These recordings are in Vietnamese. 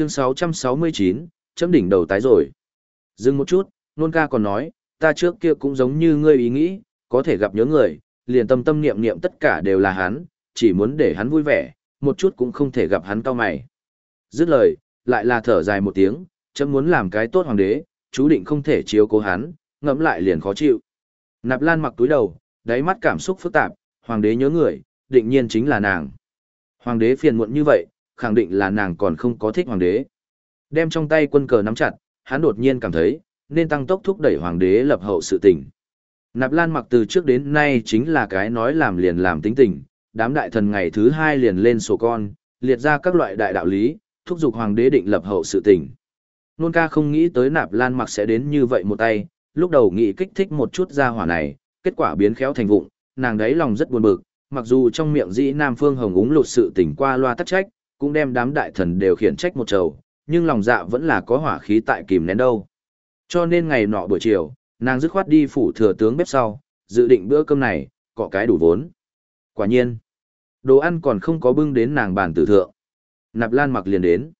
Chương 669, chấm đỉnh đầu tái rồi. Dừng một chút, nôn ca còn nói, ta trước kia cũng giống như ngươi ý nghĩ, có thể gặp nhớ người, liền tâm tâm niệm niệm tất cả đều là hắn, chỉ muốn để hắn vui vẻ, một chút cũng không thể gặp hắn cao mày. Dứt lời, lại là thở dài một tiếng, chấm muốn làm cái tốt hoàng đế, chú định không thể chiếu cố hắn, ngẫm lại liền khó chịu. Nạp Lan mặc túi đầu, đáy mắt cảm xúc phức tạp, hoàng đế nhớ người, định nhiên chính là nàng. Hoàng đế phiền muộn như vậy, khẳng định là nàng còn không có thích hoàng đế. Đem trong tay quân cờ nắm chặt, hắn đột nhiên cảm thấy, nên tăng tốc thúc đẩy hoàng đế lập hậu sự tình. Nạp Lan mặc từ trước đến nay chính là cái nói làm liền làm tính tình, đám đại thần ngày thứ hai liền lên sổ con, liệt ra các loại đại đạo lý, thúc giục hoàng đế định lập hậu sự tình. Nôn ca không nghĩ tới Nạp Lan mặc sẽ đến như vậy một tay, lúc đầu nghĩ kích thích một chút ra hỏa này, kết quả biến khéo thành vụng, nàng đấy lòng rất buồn bực, mặc dù trong miệng dĩ Nam Phương Hồng úng lột sự tình qua loa tắc trách, cũng đem đám đại thần đều khiển trách một trầu, nhưng lòng dạ vẫn là có hỏa khí tại kìm nén đâu. Cho nên ngày nọ buổi chiều, nàng dứt khoát đi phủ thừa tướng bếp sau, dự định bữa cơm này, có cái đủ vốn. Quả nhiên, đồ ăn còn không có bưng đến nàng bàn tử thượng. Nạp Lan mặc liền đến.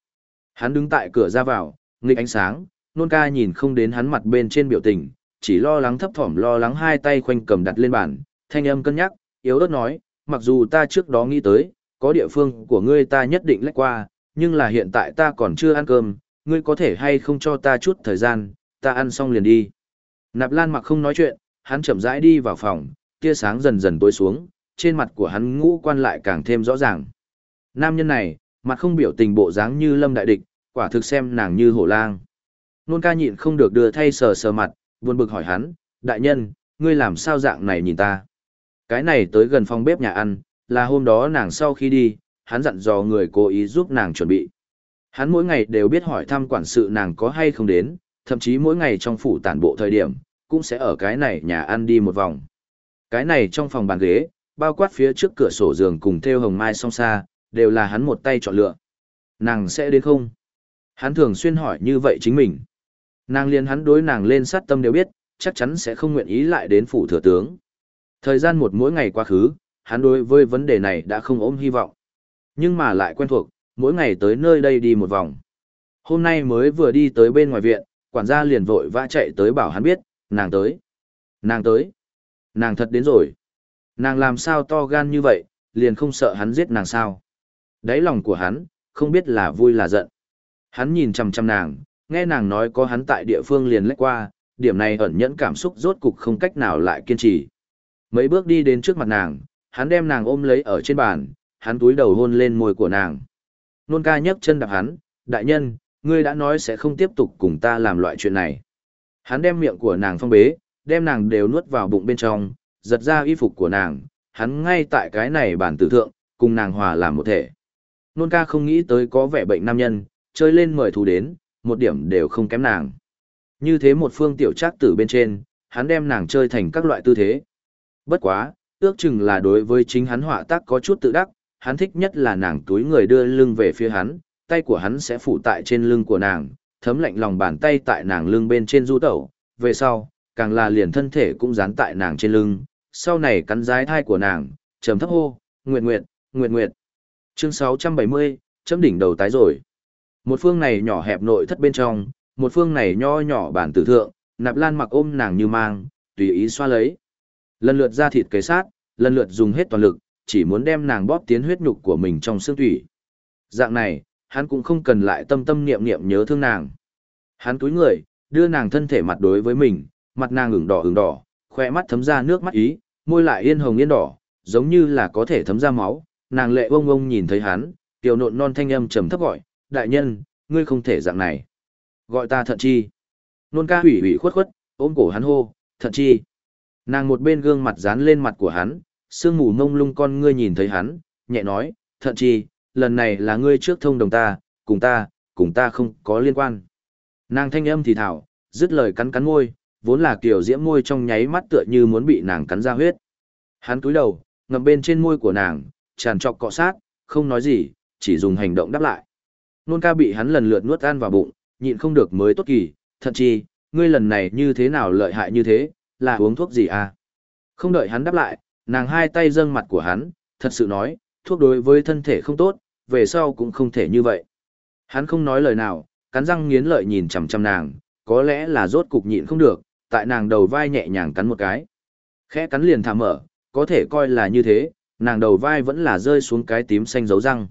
Hắn đứng tại cửa ra vào, nghịch ánh sáng, nôn ca nhìn không đến hắn mặt bên trên biểu tình, chỉ lo lắng thấp thỏm lo lắng hai tay khoanh cầm đặt lên bàn, thanh âm cân nhắc, yếu ớt nói, mặc dù ta trước đó nghĩ tới, có địa phương của ngươi ta nhất định lách qua, nhưng là hiện tại ta còn chưa ăn cơm, ngươi có thể hay không cho ta chút thời gian, ta ăn xong liền đi. Nạp Lan mặc không nói chuyện, hắn chậm rãi đi vào phòng, tia sáng dần dần tối xuống, trên mặt của hắn ngũ quan lại càng thêm rõ ràng. Nam nhân này, mặt không biểu tình bộ dáng như lâm đại địch, quả thực xem nàng như hổ lang. Nôn ca nhịn không được đưa thay sờ sờ mặt, buồn bực hỏi hắn, đại nhân, ngươi làm sao dạng này nhìn ta? Cái này tới gần phòng bếp nhà ăn, là hôm đó nàng sau khi đi, hắn dặn dò người cố ý giúp nàng chuẩn bị. Hắn mỗi ngày đều biết hỏi thăm quản sự nàng có hay không đến, thậm chí mỗi ngày trong phủ tản bộ thời điểm, cũng sẽ ở cái này nhà ăn đi một vòng. Cái này trong phòng bàn ghế, bao quát phía trước cửa sổ giường cùng theo hồng mai song xa, đều là hắn một tay chọn lựa. Nàng sẽ đến không? Hắn thường xuyên hỏi như vậy chính mình. Nàng liền hắn đối nàng lên sát tâm đều biết, chắc chắn sẽ không nguyện ý lại đến phủ thừa tướng. Thời gian một mỗi ngày quá khứ, hắn đối với vấn đề này đã không ôm hy vọng. Nhưng mà lại quen thuộc, mỗi ngày tới nơi đây đi một vòng. Hôm nay mới vừa đi tới bên ngoài viện, quản gia liền vội vã chạy tới bảo hắn biết, nàng tới. Nàng tới. Nàng thật đến rồi. Nàng làm sao to gan như vậy, liền không sợ hắn giết nàng sao. Đáy lòng của hắn, không biết là vui là giận. Hắn nhìn chằm chằm nàng, nghe nàng nói có hắn tại địa phương liền lách qua, điểm này ẩn nhẫn cảm xúc rốt cục không cách nào lại kiên trì. Mấy bước đi đến trước mặt nàng, hắn đem nàng ôm lấy ở trên bàn, hắn túi đầu hôn lên môi của nàng. Nôn ca nhấc chân đạp hắn, đại nhân, ngươi đã nói sẽ không tiếp tục cùng ta làm loại chuyện này. Hắn đem miệng của nàng phong bế, đem nàng đều nuốt vào bụng bên trong, giật ra y phục của nàng, hắn ngay tại cái này bản tử thượng, cùng nàng hòa làm một thể. Nôn ca không nghĩ tới có vẻ bệnh nam nhân, chơi lên mời thú đến, một điểm đều không kém nàng. Như thế một phương tiểu trác tử bên trên, hắn đem nàng chơi thành các loại tư thế. Bất quá, ước chừng là đối với chính hắn họa tác có chút tự đắc, hắn thích nhất là nàng túi người đưa lưng về phía hắn, tay của hắn sẽ phủ tại trên lưng của nàng, thấm lạnh lòng bàn tay tại nàng lưng bên trên du tẩu, về sau, càng là liền thân thể cũng dán tại nàng trên lưng, sau này cắn rái thai của nàng, trầm thấp hô, nguyệt nguyệt, nguyệt nguyệt. Chương 670, chấm đỉnh đầu tái rồi. Một phương này nhỏ hẹp nội thất bên trong, một phương này nho nhỏ bản tử thượng, nạp lan mặc ôm nàng như mang, tùy ý xoa lấy. Lần lượt ra thịt kế sát, lần lượt dùng hết toàn lực, chỉ muốn đem nàng bóp tiến huyết nhục của mình trong xương thủy. Dạng này, hắn cũng không cần lại tâm tâm niệm niệm nhớ thương nàng. Hắn túi người, đưa nàng thân thể mặt đối với mình, mặt nàng ửng đỏ ửng đỏ, khoe mắt thấm ra nước mắt ý, môi lại yên hồng yên đỏ, giống như là có thể thấm ra máu. Nàng lệ ông ông nhìn thấy hắn, tiểu nộn non thanh âm trầm thấp gọi, đại nhân, ngươi không thể dạng này. Gọi ta thận chi. Nôn ca hủy hủy khuất khuất, ôm cổ hắn hô, thận chi. Nàng một bên gương mặt dán lên mặt của hắn, sương mù mông lung con ngươi nhìn thấy hắn, nhẹ nói, thận chi, lần này là ngươi trước thông đồng ta, cùng ta, cùng ta không có liên quan. Nàng thanh âm thì thảo, dứt lời cắn cắn môi, vốn là kiểu diễm môi trong nháy mắt tựa như muốn bị nàng cắn ra huyết. Hắn cúi đầu, ngậm bên trên môi của nàng, tràn trọc cọ sát, không nói gì, chỉ dùng hành động đáp lại. Nôn ca bị hắn lần lượt nuốt ăn vào bụng, nhịn không được mới tốt kỳ, thậm chí, ngươi lần này như thế nào lợi hại như thế, là uống thuốc gì à? Không đợi hắn đáp lại, nàng hai tay dâng mặt của hắn, thật sự nói, thuốc đối với thân thể không tốt, về sau cũng không thể như vậy. Hắn không nói lời nào, cắn răng nghiến lợi nhìn chằm chằm nàng, có lẽ là rốt cục nhịn không được, tại nàng đầu vai nhẹ nhàng cắn một cái. Khẽ cắn liền thả mở, có thể coi là như thế, nàng đầu vai vẫn là rơi xuống cái tím xanh dấu răng.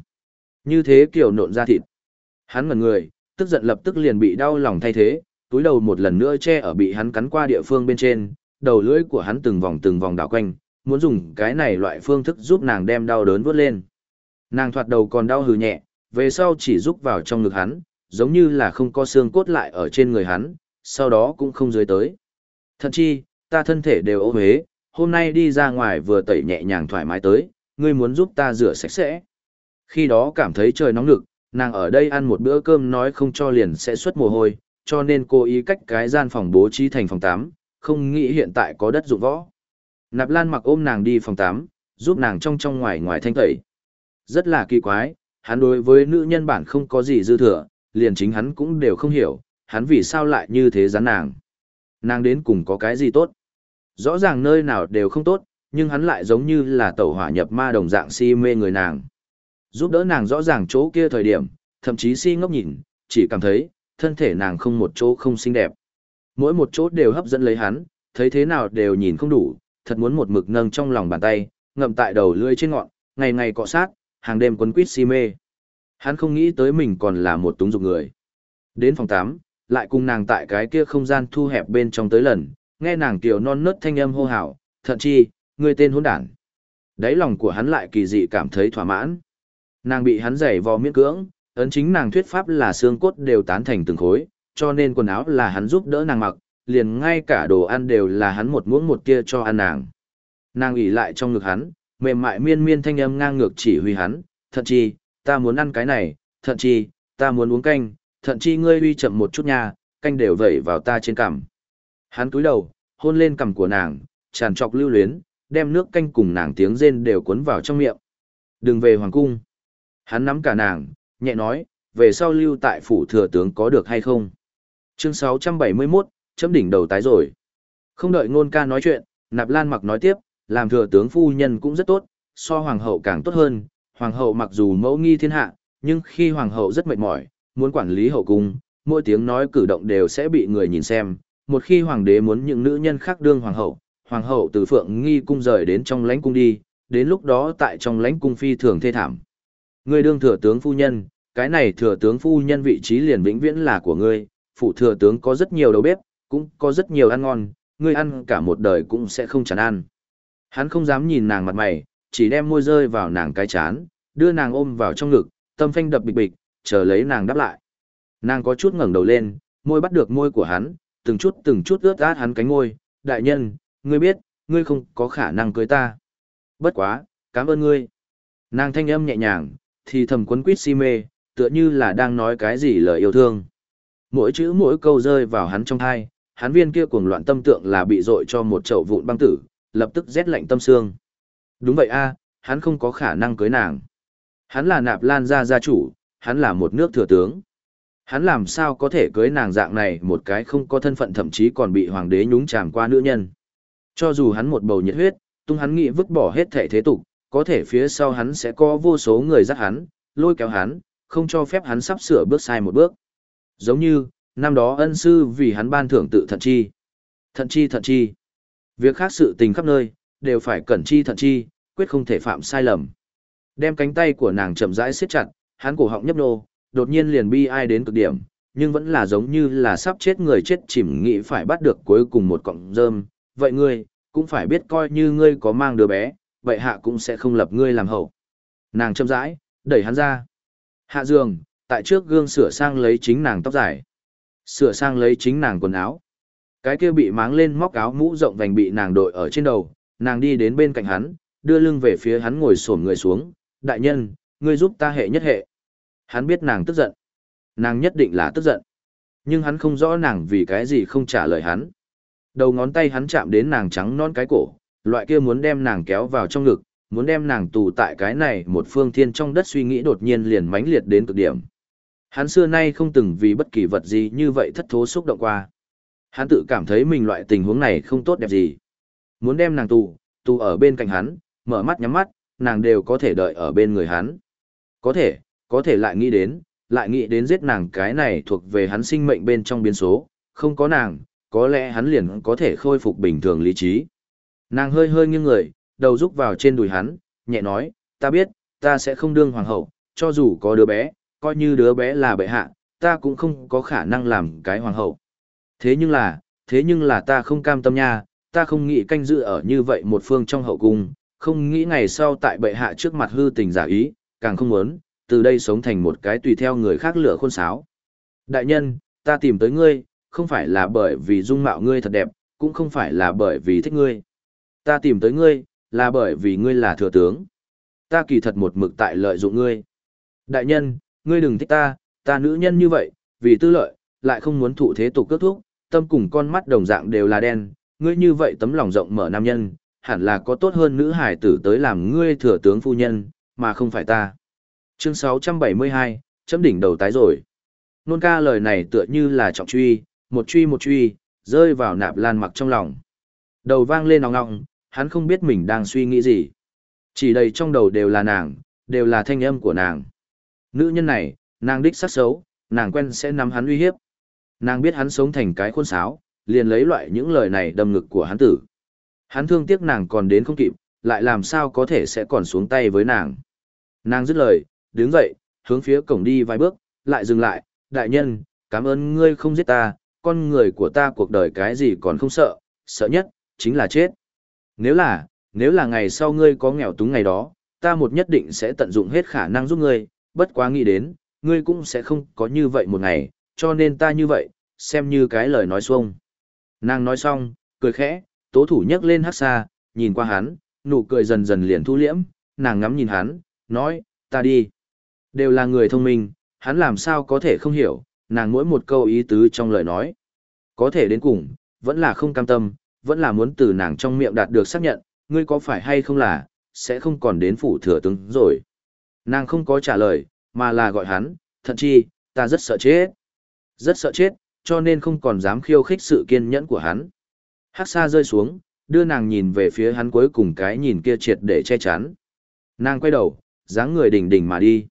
Như thế kiểu nộn ra thịt. Hắn ngẩn người, tức giận lập tức liền bị đau lòng thay thế, túi đầu một lần nữa che ở bị hắn cắn qua địa phương bên trên, đầu lưỡi của hắn từng vòng từng vòng đảo quanh, muốn dùng cái này loại phương thức giúp nàng đem đau đớn vớt lên. Nàng thoạt đầu còn đau hừ nhẹ, về sau chỉ giúp vào trong ngực hắn, giống như là không có xương cốt lại ở trên người hắn, sau đó cũng không dưới tới. Thật chi, ta thân thể đều ô huế, hôm nay đi ra ngoài vừa tẩy nhẹ nhàng thoải mái tới, ngươi muốn giúp ta rửa sạch sẽ. Khi đó cảm thấy trời nóng lực, nàng ở đây ăn một bữa cơm nói không cho liền sẽ xuất mồ hôi, cho nên cô ý cách cái gian phòng bố trí thành phòng 8, không nghĩ hiện tại có đất dụng võ. Nạp Lan mặc ôm nàng đi phòng tắm, giúp nàng trong trong ngoài ngoài thanh tẩy. Rất là kỳ quái, hắn đối với nữ nhân bản không có gì dư thừa, liền chính hắn cũng đều không hiểu, hắn vì sao lại như thế rắn nàng. Nàng đến cùng có cái gì tốt. Rõ ràng nơi nào đều không tốt, nhưng hắn lại giống như là tẩu hỏa nhập ma đồng dạng si mê người nàng. Giúp đỡ nàng rõ ràng chỗ kia thời điểm, thậm chí si ngốc nhìn, chỉ cảm thấy, thân thể nàng không một chỗ không xinh đẹp. Mỗi một chỗ đều hấp dẫn lấy hắn, thấy thế nào đều nhìn không đủ, thật muốn một mực nâng trong lòng bàn tay, ngậm tại đầu lưỡi trên ngọn, ngày ngày cọ sát, hàng đêm quấn quýt si mê. Hắn không nghĩ tới mình còn là một túng dục người. Đến phòng 8, lại cùng nàng tại cái kia không gian thu hẹp bên trong tới lần, nghe nàng tiểu non nớt thanh âm hô hào, thậm chi, người tên hỗn đản. Đáy lòng của hắn lại kỳ dị cảm thấy thỏa mãn. Nàng bị hắn giày vò miễn cưỡng, ấn chính nàng thuyết pháp là xương cốt đều tán thành từng khối, cho nên quần áo là hắn giúp đỡ nàng mặc, liền ngay cả đồ ăn đều là hắn một muỗng một kia cho ăn nàng. Nàng ủy lại trong ngực hắn, mềm mại miên miên thanh âm ngang ngược chỉ huy hắn, thận chi, ta muốn ăn cái này, thận chi, ta muốn uống canh, thận chi ngươi uy chậm một chút nha, canh đều vẩy vào ta trên cằm. Hắn cúi đầu, hôn lên cằm của nàng, tràn trọc lưu luyến, đem nước canh cùng nàng tiếng rên đều cuốn vào trong miệng. Đừng về hoàng cung. Hắn nắm cả nàng, nhẹ nói, về sau lưu tại phủ thừa tướng có được hay không? Chương 671, chấm đỉnh đầu tái rồi. Không đợi ngôn ca nói chuyện, Nạp Lan mặc nói tiếp, làm thừa tướng phu nhân cũng rất tốt, so hoàng hậu càng tốt hơn, hoàng hậu mặc dù mẫu nghi thiên hạ, nhưng khi hoàng hậu rất mệt mỏi, muốn quản lý hậu cung, mỗi tiếng nói cử động đều sẽ bị người nhìn xem, một khi hoàng đế muốn những nữ nhân khác đương hoàng hậu, hoàng hậu từ phượng nghi cung rời đến trong lãnh cung đi, đến lúc đó tại trong lãnh cung phi thường thê thảm. Ngươi đương thừa tướng phu nhân, cái này thừa tướng phu nhân vị trí liền vĩnh viễn là của ngươi, phụ thừa tướng có rất nhiều đầu bếp, cũng có rất nhiều ăn ngon, ngươi ăn cả một đời cũng sẽ không chán ăn. Hắn không dám nhìn nàng mặt mày, chỉ đem môi rơi vào nàng cái chán, đưa nàng ôm vào trong ngực, tâm phanh đập bịch bịch, chờ lấy nàng đáp lại. Nàng có chút ngẩng đầu lên, môi bắt được môi của hắn, từng chút từng chút ướt át hắn cánh môi, đại nhân, ngươi biết, ngươi không có khả năng cưới ta. Bất quá, cảm ơn ngươi. Nàng thanh âm nhẹ nhàng, thì thầm quấn quýt si mê, tựa như là đang nói cái gì lời yêu thương. Mỗi chữ mỗi câu rơi vào hắn trong thai, hắn viên kia cuồng loạn tâm tượng là bị dội cho một chậu vụn băng tử, lập tức rét lạnh tâm xương. Đúng vậy a, hắn không có khả năng cưới nàng. Hắn là nạp lan gia gia chủ, hắn là một nước thừa tướng. Hắn làm sao có thể cưới nàng dạng này một cái không có thân phận thậm chí còn bị hoàng đế nhúng chàm qua nữ nhân. Cho dù hắn một bầu nhiệt huyết, tung hắn nghĩ vứt bỏ hết thể thế tục, có thể phía sau hắn sẽ có vô số người dắt hắn, lôi kéo hắn, không cho phép hắn sắp sửa bước sai một bước. Giống như, năm đó ân sư vì hắn ban thưởng tự thận chi. Thận chi thận chi. Việc khác sự tình khắp nơi, đều phải cẩn chi thận chi, quyết không thể phạm sai lầm. Đem cánh tay của nàng chậm rãi siết chặt, hắn cổ họng nhấp nô, đột nhiên liền bi ai đến cực điểm, nhưng vẫn là giống như là sắp chết người chết chìm nghĩ phải bắt được cuối cùng một cọng rơm. Vậy ngươi, cũng phải biết coi như ngươi có mang đứa bé, vậy hạ cũng sẽ không lập ngươi làm hậu. Nàng chậm rãi, đẩy hắn ra. Hạ giường, tại trước gương sửa sang lấy chính nàng tóc dài. Sửa sang lấy chính nàng quần áo. Cái kia bị máng lên móc áo mũ rộng vành bị nàng đội ở trên đầu, nàng đi đến bên cạnh hắn, đưa lưng về phía hắn ngồi xổm người xuống, đại nhân, ngươi giúp ta hệ nhất hệ. Hắn biết nàng tức giận. Nàng nhất định là tức giận. Nhưng hắn không rõ nàng vì cái gì không trả lời hắn. Đầu ngón tay hắn chạm đến nàng trắng non cái cổ, loại kia muốn đem nàng kéo vào trong ngực, muốn đem nàng tù tại cái này một phương thiên trong đất suy nghĩ đột nhiên liền mãnh liệt đến cực điểm. Hắn xưa nay không từng vì bất kỳ vật gì như vậy thất thố xúc động qua. Hắn tự cảm thấy mình loại tình huống này không tốt đẹp gì. Muốn đem nàng tù, tù ở bên cạnh hắn, mở mắt nhắm mắt, nàng đều có thể đợi ở bên người hắn. Có thể, có thể lại nghĩ đến, lại nghĩ đến giết nàng cái này thuộc về hắn sinh mệnh bên trong biến số, không có nàng, có lẽ hắn liền có thể khôi phục bình thường lý trí. Nàng hơi hơi nghiêng người, đầu rúc vào trên đùi hắn, nhẹ nói, ta biết, ta sẽ không đương hoàng hậu, cho dù có đứa bé, coi như đứa bé là bệ hạ, ta cũng không có khả năng làm cái hoàng hậu. Thế nhưng là, thế nhưng là ta không cam tâm nha, ta không nghĩ canh dự ở như vậy một phương trong hậu cung, không nghĩ ngày sau tại bệ hạ trước mặt hư tình giả ý, càng không muốn, từ đây sống thành một cái tùy theo người khác lửa khôn sáo. Đại nhân, ta tìm tới ngươi, không phải là bởi vì dung mạo ngươi thật đẹp, cũng không phải là bởi vì thích ngươi. Ta tìm tới ngươi, là bởi vì ngươi là thừa tướng. Ta kỳ thật một mực tại lợi dụng ngươi. Đại nhân, ngươi đừng thích ta, ta nữ nhân như vậy, vì tư lợi, lại không muốn thụ thế tục cướp thuốc, tâm cùng con mắt đồng dạng đều là đen, ngươi như vậy tấm lòng rộng mở nam nhân, hẳn là có tốt hơn nữ hải tử tới làm ngươi thừa tướng phu nhân, mà không phải ta. Chương 672, chấm đỉnh đầu tái rồi. Nôn ca lời này tựa như là trọng truy, một truy một truy, rơi vào nạp lan mặc trong lòng. Đầu vang lên nòng ngọng, hắn không biết mình đang suy nghĩ gì. Chỉ đầy trong đầu đều là nàng, đều là thanh âm của nàng. Nữ nhân này, nàng đích sắc xấu, nàng quen sẽ nắm hắn uy hiếp. Nàng biết hắn sống thành cái khuôn sáo, liền lấy loại những lời này đâm ngực của hắn tử. Hắn thương tiếc nàng còn đến không kịp, lại làm sao có thể sẽ còn xuống tay với nàng. Nàng dứt lời, đứng dậy, hướng phía cổng đi vài bước, lại dừng lại, đại nhân, cảm ơn ngươi không giết ta, con người của ta cuộc đời cái gì còn không sợ, sợ nhất, chính là chết. Nếu là, nếu là ngày sau ngươi có nghèo túng ngày đó, ta một nhất định sẽ tận dụng hết khả năng giúp ngươi, bất quá nghĩ đến, ngươi cũng sẽ không có như vậy một ngày, cho nên ta như vậy, xem như cái lời nói xuông. Nàng nói xong, cười khẽ, tố thủ nhấc lên hát xa, nhìn qua hắn, nụ cười dần dần liền thu liễm, nàng ngắm nhìn hắn, nói, ta đi. Đều là người thông minh, hắn làm sao có thể không hiểu, nàng mỗi một câu ý tứ trong lời nói. Có thể đến cùng, vẫn là không cam tâm, vẫn là muốn từ nàng trong miệng đạt được xác nhận, ngươi có phải hay không là, sẽ không còn đến phủ thừa tướng rồi. Nàng không có trả lời, mà là gọi hắn, thậm chi, ta rất sợ chết. Rất sợ chết, cho nên không còn dám khiêu khích sự kiên nhẫn của hắn. Hắc xa rơi xuống, đưa nàng nhìn về phía hắn cuối cùng cái nhìn kia triệt để che chắn. Nàng quay đầu, dáng người đỉnh đỉnh mà đi.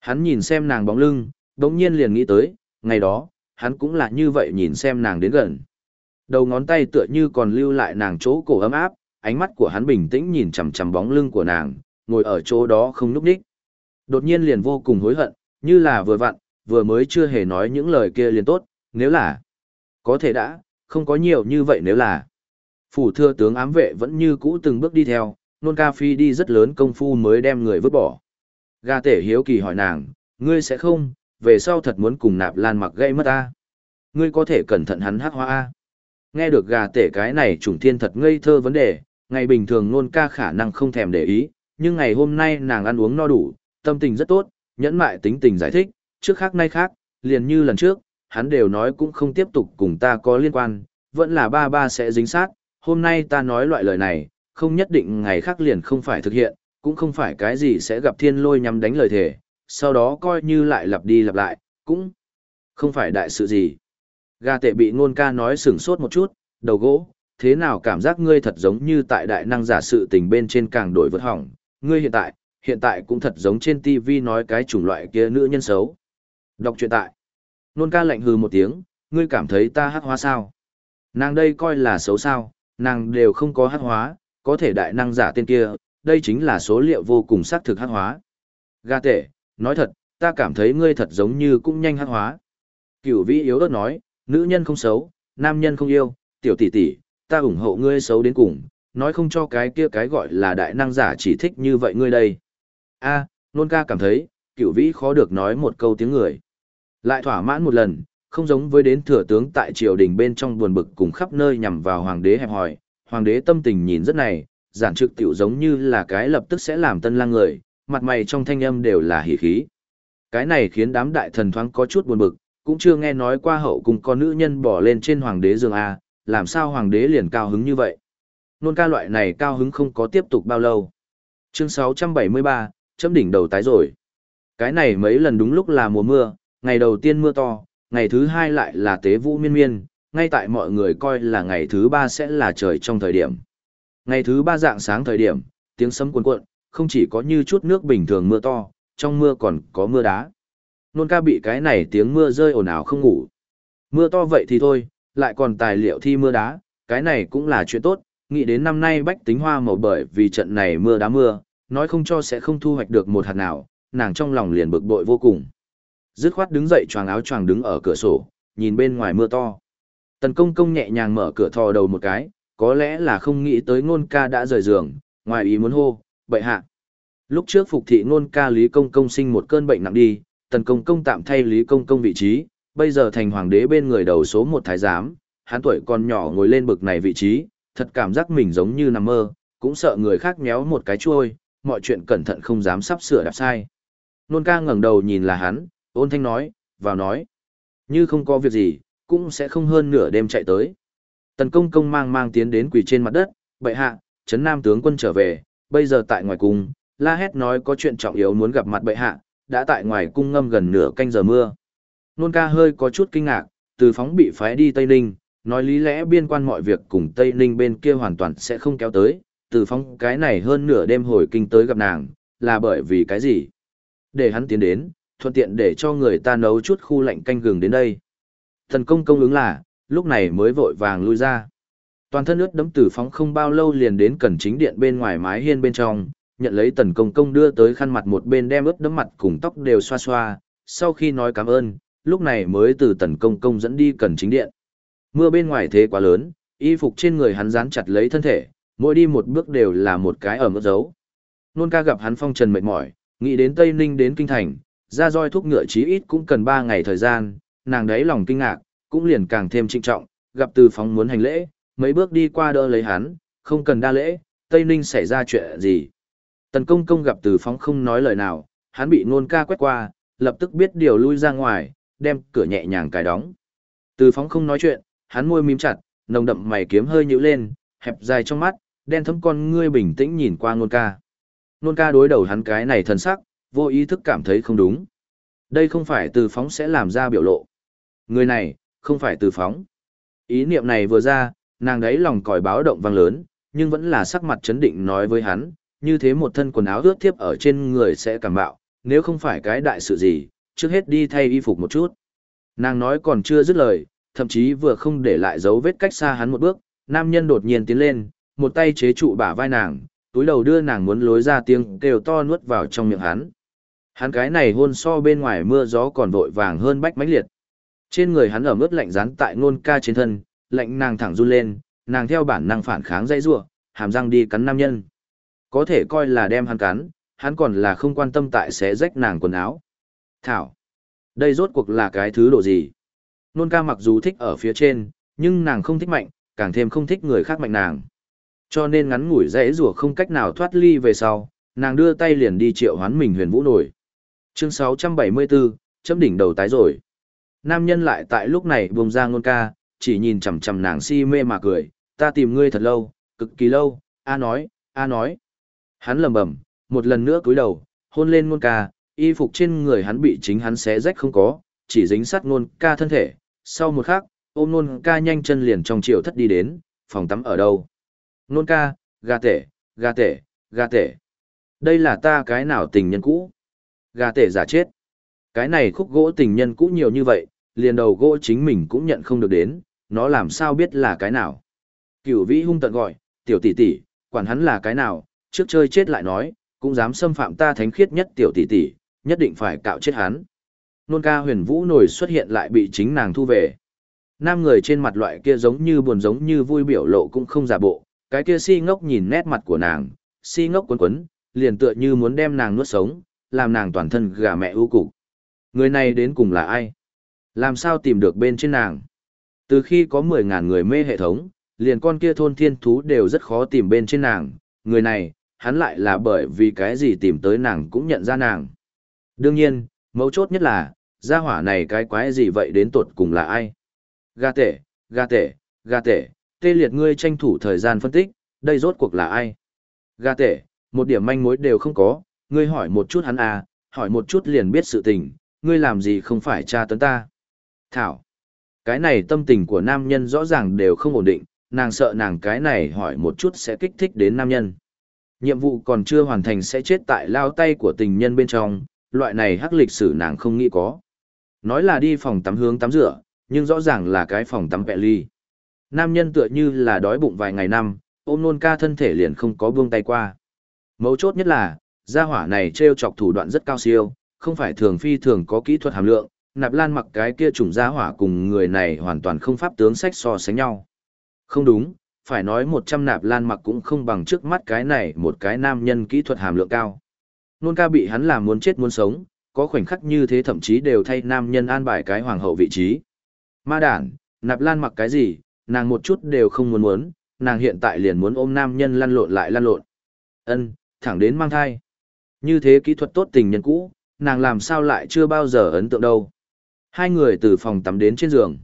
Hắn nhìn xem nàng bóng lưng, đống nhiên liền nghĩ tới, ngày đó, hắn cũng là như vậy nhìn xem nàng đến gần. Đầu ngón tay tựa như còn lưu lại nàng chỗ cổ ấm áp, ánh mắt của hắn bình tĩnh nhìn chằm chằm bóng lưng của nàng, ngồi ở chỗ đó không núp đích. Đột nhiên liền vô cùng hối hận, như là vừa vặn, vừa mới chưa hề nói những lời kia liền tốt, nếu là, có thể đã, không có nhiều như vậy nếu là. Phủ thưa tướng ám vệ vẫn như cũ từng bước đi theo, nôn ca phi đi rất lớn công phu mới đem người vứt bỏ. Gà tể hiếu kỳ hỏi nàng, ngươi sẽ không, về sau thật muốn cùng nạp lan mặc gây mất ta. Ngươi có thể cẩn thận hắn hắc hoa a. Nghe được gà tể cái này trùng thiên thật ngây thơ vấn đề, ngày bình thường nôn ca khả năng không thèm để ý, nhưng ngày hôm nay nàng ăn uống no đủ, tâm tình rất tốt, nhẫn mại tính tình giải thích, trước khác nay khác, liền như lần trước, hắn đều nói cũng không tiếp tục cùng ta có liên quan, vẫn là ba ba sẽ dính sát, hôm nay ta nói loại lời này, không nhất định ngày khác liền không phải thực hiện, cũng không phải cái gì sẽ gặp thiên lôi nhằm đánh lời thề, sau đó coi như lại lặp đi lặp lại, cũng không phải đại sự gì. Gà tệ bị ngôn ca nói sửng sốt một chút, đầu gỗ, thế nào cảm giác ngươi thật giống như tại đại năng giả sự tình bên trên càng đổi vượt hỏng, ngươi hiện tại, hiện tại cũng thật giống trên TV nói cái chủng loại kia nữ nhân xấu. Đọc truyện tại. Nôn ca lạnh hừ một tiếng, ngươi cảm thấy ta hắc hóa sao? Nàng đây coi là xấu sao, nàng đều không có hắc hóa, có thể đại năng giả tên kia, đây chính là số liệu vô cùng xác thực hắc hóa. Ga tệ, nói thật, ta cảm thấy ngươi thật giống như cũng nhanh hắc hóa. Cửu vĩ yếu ớt nói, nữ nhân không xấu, nam nhân không yêu, tiểu tỷ tỷ, ta ủng hộ ngươi xấu đến cùng, nói không cho cái kia cái gọi là đại năng giả chỉ thích như vậy ngươi đây. A, nôn ca cảm thấy, cửu vĩ khó được nói một câu tiếng người. Lại thỏa mãn một lần, không giống với đến thừa tướng tại triều đình bên trong buồn bực cùng khắp nơi nhằm vào hoàng đế hẹp hỏi, hoàng đế tâm tình nhìn rất này, giản trực tiểu giống như là cái lập tức sẽ làm tân lang người, mặt mày trong thanh âm đều là hỉ khí. Cái này khiến đám đại thần thoáng có chút buồn bực, cũng chưa nghe nói qua hậu cùng con nữ nhân bỏ lên trên hoàng đế giường A, làm sao hoàng đế liền cao hứng như vậy. Nôn ca loại này cao hứng không có tiếp tục bao lâu. Chương 673, chấm đỉnh đầu tái rồi. Cái này mấy lần đúng lúc là mùa mưa, ngày đầu tiên mưa to, ngày thứ hai lại là tế vũ miên miên, ngay tại mọi người coi là ngày thứ ba sẽ là trời trong thời điểm. Ngày thứ ba dạng sáng thời điểm, tiếng sấm cuồn cuộn, không chỉ có như chút nước bình thường mưa to, trong mưa còn có mưa đá. Nôn ca bị cái này tiếng mưa rơi ồn ào không ngủ. Mưa to vậy thì thôi, lại còn tài liệu thi mưa đá, cái này cũng là chuyện tốt, nghĩ đến năm nay bách tính hoa màu bởi vì trận này mưa đá mưa, nói không cho sẽ không thu hoạch được một hạt nào, nàng trong lòng liền bực bội vô cùng. Dứt khoát đứng dậy choàng áo choàng đứng ở cửa sổ, nhìn bên ngoài mưa to. Tần công công nhẹ nhàng mở cửa thò đầu một cái, có lẽ là không nghĩ tới ngôn ca đã rời giường, ngoài ý muốn hô, bậy hạ. Lúc trước phục thị ngôn ca Lý Công Công sinh một cơn bệnh nặng đi, tần công công tạm thay Lý Công Công vị trí, bây giờ thành hoàng đế bên người đầu số một thái giám, hắn tuổi còn nhỏ ngồi lên bực này vị trí, thật cảm giác mình giống như nằm mơ, cũng sợ người khác méo một cái chuôi, mọi chuyện cẩn thận không dám sắp sửa đạp sai. Nôn ca ngẩng đầu nhìn là hắn, ôn thanh nói, vào nói. Như không có việc gì, cũng sẽ không hơn nửa đêm chạy tới. Tần công công mang mang tiến đến quỳ trên mặt đất, bệ hạ, chấn nam tướng quân trở về, bây giờ tại ngoài cung, la hét nói có chuyện trọng yếu muốn gặp mặt bệ hạ, đã tại ngoài cung ngâm gần nửa canh giờ mưa. Nôn ca hơi có chút kinh ngạc, từ phóng bị phái đi Tây Ninh, nói lý lẽ biên quan mọi việc cùng Tây Ninh bên kia hoàn toàn sẽ không kéo tới, từ Phong cái này hơn nửa đêm hồi kinh tới gặp nàng, là bởi vì cái gì? Để hắn tiến đến, thuận tiện để cho người ta nấu chút khu lạnh canh gừng đến đây. Thần công công ứng là, lúc này mới vội vàng lui ra. Toàn thân ướt đấm tử phóng không bao lâu liền đến cẩn chính điện bên ngoài mái hiên bên trong, nhận lấy tần công công đưa tới khăn mặt một bên đem ướt đấm mặt cùng tóc đều xoa xoa, sau khi nói cảm ơn, lúc này mới từ tần công công dẫn đi cẩn chính điện. Mưa bên ngoài thế quá lớn, y phục trên người hắn dán chặt lấy thân thể, mỗi đi một bước đều là một cái ở mức dấu. Nôn ca gặp hắn phong trần mệt mỏi, nghĩ đến Tây Ninh đến Kinh Thành, ra roi thuốc ngựa chí ít cũng cần 3 ngày thời gian, nàng đấy lòng kinh ngạc, cũng liền càng thêm trịnh trọng, gặp từ phóng muốn hành lễ, mấy bước đi qua đỡ lấy hắn, không cần đa lễ, Tây Ninh xảy ra chuyện gì. Tần công công gặp từ phóng không nói lời nào, hắn bị nôn ca quét qua, lập tức biết điều lui ra ngoài, đem cửa nhẹ nhàng cài đóng. Từ phóng không nói chuyện, hắn môi mím chặt, nồng đậm mày kiếm hơi nhíu lên, hẹp dài trong mắt, đen thấm con ngươi bình tĩnh nhìn qua nôn ca. Nôn ca đối đầu hắn cái này thần sắc, vô ý thức cảm thấy không đúng. Đây không phải từ phóng sẽ làm ra biểu lộ. Người này, không phải từ phóng. Ý niệm này vừa ra, nàng đấy lòng còi báo động vang lớn, nhưng vẫn là sắc mặt chấn định nói với hắn, như thế một thân quần áo ướt thiếp ở trên người sẽ cảm bạo, nếu không phải cái đại sự gì, trước hết đi thay y phục một chút. Nàng nói còn chưa dứt lời, thậm chí vừa không để lại dấu vết cách xa hắn một bước, nam nhân đột nhiên tiến lên, một tay chế trụ bả vai nàng, túi đầu đưa nàng muốn lối ra tiếng kêu to nuốt vào trong miệng hắn. Hắn cái này hôn so bên ngoài mưa gió còn vội vàng hơn bách mãnh liệt. Trên người hắn ở ướt lạnh rán tại ngôn ca trên thân, lạnh nàng thẳng run lên, nàng theo bản năng phản kháng dây rủa, hàm răng đi cắn nam nhân. Có thể coi là đem hắn cắn, hắn còn là không quan tâm tại sẽ rách nàng quần áo. Thảo, đây rốt cuộc là cái thứ độ gì? Nôn ca mặc dù thích ở phía trên, nhưng nàng không thích mạnh, càng thêm không thích người khác mạnh nàng. Cho nên ngắn ngủi dễ rủa không cách nào thoát ly về sau, nàng đưa tay liền đi triệu hoán mình huyền vũ nổi. Chương 674, chấm đỉnh đầu tái rồi. Nam nhân lại tại lúc này buông ra ngôn ca, chỉ nhìn chằm chằm nàng si mê mà cười, ta tìm ngươi thật lâu, cực kỳ lâu, a nói, a nói. Hắn lầm bầm, một lần nữa cúi đầu, hôn lên ngôn ca, y phục trên người hắn bị chính hắn xé rách không có, chỉ dính sát ngôn ca thân thể. Sau một khắc, ôm ngôn ca nhanh chân liền trong chiều thất đi đến, phòng tắm ở đâu. Nôn ca, gà tể, gà tể, gà tể. Đây là ta cái nào tình nhân cũ. Gà tể giả chết. Cái này khúc gỗ tình nhân cũ nhiều như vậy, liền đầu gỗ chính mình cũng nhận không được đến, nó làm sao biết là cái nào. Cửu vĩ hung tận gọi, tiểu tỷ tỷ, quản hắn là cái nào, trước chơi chết lại nói, cũng dám xâm phạm ta thánh khiết nhất tiểu tỷ tỷ, nhất định phải cạo chết hắn. Nôn ca huyền vũ nổi xuất hiện lại bị chính nàng thu về. Nam người trên mặt loại kia giống như buồn giống như vui biểu lộ cũng không giả bộ, cái kia si ngốc nhìn nét mặt của nàng, si ngốc quấn quấn, liền tựa như muốn đem nàng nuốt sống, làm nàng toàn thân gà mẹ ưu cục. Người này đến cùng là ai? Làm sao tìm được bên trên nàng? Từ khi có 10.000 người mê hệ thống, liền con kia thôn thiên thú đều rất khó tìm bên trên nàng. Người này, hắn lại là bởi vì cái gì tìm tới nàng cũng nhận ra nàng. Đương nhiên, mấu chốt nhất là, gia hỏa này cái quái gì vậy đến tột cùng là ai? Gà tể, gà tể, gà tể, tê liệt ngươi tranh thủ thời gian phân tích, đây rốt cuộc là ai? Gà tể, một điểm manh mối đều không có, ngươi hỏi một chút hắn à, hỏi một chút liền biết sự tình, ngươi làm gì không phải tra tấn ta. Thảo, cái này tâm tình của nam nhân rõ ràng đều không ổn định, nàng sợ nàng cái này hỏi một chút sẽ kích thích đến nam nhân. Nhiệm vụ còn chưa hoàn thành sẽ chết tại lao tay của tình nhân bên trong, loại này hắc lịch sử nàng không nghĩ có. Nói là đi phòng tắm hướng tắm rửa, nhưng rõ ràng là cái phòng tắm vẹ ly. Nam nhân tựa như là đói bụng vài ngày năm, ôm nôn ca thân thể liền không có buông tay qua. Mấu chốt nhất là, gia hỏa này treo chọc thủ đoạn rất cao siêu, không phải thường phi thường có kỹ thuật hàm lượng, nạp lan mặc cái kia trùng gia hỏa cùng người này hoàn toàn không pháp tướng sách so sánh nhau. Không đúng, phải nói một trăm nạp lan mặc cũng không bằng trước mắt cái này một cái nam nhân kỹ thuật hàm lượng cao. Nôn ca bị hắn làm muốn chết muốn sống, có khoảnh khắc như thế thậm chí đều thay nam nhân an bài cái hoàng hậu vị trí. Ma đản, nạp lan mặc cái gì, nàng một chút đều không muốn muốn, nàng hiện tại liền muốn ôm nam nhân lăn lộn lại lăn lộn. Ân, thẳng đến mang thai. Như thế kỹ thuật tốt tình nhân cũ, nàng làm sao lại chưa bao giờ ấn tượng đâu. Hai người từ phòng tắm đến trên giường.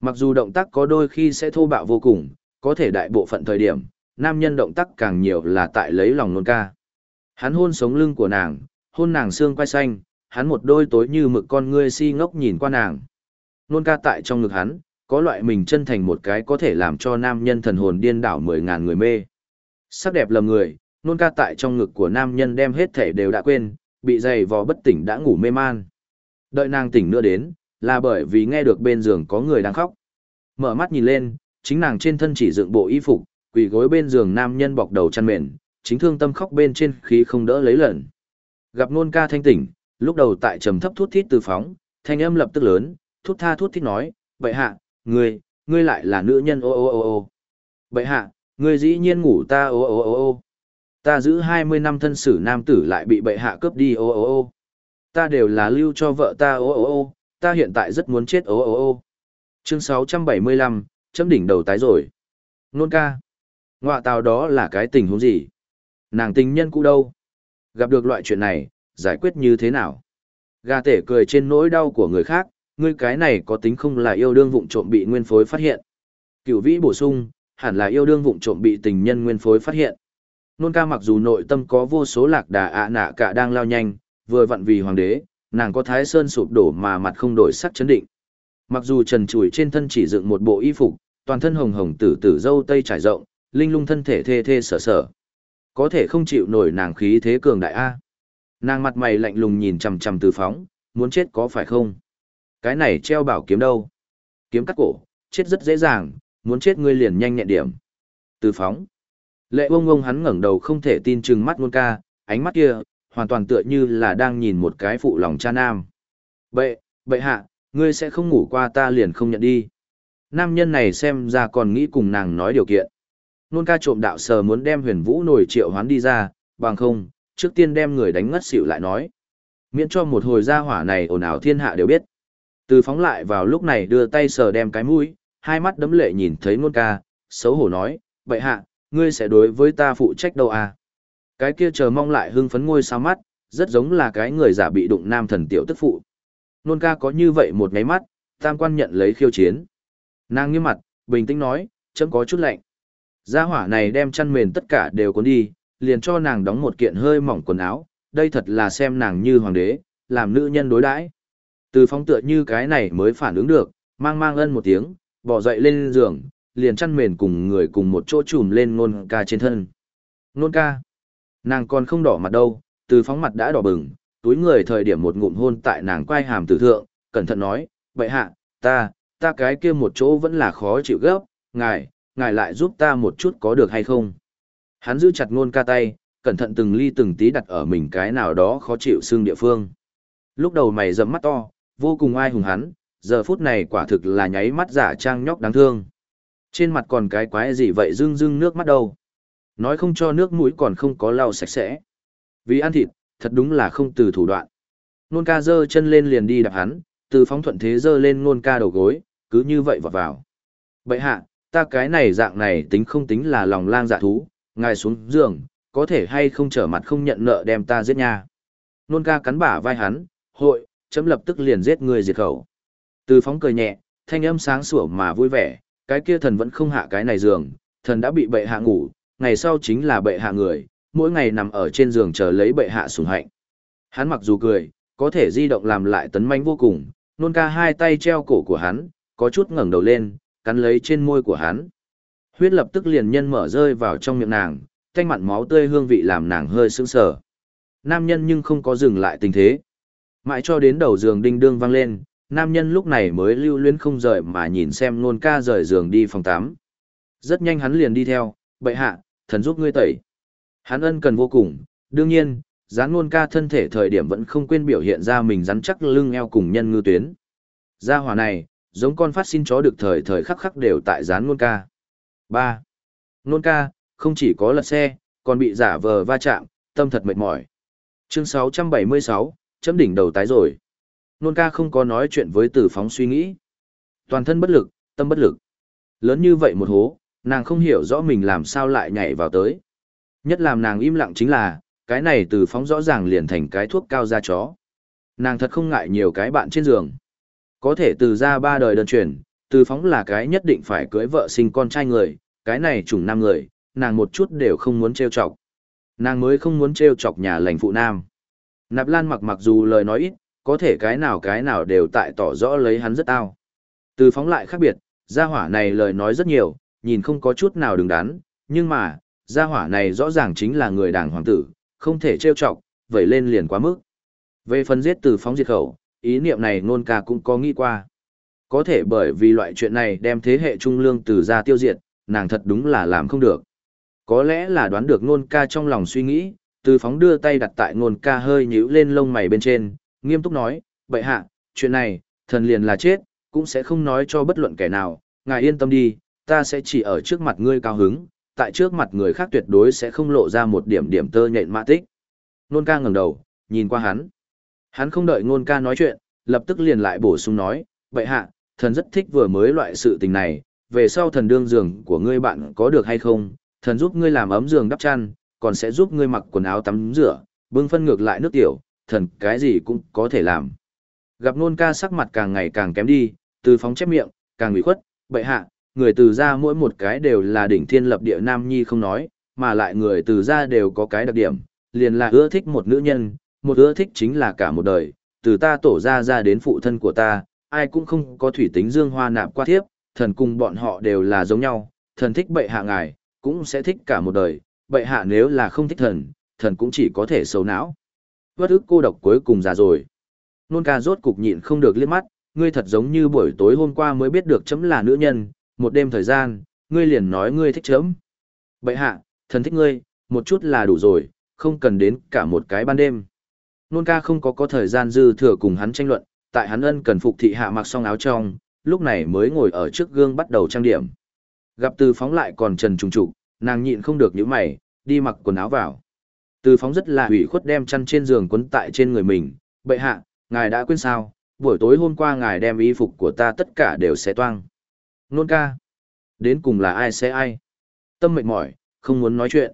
Mặc dù động tác có đôi khi sẽ thô bạo vô cùng, có thể đại bộ phận thời điểm, nam nhân động tác càng nhiều là tại lấy lòng nôn ca. Hắn hôn sống lưng của nàng, hôn nàng xương quai xanh, hắn một đôi tối như mực con ngươi si ngốc nhìn qua nàng. Nôn ca tại trong ngực hắn, có loại mình chân thành một cái có thể làm cho nam nhân thần hồn điên đảo mười ngàn người mê. Sắc đẹp lầm người, nôn ca tại trong ngực của nam nhân đem hết thể đều đã quên, bị dày vò bất tỉnh đã ngủ mê man. Đợi nàng tỉnh nữa đến, là bởi vì nghe được bên giường có người đang khóc. Mở mắt nhìn lên, chính nàng trên thân chỉ dựng bộ y phục, quỳ gối bên giường nam nhân bọc đầu chăn mền, chính thương tâm khóc bên trên khí không đỡ lấy lần. Gặp nôn ca thanh tỉnh, lúc đầu tại trầm thấp thút thít từ phóng, thanh âm lập tức lớn, thút tha thút thít nói, vậy hạ, ngươi, ngươi lại là nữ nhân ô ô ô ô. Bệ hạ, ngươi dĩ nhiên ngủ ta ô ô ô ô. Ta giữ 20 năm thân sử nam tử lại bị bệ hạ cướp đi ô ô ô. Ta đều là lưu cho vợ ta ô ô ô, ta hiện tại rất muốn chết ô ô ô. Chương 675, chấm đỉnh đầu tái rồi. Nôn ca. Ngoạ tào đó là cái tình huống gì? Nàng tình nhân cũ đâu? Gặp được loại chuyện này, giải quyết như thế nào? Gà tể cười trên nỗi đau của người khác, ngươi cái này có tính không là yêu đương vụng trộm bị nguyên phối phát hiện. Cửu vĩ bổ sung, hẳn là yêu đương vụng trộm bị tình nhân nguyên phối phát hiện. Nôn ca mặc dù nội tâm có vô số lạc đà ạ nạ cả đang lao nhanh, vừa vặn vì hoàng đế, nàng có thái sơn sụp đổ mà mặt không đổi sắc chấn định. Mặc dù trần trụi trên thân chỉ dựng một bộ y phục, toàn thân hồng hồng tử tử dâu tây trải rộng, linh lung thân thể thê thê sở sở. Có thể không chịu nổi nàng khí thế cường đại A. Nàng mặt mày lạnh lùng nhìn chằm chằm từ phóng, muốn chết có phải không? Cái này treo bảo kiếm đâu? Kiếm cắt cổ, chết rất dễ dàng, muốn chết ngươi liền nhanh nhẹn điểm. Từ phóng. Lệ ông ông hắn ngẩng đầu không thể tin chừng mắt luôn ca, ánh mắt kia, hoàn toàn tựa như là đang nhìn một cái phụ lòng cha nam. Bệ, bệ hạ, ngươi sẽ không ngủ qua ta liền không nhận đi. Nam nhân này xem ra còn nghĩ cùng nàng nói điều kiện. Nôn ca trộm đạo sờ muốn đem huyền vũ nổi triệu hoán đi ra, bằng không, trước tiên đem người đánh ngất xỉu lại nói. Miễn cho một hồi gia hỏa này ồn ào thiên hạ đều biết. Từ phóng lại vào lúc này đưa tay sờ đem cái mũi, hai mắt đấm lệ nhìn thấy nôn ca, xấu hổ nói, vậy hạ, ngươi sẽ đối với ta phụ trách đâu à? Cái kia chờ mong lại hưng phấn ngôi sao mắt, rất giống là cái người giả bị đụng nam thần tiểu tức phụ. Nôn ca có như vậy một ngáy mắt, tam quan nhận lấy khiêu chiến. Nàng nghiêm mặt, bình tĩnh nói, chấm có chút lạnh. Gia hỏa này đem chăn mền tất cả đều cuốn đi, liền cho nàng đóng một kiện hơi mỏng quần áo, đây thật là xem nàng như hoàng đế, làm nữ nhân đối đãi. Từ phóng tựa như cái này mới phản ứng được, mang mang ân một tiếng, bỏ dậy lên giường, liền chăn mền cùng người cùng một chỗ chùm lên nôn ca trên thân. Nôn ca. Nàng còn không đỏ mặt đâu, từ phóng mặt đã đỏ bừng, túi người thời điểm một ngụm hôn tại nàng quay hàm tử thượng, cẩn thận nói, vậy hạ, ta, ta cái kia một chỗ vẫn là khó chịu gấp, ngài, ngài lại giúp ta một chút có được hay không? Hắn giữ chặt nôn ca tay, cẩn thận từng ly từng tí đặt ở mình cái nào đó khó chịu xương địa phương. Lúc đầu mày dẫm mắt to, vô cùng ai hùng hắn, giờ phút này quả thực là nháy mắt giả trang nhóc đáng thương. Trên mặt còn cái quái gì vậy rưng rưng nước mắt đâu. Nói không cho nước mũi còn không có lau sạch sẽ. Vì ăn thịt, thật đúng là không từ thủ đoạn. Nôn ca giơ chân lên liền đi đạp hắn, từ phóng thuận thế giơ lên nôn ca đầu gối, cứ như vậy vọt vào. Bậy hạ, ta cái này dạng này tính không tính là lòng lang dạ thú, ngài xuống giường, có thể hay không trở mặt không nhận nợ đem ta giết nha. Nôn ca cắn bả vai hắn, hội, chấm lập tức liền giết người diệt khẩu. Từ phóng cười nhẹ, thanh âm sáng sủa mà vui vẻ, cái kia thần vẫn không hạ cái này giường, thần đã bị bệ hạ ngủ, ngày sau chính là bệ hạ người, mỗi ngày nằm ở trên giường chờ lấy bệ hạ sủng hạnh. Hắn mặc dù cười, có thể di động làm lại tấn manh vô cùng, nôn ca hai tay treo cổ của hắn, có chút ngẩng đầu lên, cắn lấy trên môi của hắn. Huyết lập tức liền nhân mở rơi vào trong miệng nàng, thanh mặn máu tươi hương vị làm nàng hơi sững sờ. Nam nhân nhưng không có dừng lại tình thế. Mãi cho đến đầu giường đinh đương vang lên, nam nhân lúc này mới lưu luyến không rời mà nhìn xem nôn ca rời giường đi phòng tắm. Rất nhanh hắn liền đi theo, bệ hạ, thần giúp ngươi tẩy. Hắn ân cần vô cùng, đương nhiên, gián nôn ca thân thể thời điểm vẫn không quên biểu hiện ra mình rắn chắc lưng eo cùng nhân ngư tuyến. Gia hỏa này, giống con phát xin chó được thời thời khắc khắc đều tại gián nôn ca. Ba. Nôn ca, không chỉ có lật xe, còn bị giả vờ va chạm, tâm thật mệt mỏi. Chương 676, chấm đỉnh đầu tái rồi. Nôn ca không có nói chuyện với tử phóng suy nghĩ. Toàn thân bất lực, tâm bất lực. Lớn như vậy một hố, nàng không hiểu rõ mình làm sao lại nhảy vào tới. Nhất làm nàng im lặng chính là, cái này tử phóng rõ ràng liền thành cái thuốc cao da chó. Nàng thật không ngại nhiều cái bạn trên giường. Có thể từ ra ba đời đơn truyền, từ phóng là cái nhất định phải cưới vợ sinh con trai người, cái này trùng nam người, nàng một chút đều không muốn trêu chọc. Nàng mới không muốn trêu chọc nhà lành phụ nam. Nạp Lan mặc mặc dù lời nói ít, có thể cái nào cái nào đều tại tỏ rõ lấy hắn rất tao. Từ phóng lại khác biệt, gia hỏa này lời nói rất nhiều, nhìn không có chút nào đứng đắn, nhưng mà, gia hỏa này rõ ràng chính là người đảng hoàng tử, không thể trêu chọc, vậy lên liền quá mức. Về phần giết từ phóng diệt khẩu, ý niệm này nôn ca cũng có nghĩ qua. Có thể bởi vì loại chuyện này đem thế hệ trung lương từ ra tiêu diệt, nàng thật đúng là làm không được. Có lẽ là đoán được nôn ca trong lòng suy nghĩ, từ phóng đưa tay đặt tại ngôn ca hơi nhíu lên lông mày bên trên, nghiêm túc nói, bậy hạ, chuyện này, thần liền là chết, cũng sẽ không nói cho bất luận kẻ nào, ngài yên tâm đi, ta sẽ chỉ ở trước mặt ngươi cao hứng, tại trước mặt người khác tuyệt đối sẽ không lộ ra một điểm điểm tơ nhện mã tích. Ngôn ca ngẩng đầu, nhìn qua hắn. Hắn không đợi ngôn ca nói chuyện, lập tức liền lại bổ sung nói, bậy hạ, thần rất thích vừa mới loại sự tình này, về sau thần đương giường của ngươi bạn có được hay không, thần giúp ngươi làm ấm giường đắp chăn, còn sẽ giúp ngươi mặc quần áo tắm rửa, bưng phân ngược lại nước tiểu, thần cái gì cũng có thể làm. Gặp nôn ca sắc mặt càng ngày càng kém đi, từ phóng chép miệng, càng ủy khuất, bệ hạ, người từ ra mỗi một cái đều là đỉnh thiên lập địa nam nhi không nói, mà lại người từ ra đều có cái đặc điểm, liền là ưa thích một nữ nhân, một ưa thích chính là cả một đời, từ ta tổ ra ra đến phụ thân của ta, ai cũng không có thủy tính dương hoa nạp qua thiếp, thần cùng bọn họ đều là giống nhau, thần thích bệ hạ ngài, cũng sẽ thích cả một đời, bệ hạ nếu là không thích thần, thần cũng chỉ có thể xấu não. Vất ức cô độc cuối cùng già rồi. Nôn ca rốt cục nhịn không được liếc mắt, ngươi thật giống như buổi tối hôm qua mới biết được chấm là nữ nhân, một đêm thời gian, ngươi liền nói ngươi thích chấm. Bệ hạ, thần thích ngươi, một chút là đủ rồi, không cần đến cả một cái ban đêm. Nôn ca không có có thời gian dư thừa cùng hắn tranh luận, tại hắn ân cần phục thị hạ mặc xong áo trong, lúc này mới ngồi ở trước gương bắt đầu trang điểm. Gặp từ phóng lại còn trần trùng trục, nàng nhịn không được những mày, đi mặc quần áo vào. Từ phóng rất là hủy khuất đem chăn trên giường quấn tại trên người mình, bệ hạ, ngài đã quên sao, buổi tối hôm qua ngài đem y phục của ta tất cả đều sẽ toang. Nôn ca. Đến cùng là ai sẽ ai? Tâm mệt mỏi, không muốn nói chuyện.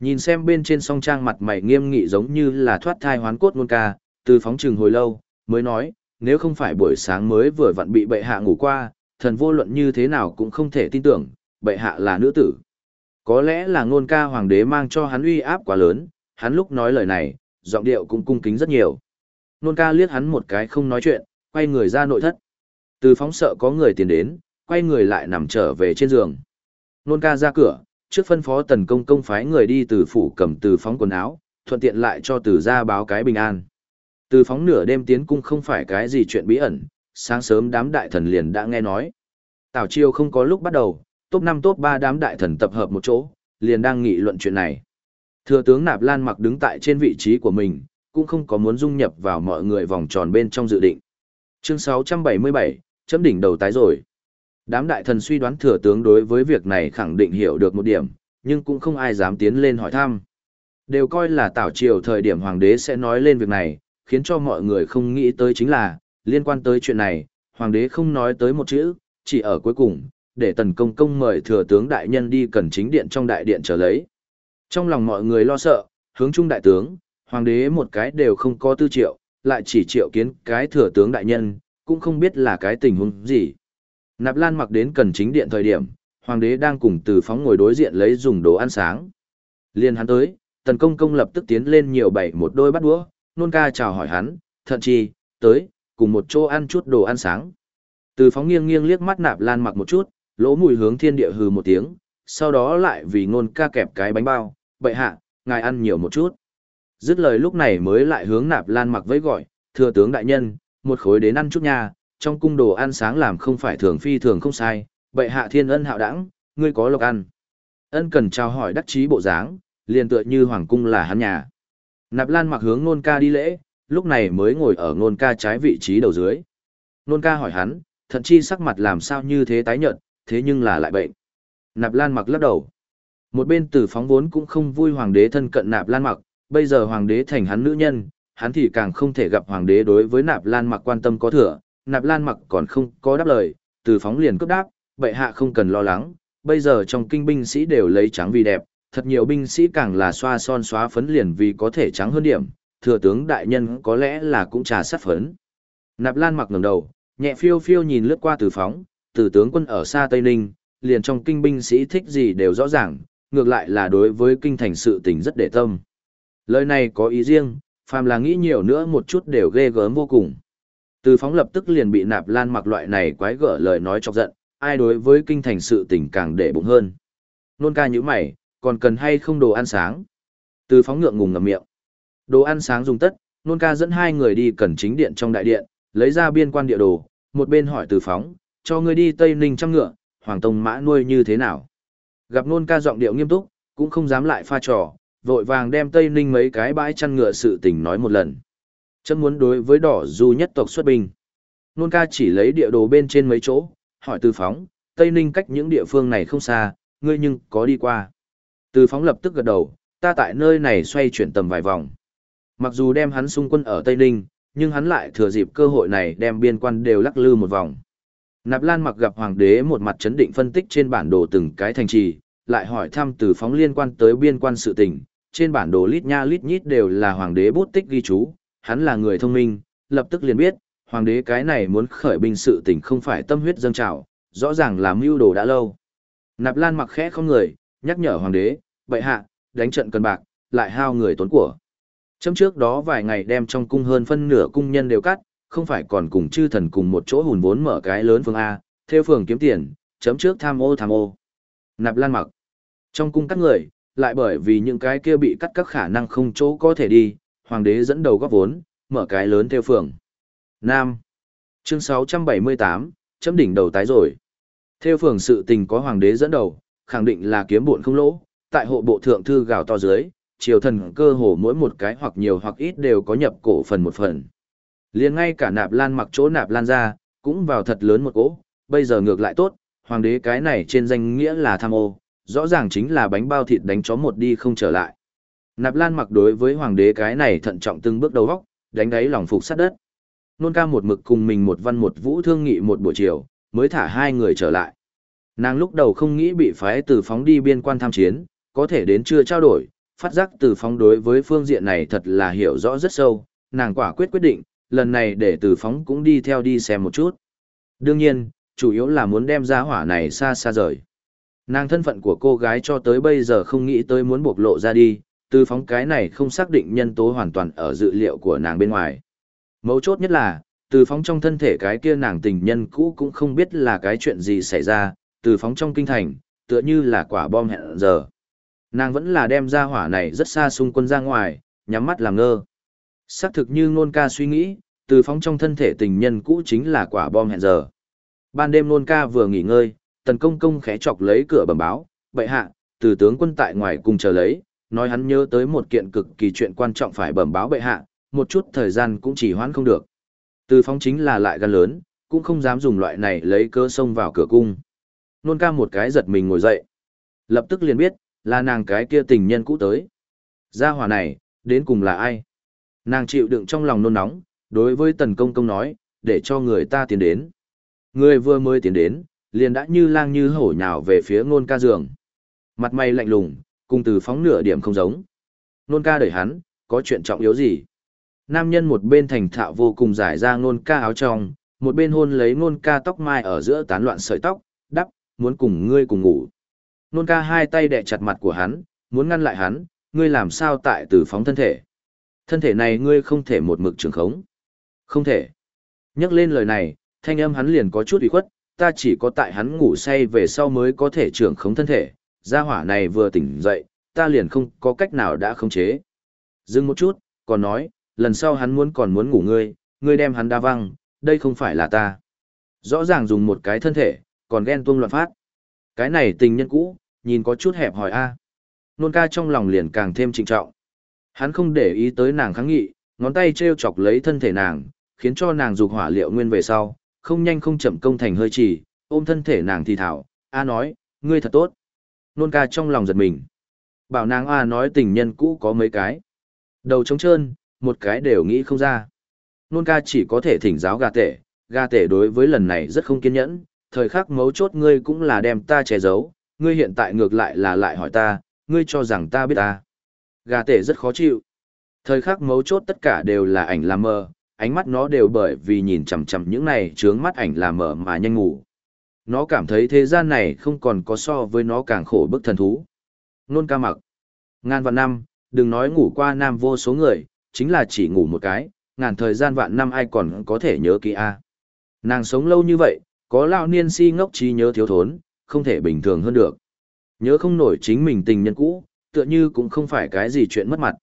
Nhìn xem bên trên song trang mặt mày nghiêm nghị giống như là thoát thai hoán cốt nôn ca, từ phóng trừng hồi lâu, mới nói, nếu không phải buổi sáng mới vừa vặn bị bệ hạ ngủ qua, thần vô luận như thế nào cũng không thể tin tưởng, bệ hạ là nữ tử. Có lẽ là ngôn ca hoàng đế mang cho hắn uy áp quá lớn, hắn lúc nói lời này, giọng điệu cũng cung kính rất nhiều. Nôn ca liếc hắn một cái không nói chuyện, quay người ra nội thất. Từ phóng sợ có người tiến đến, quay người lại nằm trở về trên giường. Nôn ca ra cửa, trước phân phó tần công công phái người đi từ phủ cầm từ phóng quần áo, thuận tiện lại cho từ ra báo cái bình an. Từ phóng nửa đêm tiến cung không phải cái gì chuyện bí ẩn, sáng sớm đám đại thần liền đã nghe nói. Tào chiêu không có lúc bắt đầu, top 5 top 3 đám đại thần tập hợp một chỗ, liền đang nghị luận chuyện này. Thừa tướng Nạp Lan mặc đứng tại trên vị trí của mình, cũng không có muốn dung nhập vào mọi người vòng tròn bên trong dự định. Chương 677, chấm đỉnh đầu tái rồi. Đám đại thần suy đoán thừa tướng đối với việc này khẳng định hiểu được một điểm, nhưng cũng không ai dám tiến lên hỏi thăm. Đều coi là tảo triều thời điểm hoàng đế sẽ nói lên việc này, khiến cho mọi người không nghĩ tới chính là, liên quan tới chuyện này, hoàng đế không nói tới một chữ, chỉ ở cuối cùng, để tần công công mời thừa tướng đại nhân đi cần chính điện trong đại điện trở lấy. Trong lòng mọi người lo sợ, hướng trung đại tướng, hoàng đế một cái đều không có tư triệu, lại chỉ triệu kiến cái thừa tướng đại nhân, cũng không biết là cái tình huống gì. Nạp Lan mặc đến cần chính điện thời điểm, hoàng đế đang cùng từ phóng ngồi đối diện lấy dùng đồ ăn sáng. Liên hắn tới, tần công công lập tức tiến lên nhiều bảy một đôi bắt đũa, nôn ca chào hỏi hắn, thận chi, tới, cùng một chỗ ăn chút đồ ăn sáng. Từ phóng nghiêng nghiêng liếc mắt nạp lan mặc một chút, lỗ mùi hướng thiên địa hừ một tiếng, sau đó lại vì nôn ca kẹp cái bánh bao, bậy hạ, ngài ăn nhiều một chút. Dứt lời lúc này mới lại hướng nạp lan mặc với gọi, Thưa tướng đại nhân, một khối đến ăn chút nha, trong cung đồ ăn sáng làm không phải thường phi thường không sai, bậy hạ thiên ân hạo đẳng, ngươi có lộc ăn. Ân cần chào hỏi đắc chí bộ dáng, liền tựa như hoàng cung là hắn nhà. Nạp Lan mặc hướng nôn ca đi lễ, lúc này mới ngồi ở nôn ca trái vị trí đầu dưới. Nôn ca hỏi hắn, thận chi sắc mặt làm sao như thế tái nhợt, thế nhưng là lại bệnh. Nạp Lan mặc lắc đầu. Một bên tử phóng vốn cũng không vui hoàng đế thân cận Nạp Lan mặc, bây giờ hoàng đế thành hắn nữ nhân, hắn thì càng không thể gặp hoàng đế đối với Nạp Lan mặc quan tâm có thừa. Nạp Lan mặc còn không có đáp lời, tử phóng liền cướp đáp, bệ hạ không cần lo lắng, bây giờ trong kinh binh sĩ đều lấy trắng vì đẹp, thật nhiều binh sĩ càng là xoa son xóa phấn liền vì có thể trắng hơn điểm, thừa tướng đại nhân có lẽ là cũng trà sát phấn. Nạp Lan mặc ngẩng đầu, nhẹ phiêu phiêu nhìn lướt qua từ phóng, từ tướng quân ở xa Tây Ninh, liền trong kinh binh sĩ thích gì đều rõ ràng, ngược lại là đối với kinh thành sự tình rất để tâm. Lời này có ý riêng, phàm là nghĩ nhiều nữa một chút đều ghê gớm vô cùng. Từ phóng lập tức liền bị nạp lan mặc loại này quái gở lời nói chọc giận, ai đối với kinh thành sự tình càng để bụng hơn. Nôn ca như mày, còn cần hay không đồ ăn sáng? Từ phóng ngượng ngùng ngầm miệng. Đồ ăn sáng dùng tất, nôn ca dẫn hai người đi cần chính điện trong đại điện, lấy ra biên quan địa đồ, một bên hỏi từ phóng, cho ngươi đi Tây Ninh trăm ngựa, Hoàng Tông mã nuôi như thế nào? Gặp nôn ca giọng điệu nghiêm túc, cũng không dám lại pha trò, vội vàng đem Tây Ninh mấy cái bãi chăn ngựa sự tình nói một lần. chân muốn đối với đỏ du nhất tộc xuất binh. Nôn ca chỉ lấy địa đồ bên trên mấy chỗ, hỏi từ phóng, Tây Ninh cách những địa phương này không xa, ngươi nhưng có đi qua. Từ phóng lập tức gật đầu, ta tại nơi này xoay chuyển tầm vài vòng. Mặc dù đem hắn xung quân ở Tây Ninh, nhưng hắn lại thừa dịp cơ hội này đem biên quan đều lắc lư một vòng. Nạp Lan mặc gặp hoàng đế một mặt chấn định phân tích trên bản đồ từng cái thành trì, lại hỏi thăm từ phóng liên quan tới biên quan sự tình, trên bản đồ lít nha lít nhít đều là hoàng đế bút tích ghi chú, hắn là người thông minh, lập tức liền biết, hoàng đế cái này muốn khởi binh sự tình không phải tâm huyết dâng trào, rõ ràng là mưu đồ đã lâu. Nạp Lan mặc khẽ không người, nhắc nhở hoàng đế, bệ hạ, đánh trận cần bạc, lại hao người tốn của. Chấm trước đó vài ngày đem trong cung hơn phân nửa cung nhân đều cắt, không phải còn cùng chư thần cùng một chỗ hùn vốn mở cái lớn phương A, theo phường kiếm tiền, chấm trước tham ô tham ô. Nạp lan mặc. Trong cung các người, lại bởi vì những cái kia bị cắt các khả năng không chỗ có thể đi, hoàng đế dẫn đầu góp vốn, mở cái lớn theo phường. Nam. Chương 678, chấm đỉnh đầu tái rồi. Theo phường sự tình có hoàng đế dẫn đầu, khẳng định là kiếm buồn không lỗ, tại hộ bộ thượng thư gào to dưới, triều thần cơ hồ mỗi một cái hoặc nhiều hoặc ít đều có nhập cổ phần một phần liền ngay cả nạp lan mặc chỗ nạp lan ra, cũng vào thật lớn một cỗ, bây giờ ngược lại tốt, hoàng đế cái này trên danh nghĩa là tham ô, rõ ràng chính là bánh bao thịt đánh chó một đi không trở lại. Nạp lan mặc đối với hoàng đế cái này thận trọng từng bước đầu góc, đánh đáy lòng phục sát đất. Nôn ca một mực cùng mình một văn một vũ thương nghị một buổi chiều, mới thả hai người trở lại. Nàng lúc đầu không nghĩ bị phái từ phóng đi biên quan tham chiến, có thể đến chưa trao đổi, phát giác từ phóng đối với phương diện này thật là hiểu rõ rất sâu, nàng quả quyết quyết định, lần này để từ phóng cũng đi theo đi xem một chút. Đương nhiên, chủ yếu là muốn đem ra hỏa này xa xa rời. Nàng thân phận của cô gái cho tới bây giờ không nghĩ tới muốn bộc lộ ra đi, từ phóng cái này không xác định nhân tố hoàn toàn ở dự liệu của nàng bên ngoài. Mấu chốt nhất là, từ phóng trong thân thể cái kia nàng tình nhân cũ cũng không biết là cái chuyện gì xảy ra, từ phóng trong kinh thành, tựa như là quả bom hẹn giờ. Nàng vẫn là đem ra hỏa này rất xa xung quân ra ngoài, nhắm mắt làm ngơ. Xác thực như nôn ca suy nghĩ, từ phóng trong thân thể tình nhân cũ chính là quả bom hẹn giờ. Ban đêm nôn ca vừa nghỉ ngơi, tần công công khẽ chọc lấy cửa bẩm báo, bệ hạ, từ tướng quân tại ngoài cùng chờ lấy, nói hắn nhớ tới một kiện cực kỳ chuyện quan trọng phải bẩm báo bệ hạ, một chút thời gian cũng chỉ hoãn không được. Từ phóng chính là lại gan lớn, cũng không dám dùng loại này lấy cớ xông vào cửa cung. Nôn ca một cái giật mình ngồi dậy. Lập tức liền biết, là nàng cái kia tình nhân cũ tới. Gia hỏa này, đến cùng là ai? Nàng chịu đựng trong lòng nôn nóng, đối với tần công công nói, để cho người ta tiến đến. Người vừa mới tiến đến, liền đã như lang như hổ nhào về phía ngôn ca giường. Mặt mày lạnh lùng, cùng từ phóng nửa điểm không giống. Nôn ca đẩy hắn, có chuyện trọng yếu gì? Nam nhân một bên thành thạo vô cùng giải ra ngôn ca áo trong, một bên hôn lấy ngôn ca tóc mai ở giữa tán loạn sợi tóc, đắp, muốn cùng ngươi cùng ngủ. Nôn ca hai tay đè chặt mặt của hắn, muốn ngăn lại hắn, ngươi làm sao tại từ phóng thân thể. Thân thể này ngươi không thể một mực trường khống. Không thể. Nhắc lên lời này, thanh âm hắn liền có chút ủy khuất, ta chỉ có tại hắn ngủ say về sau mới có thể trường khống thân thể, gia hỏa này vừa tỉnh dậy, ta liền không có cách nào đã khống chế. Dừng một chút, còn nói, lần sau hắn muốn còn muốn ngủ ngươi, ngươi đem hắn đa văng, đây không phải là ta. Rõ ràng dùng một cái thân thể, còn ghen tuông loạn phát. Cái này tình nhân cũ, nhìn có chút hẹp hỏi a. Nôn ca trong lòng liền càng thêm trịnh trọng. Hắn không để ý tới nàng kháng nghị, ngón tay treo chọc lấy thân thể nàng, khiến cho nàng dục hỏa liệu nguyên về sau, không nhanh không chậm công thành hơi chỉ, ôm thân thể nàng thì thảo, A nói, ngươi thật tốt. Nôn ca trong lòng giật mình. Bảo nàng A nói tình nhân cũ có mấy cái. Đầu trống trơn, một cái đều nghĩ không ra. Nôn ca chỉ có thể thỉnh giáo gà tể, gà tể đối với lần này rất không kiên nhẫn, thời khắc mấu chốt ngươi cũng là đem ta che giấu, ngươi hiện tại ngược lại là lại hỏi ta, ngươi cho rằng ta biết ta. Gà tể rất khó chịu. Thời khắc mấu chốt tất cả đều là ảnh làm mờ, ánh mắt nó đều bởi vì nhìn chằm chằm những này trướng mắt ảnh làm mờ mà nhanh ngủ. Nó cảm thấy thế gian này không còn có so với nó càng khổ bức thần thú. Nôn ca mặc. Ngàn vạn năm, đừng nói ngủ qua nam vô số người, chính là chỉ ngủ một cái, ngàn thời gian vạn năm ai còn có thể nhớ kỹ a. Nàng sống lâu như vậy, có lao niên si ngốc trí nhớ thiếu thốn, không thể bình thường hơn được. Nhớ không nổi chính mình tình nhân cũ, tựa như cũng không phải cái gì chuyện mất mặt.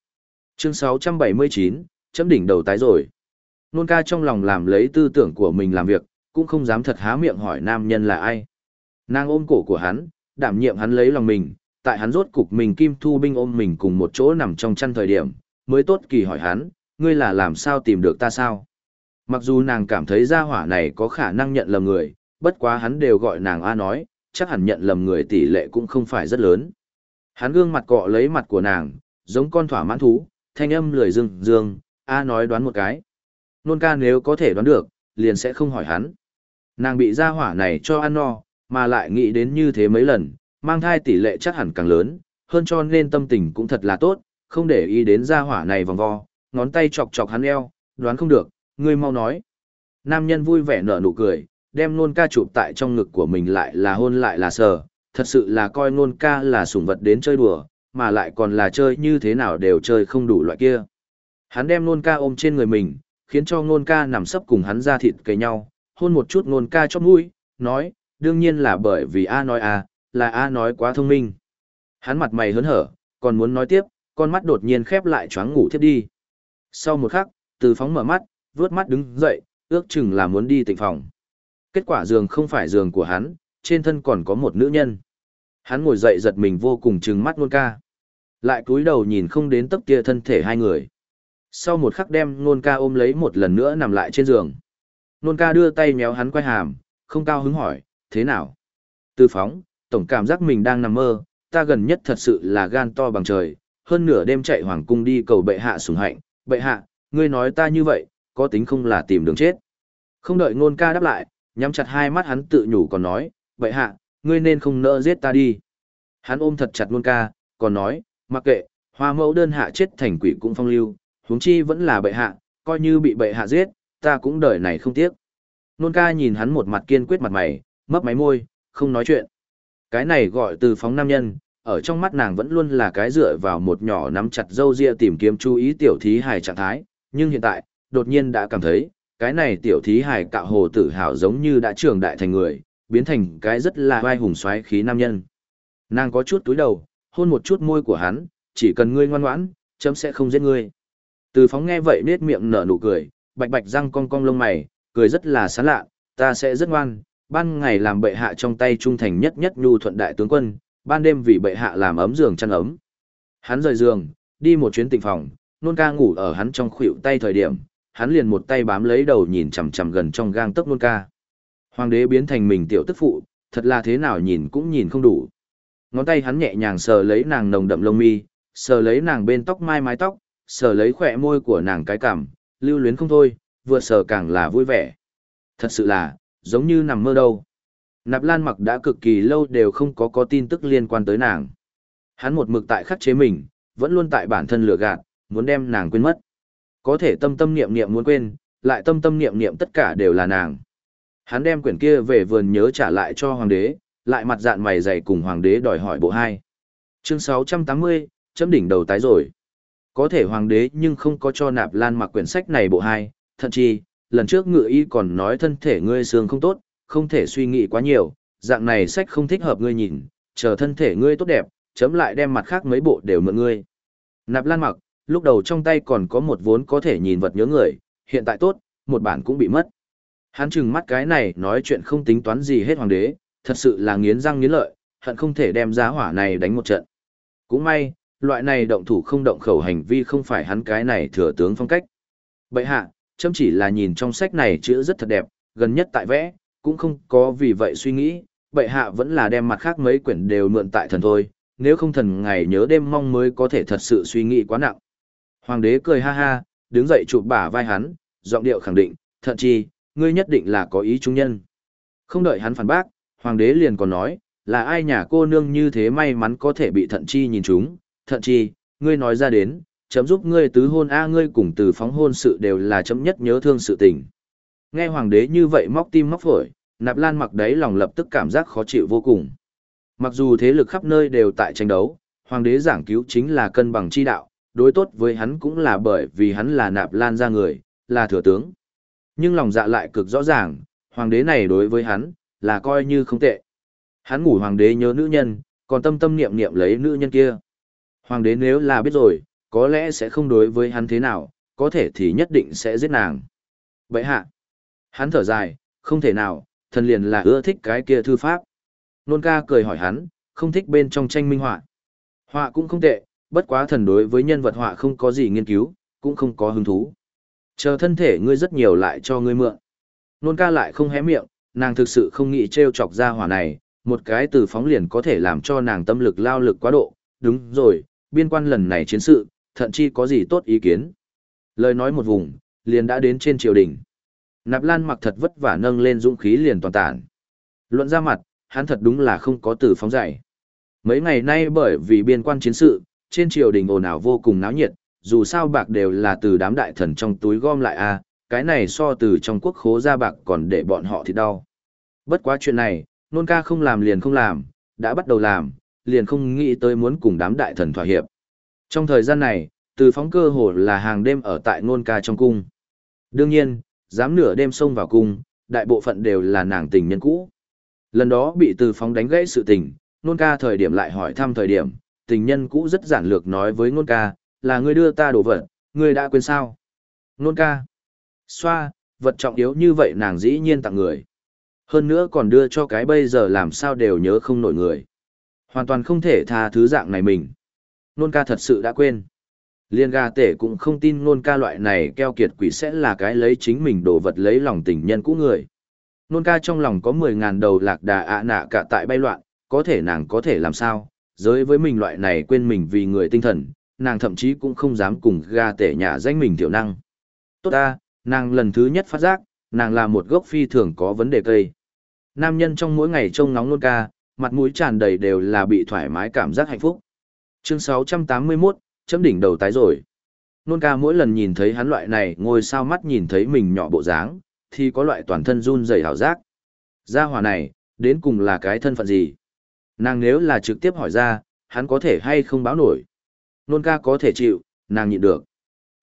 Chương 679, chấm đỉnh đầu tái rồi. Nôn ca trong lòng làm lấy tư tưởng của mình làm việc, cũng không dám thật há miệng hỏi nam nhân là ai. Nàng ôm cổ của hắn, đảm nhiệm hắn lấy lòng mình, tại hắn rốt cục mình kim thu binh ôm mình cùng một chỗ nằm trong chăn thời điểm, mới tốt kỳ hỏi hắn, ngươi là làm sao tìm được ta sao? Mặc dù nàng cảm thấy gia hỏa này có khả năng nhận lầm người, bất quá hắn đều gọi nàng A nói, chắc hẳn nhận lầm người tỷ lệ cũng không phải rất lớn. Hắn gương mặt cọ lấy mặt của nàng, giống con thỏa mãn thú, thanh âm lười dương dương, A nói đoán một cái. Nôn ca nếu có thể đoán được, liền sẽ không hỏi hắn. Nàng bị gia hỏa này cho ăn no, mà lại nghĩ đến như thế mấy lần, mang thai tỷ lệ chắc hẳn càng lớn, hơn cho nên tâm tình cũng thật là tốt, không để ý đến gia hỏa này vòng vo, ngón tay chọc chọc hắn eo, đoán không được, ngươi mau nói. Nam nhân vui vẻ nở nụ cười, đem nôn ca chụp tại trong ngực của mình lại là hôn lại là sờ, thật sự là coi nôn ca là sủng vật đến chơi đùa, mà lại còn là chơi như thế nào đều chơi không đủ loại kia. Hắn đem nôn ca ôm trên người mình, khiến cho nôn ca nằm sấp cùng hắn ra thịt cầy nhau, hôn một chút nôn ca chóp mũi, nói, đương nhiên là bởi vì A nói A, là A nói quá thông minh. Hắn mặt mày hớn hở, còn muốn nói tiếp, con mắt đột nhiên khép lại choáng ngủ thiếp đi. Sau một khắc, từ phóng mở mắt, vướt mắt đứng dậy, ước chừng là muốn đi tịnh phòng. Kết quả giường không phải giường của hắn, trên thân còn có một nữ nhân. Hắn ngồi dậy giật mình vô cùng trừng mắt nôn ca. Lại cúi đầu nhìn không đến tấc kia thân thể hai người sau một khắc đem nôn ca ôm lấy một lần nữa nằm lại trên giường. Nôn ca đưa tay méo hắn quay hàm, không cao hứng hỏi, thế nào? Tư phóng, tổng cảm giác mình đang nằm mơ, ta gần nhất thật sự là gan to bằng trời, hơn nửa đêm chạy hoàng cung đi cầu bệ hạ sủng hạnh, bệ hạ, ngươi nói ta như vậy, có tính không là tìm đường chết. Không đợi nôn ca đáp lại, nhắm chặt hai mắt hắn tự nhủ còn nói, bệ hạ, ngươi nên không nỡ giết ta đi. Hắn ôm thật chặt nôn ca, còn nói, mặc kệ, hoa mẫu đơn hạ chết thành quỷ cũng phong lưu, huống chi vẫn là bệ hạ, coi như bị bệ hạ giết, ta cũng đời này không tiếc. Nôn ca nhìn hắn một mặt kiên quyết mặt mày, mấp máy môi, không nói chuyện. Cái này gọi từ phóng nam nhân, ở trong mắt nàng vẫn luôn là cái dựa vào một nhỏ nắm chặt dâu ria tìm kiếm chú ý tiểu thí hài trạng thái, nhưng hiện tại, đột nhiên đã cảm thấy, cái này tiểu thí hài cạo hồ tử hào giống như đã trưởng đại thành người, biến thành cái rất là vai hùng xoáy khí nam nhân. Nàng có chút túi đầu, hôn một chút môi của hắn, chỉ cần ngươi ngoan ngoãn, chấm sẽ không giết ngươi. Từ phóng nghe vậy nết miệng nở nụ cười, bạch bạch răng cong cong lông mày, cười rất là sán lạ, ta sẽ rất ngoan, ban ngày làm bệ hạ trong tay trung thành nhất nhất nhu thuận đại tướng quân, ban đêm vì bệ hạ làm ấm giường chăn ấm. Hắn rời giường, đi một chuyến tịnh phòng, nôn ca ngủ ở hắn trong khuỷu tay thời điểm, hắn liền một tay bám lấy đầu nhìn chằm chằm gần trong gang tấc nôn ca. Hoàng đế biến thành mình tiểu tức phụ, thật là thế nào nhìn cũng nhìn không đủ. Ngón tay hắn nhẹ nhàng sờ lấy nàng nồng đậm lông mi, sờ lấy nàng bên tóc mai mái tóc, sờ lấy khỏe môi của nàng cái cảm, lưu luyến không thôi, vừa sờ càng là vui vẻ. Thật sự là, giống như nằm mơ đâu. Nạp Lan mặc đã cực kỳ lâu đều không có có tin tức liên quan tới nàng. Hắn một mực tại khắc chế mình, vẫn luôn tại bản thân lừa gạt, muốn đem nàng quên mất. Có thể tâm tâm niệm niệm muốn quên, lại tâm tâm niệm niệm tất cả đều là nàng. Hắn đem quyển kia về vườn nhớ trả lại cho hoàng đế, lại mặt dạn mày dày cùng hoàng đế đòi hỏi bộ hai. Chương 680, chấm đỉnh đầu tái rồi. Có thể hoàng đế nhưng không có cho nạp lan mặc quyển sách này bộ hai, thậm chí, lần trước ngự y còn nói thân thể ngươi xương không tốt, không thể suy nghĩ quá nhiều, dạng này sách không thích hợp ngươi nhìn, chờ thân thể ngươi tốt đẹp, chấm lại đem mặt khác mấy bộ đều mượn ngươi. Nạp lan mặc, lúc đầu trong tay còn có một vốn có thể nhìn vật nhớ người, hiện tại tốt, một bản cũng bị mất. Hắn chừng mắt cái này nói chuyện không tính toán gì hết hoàng đế, thật sự là nghiến răng nghiến lợi, hận không thể đem giá hỏa này đánh một trận. Cũng may, loại này động thủ không động khẩu hành vi không phải hắn cái này thừa tướng phong cách. Bậy hạ, chấm chỉ là nhìn trong sách này chữ rất thật đẹp, gần nhất tại vẽ, cũng không có vì vậy suy nghĩ, bậy hạ vẫn là đem mặt khác mấy quyển đều mượn tại thần thôi, nếu không thần ngày nhớ đêm mong mới có thể thật sự suy nghĩ quá nặng. Hoàng đế cười ha ha, đứng dậy chụp bả vai hắn, giọng điệu khẳng định, thận chi, ngươi nhất định là có ý trung nhân. Không đợi hắn phản bác, hoàng đế liền còn nói, là ai nhà cô nương như thế may mắn có thể bị thận chi nhìn chúng, thận chi, ngươi nói ra đến, chấm giúp ngươi tứ hôn a ngươi cùng từ phóng hôn sự đều là chấm nhất nhớ thương sự tình. Nghe hoàng đế như vậy móc tim móc phổi, nạp lan mặc đấy lòng lập tức cảm giác khó chịu vô cùng. Mặc dù thế lực khắp nơi đều tại tranh đấu, hoàng đế giảng cứu chính là cân bằng chi đạo, đối tốt với hắn cũng là bởi vì hắn là nạp lan ra người, là thừa tướng. Nhưng lòng dạ lại cực rõ ràng, hoàng đế này đối với hắn, là coi như không tệ. Hắn ngủ hoàng đế nhớ nữ nhân, còn tâm tâm niệm niệm lấy nữ nhân kia. Hoàng đế nếu là biết rồi, có lẽ sẽ không đối với hắn thế nào, có thể thì nhất định sẽ giết nàng. Vậy hạ, hắn thở dài, không thể nào, thần liền là ưa thích cái kia thư pháp. Nôn ca cười hỏi hắn, không thích bên trong tranh minh họa. Họa cũng không tệ, bất quá thần đối với nhân vật họa không có gì nghiên cứu, cũng không có hứng thú. Chờ thân thể ngươi rất nhiều lại cho ngươi mượn. Nôn ca lại không hé miệng, nàng thực sự không nghĩ trêu chọc ra hỏa này, một cái từ phóng liền có thể làm cho nàng tâm lực lao lực quá độ. Đúng rồi, biên quan lần này chiến sự, thận chi có gì tốt ý kiến. Lời nói một vùng, liền đã đến trên triều đình. Nạp Lan mặc thật vất vả nâng lên dũng khí liền toàn tản. Luận ra mặt, hắn thật đúng là không có từ phóng dạy. Mấy ngày nay bởi vì biên quan chiến sự, trên triều đình ồn ào vô cùng náo nhiệt, dù sao bạc đều là từ đám đại thần trong túi gom lại a, à, cái này so từ trong quốc khố ra bạc còn để bọn họ thì đau. Bất quá chuyện này, nôn ca không làm liền không làm, đã bắt đầu làm, liền không nghĩ tới muốn cùng đám đại thần thỏa hiệp. Trong thời gian này, từ phóng cơ hồ là hàng đêm ở tại nôn ca trong cung. Đương nhiên, dám nửa đêm xông vào cung, đại bộ phận đều là nàng tình nhân cũ. Lần đó bị từ phóng đánh gãy sự tình, nôn ca thời điểm lại hỏi thăm thời điểm, tình nhân cũ rất giản lược nói với nôn ca, là ngươi đưa ta đổ vật, ngươi đã quên sao? Nôn ca. Xoa, vật trọng yếu như vậy nàng dĩ nhiên tặng người. Hơn nữa còn đưa cho cái bây giờ làm sao đều nhớ không nổi người. Hoàn toàn không thể tha thứ dạng này mình. Nôn ca thật sự đã quên. Liên ga tể cũng không tin nôn ca loại này keo kiệt quỷ sẽ là cái lấy chính mình đồ vật lấy lòng tình nhân cũ người. Nôn ca trong lòng có 10.000 đầu lạc đà ạ nạ cả tại bay loạn, có thể nàng có thể làm sao, giới với mình loại này quên mình vì người tinh thần, nàng thậm chí cũng không dám cùng ga tể nhà danh mình tiểu năng. Tốt ta, nàng lần thứ nhất phát giác, nàng là một gốc phi thường có vấn đề cây. Nam nhân trong mỗi ngày trông nóng nôn ca, mặt mũi tràn đầy đều là bị thoải mái cảm giác hạnh phúc. Chương 681, chấm đỉnh đầu tái rồi. Nôn ca mỗi lần nhìn thấy hắn loại này ngồi sao mắt nhìn thấy mình nhỏ bộ dáng, thì có loại toàn thân run rẩy hào giác. Gia hỏa này, đến cùng là cái thân phận gì? Nàng nếu là trực tiếp hỏi ra, hắn có thể hay không báo nổi. Nôn ca có thể chịu, nàng nhịn được.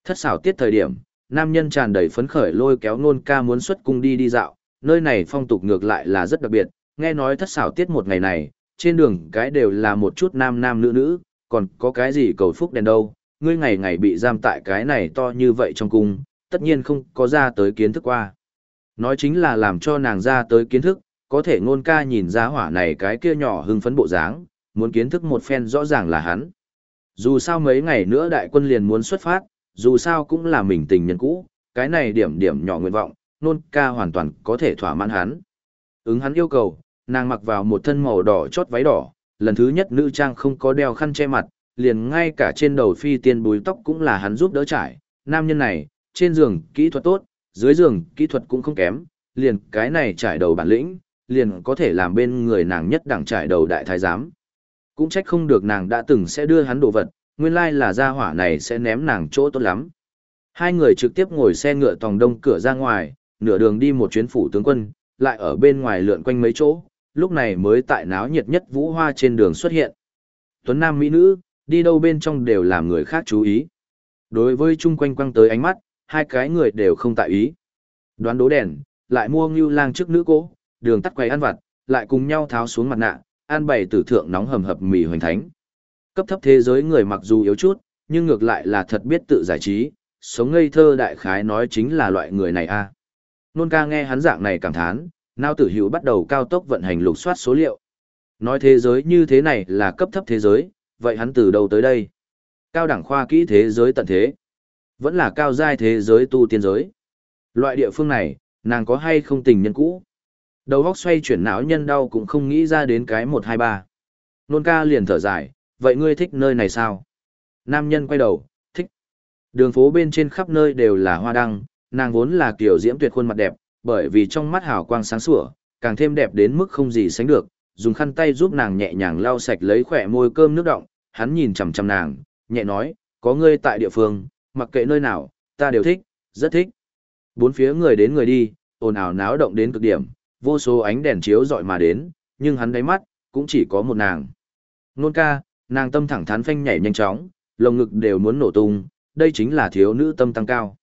Thất xảo tiết thời điểm, nam nhân tràn đầy phấn khởi lôi kéo nôn ca muốn xuất cung đi đi dạo, nơi này phong tục ngược lại là rất đặc biệt, nghe nói thất xảo tiết một ngày này, trên đường cái đều là một chút nam nam nữ nữ, còn có cái gì cầu phúc đèn đâu, ngươi ngày ngày bị giam tại cái này to như vậy trong cung, tất nhiên không có ra tới kiến thức qua. Nói chính là làm cho nàng ra tới kiến thức, có thể ngôn ca nhìn ra hỏa này cái kia nhỏ hưng phấn bộ dáng, muốn kiến thức một phen rõ ràng là hắn. Dù sao mấy ngày nữa đại quân liền muốn xuất phát, dù sao cũng là mình tình nhân cũ, cái này điểm điểm nhỏ nguyện vọng, nôn ca hoàn toàn có thể thỏa mãn hắn. Ứng hắn yêu cầu, nàng mặc vào một thân màu đỏ chót váy đỏ, lần thứ nhất nữ trang không có đeo khăn che mặt, liền ngay cả trên đầu phi tiên bùi tóc cũng là hắn giúp đỡ trải. Nam nhân này, trên giường kỹ thuật tốt, dưới giường kỹ thuật cũng không kém, liền cái này trải đầu bản lĩnh, liền có thể làm bên người nàng nhất đẳng trải đầu đại thái giám. Cũng trách không được nàng đã từng sẽ đưa hắn đồ vật, nguyên lai là gia hỏa này sẽ ném nàng chỗ tốt lắm. Hai người trực tiếp ngồi xe ngựa tòng đông cửa ra ngoài, nửa đường đi một chuyến phủ tướng quân, lại ở bên ngoài lượn quanh mấy chỗ, lúc này mới tại náo nhiệt nhất vũ hoa trên đường xuất hiện. Tuấn Nam Mỹ Nữ, đi đâu bên trong đều làm người khác chú ý. Đối với chung quanh quăng tới ánh mắt, hai cái người đều không tại ý. Đoán đố đèn, lại mua ngưu lang trước nữ cố, đường tắt quay ăn vặt, lại cùng nhau tháo xuống mặt nạ, an bày tử thượng nóng hầm hập mì hoành thánh. Cấp thấp thế giới người mặc dù yếu chút, nhưng ngược lại là thật biết tự giải trí, sống ngây thơ đại khái nói chính là loại người này a. Nôn ca nghe hắn dạng này cảm thán, nao tử hữu bắt đầu cao tốc vận hành lục soát số liệu. Nói thế giới như thế này là cấp thấp thế giới, vậy hắn từ đâu tới đây? Cao đẳng khoa kỹ thế giới tận thế. Vẫn là cao giai thế giới tu tiên giới. Loại địa phương này, nàng có hay không tình nhân cũ? Đầu góc xoay chuyển não nhân đau cũng không nghĩ ra đến cái một hai ba. Nôn ca liền thở dài, vậy ngươi thích nơi này sao? Nam nhân quay đầu, thích. Đường phố bên trên khắp nơi đều là hoa đăng, nàng vốn là kiểu diễm tuyệt khuôn mặt đẹp, bởi vì trong mắt hào quang sáng sủa, càng thêm đẹp đến mức không gì sánh được, dùng khăn tay giúp nàng nhẹ nhàng lau sạch lấy khỏe môi cơm nước động, hắn nhìn chằm chằm nàng, nhẹ nói, có ngươi tại địa phương, mặc kệ nơi nào, ta đều thích, rất thích. Bốn phía người đến người đi, ồn ào náo động đến cực điểm, vô số ánh đèn chiếu dọi mà đến, nhưng hắn đáy mắt, cũng chỉ có một nàng. Nôn ca, nàng tâm thẳng thắn phanh nhảy nhanh chóng, lồng ngực đều muốn nổ tung, đây chính là thiếu nữ tâm tăng cao.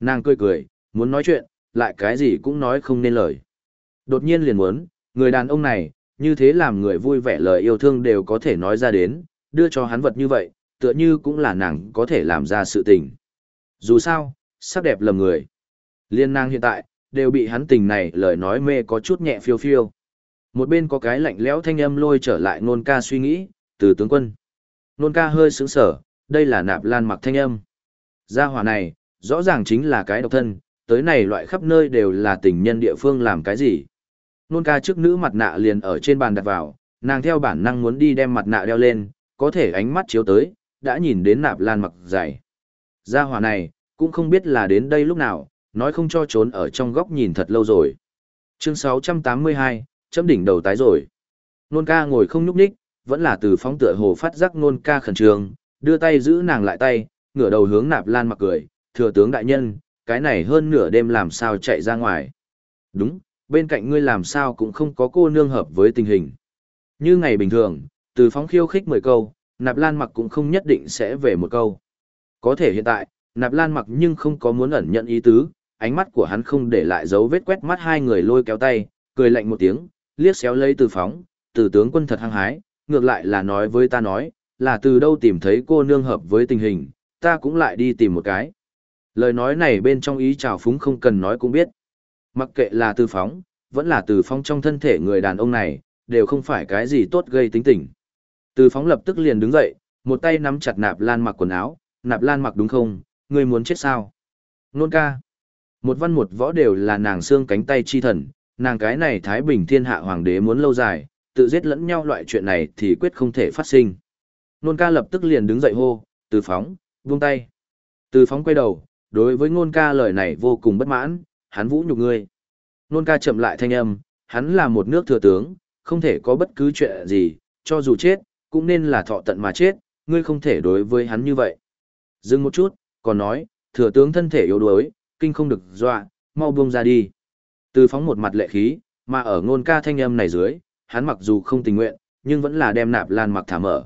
Nàng cười cười, muốn nói chuyện, lại cái gì cũng nói không nên lời. Đột nhiên liền muốn, người đàn ông này, như thế làm người vui vẻ lời yêu thương đều có thể nói ra đến, đưa cho hắn vật như vậy, tựa như cũng là nàng có thể làm ra sự tình. Dù sao, sắc đẹp lầm người. Liên nàng hiện tại, đều bị hắn tình này lời nói mê có chút nhẹ phiêu phiêu. Một bên có cái lạnh lẽo thanh âm lôi trở lại nôn ca suy nghĩ, từ tướng quân. Nôn ca hơi sững sở, đây là nạp lan mặc thanh âm. Gia hỏa này, rõ ràng chính là cái độc thân, tới này loại khắp nơi đều là tình nhân địa phương làm cái gì. Nôn ca trước nữ mặt nạ liền ở trên bàn đặt vào, nàng theo bản năng muốn đi đem mặt nạ đeo lên, có thể ánh mắt chiếu tới, đã nhìn đến nạp lan mặc dày. Gia hỏa này, cũng không biết là đến đây lúc nào, nói không cho trốn ở trong góc nhìn thật lâu rồi. Chương 682, chấm đỉnh đầu tái rồi. Nôn ca ngồi không nhúc nhích, vẫn là từ phóng tựa hồ phát giác nôn ca khẩn trương, đưa tay giữ nàng lại tay, ngửa đầu hướng nạp lan mặc cười, thừa tướng đại nhân, cái này hơn nửa đêm làm sao chạy ra ngoài. Đúng, bên cạnh ngươi làm sao cũng không có cô nương hợp với tình hình. Như ngày bình thường, từ phóng khiêu khích 10 câu, nạp lan mặc cũng không nhất định sẽ về một câu. Có thể hiện tại, nạp lan mặc nhưng không có muốn ẩn nhận ý tứ, ánh mắt của hắn không để lại dấu vết quét mắt hai người lôi kéo tay, cười lạnh một tiếng, liếc xéo lấy từ phóng, từ tướng quân thật hăng hái, ngược lại là nói với ta nói, là từ đâu tìm thấy cô nương hợp với tình hình, ta cũng lại đi tìm một cái. Lời nói này bên trong ý trào phúng không cần nói cũng biết. Mặc kệ là từ phóng, vẫn là từ phóng trong thân thể người đàn ông này, đều không phải cái gì tốt gây tính tình. Từ phóng lập tức liền đứng dậy, một tay nắm chặt nạp lan mặc quần áo, nạp lan mặc đúng không, ngươi muốn chết sao? Nôn ca. Một văn một võ đều là nàng xương cánh tay chi thần, nàng cái này Thái Bình thiên hạ hoàng đế muốn lâu dài, tự giết lẫn nhau loại chuyện này thì quyết không thể phát sinh. Nôn ca lập tức liền đứng dậy hô, từ phóng, buông tay. Từ phóng quay đầu, đối với ngôn ca lời này vô cùng bất mãn, hắn vũ nhục ngươi. Nôn ca chậm lại thanh âm, hắn là một nước thừa tướng, không thể có bất cứ chuyện gì, cho dù chết, cũng nên là thọ tận mà chết, ngươi không thể đối với hắn như vậy. Dừng một chút, còn nói, thừa tướng thân thể yếu đuối, kinh không được dọa, mau buông ra đi. Từ phóng một mặt lệ khí, mà ở ngôn ca thanh âm này dưới, hắn mặc dù không tình nguyện, nhưng vẫn là đem nạp lan mặc thả mở.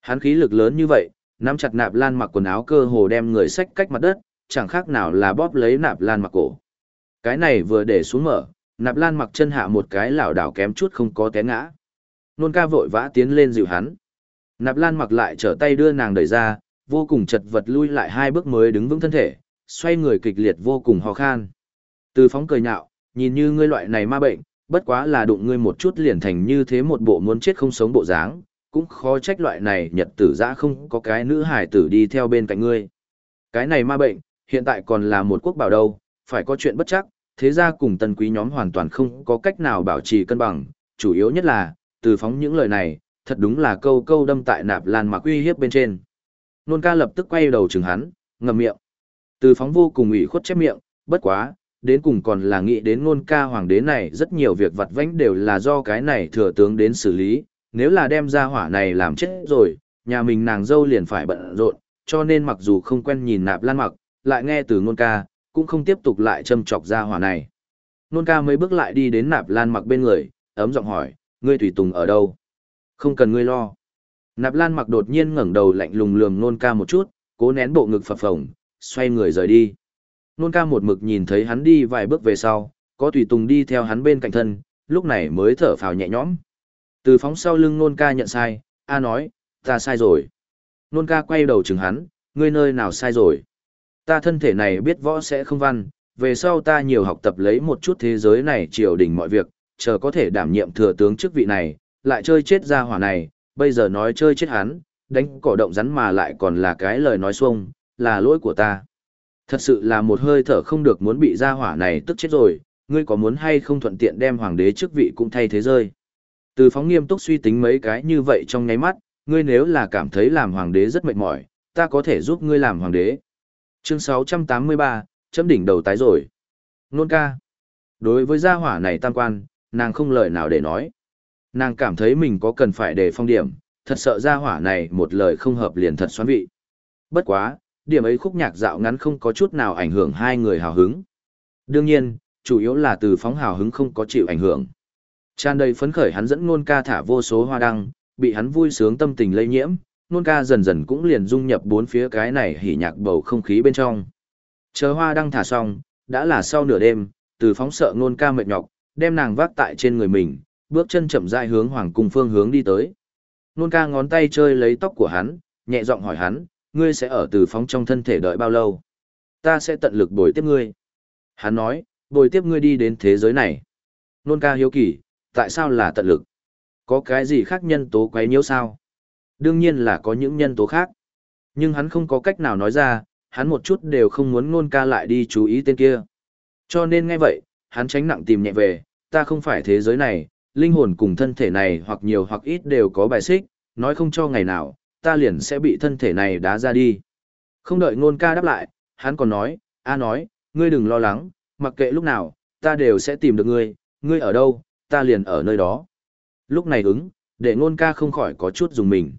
Hắn khí lực lớn như vậy, nắm chặt nạp lan mặc quần áo cơ hồ đem người sách cách mặt đất, chẳng khác nào là bóp lấy nạp lan mặc cổ. Cái này vừa để xuống mở, nạp lan mặc chân hạ một cái lảo đảo kém chút không có té ngã. Nôn ca vội vã tiến lên dịu hắn. Nạp lan mặc lại trở tay đưa nàng đẩy ra, vô cùng chật vật lui lại hai bước mới đứng vững thân thể, xoay người kịch liệt vô cùng ho khan. Từ phóng cười nhạo, nhìn như ngươi loại này ma bệnh, bất quá là đụng ngươi một chút liền thành như thế một bộ muốn chết không sống bộ dáng, cũng khó trách loại này nhật tử dã không có cái nữ hải tử đi theo bên cạnh ngươi. Cái này ma bệnh, hiện tại còn là một quốc bảo đâu, phải có chuyện bất chắc, thế ra cùng tân quý nhóm hoàn toàn không có cách nào bảo trì cân bằng, chủ yếu nhất là, từ phóng những lời này, thật đúng là câu câu đâm tại nạp lan mặc uy hiếp bên trên. Nôn ca lập tức quay đầu chừng hắn, ngậm miệng. Từ phóng vô cùng ủy khuất chép miệng, bất quá, đến cùng còn là nghĩ đến nôn ca hoàng đế này rất nhiều việc vặt vãnh đều là do cái này thừa tướng đến xử lý, nếu là đem ra hỏa này làm chết rồi, nhà mình nàng dâu liền phải bận rộn, cho nên mặc dù không quen nhìn nạp lan mặc, lại nghe từ nôn ca, cũng không tiếp tục lại châm chọc ra hỏa này. Nôn ca mấy bước lại đi đến nạp lan mặc bên người, ấm giọng hỏi, ngươi tùy tùng ở đâu? Không cần ngươi lo. Nạp lan mặc đột nhiên ngẩng đầu lạnh lùng lườm nôn ca một chút, cố nén bộ ngực phập phồng, xoay người rời đi. Nôn ca một mực nhìn thấy hắn đi vài bước về sau, có tùy tùng đi theo hắn bên cạnh thân, lúc này mới thở phào nhẹ nhõm. Từ phóng sau lưng nôn ca nhận sai, A nói, ta sai rồi. Nôn ca quay đầu chừng hắn, ngươi nơi nào sai rồi. Ta thân thể này biết võ sẽ không văn, về sau ta nhiều học tập lấy một chút thế giới này triều đình mọi việc, chờ có thể đảm nhiệm thừa tướng chức vị này, lại chơi chết ra hỏa này, bây giờ nói chơi chết hắn, đánh cỏ động rắn mà lại còn là cái lời nói xuông, là lỗi của ta. Thật sự là một hơi thở không được muốn bị ra hỏa này tức chết rồi, ngươi có muốn hay không thuận tiện đem hoàng đế chức vị cũng thay thế rơi. Từ phóng nghiêm túc suy tính mấy cái như vậy trong nháy mắt, ngươi nếu là cảm thấy làm hoàng đế rất mệt mỏi, ta có thể giúp ngươi làm hoàng đế. Chương 683, chấm đỉnh đầu tái rồi. Nôn ca. Đối với gia hỏa này tam quan, nàng không lời nào để nói. Nàng cảm thấy mình có cần phải để phong điểm, thật sợ gia hỏa này một lời không hợp liền thật xoắn vị. Bất quá, điểm ấy khúc nhạc dạo ngắn không có chút nào ảnh hưởng hai người hào hứng. Đương nhiên, chủ yếu là từ phóng hào hứng không có chịu ảnh hưởng. Tràn đầy phấn khởi hắn dẫn nôn ca thả vô số hoa đăng, bị hắn vui sướng tâm tình lây nhiễm, nôn ca dần dần cũng liền dung nhập bốn phía cái này hỉ nhạc bầu không khí bên trong. Chờ hoa đăng thả xong, đã là sau nửa đêm, từ phóng sợ nôn ca mệt nhọc, đem nàng vác tại trên người mình, bước chân chậm rãi hướng hoàng cung phương hướng đi tới. Nôn ca ngón tay chơi lấy tóc của hắn, nhẹ giọng hỏi hắn, ngươi sẽ ở từ phóng trong thân thể đợi bao lâu? Ta sẽ tận lực bồi tiếp ngươi. Hắn nói, bồi tiếp ngươi đi đến thế giới này. Nôn ca hiếu kỳ, tại sao là tận lực? Có cái gì khác nhân tố quấy nhiễu sao? Đương nhiên là có những nhân tố khác. Nhưng hắn không có cách nào nói ra, hắn một chút đều không muốn nôn ca lại đi chú ý tên kia. Cho nên ngay vậy, hắn tránh nặng tìm nhẹ về, ta không phải thế giới này, linh hồn cùng thân thể này hoặc nhiều hoặc ít đều có bài xích, nói không cho ngày nào, ta liền sẽ bị thân thể này đá ra đi. Không đợi ngôn ca đáp lại, hắn còn nói, a nói, ngươi đừng lo lắng, mặc kệ lúc nào, ta đều sẽ tìm được ngươi, ngươi ở đâu, ta liền ở nơi đó. Lúc này ứng, để ngôn ca không khỏi có chút dùng mình.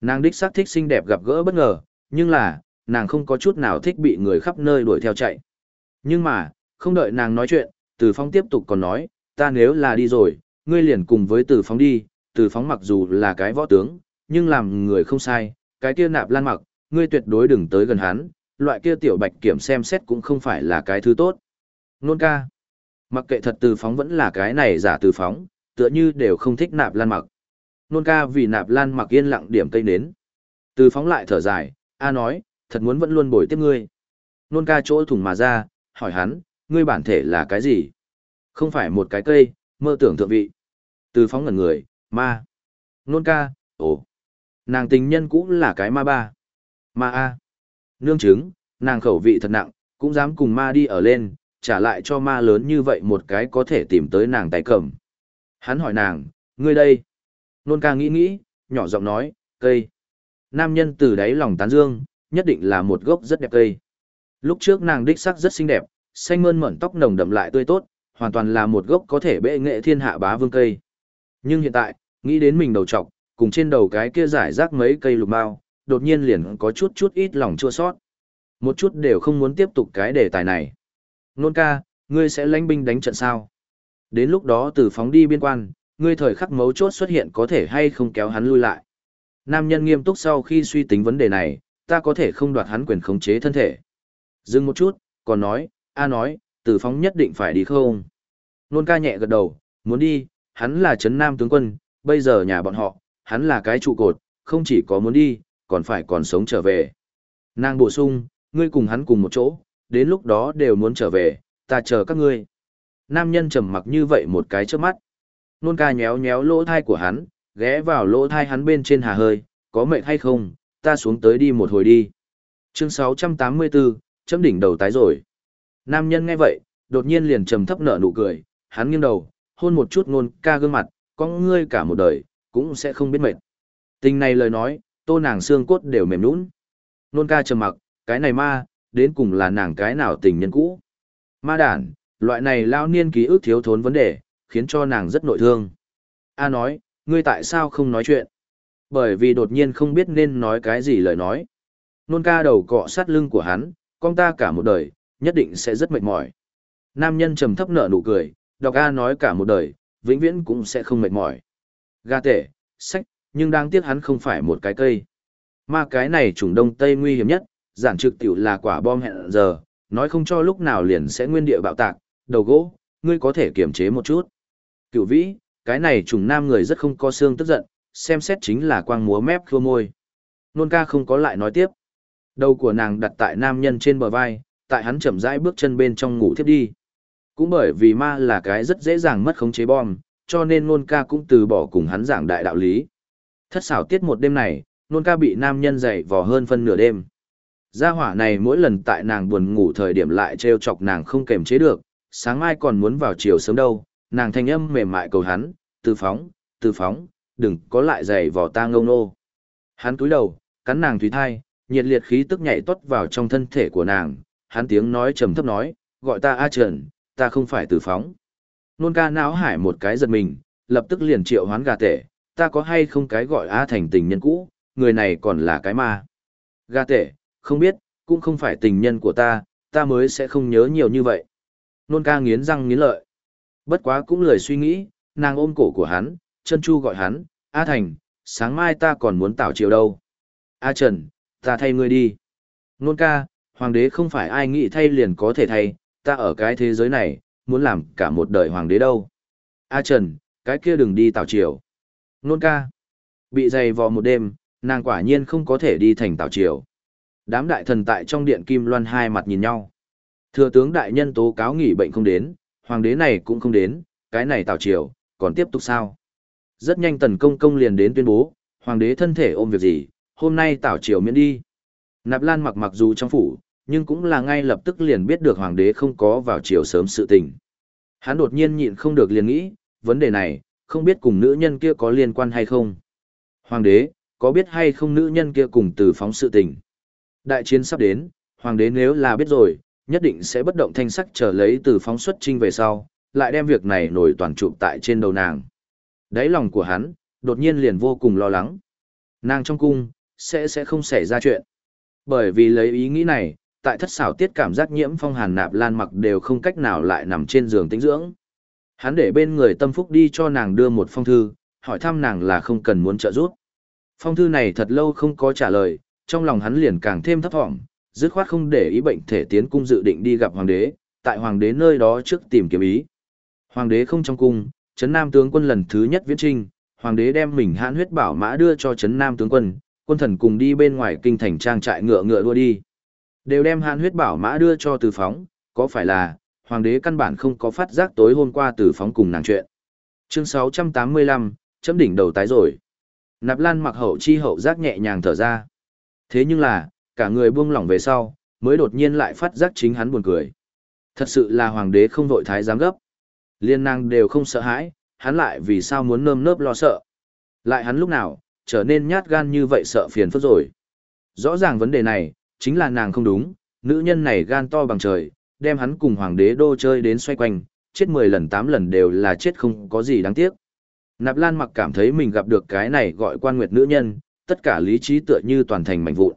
Nàng đích xác thích xinh đẹp gặp gỡ bất ngờ, nhưng là, nàng không có chút nào thích bị người khắp nơi đuổi theo chạy. Nhưng mà, không đợi nàng nói chuyện, Từ Phong tiếp tục còn nói, ta nếu là đi rồi, ngươi liền cùng với Từ Phong đi, Từ Phong mặc dù là cái võ tướng, nhưng làm người không sai, cái kia nạp lan mặc, ngươi tuyệt đối đừng tới gần hắn, loại kia tiểu bạch kiểm xem xét cũng không phải là cái thứ tốt. Nôn ca. Mặc kệ thật từ phóng vẫn là cái này giả từ phóng, tựa như đều không thích nạp lan mặc. Nôn ca vì nạp lan mặc yên lặng điểm cây nến. Từ phóng lại thở dài, A nói, thật muốn vẫn luôn bồi tiếp ngươi. Nôn ca chỗ thủng mà ra, hỏi hắn, ngươi bản thể là cái gì? Không phải một cái cây, mơ tưởng thượng vị. Từ phóng ngẩn người, ma. Nôn ca, ồ. Nàng tình nhân cũng là cái ma ba. Ma A. Nương chứng, nàng khẩu vị thật nặng, cũng dám cùng ma đi ở lên, trả lại cho ma lớn như vậy một cái có thể tìm tới nàng tay cầm. Hắn hỏi nàng, ngươi đây. Nôn ca nghĩ nghĩ, nhỏ giọng nói, cây. Nam nhân từ đáy lòng tán dương, nhất định là một gốc rất đẹp cây. Lúc trước nàng đích sắc rất xinh đẹp, xanh mơn mởn tóc nồng đậm lại tươi tốt, hoàn toàn là một gốc có thể bệ nghệ thiên hạ bá vương cây. Nhưng hiện tại, nghĩ đến mình đầu trọc, cùng trên đầu cái kia giải rác mấy cây lục mao, đột nhiên liền có chút chút ít lòng chua sót. Một chút đều không muốn tiếp tục cái đề tài này. Nôn ca, ngươi sẽ lãnh binh đánh trận sao? Đến lúc đó từ phóng đi biên quan, ngươi thời khắc mấu chốt xuất hiện có thể hay không kéo hắn lui lại. Nam nhân nghiêm túc sau khi suy tính vấn đề này, ta có thể không đoạt hắn quyền khống chế thân thể. Dừng một chút, còn nói, A nói, từ phóng nhất định phải đi không? Nôn ca nhẹ gật đầu, muốn đi, hắn là chấn nam tướng quân, bây giờ nhà bọn họ, hắn là cái trụ cột, không chỉ có muốn đi, còn phải còn sống trở về. Nàng bổ sung, ngươi cùng hắn cùng một chỗ, đến lúc đó đều muốn trở về, ta chờ các ngươi. Nam nhân trầm mặc như vậy một cái trước mắt. Nôn ca nhéo nhéo lỗ thai của hắn, ghé vào lỗ thai hắn bên trên hà hơi, có mệt hay không, ta xuống tới đi một hồi đi. Chương 684, chấm đỉnh đầu tái rồi. Nam nhân nghe vậy, đột nhiên liền trầm thấp nở nụ cười, hắn nghiêng đầu, hôn một chút nôn ca gương mặt, có ngươi cả một đời, cũng sẽ không biết mệt. Tình này lời nói, tô nàng xương cốt đều mềm nũng. Nôn ca trầm mặc, cái này ma, đến cùng là nàng cái nào tình nhân cũ. Ma đản, loại này lao niên ký ức thiếu thốn vấn đề, khiến cho nàng rất nội thương. A nói, ngươi tại sao không nói chuyện? Bởi vì đột nhiên không biết nên nói cái gì lời nói. Nôn ca đầu cọ sát lưng của hắn, con ta cả một đời, nhất định sẽ rất mệt mỏi. Nam nhân trầm thấp nở nụ cười, đọc A nói cả một đời, vĩnh viễn cũng sẽ không mệt mỏi. Gà tể, sách, nhưng đáng tiếc hắn không phải một cái cây. Mà cái này trùng đông tây nguy hiểm nhất, giản trực tiểu là quả bom hẹn giờ, nói không cho lúc nào liền sẽ nguyên địa bạo tạc, đầu gỗ, ngươi có thể kiềm chế một chút. Cựu vĩ, cái này trùng nam người rất không có xương tức giận, xem xét chính là quang múa mép khua môi. Nôn ca không có lại nói tiếp. Đầu của nàng đặt tại nam nhân trên bờ vai, tại hắn chậm rãi bước chân bên trong ngủ thiếp đi. Cũng bởi vì ma là cái rất dễ dàng mất khống chế bom, cho nên nôn ca cũng từ bỏ cùng hắn giảng đại đạo lý. Thất xảo tiết một đêm này, nôn ca bị nam nhân dậy vò hơn phân nửa đêm. Gia hỏa này mỗi lần tại nàng buồn ngủ thời điểm lại trêu chọc nàng không kềm chế được, sáng mai còn muốn vào chiều sớm đâu, nàng thanh âm mềm mại cầu hắn, từ phóng, từ phóng, đừng có lại dày vò ta ngông nô. Hắn túi đầu, cắn nàng thủy thai, nhiệt liệt khí tức nhảy tuất vào trong thân thể của nàng, hắn tiếng nói trầm thấp nói, gọi ta A Trần, ta không phải từ phóng. Nôn ca não hải một cái giật mình, lập tức liền triệu hoán gà tể, ta có hay không cái gọi A thành tình nhân cũ, người này còn là cái ma. Gà tể, không biết, cũng không phải tình nhân của ta, ta mới sẽ không nhớ nhiều như vậy. Nôn ca nghiến răng nghiến lợi. Bất quá cũng lười suy nghĩ, nàng ôm cổ của hắn, chân chu gọi hắn, A Thành, sáng mai ta còn muốn tảo chiều đâu. A Trần, ta thay ngươi đi. Nôn ca, hoàng đế không phải ai nghĩ thay liền có thể thay, ta ở cái thế giới này, muốn làm cả một đời hoàng đế đâu. A Trần, cái kia đừng đi tảo triều. Nôn ca, bị dày vò một đêm, nàng quả nhiên không có thể đi thành tảo triều. Đám đại thần tại trong điện Kim Loan hai mặt nhìn nhau. Thừa tướng đại nhân tố cáo nghỉ bệnh không đến, hoàng đế này cũng không đến, cái này tảo triều còn tiếp tục sao? Rất nhanh tần công công liền đến tuyên bố, hoàng đế thân thể ôm việc gì, hôm nay tảo triều miễn đi. Nạp Lan mặc mặc dù trong phủ, nhưng cũng là ngay lập tức liền biết được hoàng đế không có vào triều sớm sự tình. Hắn đột nhiên nhịn không được liền nghĩ, vấn đề này, không biết cùng nữ nhân kia có liên quan hay không. Hoàng đế, có biết hay không nữ nhân kia cùng từ phóng sự tình. Đại chiến sắp đến, hoàng đế nếu là biết rồi, nhất định sẽ bất động thanh sắc trở lấy từ phóng xuất trinh về sau, lại đem việc này nổi toàn trụ tại trên đầu nàng. Đáy lòng của hắn, đột nhiên liền vô cùng lo lắng. Nàng trong cung, sẽ sẽ không xảy ra chuyện. Bởi vì lấy ý nghĩ này, tại thất xảo tiết cảm giác nhiễm phong hàn nạp lan mặc đều không cách nào lại nằm trên giường tĩnh dưỡng. Hắn để bên người tâm phúc đi cho nàng đưa một phong thư, hỏi thăm nàng là không cần muốn trợ giúp. Phong thư này thật lâu không có trả lời, trong lòng hắn liền càng thêm thấp thỏm, dứt khoát không để ý bệnh thể tiến cung dự định đi gặp hoàng đế, tại hoàng đế nơi đó trước tìm kiếm ý. Hoàng đế không trong cung, Trấn Nam tướng quân lần thứ nhất viễn trinh, hoàng đế đem mình hãn huyết bảo mã đưa cho Trấn Nam tướng quân, quân thần cùng đi bên ngoài kinh thành trang trại ngựa ngựa đua đi. Đều đem hãn huyết bảo mã đưa cho từ phóng, có phải là, hoàng đế căn bản không có phát giác tối hôm qua từ phóng cùng nàng chuyện. Chương 685, chấm đỉnh đầu tái rồi. Nạp Lan mặc hậu chi hậu giác nhẹ nhàng thở ra. Thế nhưng là, cả người buông lỏng về sau, mới đột nhiên lại phát giác chính hắn buồn cười. Thật sự là hoàng đế không vội thái giám gấp. Liên năng đều không sợ hãi, hắn lại vì sao muốn nơm nớp lo sợ. Lại hắn lúc nào, trở nên nhát gan như vậy sợ phiền phức rồi. Rõ ràng vấn đề này, chính là nàng không đúng, nữ nhân này gan to bằng trời, đem hắn cùng hoàng đế đô chơi đến xoay quanh, chết 10 lần 8 lần đều là chết không có gì đáng tiếc. Nạp Lan mặc cảm thấy mình gặp được cái này gọi quan nguyệt nữ nhân, tất cả lý trí tựa như toàn thành mảnh vụn.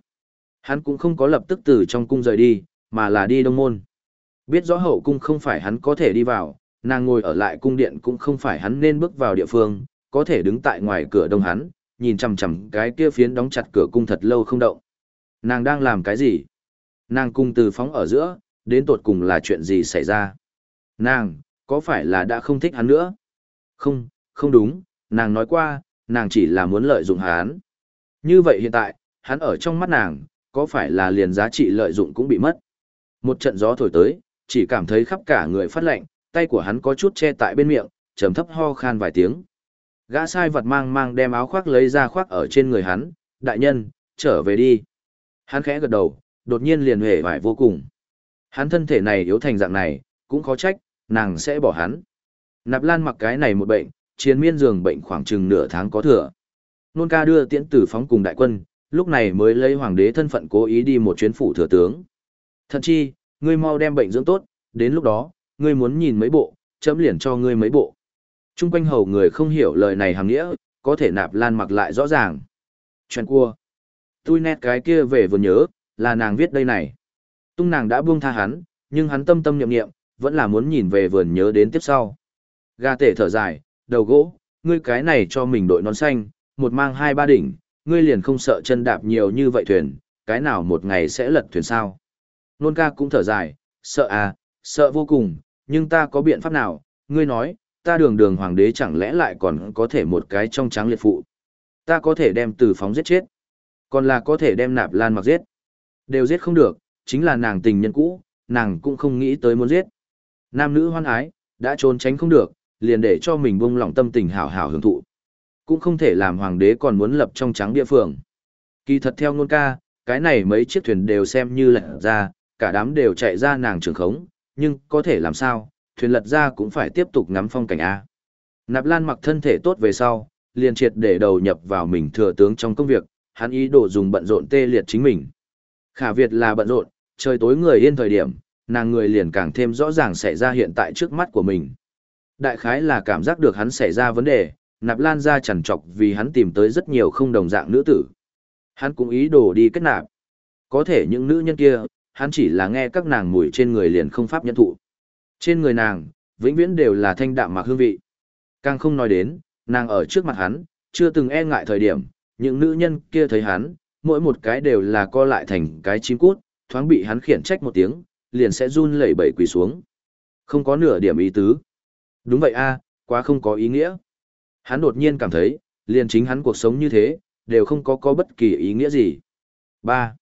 Hắn cũng không có lập tức từ trong cung rời đi, mà là đi đông môn. Biết rõ hậu cung không phải hắn có thể đi vào, nàng ngồi ở lại cung điện cũng không phải hắn nên bước vào địa phương, có thể đứng tại ngoài cửa đông hắn, nhìn chằm chằm cái kia phiến đóng chặt cửa cung thật lâu không động. Nàng đang làm cái gì? Nàng cung từ phóng ở giữa, đến tột cùng là chuyện gì xảy ra? Nàng, có phải là đã không thích hắn nữa? Không, không đúng, nàng nói qua, nàng chỉ là muốn lợi dụng hắn. Như vậy hiện tại, hắn ở trong mắt nàng, có phải là liền giá trị lợi dụng cũng bị mất? Một trận gió thổi tới, chỉ cảm thấy khắp cả người phát lạnh, tay của hắn có chút che tại bên miệng, trầm thấp ho khan vài tiếng. Gã sai vật mang mang đem áo khoác lấy ra khoác ở trên người hắn, đại nhân, trở về đi. Hắn khẽ gật đầu, đột nhiên liền hề vải vô cùng. Hắn thân thể này yếu thành dạng này, cũng khó trách, nàng sẽ bỏ hắn. Nạp lan mặc cái này một bệnh, chiến miên giường bệnh khoảng chừng nửa tháng có thừa. Nôn ca đưa tiễn tử phóng cùng đại quân, lúc này mới lấy hoàng đế thân phận cố ý đi một chuyến phủ thừa tướng. Thật chi, ngươi mau đem bệnh dưỡng tốt, đến lúc đó, ngươi muốn nhìn mấy bộ, chấm liền cho ngươi mấy bộ. Trung quanh hầu người không hiểu lời này hàng nghĩa, có thể nạp lan mặc lại rõ ràng. Chuyện cua. Tôi nét cái kia về vừa nhớ, là nàng viết đây này. Tung nàng đã buông tha hắn, nhưng hắn tâm tâm nhậm nghiệm, vẫn là muốn nhìn về vườn nhớ đến tiếp sau. Gà tể thở dài, đầu gỗ, ngươi cái này cho mình đội nón xanh, một mang hai ba đỉnh, ngươi liền không sợ chân đạp nhiều như vậy thuyền, cái nào một ngày sẽ lật thuyền sao. Nôn ca cũng thở dài, sợ à, sợ vô cùng, nhưng ta có biện pháp nào, ngươi nói, ta đường đường hoàng đế chẳng lẽ lại còn có thể một cái trong trắng liệt phụ. Ta có thể đem từ phóng giết chết, còn là có thể đem nạp lan mặc giết. Đều giết không được, chính là nàng tình nhân cũ, nàng cũng không nghĩ tới muốn giết. Nam nữ hoan ái, đã trốn tránh không được, liền để cho mình buông lỏng tâm tình hảo hảo hưởng thụ. Cũng không thể làm hoàng đế còn muốn lập trong trắng địa phương. Kỳ thật theo ngôn ca, cái này mấy chiếc thuyền đều xem như lật ra, cả đám đều chạy ra nàng trường khống, nhưng có thể làm sao, thuyền lật ra cũng phải tiếp tục ngắm phong cảnh A. Nạp Lan mặc thân thể tốt về sau, liền triệt để đầu nhập vào mình thừa tướng trong công việc, hắn ý đồ dùng bận rộn tê liệt chính mình. Khả Việt là bận rộn, trời tối người yên thời điểm, nàng người liền càng thêm rõ ràng xảy ra hiện tại trước mắt của mình. Đại khái là cảm giác được hắn xảy ra vấn đề, Nạp Lan ra chằn trọc vì hắn tìm tới rất nhiều không đồng dạng nữ tử. Hắn cũng ý đồ đi kết nạp. Có thể những nữ nhân kia, hắn chỉ là nghe các nàng mùi trên người liền không pháp nhân thụ. Trên người nàng, vĩnh viễn đều là thanh đạm mạc hương vị. Càng không nói đến, nàng ở trước mặt hắn, chưa từng e ngại thời điểm, những nữ nhân kia thấy hắn, mỗi một cái đều là co lại thành cái chim cút, thoáng bị hắn khiển trách một tiếng, liền sẽ run lẩy bẩy quỳ xuống. Không có nửa điểm ý tứ. Đúng vậy a, quá không có ý nghĩa. Hắn đột nhiên cảm thấy, liền chính hắn cuộc sống như thế, đều không có có bất kỳ ý nghĩa gì. 3.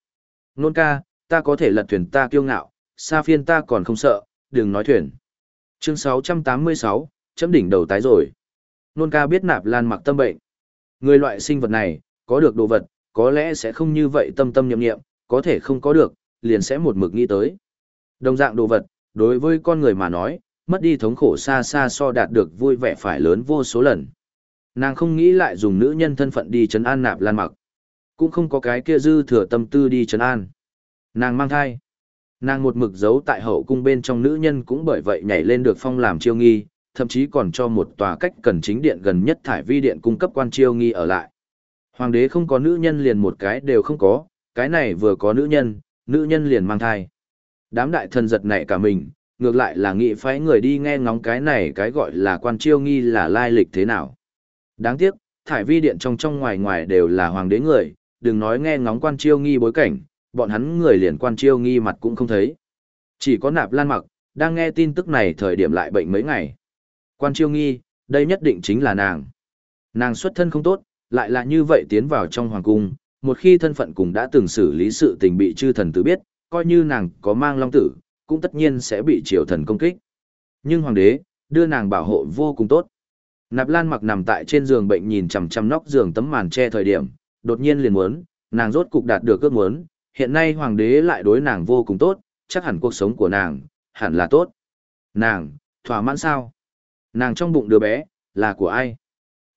Nôn ca, ta có thể lật thuyền ta kiêu ngạo, xa phiên ta còn không sợ, đừng nói thuyền. Chương 686, chấm đỉnh đầu tái rồi. Nôn ca biết nạp lan mặc tâm bệnh. Người loại sinh vật này, có được đồ vật, có lẽ sẽ không như vậy tâm tâm nhậm nghiệm, có thể không có được, liền sẽ một mực nghĩ tới. Đồng dạng đồ vật, đối với con người mà nói, mất đi thống khổ xa xa so đạt được vui vẻ phải lớn vô số lần. Nàng không nghĩ lại dùng nữ nhân thân phận đi chấn an nạp lan mặc. Cũng không có cái kia dư thừa tâm tư đi chấn an. Nàng mang thai. Nàng một mực giấu tại hậu cung bên trong nữ nhân cũng bởi vậy nhảy lên được phong làm chiêu nghi, thậm chí còn cho một tòa cách cần chính điện gần nhất thải vi điện cung cấp quan chiêu nghi ở lại. Hoàng đế không có nữ nhân liền một cái đều không có, cái này vừa có nữ nhân, nữ nhân liền mang thai. Đám đại thần giật nảy cả mình, ngược lại là nghị phái người đi nghe ngóng cái này cái gọi là quan chiêu nghi là lai lịch thế nào. Đáng tiếc, thải vi điện trong trong ngoài ngoài đều là hoàng đế người, đừng nói nghe ngóng quan chiêu nghi bối cảnh, bọn hắn người liền quan chiêu nghi mặt cũng không thấy. Chỉ có nạp lan mặc, đang nghe tin tức này thời điểm lại bệnh mấy ngày. Quan chiêu nghi, đây nhất định chính là nàng. Nàng xuất thân không tốt, lại là như vậy tiến vào trong hoàng cung, một khi thân phận cùng đã từng xử lý sự tình bị chư thần tử biết, coi như nàng có mang long tử, cũng tất nhiên sẽ bị triều thần công kích. Nhưng hoàng đế, đưa nàng bảo hộ vô cùng tốt. Nạp Lan mặc nằm tại trên giường bệnh nhìn chằm chằm nóc giường tấm màn che thời điểm, đột nhiên liền muốn, nàng rốt cục đạt được ước muốn, hiện nay hoàng đế lại đối nàng vô cùng tốt, chắc hẳn cuộc sống của nàng, hẳn là tốt. Nàng, thỏa mãn sao? Nàng trong bụng đứa bé, là của ai?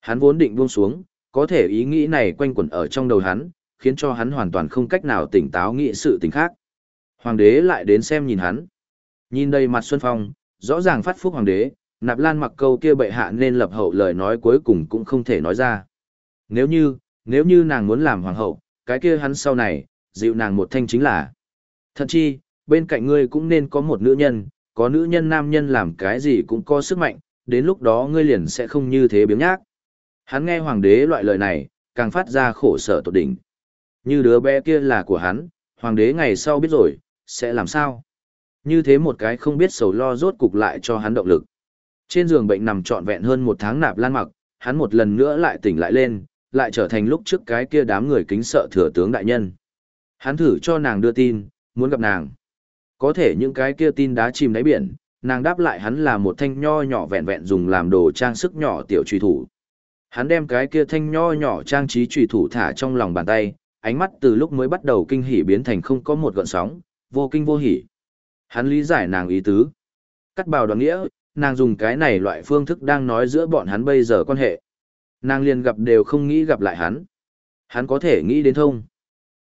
Hắn vốn định buông xuống, có thể ý nghĩ này quanh quẩn ở trong đầu hắn, khiến cho hắn hoàn toàn không cách nào tỉnh táo nghĩ sự tình khác. Hoàng đế lại đến xem nhìn hắn. Nhìn đây mặt Xuân Phong, rõ ràng phát phúc hoàng đế, nạp lan mặc câu kia bệ hạ nên lập hậu lời nói cuối cùng cũng không thể nói ra. Nếu như, nếu như nàng muốn làm hoàng hậu, cái kia hắn sau này, dịu nàng một thanh chính là. Thật chi, bên cạnh ngươi cũng nên có một nữ nhân, có nữ nhân nam nhân làm cái gì cũng có sức mạnh, đến lúc đó ngươi liền sẽ không như thế biếng nhác. Hắn nghe hoàng đế loại lời này, càng phát ra khổ sở tột đỉnh. Như đứa bé kia là của hắn, hoàng đế ngày sau biết rồi, sẽ làm sao? Như thế một cái không biết sầu lo rốt cục lại cho hắn động lực. Trên giường bệnh nằm trọn vẹn hơn một tháng nạp lan mặc, hắn một lần nữa lại tỉnh lại lên, lại trở thành lúc trước cái kia đám người kính sợ thừa tướng đại nhân. Hắn thử cho nàng đưa tin, muốn gặp nàng. Có thể những cái kia tin đá chìm đáy biển, nàng đáp lại hắn là một thanh nho nhỏ vẹn vẹn dùng làm đồ trang sức nhỏ tiểu truy thủ. Hắn đem cái kia thanh nho nhỏ trang trí trùy thủ thả trong lòng bàn tay, ánh mắt từ lúc mới bắt đầu kinh hỉ biến thành không có một gợn sóng, vô kinh vô hỉ. Hắn lý giải nàng ý tứ. Cắt bào đoạn nghĩa, nàng dùng cái này loại phương thức đang nói giữa bọn hắn bây giờ quan hệ. Nàng liền gặp đều không nghĩ gặp lại hắn. Hắn có thể nghĩ đến thông.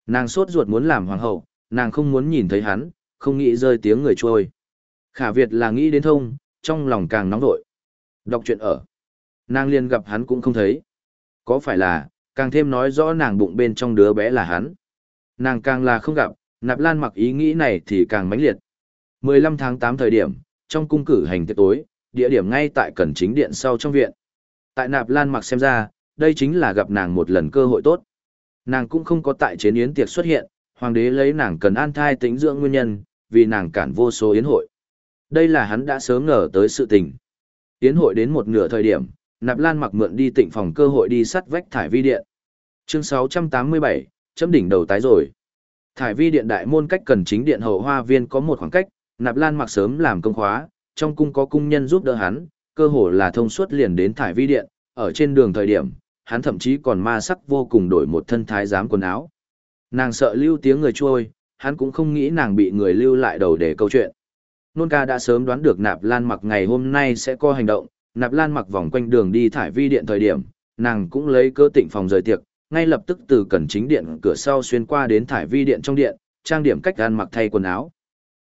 Nàng sốt ruột muốn làm hoàng hậu, nàng không muốn nhìn thấy hắn, không nghĩ rơi tiếng người trôi. Khả Việt là nghĩ đến thông, trong lòng càng nóng vội. Đọc truyện ở. Nàng liền gặp hắn cũng không thấy. Có phải là, càng thêm nói rõ nàng bụng bên trong đứa bé là hắn. Nàng càng là không gặp, nạp lan mặc ý nghĩ này thì càng mãnh liệt. 15 tháng 8 thời điểm, trong cung cử hành tiệc tối, địa điểm ngay tại cẩn chính điện sau trong viện. Tại nạp lan mặc xem ra, đây chính là gặp nàng một lần cơ hội tốt. Nàng cũng không có tại chế yến tiệc xuất hiện, hoàng đế lấy nàng cần an thai tính dưỡng nguyên nhân, vì nàng cản vô số yến hội. Đây là hắn đã sớm ngờ tới sự tình. Yến hội đến một nửa thời điểm, Nạp Lan mặc mượn đi tịnh phòng cơ hội đi sắt vách thải vi điện. Chương 687, chấm đỉnh đầu tái rồi. Thải vi điện đại môn cách cần chính điện hậu hoa viên có một khoảng cách, nạp lan mặc sớm làm công khóa, trong cung có cung nhân giúp đỡ hắn, cơ hồ là thông suốt liền đến thải vi điện, ở trên đường thời điểm, hắn thậm chí còn ma sắc vô cùng đổi một thân thái giám quần áo. Nàng sợ lưu tiếng người trôi, hắn cũng không nghĩ nàng bị người lưu lại đầu để câu chuyện. Nôn ca đã sớm đoán được nạp lan mặc ngày hôm nay sẽ có hành động, nạp lan mặc vòng quanh đường đi thải vi điện thời điểm, nàng cũng lấy cơ tịnh phòng rời tiệc, ngay lập tức từ cẩn chính điện cửa sau xuyên qua đến thải vi điện trong điện, trang điểm cách gan mặc thay quần áo.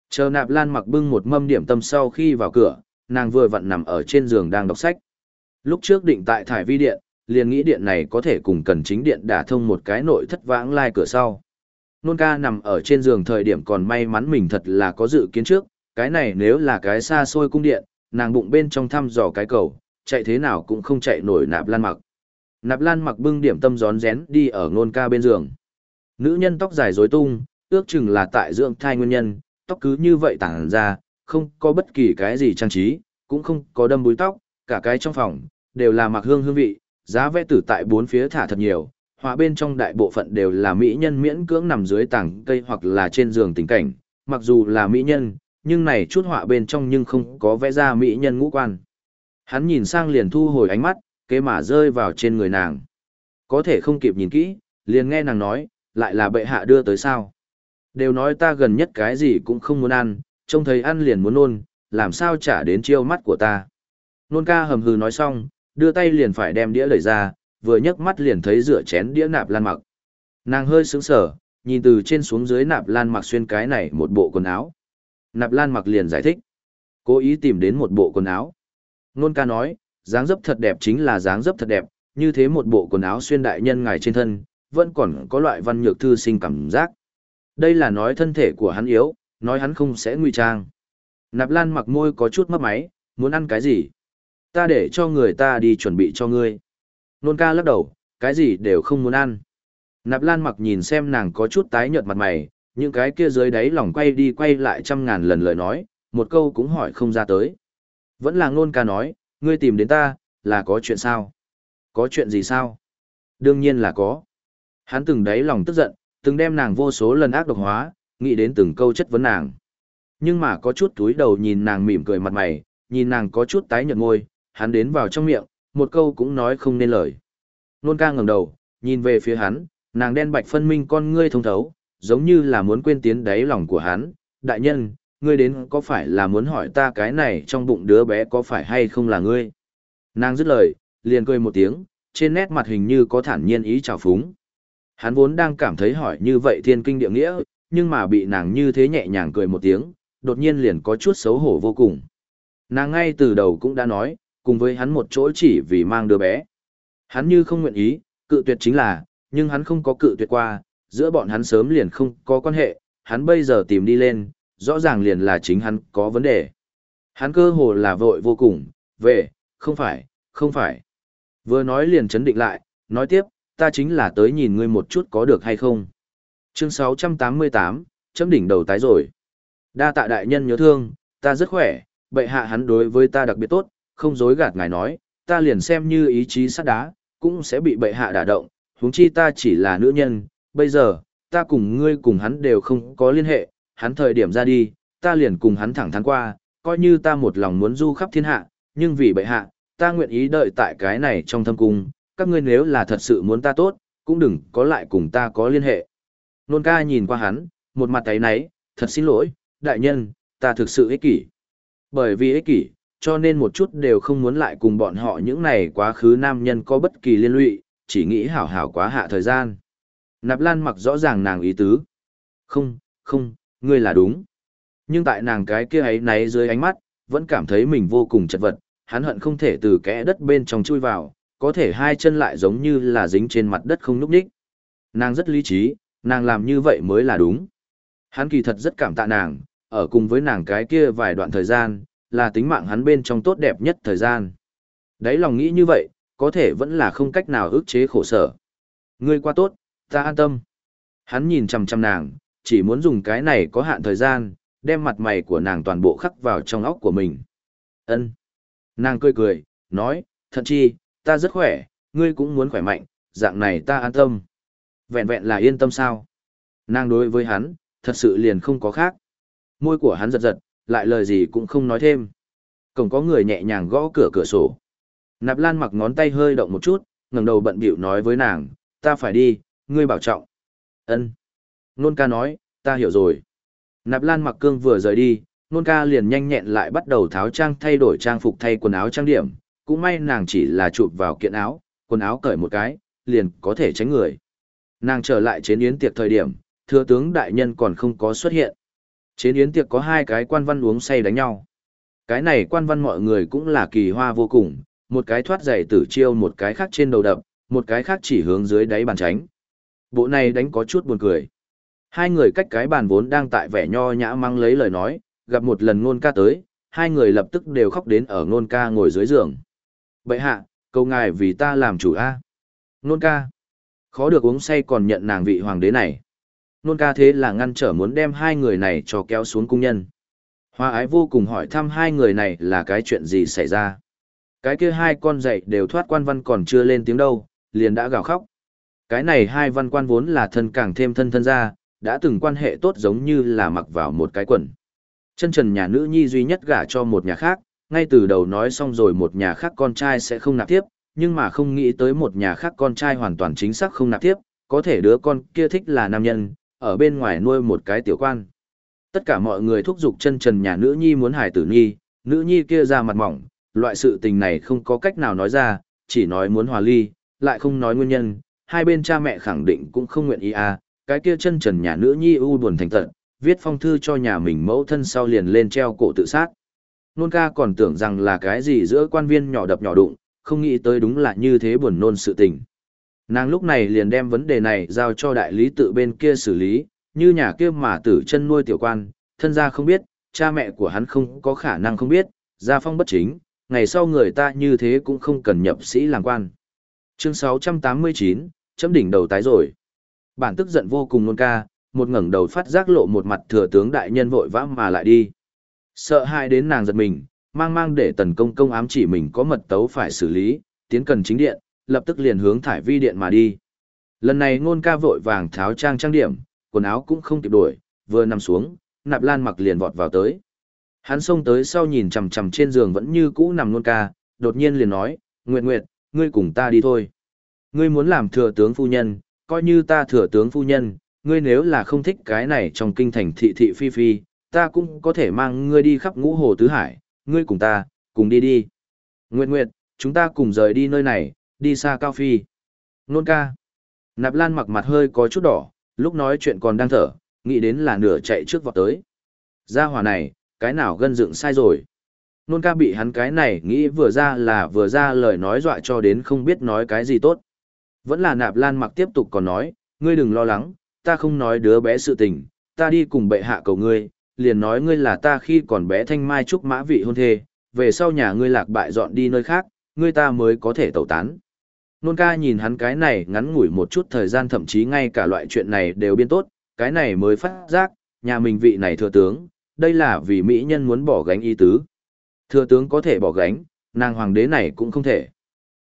Chờ nạp lan mặc bưng một mâm điểm tâm sau khi vào cửa, nàng vừa vặn nằm ở trên giường đang đọc sách. Lúc trước định tại thải vi điện, liền nghĩ điện này có thể cùng cần chính điện đả thông một cái nội thất vãng lai cửa sau. Nôn ca nằm ở trên giường thời điểm còn may mắn mình thật là có dự kiến trước, cái này nếu là cái xa xôi cung điện, nàng bụng bên trong thăm dò cái cầu, chạy thế nào cũng không chạy nổi nạp lan mặc. Nạp lan mặc bưng điểm tâm gión rén đi ở nôn ca bên giường. Nữ nhân tóc dài rối tung, ước chừng là tại dưỡng thai nguyên nhân, tóc cứ như vậy tản ra, không có bất kỳ cái gì trang trí, cũng không có đâm búi tóc, cả cái trong phòng, đều là mặc hương hương vị, giá vẽ tử tại bốn phía thả thật nhiều, họa bên trong đại bộ phận đều là mỹ nhân miễn cưỡng nằm dưới tảng cây hoặc là trên giường tình cảnh, mặc dù là mỹ nhân, nhưng này chút họa bên trong nhưng không có vẽ ra mỹ nhân ngũ quan. Hắn nhìn sang liền thu hồi ánh mắt, kế mà rơi vào trên người nàng. Có thể không kịp nhìn kỹ, liền nghe nàng nói, lại là bệ hạ đưa tới sao. Đều nói ta gần nhất cái gì cũng không muốn ăn, trông thấy ăn liền muốn nôn, làm sao trả đến chiêu mắt của ta. Nôn ca hầm hừ nói xong, đưa tay liền phải đem đĩa lấy ra, vừa nhấc mắt liền thấy rửa chén đĩa nạp lan mặc. Nàng hơi sững sờ, nhìn từ trên xuống dưới nạp lan mặc xuyên cái này một bộ quần áo. Nạp lan mặc liền giải thích. Cố ý tìm đến một bộ quần áo. Nôn ca nói, dáng dấp thật đẹp chính là dáng dấp thật đẹp, như thế một bộ quần áo xuyên đại nhân ngài trên thân, vẫn còn có loại văn nhược thư sinh cảm giác. Đây là nói thân thể của hắn yếu, nói hắn không sẽ nguy trang. Nạp Lan mặc môi có chút mấp máy, muốn ăn cái gì? Ta để cho người ta đi chuẩn bị cho ngươi. Nôn ca lắc đầu, cái gì đều không muốn ăn. Nạp Lan mặc nhìn xem nàng có chút tái nhợt mặt mày, những cái kia dưới đáy lòng quay đi quay lại trăm ngàn lần lời nói, một câu cũng hỏi không ra tới. Vẫn là nôn ca nói, ngươi tìm đến ta, là có chuyện sao? Có chuyện gì sao? Đương nhiên là có. Hắn từng đáy lòng tức giận, từng đem nàng vô số lần ác độc hóa, nghĩ đến từng câu chất vấn nàng. Nhưng mà có chút túi đầu nhìn nàng mỉm cười mặt mày, nhìn nàng có chút tái nhợt môi, hắn đến vào trong miệng, một câu cũng nói không nên lời. Nôn ca ngẩng đầu, nhìn về phía hắn, nàng đen bạch phân minh con ngươi thông thấu, giống như là muốn quên tiến đáy lòng của hắn. Đại nhân, ngươi đến có phải là muốn hỏi ta cái này trong bụng đứa bé có phải hay không là ngươi? Nàng dứt lời, liền cười một tiếng, trên nét mặt hình như có thản nhiên ý trào phúng. Hắn vốn đang cảm thấy hỏi như vậy thiên kinh địa nghĩa, nhưng mà bị nàng như thế nhẹ nhàng cười một tiếng, đột nhiên liền có chút xấu hổ vô cùng. Nàng ngay từ đầu cũng đã nói, cùng với hắn một chỗ chỉ vì mang đứa bé. Hắn như không nguyện ý, cự tuyệt chính là, nhưng hắn không có cự tuyệt qua, giữa bọn hắn sớm liền không có quan hệ, hắn bây giờ tìm đi lên, rõ ràng liền là chính hắn có vấn đề. Hắn cơ hồ là vội vô cùng, về, không phải, không phải. Vừa nói liền chấn định lại, nói tiếp, ta chính là tới nhìn ngươi một chút có được hay không. Chương 688, chấm đỉnh đầu tái rồi. Đa tạ đại nhân nhớ thương, ta rất khỏe, bệ hạ hắn đối với ta đặc biệt tốt, không dối gạt ngài nói, ta liền xem như ý chí sắt đá, cũng sẽ bị bệ hạ đả động, huống chi ta chỉ là nữ nhân, bây giờ, ta cùng ngươi cùng hắn đều không có liên hệ, hắn thời điểm ra đi, ta liền cùng hắn thẳng thắn qua, coi như ta một lòng muốn du khắp thiên hạ, nhưng vì bệ hạ, ta nguyện ý đợi tại cái này trong thâm cung, các ngươi nếu là thật sự muốn ta tốt, cũng đừng có lại cùng ta có liên hệ. Nôn ca nhìn qua hắn, một mặt thấy nấy, thật xin lỗi, đại nhân, ta thực sự ích kỷ. Bởi vì ích kỷ, cho nên một chút đều không muốn lại cùng bọn họ những này quá khứ nam nhân có bất kỳ liên lụy, chỉ nghĩ hảo hảo quá hạ thời gian. Nạp Lan mặc rõ ràng nàng ý tứ. Không, không, ngươi là đúng. Nhưng tại nàng cái kia ấy náy dưới ánh mắt, vẫn cảm thấy mình vô cùng chật vật, hắn hận không thể từ kẽ đất bên trong chui vào, có thể hai chân lại giống như là dính trên mặt đất không núp đích. Nàng rất lý trí, nàng làm như vậy mới là đúng. Hắn kỳ thật rất cảm tạ nàng, ở cùng với nàng cái kia vài đoạn thời gian, là tính mạng hắn bên trong tốt đẹp nhất thời gian. Đấy lòng nghĩ như vậy, có thể vẫn là không cách nào ức chế khổ sở. Ngươi qua tốt, ta an tâm. Hắn nhìn chằm chằm nàng, chỉ muốn dùng cái này có hạn thời gian, đem mặt mày của nàng toàn bộ khắc vào trong óc của mình. Ân. Nàng cười cười, nói, thật chi, ta rất khỏe, ngươi cũng muốn khỏe mạnh, dạng này ta an tâm. Vẹn vẹn là yên tâm sao? Nàng đối với hắn, thật sự liền không có khác. Môi của hắn giật giật, lại lời gì cũng không nói thêm. Cổng có người nhẹ nhàng gõ cửa cửa sổ. Nạp Lan mặc ngón tay hơi động một chút, ngẩng đầu bận bịu nói với nàng, ta phải đi, ngươi bảo trọng. Ân. Nôn ca nói, ta hiểu rồi. Nạp Lan mặc cương vừa rời đi, nôn ca liền nhanh nhẹn lại bắt đầu tháo trang thay đổi trang phục thay quần áo trang điểm. Cũng may nàng chỉ là chụp vào kiện áo, quần áo cởi một cái, liền có thể tránh người. Nàng trở lại chế yến tiệc thời điểm, thừa tướng đại nhân còn không có xuất hiện. Chế yến tiệc có hai cái quan văn uống say đánh nhau. Cái này quan văn mọi người cũng là kỳ hoa vô cùng, một cái thoát giày tử chiêu một cái khác trên đầu đập, một cái khác chỉ hướng dưới đáy bàn tránh. Bộ này đánh có chút buồn cười. Hai người cách cái bàn vốn đang tại vẻ nho nhã mang lấy lời nói, gặp một lần ngôn ca tới, hai người lập tức đều khóc đến ở ngôn ca ngồi dưới giường. Bậy hạ, câu ngài vì ta làm chủ A. Ngôn ca. Khó được uống say còn nhận nàng vị hoàng đế này. Nôn ca thế là ngăn trở muốn đem hai người này cho kéo xuống cung nhân. Hoa ái vô cùng hỏi thăm hai người này là cái chuyện gì xảy ra. Cái kia hai con dậy đều thoát quan văn còn chưa lên tiếng đâu, liền đã gào khóc. Cái này hai văn quan vốn là thân càng thêm thân thân ra, đã từng quan hệ tốt giống như là mặc vào một cái quần. Chân trần nhà nữ nhi duy nhất gả cho một nhà khác, ngay từ đầu nói xong rồi một nhà khác con trai sẽ không nạp tiếp, nhưng mà không nghĩ tới một nhà khác con trai hoàn toàn chính xác không nạp tiếp, có thể đứa con kia thích là nam nhân, ở bên ngoài nuôi một cái tiểu quan. Tất cả mọi người thúc giục chân trần nhà nữ nhi muốn hài tử nhi, nữ nhi kia ra mặt mỏng, loại sự tình này không có cách nào nói ra, chỉ nói muốn hòa ly, lại không nói nguyên nhân, hai bên cha mẹ khẳng định cũng không nguyện ý à, cái kia chân trần nhà nữ nhi u buồn thành tận, viết phong thư cho nhà mình mẫu thân sau liền lên treo cổ tự sát. Nôn ca còn tưởng rằng là cái gì giữa quan viên nhỏ đập nhỏ đụng, không nghĩ tới đúng là như thế buồn nôn sự tình. Nàng lúc này liền đem vấn đề này giao cho đại lý tự bên kia xử lý, như nhà kia mà tử chân nuôi tiểu quan, thân gia không biết, cha mẹ của hắn không có khả năng không biết, gia phong bất chính, ngày sau người ta như thế cũng không cần nhập sĩ làm quan. Chương 689, chấm đỉnh đầu tái rồi. Bản tức giận vô cùng nôn ca, một ngẩng đầu phát giác lộ một mặt thừa tướng đại nhân vội vã mà lại đi. Sợ hãi đến nàng giật mình, mang mang để tần công công ám chỉ mình có mật tấu phải xử lý, tiến cần chính điện, lập tức liền hướng thải vi điện mà đi. Lần này ngôn ca vội vàng tháo trang trang điểm, quần áo cũng không kịp đổi, vừa nằm xuống, nạp lan mặc liền vọt vào tới. Hắn xông tới sau nhìn chằm chằm trên giường vẫn như cũ nằm ngôn ca, đột nhiên liền nói, Nguyệt Nguyệt, ngươi cùng ta đi thôi. Ngươi muốn làm thừa tướng phu nhân, coi như ta thừa tướng phu nhân, ngươi nếu là không thích cái này trong kinh thành thị thị phi phi, ta cũng có thể mang ngươi đi khắp ngũ hồ tứ hải, ngươi cùng ta, cùng đi đi. Nguyệt Nguyệt, chúng ta cùng rời đi nơi này, đi xa cao phi. Nôn ca. Nạp Lan mặc mặt hơi có chút đỏ, lúc nói chuyện còn đang thở, nghĩ đến là nửa chạy trước vọt tới. Gia hỏa này, cái nào gân dựng sai rồi. Nôn ca bị hắn cái này nghĩ vừa ra là vừa ra lời nói dọa cho đến không biết nói cái gì tốt. Vẫn là nạp lan mặc tiếp tục còn nói, ngươi đừng lo lắng, ta không nói đứa bé sự tình, ta đi cùng bệ hạ cầu ngươi, liền nói ngươi là ta khi còn bé thanh mai trúc mã vị hôn thê, về sau nhà ngươi lạc bại dọn đi nơi khác, ngươi ta mới có thể tẩu tán. Nôn ca nhìn hắn cái này ngắn ngủi một chút thời gian thậm chí ngay cả loại chuyện này đều biên tốt, cái này mới phát giác, nhà mình vị này thừa tướng, đây là vì mỹ nhân muốn bỏ gánh y tứ. Thừa tướng có thể bỏ gánh, nàng hoàng đế này cũng không thể.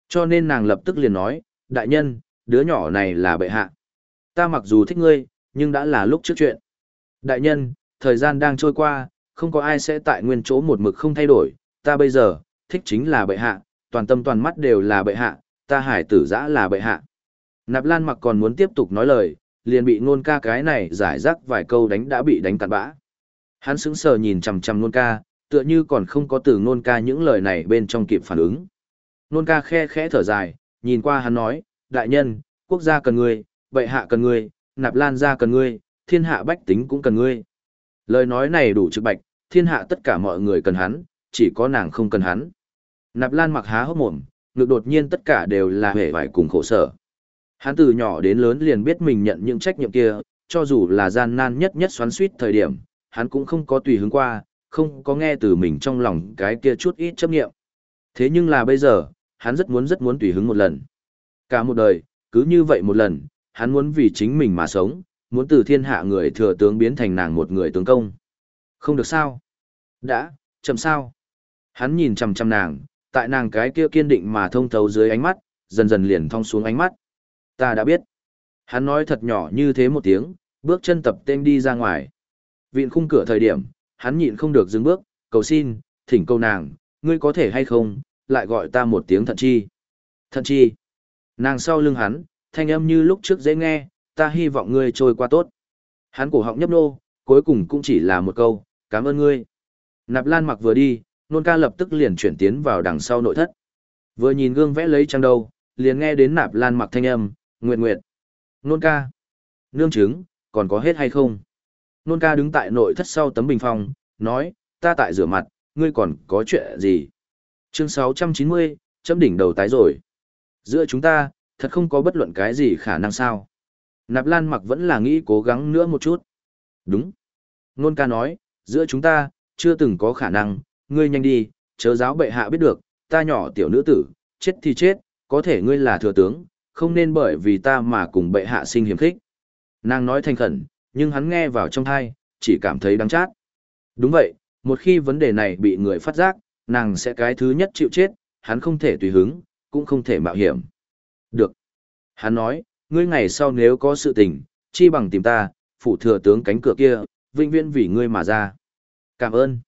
Cho nên nàng lập tức liền nói, đại nhân, đứa nhỏ này là bệ hạ. Ta mặc dù thích ngươi, nhưng đã là lúc trước chuyện. Đại nhân, thời gian đang trôi qua, không có ai sẽ tại nguyên chỗ một mực không thay đổi, ta bây giờ, thích chính là bệ hạ, toàn tâm toàn mắt đều là bệ hạ, ta hải tử giã là bệ hạ. Nạp Lan mặc còn muốn tiếp tục nói lời, liền bị nôn ca cái này giải rác vài câu đánh đã bị đánh cạn bã. Hắn sững sờ nhìn chằm chằm nôn ca, tựa như còn không có từ nôn ca những lời này bên trong kịp phản ứng. Nôn ca khe khẽ thở dài, nhìn qua hắn nói, đại nhân, quốc gia cần ngươi, bệ hạ cần ngươi, nạp lan gia cần ngươi, thiên hạ bách tính cũng cần ngươi. Lời nói này đủ trực bạch, thiên hạ tất cả mọi người cần hắn, chỉ có nàng không cần hắn. Nạp lan mặc há hốc mồm, ngược đột nhiên tất cả đều là hề vải cùng khổ sở. Hắn từ nhỏ đến lớn liền biết mình nhận những trách nhiệm kia, cho dù là gian nan nhất nhất xoắn suýt thời điểm, hắn cũng không có tùy hứng qua, không có nghe từ mình trong lòng cái kia chút ít chấp nghiệm. Thế nhưng là bây giờ, hắn rất muốn rất muốn tùy hứng một lần. Cả một đời, cứ như vậy một lần, hắn muốn vì chính mình mà sống, muốn từ thiên hạ người thừa tướng biến thành nàng một người tướng công. Không được sao? Đã, chậm sao? Hắn nhìn chằm chằm nàng, tại nàng cái kia kiên định mà thông thấu dưới ánh mắt, dần dần liền thong xuống ánh mắt. Ta đã biết. Hắn nói thật nhỏ như thế một tiếng, Bước chân tập tên đi ra ngoài. Viện khung cửa thời điểm, hắn nhịn không được dừng bước, cầu xin, thỉnh cầu nàng, ngươi có thể hay không, lại gọi ta một tiếng thận chi. Thận chi. Nàng sau lưng hắn, thanh âm như lúc trước dễ nghe, ta hy vọng ngươi trôi qua tốt. Hắn cổ họng nhấp nô, cuối cùng cũng chỉ là một câu, cảm ơn ngươi. Nạp Lan mặc vừa đi, nôn ca lập tức liền chuyển tiến vào đằng sau nội thất. Vừa nhìn gương vẽ lấy trang đầu, liền nghe đến Nạp Lan mặc thanh âm, nguyệt nguyệt. Nôn ca. Nương trứng, còn có hết hay không? Nôn ca đứng tại nội thất sau tấm bình phong, nói, ta tại rửa mặt, ngươi còn có chuyện gì? Chương 690, chấm đỉnh đầu tái rồi. Giữa chúng ta, thật không có bất luận cái gì khả năng sao. Nạp Lan mặc vẫn là nghĩ cố gắng nữa một chút. Đúng. Nôn ca nói, giữa chúng ta, chưa từng có khả năng, ngươi nhanh đi, chớ giáo bệ hạ biết được, ta nhỏ tiểu nữ tử, chết thì chết, có thể ngươi là thừa tướng, không nên bởi vì ta mà cùng bệ hạ sinh hiểm khích. Nàng nói thành khẩn, nhưng hắn nghe vào trong thai, chỉ cảm thấy đắng chát. Đúng vậy, một khi vấn đề này bị người phát giác, nàng sẽ cái thứ nhất chịu chết, hắn không thể tùy hứng, cũng không thể mạo hiểm. Được. Hắn nói, ngươi ngày sau nếu có sự tình, chi bằng tìm ta, phụ thừa tướng cánh cửa kia, vĩnh viễn vì ngươi mà ra. Cảm ơn.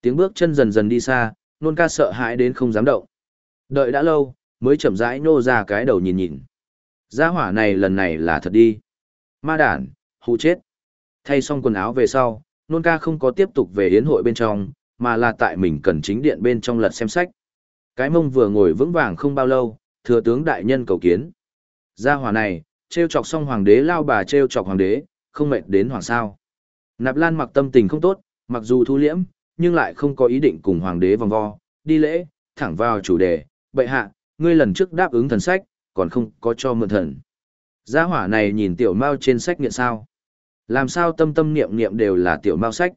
Tiếng bước chân dần dần đi xa, nôn ca sợ hãi đến không dám động. Đợi đã lâu, mới chậm rãi nô ra cái đầu nhìn nhìn. Gia hỏa này lần này là thật đi. Ma đản, hù chết. Thay xong quần áo về sau, nôn ca không có tiếp tục về yến hội bên trong, mà là tại mình cần chính điện bên trong lật xem sách. Cái mông vừa ngồi vững vàng không bao lâu, thừa tướng đại nhân cầu kiến. Gia hỏa này, treo chọc xong hoàng đế lao bà treo chọc hoàng đế, không mệt đến hoàng sao. Nạp Lan mặc tâm tình không tốt, mặc dù thu liễm, nhưng lại không có ý định cùng hoàng đế vòng vo, đi lễ, thẳng vào chủ đề, bệ hạ, ngươi lần trước đáp ứng thần sách, còn không có cho mượn thần. Gia hỏa này nhìn tiểu mao trên sách nghiện sao. Làm sao tâm tâm niệm niệm đều là tiểu mao sách.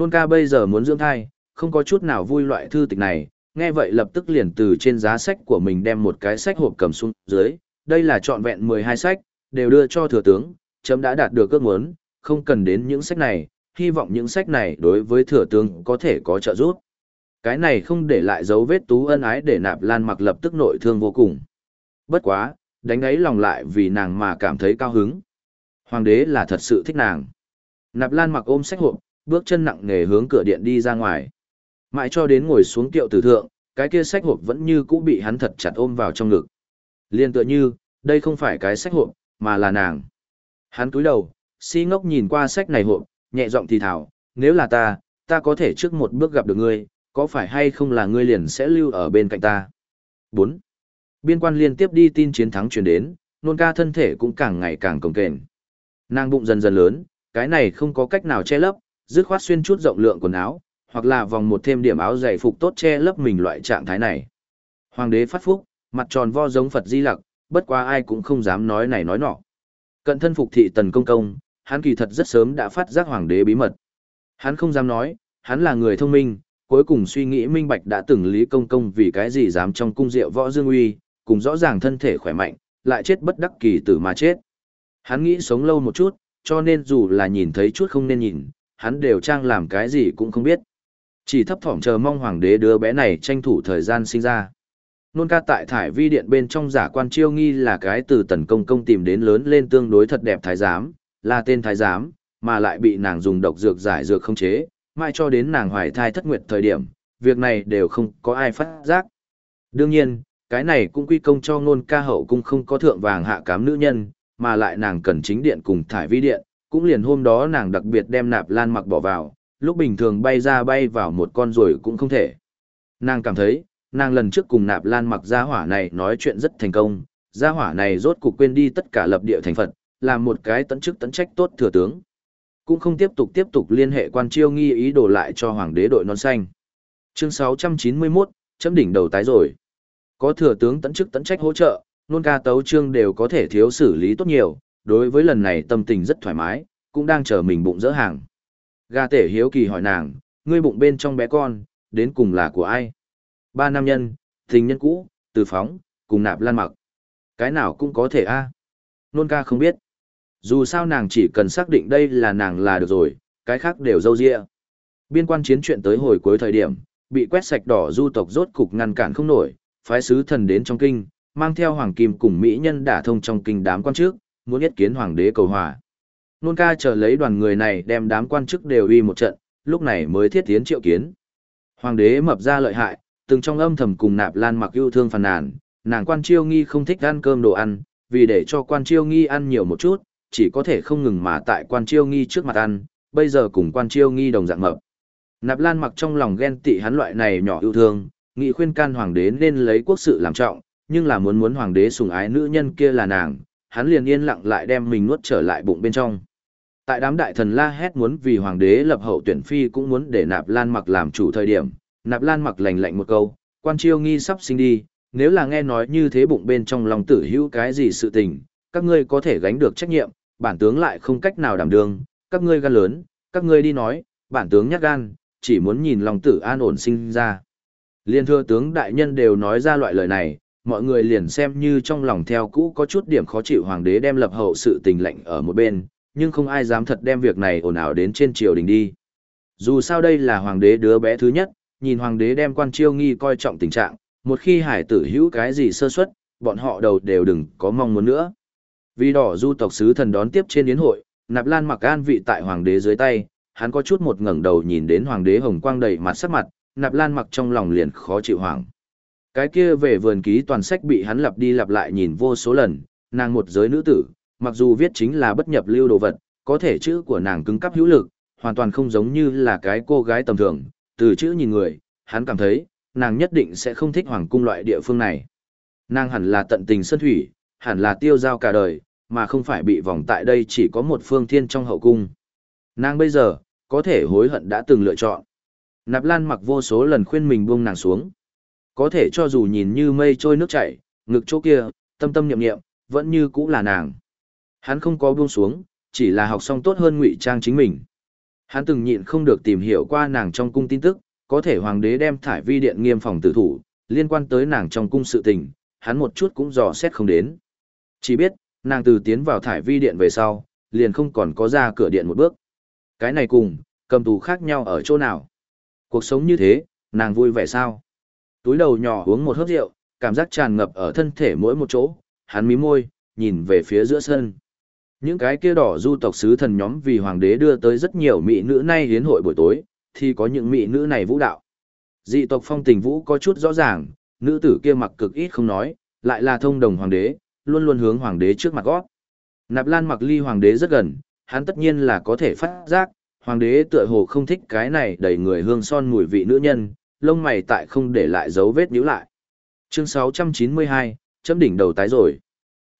Nôn ca bây giờ muốn dưỡng thai, không có chút nào vui loại thư tịch này, nghe vậy lập tức liền từ trên giá sách của mình đem một cái sách hộp cầm xuống dưới, đây là trọn vẹn 12 sách, đều đưa cho thừa tướng, chấm đã đạt được ước muốn, không cần đến những sách này, hy vọng những sách này đối với thừa tướng có thể có trợ giúp. Cái này không để lại dấu vết tú ân ái để nạp lan mặc lập tức nội thương vô cùng. Bất quá, đánh ấy lòng lại vì nàng mà cảm thấy cao hứng. Hoàng đế là thật sự thích nàng. Nạp lan mặc ôm sách hộp, bước chân nặng nề hướng cửa điện đi ra ngoài. Mãi cho đến ngồi xuống tiệu tử thượng, cái kia sách hộp vẫn như cũ bị hắn thật chặt ôm vào trong ngực. Liên tựa như, đây không phải cái sách hộp, mà là nàng. Hắn cúi đầu, si ngốc nhìn qua sách này hộp, nhẹ giọng thì thảo, nếu là ta, ta có thể trước một bước gặp được ngươi, có phải hay không là ngươi liền sẽ lưu ở bên cạnh ta. 4. Biên quan liên tiếp đi tin chiến thắng truyền đến, nôn ca thân thể cũng càng ngày càng cồng kềnh. Nàng bụng dần dần lớn, cái này không có cách nào che lấp, dứt khoát xuyên chút rộng lượng quần áo, hoặc là vòng một thêm điểm áo dày phục tốt che lấp mình loại trạng thái này. Hoàng đế phát phúc, mặt tròn vo giống Phật Di Lặc, bất quá ai cũng không dám nói này nói nọ. Cận thân phục thị tần công công, hắn kỳ thật rất sớm đã phát giác hoàng đế bí mật. Hắn không dám nói, hắn là người thông minh, cuối cùng suy nghĩ minh bạch đã từng lý công công vì cái gì dám trong cung rượu võ dương uy, cùng rõ ràng thân thể khỏe mạnh, lại chết bất đắc kỳ tử mà chết. Hắn nghĩ sống lâu một chút, cho nên dù là nhìn thấy chút không nên nhìn, hắn đều trang làm cái gì cũng không biết. Chỉ thấp thỏm chờ mong hoàng đế đứa bé này tranh thủ thời gian sinh ra. Nôn ca tại thải vi điện bên trong giả quan chiêu nghi là cái từ tần công công tìm đến lớn lên tương đối thật đẹp thái giám, là tên thái giám, mà lại bị nàng dùng độc dược giải dược không chế, mai cho đến nàng hoài thai thất nguyệt thời điểm, việc này đều không có ai phát giác. Đương nhiên, cái này cũng quy công cho nôn ca hậu cung không có thượng vàng hạ cám nữ nhân, mà lại nàng cần chính điện cùng thải vi điện, cũng liền hôm đó nàng đặc biệt đem nạp lan mặc bỏ vào, lúc bình thường bay ra bay vào một con rồi cũng không thể. Nàng cảm thấy, nàng lần trước cùng nạp lan mặc gia hỏa này nói chuyện rất thành công, gia hỏa này rốt cục quên đi tất cả lập địa thành Phật, làm một cái tấn chức tấn trách tốt thừa tướng. Cũng không tiếp tục tiếp tục liên hệ quan chiêu nghi ý đồ lại cho hoàng đế đội non xanh. Chương 691, chấm đỉnh đầu tái rồi. Có thừa tướng tấn chức tấn trách hỗ trợ, luôn ca tấu trương đều có thể thiếu xử lý tốt nhiều, đối với lần này tâm tình rất thoải mái, cũng đang chờ mình bụng dỡ hàng. Gà tể hiếu kỳ hỏi nàng, ngươi bụng bên trong bé con, đến cùng là của ai? Ba nam nhân, tình nhân cũ, từ phóng, cùng nạp lan mặc. Cái nào cũng có thể a Nôn ca không biết. Dù sao nàng chỉ cần xác định đây là nàng là được rồi, cái khác đều dâu dịa. Biên quan chiến chuyện tới hồi cuối thời điểm, bị quét sạch đỏ du tộc rốt cục ngăn cản không nổi, phái sứ thần đến trong kinh, mang theo hoàng kim cùng mỹ nhân đả thông trong kinh đám quan trước, muốn nhất kiến hoàng đế cầu hòa. Nôn ca chờ lấy đoàn người này đem đám quan chức đều uy một trận, lúc này mới thiết tiến triệu kiến. Hoàng đế mập ra lợi hại, từng trong âm thầm cùng nạp lan mặc yêu thương phàn nàn, nàng quan chiêu nghi không thích ăn cơm đồ ăn, vì để cho quan chiêu nghi ăn nhiều một chút, chỉ có thể không ngừng mà tại quan chiêu nghi trước mặt ăn, bây giờ cùng quan chiêu nghi đồng dạng mập. Nạp lan mặc trong lòng ghen tị hắn loại này nhỏ yêu thương, nghị khuyên can hoàng đế nên lấy quốc sự làm trọng, nhưng là muốn muốn hoàng đế sủng ái nữ nhân kia là nàng, hắn liền yên lặng lại đem mình nuốt trở lại bụng bên trong. Tại đám đại thần la hét muốn vì hoàng đế lập hậu tuyển phi cũng muốn để nạp lan mặc làm chủ thời điểm, nạp lan mặc lạnh lạnh một câu, quan chiêu nghi sắp sinh đi, nếu là nghe nói như thế bụng bên trong lòng tử hữu cái gì sự tình, các ngươi có thể gánh được trách nhiệm, bản tướng lại không cách nào đảm đương, các ngươi gan lớn, các ngươi đi nói, bản tướng nhát gan, chỉ muốn nhìn lòng tử an ổn sinh ra. Liên thưa tướng đại nhân đều nói ra loại lời này, mọi người liền xem như trong lòng theo cũ có chút điểm khó chịu hoàng đế đem lập hậu sự tình lệnh ở một bên, nhưng không ai dám thật đem việc này ồn ào đến trên triều đình đi. Dù sao đây là hoàng đế đứa bé thứ nhất, nhìn hoàng đế đem quan chiêu nghi coi trọng tình trạng, một khi hải tử hữu cái gì sơ suất, bọn họ đầu đều đừng có mong muốn nữa. Vì đỏ du tộc sứ thần đón tiếp trên yến hội, nạp lan mặc an vị tại hoàng đế dưới tay, hắn có chút một ngẩng đầu nhìn đến hoàng đế hồng quang đầy mặt sắc mặt, nạp lan mặc trong lòng liền khó chịu hoàng. Cái kia về vườn ký toàn sách bị hắn lặp đi lặp lại nhìn vô số lần, nàng một giới nữ tử, mặc dù viết chính là bất nhập lưu đồ vật, có thể chữ của nàng cứng cắp hữu lực, hoàn toàn không giống như là cái cô gái tầm thường, từ chữ nhìn người, hắn cảm thấy, nàng nhất định sẽ không thích hoàng cung loại địa phương này. Nàng hẳn là tận tình sơn thủy, hẳn là tiêu giao cả đời, mà không phải bị vòng tại đây chỉ có một phương thiên trong hậu cung. Nàng bây giờ, có thể hối hận đã từng lựa chọn. Nạp Lan mặc vô số lần khuyên mình buông nàng xuống. Có thể cho dù nhìn như mây trôi nước chảy, ngực chỗ kia, tâm tâm niệm niệm, vẫn như cũ là nàng. Hắn không có buông xuống, chỉ là học xong tốt hơn ngụy trang chính mình. Hắn từng nhịn không được tìm hiểu qua nàng trong cung tin tức, có thể hoàng đế đem thải vi điện nghiêm phòng tử thủ, liên quan tới nàng trong cung sự tình, hắn một chút cũng dò xét không đến. Chỉ biết, nàng từ tiến vào thải vi điện về sau, liền không còn có ra cửa điện một bước. Cái này cùng, cầm tù khác nhau ở chỗ nào? Cuộc sống như thế, nàng vui vẻ sao? Túi đầu nhỏ uống một hớp rượu, cảm giác tràn ngập ở thân thể mỗi một chỗ, hắn mí môi, nhìn về phía giữa sân. Những cái kia đỏ du tộc sứ thần nhóm vì hoàng đế đưa tới rất nhiều mỹ nữ nay hiến hội buổi tối, thì có những mỹ nữ này vũ đạo. Dị tộc phong tình vũ có chút rõ ràng, nữ tử kia mặc cực ít không nói, lại là thông đồng hoàng đế, luôn luôn hướng hoàng đế trước mặt gót. Nạp Lan mặc ly hoàng đế rất gần, hắn tất nhiên là có thể phát giác, hoàng đế tựa hồ không thích cái này đầy người hương son mùi vị nữ nhân, lông mày tại không để lại dấu vết nhíu lại. Chương 692, chấm đỉnh đầu tái rồi.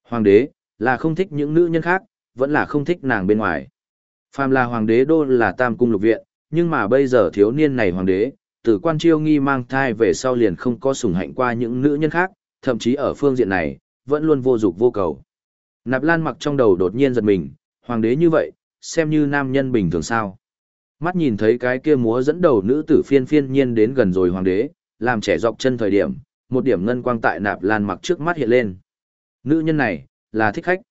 Hoàng đế, là không thích những nữ nhân khác, vẫn là không thích nàng bên ngoài. Phàm là hoàng đế đô là tam cung lục viện, nhưng mà bây giờ thiếu niên này hoàng đế, từ quan chiêu nghi mang thai về sau liền không có sủng hạnh qua những nữ nhân khác, thậm chí ở phương diện này, vẫn luôn vô dục vô cầu. Nạp Lan mặc trong đầu đột nhiên giật mình, hoàng đế như vậy, xem như nam nhân bình thường sao. Mắt nhìn thấy cái kia múa dẫn đầu nữ tử phiên phiên nhiên đến gần rồi hoàng đế, làm trẻ dọc chân thời điểm, một điểm ngân quang tại Nạp Lan mặc trước mắt hiện lên. Nữ nhân này, là thích khách.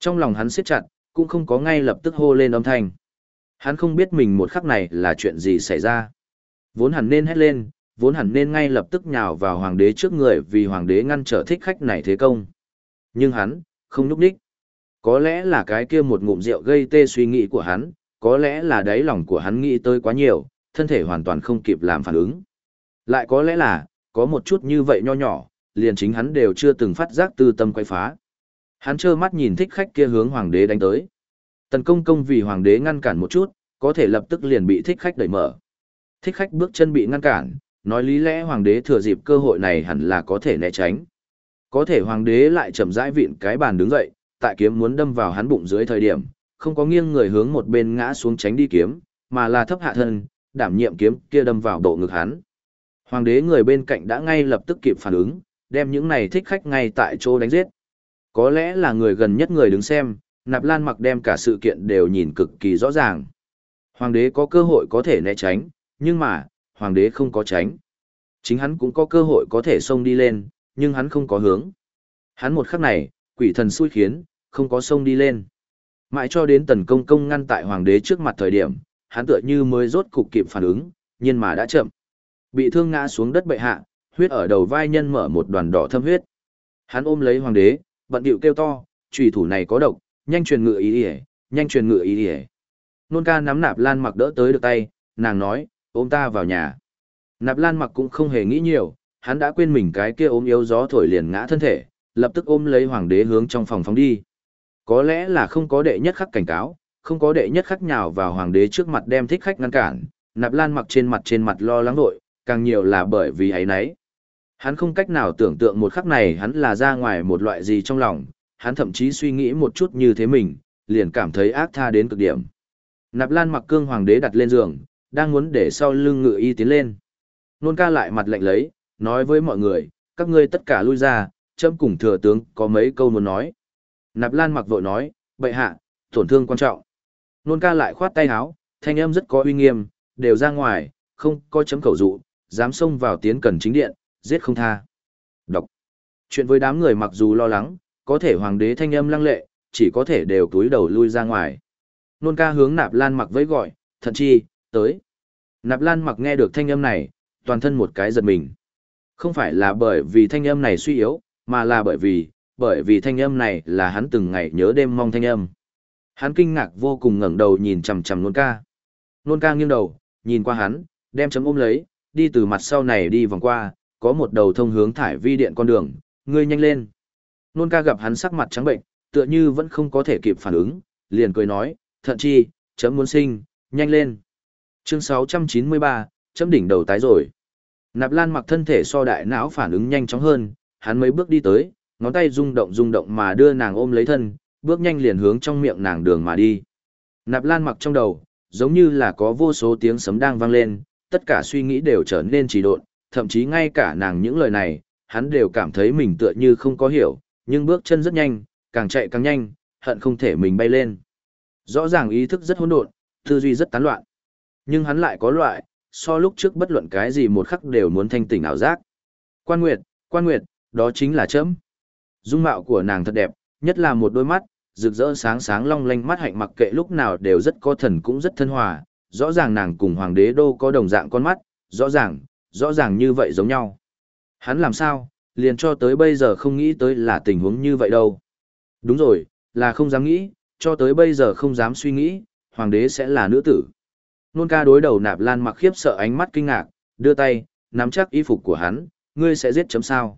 Trong lòng hắn siết chặt, cũng không có ngay lập tức hô lên âm thanh. Hắn không biết mình một khắc này là chuyện gì xảy ra. Vốn hẳn nên hét lên, vốn hẳn nên ngay lập tức nhào vào hoàng đế trước người vì hoàng đế ngăn trở thích khách này thế công. Nhưng hắn, không nhúc đích. Có lẽ là cái kia một ngụm rượu gây tê suy nghĩ của hắn, có lẽ là đáy lòng của hắn nghĩ tới quá nhiều, thân thể hoàn toàn không kịp làm phản ứng. Lại có lẽ là, có một chút như vậy nho nhỏ, liền chính hắn đều chưa từng phát giác tư tâm quay phá. Hắn trơ mắt nhìn thích khách kia hướng hoàng đế đánh tới. Tần công công vì hoàng đế ngăn cản một chút, có thể lập tức liền bị thích khách đẩy mở. Thích khách bước chân bị ngăn cản, nói lý lẽ hoàng đế thừa dịp cơ hội này hẳn là có thể né tránh. Có thể hoàng đế lại chậm rãi vịn cái bàn đứng dậy, tại kiếm muốn đâm vào hắn bụng dưới thời điểm, không có nghiêng người hướng một bên ngã xuống tránh đi kiếm, mà là thấp hạ thân, đảm nhiệm kiếm kia đâm vào độ ngực hắn. Hoàng đế người bên cạnh đã ngay lập tức kịp phản ứng, đem những này thích khách ngay tại chỗ đánh giết. Có lẽ là người gần nhất người đứng xem, Nạp Lan mặc đem cả sự kiện đều nhìn cực kỳ rõ ràng. Hoàng đế có cơ hội có thể né tránh, nhưng mà, hoàng đế không có tránh. Chính hắn cũng có cơ hội có thể xông đi lên, nhưng hắn không có hướng. Hắn một khắc này, quỷ thần xui khiến, không có xông đi lên. Mãi cho đến tần công công ngăn tại hoàng đế trước mặt thời điểm, hắn tựa như mới rốt cục kịp phản ứng, nhưng mà đã chậm. Bị thương ngã xuống đất bệ hạ, huyết ở đầu vai nhân mở một đoàn đỏ thâm huyết. Hắn ôm lấy hoàng đế, bận điệu kêu to, trùy thủ này có độc, nhanh truyền ngựa ý ỉa, nhanh truyền ngựa ý ỉa nôn ca nắm nạp lan mặc đỡ tới được tay nàng nói ôm ta vào nhà nạp lan mặc cũng không hề nghĩ nhiều hắn đã quên mình cái kia ôm yếu gió thổi liền ngã thân thể lập tức ôm lấy hoàng đế hướng trong phòng phóng đi có lẽ là không có đệ nhất khắc cảnh cáo không có đệ nhất khắc nhào vào hoàng đế trước mặt đem thích khách ngăn cản nạp lan mặc trên mặt trên mặt lo lắng đội càng nhiều là bởi vì ấy nấy hắn không cách nào tưởng tượng một khắc này hắn là ra ngoài một loại gì trong lòng hắn thậm chí suy nghĩ một chút như thế mình liền cảm thấy ác tha đến cực điểm Nạp Lan mặc cương hoàng đế đặt lên giường, đang muốn để sau lưng ngự y tiến lên. Nôn ca lại mặt lạnh lấy, nói với mọi người, các ngươi tất cả lui ra, chấm cùng thừa tướng có mấy câu muốn nói. Nạp Lan mặc vội nói, bệ hạ, tổn thương quan trọng. Nôn ca lại khoát tay áo, thanh âm rất có uy nghiêm, đều ra ngoài, không có chấm khẩu dụ, dám xông vào tiến cần chính điện, giết không tha. Đọc. Chuyện với đám người mặc dù lo lắng, có thể hoàng đế thanh âm lăng lệ, chỉ có thể đều túi đầu lui ra ngoài nôn ca hướng nạp lan mặc với gọi thận chi tới nạp lan mặc nghe được thanh âm này toàn thân một cái giật mình không phải là bởi vì thanh âm này suy yếu mà là bởi vì bởi vì thanh âm này là hắn từng ngày nhớ đêm mong thanh âm hắn kinh ngạc vô cùng ngẩng đầu nhìn chằm chằm nôn ca nôn ca nghiêng đầu nhìn qua hắn đem chấm ôm lấy đi từ mặt sau này đi vòng qua có một đầu thông hướng thải vi điện con đường ngươi nhanh lên nôn ca gặp hắn sắc mặt trắng bệnh tựa như vẫn không có thể kịp phản ứng liền cười nói thận chi, chấm muốn sinh, nhanh lên. Chương 693, chấm đỉnh đầu tái rồi. Nạp Lan mặc thân thể so đại não phản ứng nhanh chóng hơn, hắn mấy bước đi tới, ngón tay rung động rung động mà đưa nàng ôm lấy thân, bước nhanh liền hướng trong miệng nàng đường mà đi. Nạp Lan mặc trong đầu, giống như là có vô số tiếng sấm đang vang lên, tất cả suy nghĩ đều trở nên trì độn, thậm chí ngay cả nàng những lời này, hắn đều cảm thấy mình tựa như không có hiểu, nhưng bước chân rất nhanh, càng chạy càng nhanh, hận không thể mình bay lên. Rõ ràng ý thức rất hỗn độn, tư duy rất tán loạn. Nhưng hắn lại có loại, so lúc trước bất luận cái gì một khắc đều muốn thanh tỉnh ảo giác. Quan Nguyệt, Quan Nguyệt, đó chính là chấm. Dung mạo của nàng thật đẹp, nhất là một đôi mắt, rực rỡ sáng sáng long lanh mắt hạnh mặc kệ lúc nào đều rất có thần cũng rất thân hòa, rõ ràng nàng cùng hoàng đế đô có đồng dạng con mắt, rõ ràng, rõ ràng như vậy giống nhau. Hắn làm sao, liền cho tới bây giờ không nghĩ tới là tình huống như vậy đâu. Đúng rồi, là không dám nghĩ, cho tới bây giờ không dám suy nghĩ, hoàng đế sẽ là nữ tử. Nôn ca đối đầu nạp lan mặc khiếp sợ ánh mắt kinh ngạc, đưa tay, nắm chắc y phục của hắn, ngươi sẽ giết chấm sao.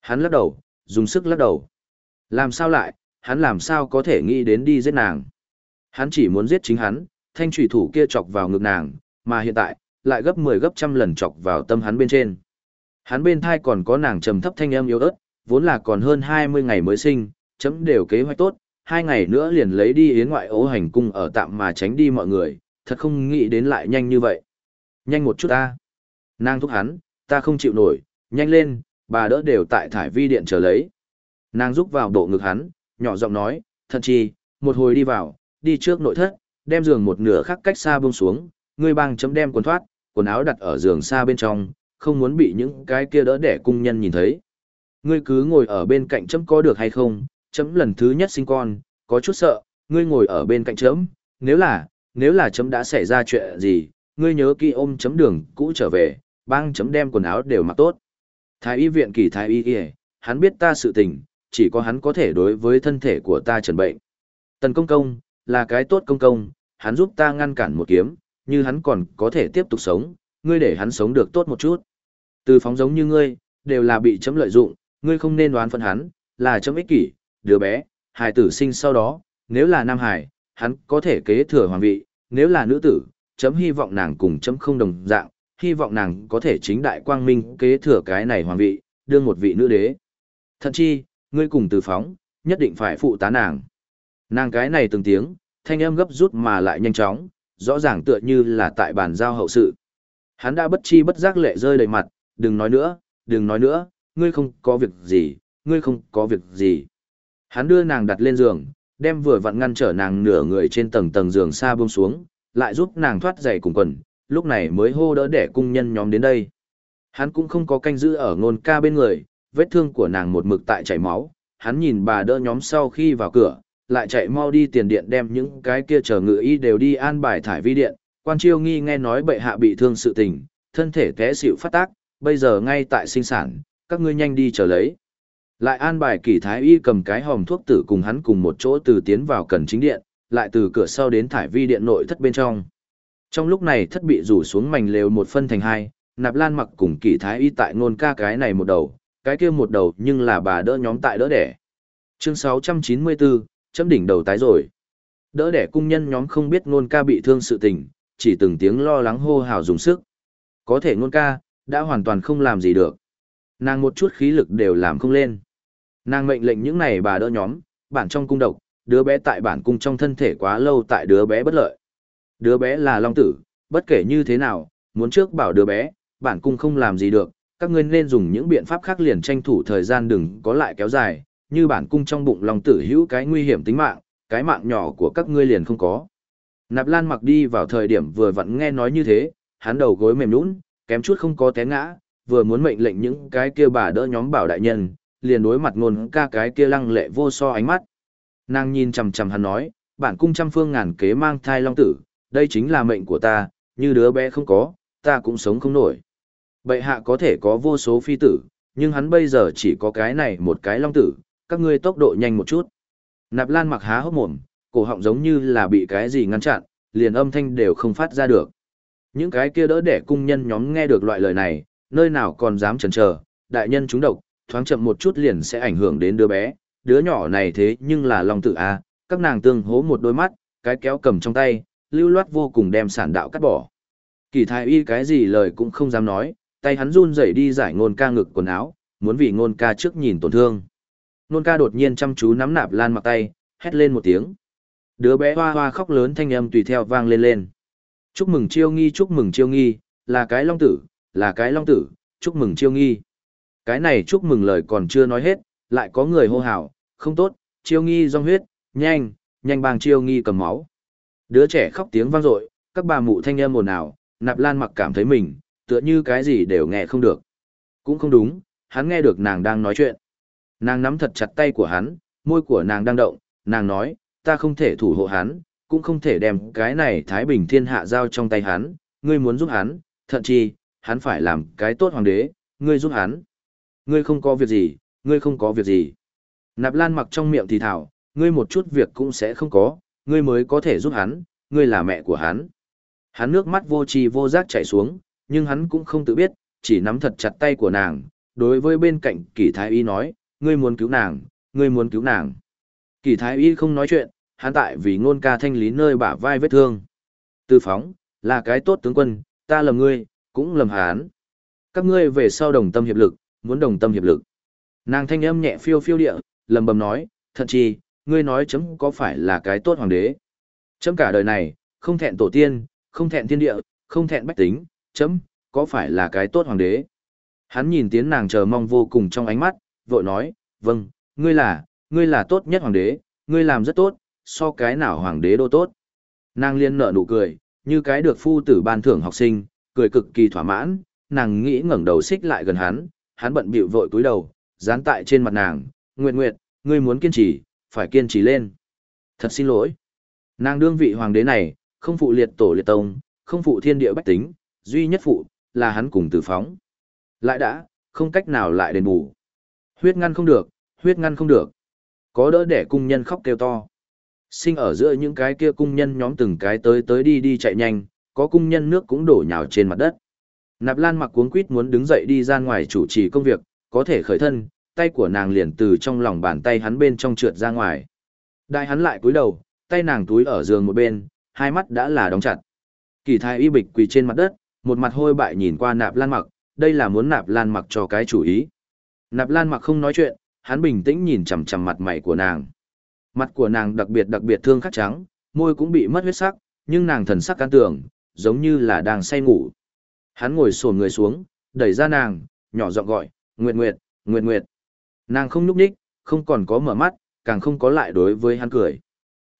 Hắn lắc đầu, dùng sức lắc đầu. Làm sao lại, hắn làm sao có thể nghĩ đến đi giết nàng. Hắn chỉ muốn giết chính hắn, thanh trùy thủ kia chọc vào ngực nàng, mà hiện tại, lại gấp 10 gấp trăm lần chọc vào tâm hắn bên trên. Hắn bên thai còn có nàng trầm thấp thanh âm yếu ớt, vốn là còn hơn 20 ngày mới sinh, chấm đều kế hoạch tốt, hai ngày nữa liền lấy đi yến ngoại ố hành cung ở tạm mà tránh đi mọi người, thật không nghĩ đến lại nhanh như vậy. Nhanh một chút ta. Nàng thúc hắn, ta không chịu nổi, nhanh lên, bà đỡ đều tại thải vi điện chờ lấy. Nàng rúc vào bộ ngực hắn, nhỏ giọng nói, thật chi, một hồi đi vào, đi trước nội thất, đem giường một nửa khác cách xa buông xuống, ngươi băng chấm đem quần thoát, quần áo đặt ở giường xa bên trong, không muốn bị những cái kia đỡ đẻ cung nhân nhìn thấy. Ngươi cứ ngồi ở bên cạnh chấm có được hay không, chấm lần thứ nhất sinh con, có chút sợ, ngươi ngồi ở bên cạnh chấm, nếu là, nếu là chấm đã xảy ra chuyện gì, ngươi nhớ kỹ ôm chấm đường cũ trở về, băng chấm đem quần áo đều mặc tốt. Thái y viện kỳ thái y y, hắn biết ta sự tình, chỉ có hắn có thể đối với thân thể của ta trần bệnh. Tần công công, là cái tốt công công, hắn giúp ta ngăn cản một kiếm, như hắn còn có thể tiếp tục sống, ngươi để hắn sống được tốt một chút. Từ phóng giống như ngươi, đều là bị chấm lợi dụng, ngươi không nên đoán phận hắn, là chấm ích kỷ, đứa bé, hài tử sinh sau đó, nếu là nam hài, hắn có thể kế thừa hoàng vị, nếu là nữ tử, chấm hy vọng nàng cùng chấm không đồng dạng, hy vọng nàng có thể chính đại quang minh kế thừa cái này hoàng vị, đương một vị nữ đế. Thậm chi, ngươi cùng từ phóng, nhất định phải phụ tá nàng. Nàng cái này từng tiếng, thanh âm gấp rút mà lại nhanh chóng, rõ ràng tựa như là tại bàn giao hậu sự. Hắn đã bất chi bất giác lệ rơi đầy mặt, đừng nói nữa, đừng nói nữa, ngươi không có việc gì, ngươi không có việc gì. Hắn đưa nàng đặt lên giường, đem vừa vặn ngăn trở nàng nửa người trên tầng tầng giường xa buông xuống, lại giúp nàng thoát giày cùng quần, lúc này mới hô đỡ để cung nhân nhóm đến đây. Hắn cũng không có canh giữ ở ngôn ca bên người, vết thương của nàng một mực tại chảy máu, hắn nhìn bà đỡ nhóm sau khi vào cửa, lại chạy mau đi tiền điện đem những cái kia chờ ngự y đều đi an bài thải vi điện, quan chiêu nghi nghe nói bệ hạ bị thương sự tình, thân thể té xỉu phát tác, bây giờ ngay tại sinh sản, các ngươi nhanh đi chờ lấy. Lại an bài kỳ thái y cầm cái hòm thuốc tử cùng hắn cùng một chỗ từ tiến vào cần chính điện, lại từ cửa sau đến thải vi điện nội thất bên trong. Trong lúc này thất bị rủ xuống mảnh lều một phân thành hai, nạp lan mặc cùng kỳ thái y tại nôn ca cái này một đầu, cái kia một đầu nhưng là bà đỡ nhóm tại đỡ đẻ. Chương 694, chấm đỉnh đầu tái rồi. Đỡ đẻ cung nhân nhóm không biết nôn ca bị thương sự tình, chỉ từng tiếng lo lắng hô hào dùng sức. Có thể nôn ca, đã hoàn toàn không làm gì được. Nàng một chút khí lực đều làm không lên. Nàng mệnh lệnh những này bà đỡ nhóm, bản trong cung độc, đứa bé tại bản cung trong thân thể quá lâu tại đứa bé bất lợi. Đứa bé là long tử, bất kể như thế nào, muốn trước bảo đứa bé, bản cung không làm gì được, các ngươi nên dùng những biện pháp khác liền tranh thủ thời gian đừng có lại kéo dài, như bản cung trong bụng long tử hữu cái nguy hiểm tính mạng, cái mạng nhỏ của các ngươi liền không có. Nạp Lan mặc đi vào thời điểm vừa vặn nghe nói như thế, hắn đầu gối mềm nhũn, kém chút không có té ngã, vừa muốn mệnh lệnh những cái kia bà đỡ nhóm bảo đại nhân, liền đối mặt ngôn ca cái kia lăng lệ vô so ánh mắt. Nàng nhìn chằm chằm hắn nói, bản cung trăm phương ngàn kế mang thai long tử, đây chính là mệnh của ta, như đứa bé không có, ta cũng sống không nổi. Bệ hạ có thể có vô số phi tử, nhưng hắn bây giờ chỉ có cái này một cái long tử, các ngươi tốc độ nhanh một chút. Nạp Lan mặc há hốc mồm, cổ họng giống như là bị cái gì ngăn chặn, liền âm thanh đều không phát ra được. Những cái kia đỡ đẻ cung nhân nhóm nghe được loại lời này, nơi nào còn dám chần chờ, đại nhân chúng độc, thoáng chậm một chút liền sẽ ảnh hưởng đến đứa bé, đứa nhỏ này thế nhưng là long tử a, các nàng tương hố một đôi mắt, cái kéo cầm trong tay, lưu loát vô cùng đem sản đạo cắt bỏ. Kỳ thái y cái gì lời cũng không dám nói, tay hắn run rẩy đi giải ngôn ca ngực quần áo, muốn vì ngôn ca trước nhìn tổn thương. Ngôn ca đột nhiên chăm chú nắm nạp lan mặc tay, hét lên một tiếng. Đứa bé hoa hoa khóc lớn thanh âm tùy theo vang lên lên. Chúc mừng chiêu nghi chúc mừng chiêu nghi, là cái long tử, là cái long tử, chúc mừng chiêu nghi. Cái này chúc mừng lời còn chưa nói hết, lại có người hô hào, không tốt, chiêu nghi rong huyết, nhanh, nhanh bàng chiêu nghi cầm máu. Đứa trẻ khóc tiếng vang dội, các bà mụ thanh âm ồn ào, nạp lan mặc cảm thấy mình, tựa như cái gì đều nghe không được. Cũng không đúng, hắn nghe được nàng đang nói chuyện. Nàng nắm thật chặt tay của hắn, môi của nàng đang động, nàng nói, ta không thể thủ hộ hắn, cũng không thể đem cái này Thái Bình thiên hạ giao trong tay hắn, ngươi muốn giúp hắn, thậm chí, hắn phải làm cái tốt hoàng đế, ngươi giúp hắn. Ngươi không có việc gì, ngươi không có việc gì. Nạp Lan mặc trong miệng thì thảo, ngươi một chút việc cũng sẽ không có, ngươi mới có thể giúp hắn, ngươi là mẹ của hắn. Hắn nước mắt vô tri vô giác chảy xuống, nhưng hắn cũng không tự biết, chỉ nắm thật chặt tay của nàng, đối với bên cạnh Kỷ Thái Y nói, ngươi muốn cứu nàng, ngươi muốn cứu nàng. Kỷ Thái Y không nói chuyện, hắn tại vì ngôn ca thanh lý nơi bả vai vết thương. Tư phóng, là cái tốt tướng quân, ta lầm ngươi, cũng lầm hắn. Các ngươi về sau đồng tâm hiệp lực, muốn đồng tâm hiệp lực. Nàng thanh âm nhẹ phiêu phiêu địa, lầm bầm nói, thật chi, ngươi nói chấm có phải là cái tốt hoàng đế. Chấm cả đời này, không thẹn tổ tiên, không thẹn thiên địa, không thẹn bách tính, chấm, có phải là cái tốt hoàng đế. Hắn nhìn tiến nàng chờ mong vô cùng trong ánh mắt, vội nói, vâng, ngươi là, ngươi là tốt nhất hoàng đế, ngươi làm rất tốt, so cái nào hoàng đế đô tốt. Nàng liên nở nụ cười, như cái được phu tử ban thưởng học sinh, cười cực kỳ thỏa mãn, nàng nghĩ ngẩng đầu xích lại gần hắn, hắn bận bịu vội cúi đầu, dán tại trên mặt nàng, "Nguyệt Nguyệt, ngươi muốn kiên trì, phải kiên trì lên." "Thật xin lỗi." Nàng đương vị hoàng đế này, không phụ liệt tổ liệt tông, không phụ thiên địa bách tính, duy nhất phụ là hắn cùng Tử Phóng. Lại đã, không cách nào lại đền bù. Huyết ngăn không được, huyết ngăn không được. Có đỡ để cung nhân khóc kêu to. Sinh ở giữa những cái kia cung nhân nhóm từng cái tới tới đi đi chạy nhanh, có cung nhân nước cũng đổ nhào trên mặt đất. Nạp Lan mặc cuống quýt muốn đứng dậy đi ra ngoài chủ trì công việc, có thể khởi thân, tay của nàng liền từ trong lòng bàn tay hắn bên trong trượt ra ngoài. Đại hắn lại cúi đầu, tay nàng túi ở giường một bên, hai mắt đã là đóng chặt. Kỳ thái y bịch quỳ trên mặt đất, một mặt hôi bại nhìn qua Nạp Lan mặc, đây là muốn Nạp Lan mặc cho cái chủ ý. Nạp Lan mặc không nói chuyện, hắn bình tĩnh nhìn chằm chằm mặt mày của nàng. Mặt của nàng đặc biệt đặc biệt thương khắc trắng, môi cũng bị mất huyết sắc, nhưng nàng thần sắc can tưởng, giống như là đang say ngủ. Hắn ngồi xổm người xuống, đẩy ra nàng, nhỏ giọng gọi, Nguyệt Nguyệt, Nguyệt Nguyệt. Nàng không nhúc nhích, không còn có mở mắt, càng không có lại đối với hắn cười.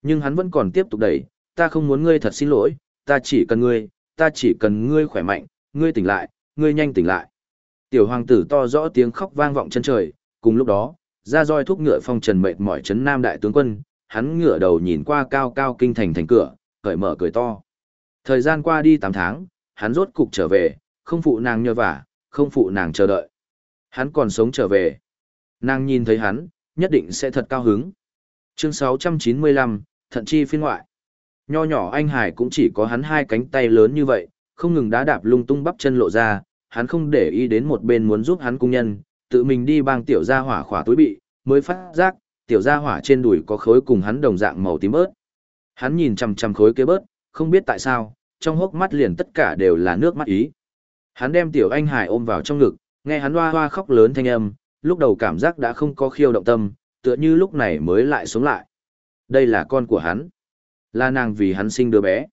Nhưng hắn vẫn còn tiếp tục đẩy, ta không muốn ngươi thật xin lỗi, ta chỉ cần ngươi, ta chỉ cần ngươi khỏe mạnh, ngươi tỉnh lại, ngươi nhanh tỉnh lại. Tiểu hoàng tử to rõ tiếng khóc vang vọng chân trời, cùng lúc đó, ra roi thúc ngựa phong trần mệt mỏi chấn nam đại tướng quân, hắn ngựa đầu nhìn qua cao cao kinh thành thành cửa, cởi mở cười to. Thời gian qua đi 8 tháng, hắn rốt cục trở về, không phụ nàng nhờ vả, không phụ nàng chờ đợi. Hắn còn sống trở về. Nàng nhìn thấy hắn, nhất định sẽ thật cao hứng. Chương 695, thận chi phiên ngoại. Nho nhỏ anh Hải cũng chỉ có hắn hai cánh tay lớn như vậy, không ngừng đá đạp lung tung bắp chân lộ ra, hắn không để ý đến một bên muốn giúp hắn cung nhân, tự mình đi bang tiểu gia hỏa khỏa túi bị, mới phát giác, tiểu gia hỏa trên đùi có khối cùng hắn đồng dạng màu tím bớt. Hắn nhìn chằm chằm khối kế bớt, không biết tại sao, trong hốc mắt liền tất cả đều là nước mắt ý. Hắn đem tiểu anh hải ôm vào trong ngực, nghe hắn hoa hoa khóc lớn thanh âm, lúc đầu cảm giác đã không có khiêu động tâm, tựa như lúc này mới lại sống lại. Đây là con của hắn. Là nàng vì hắn sinh đứa bé.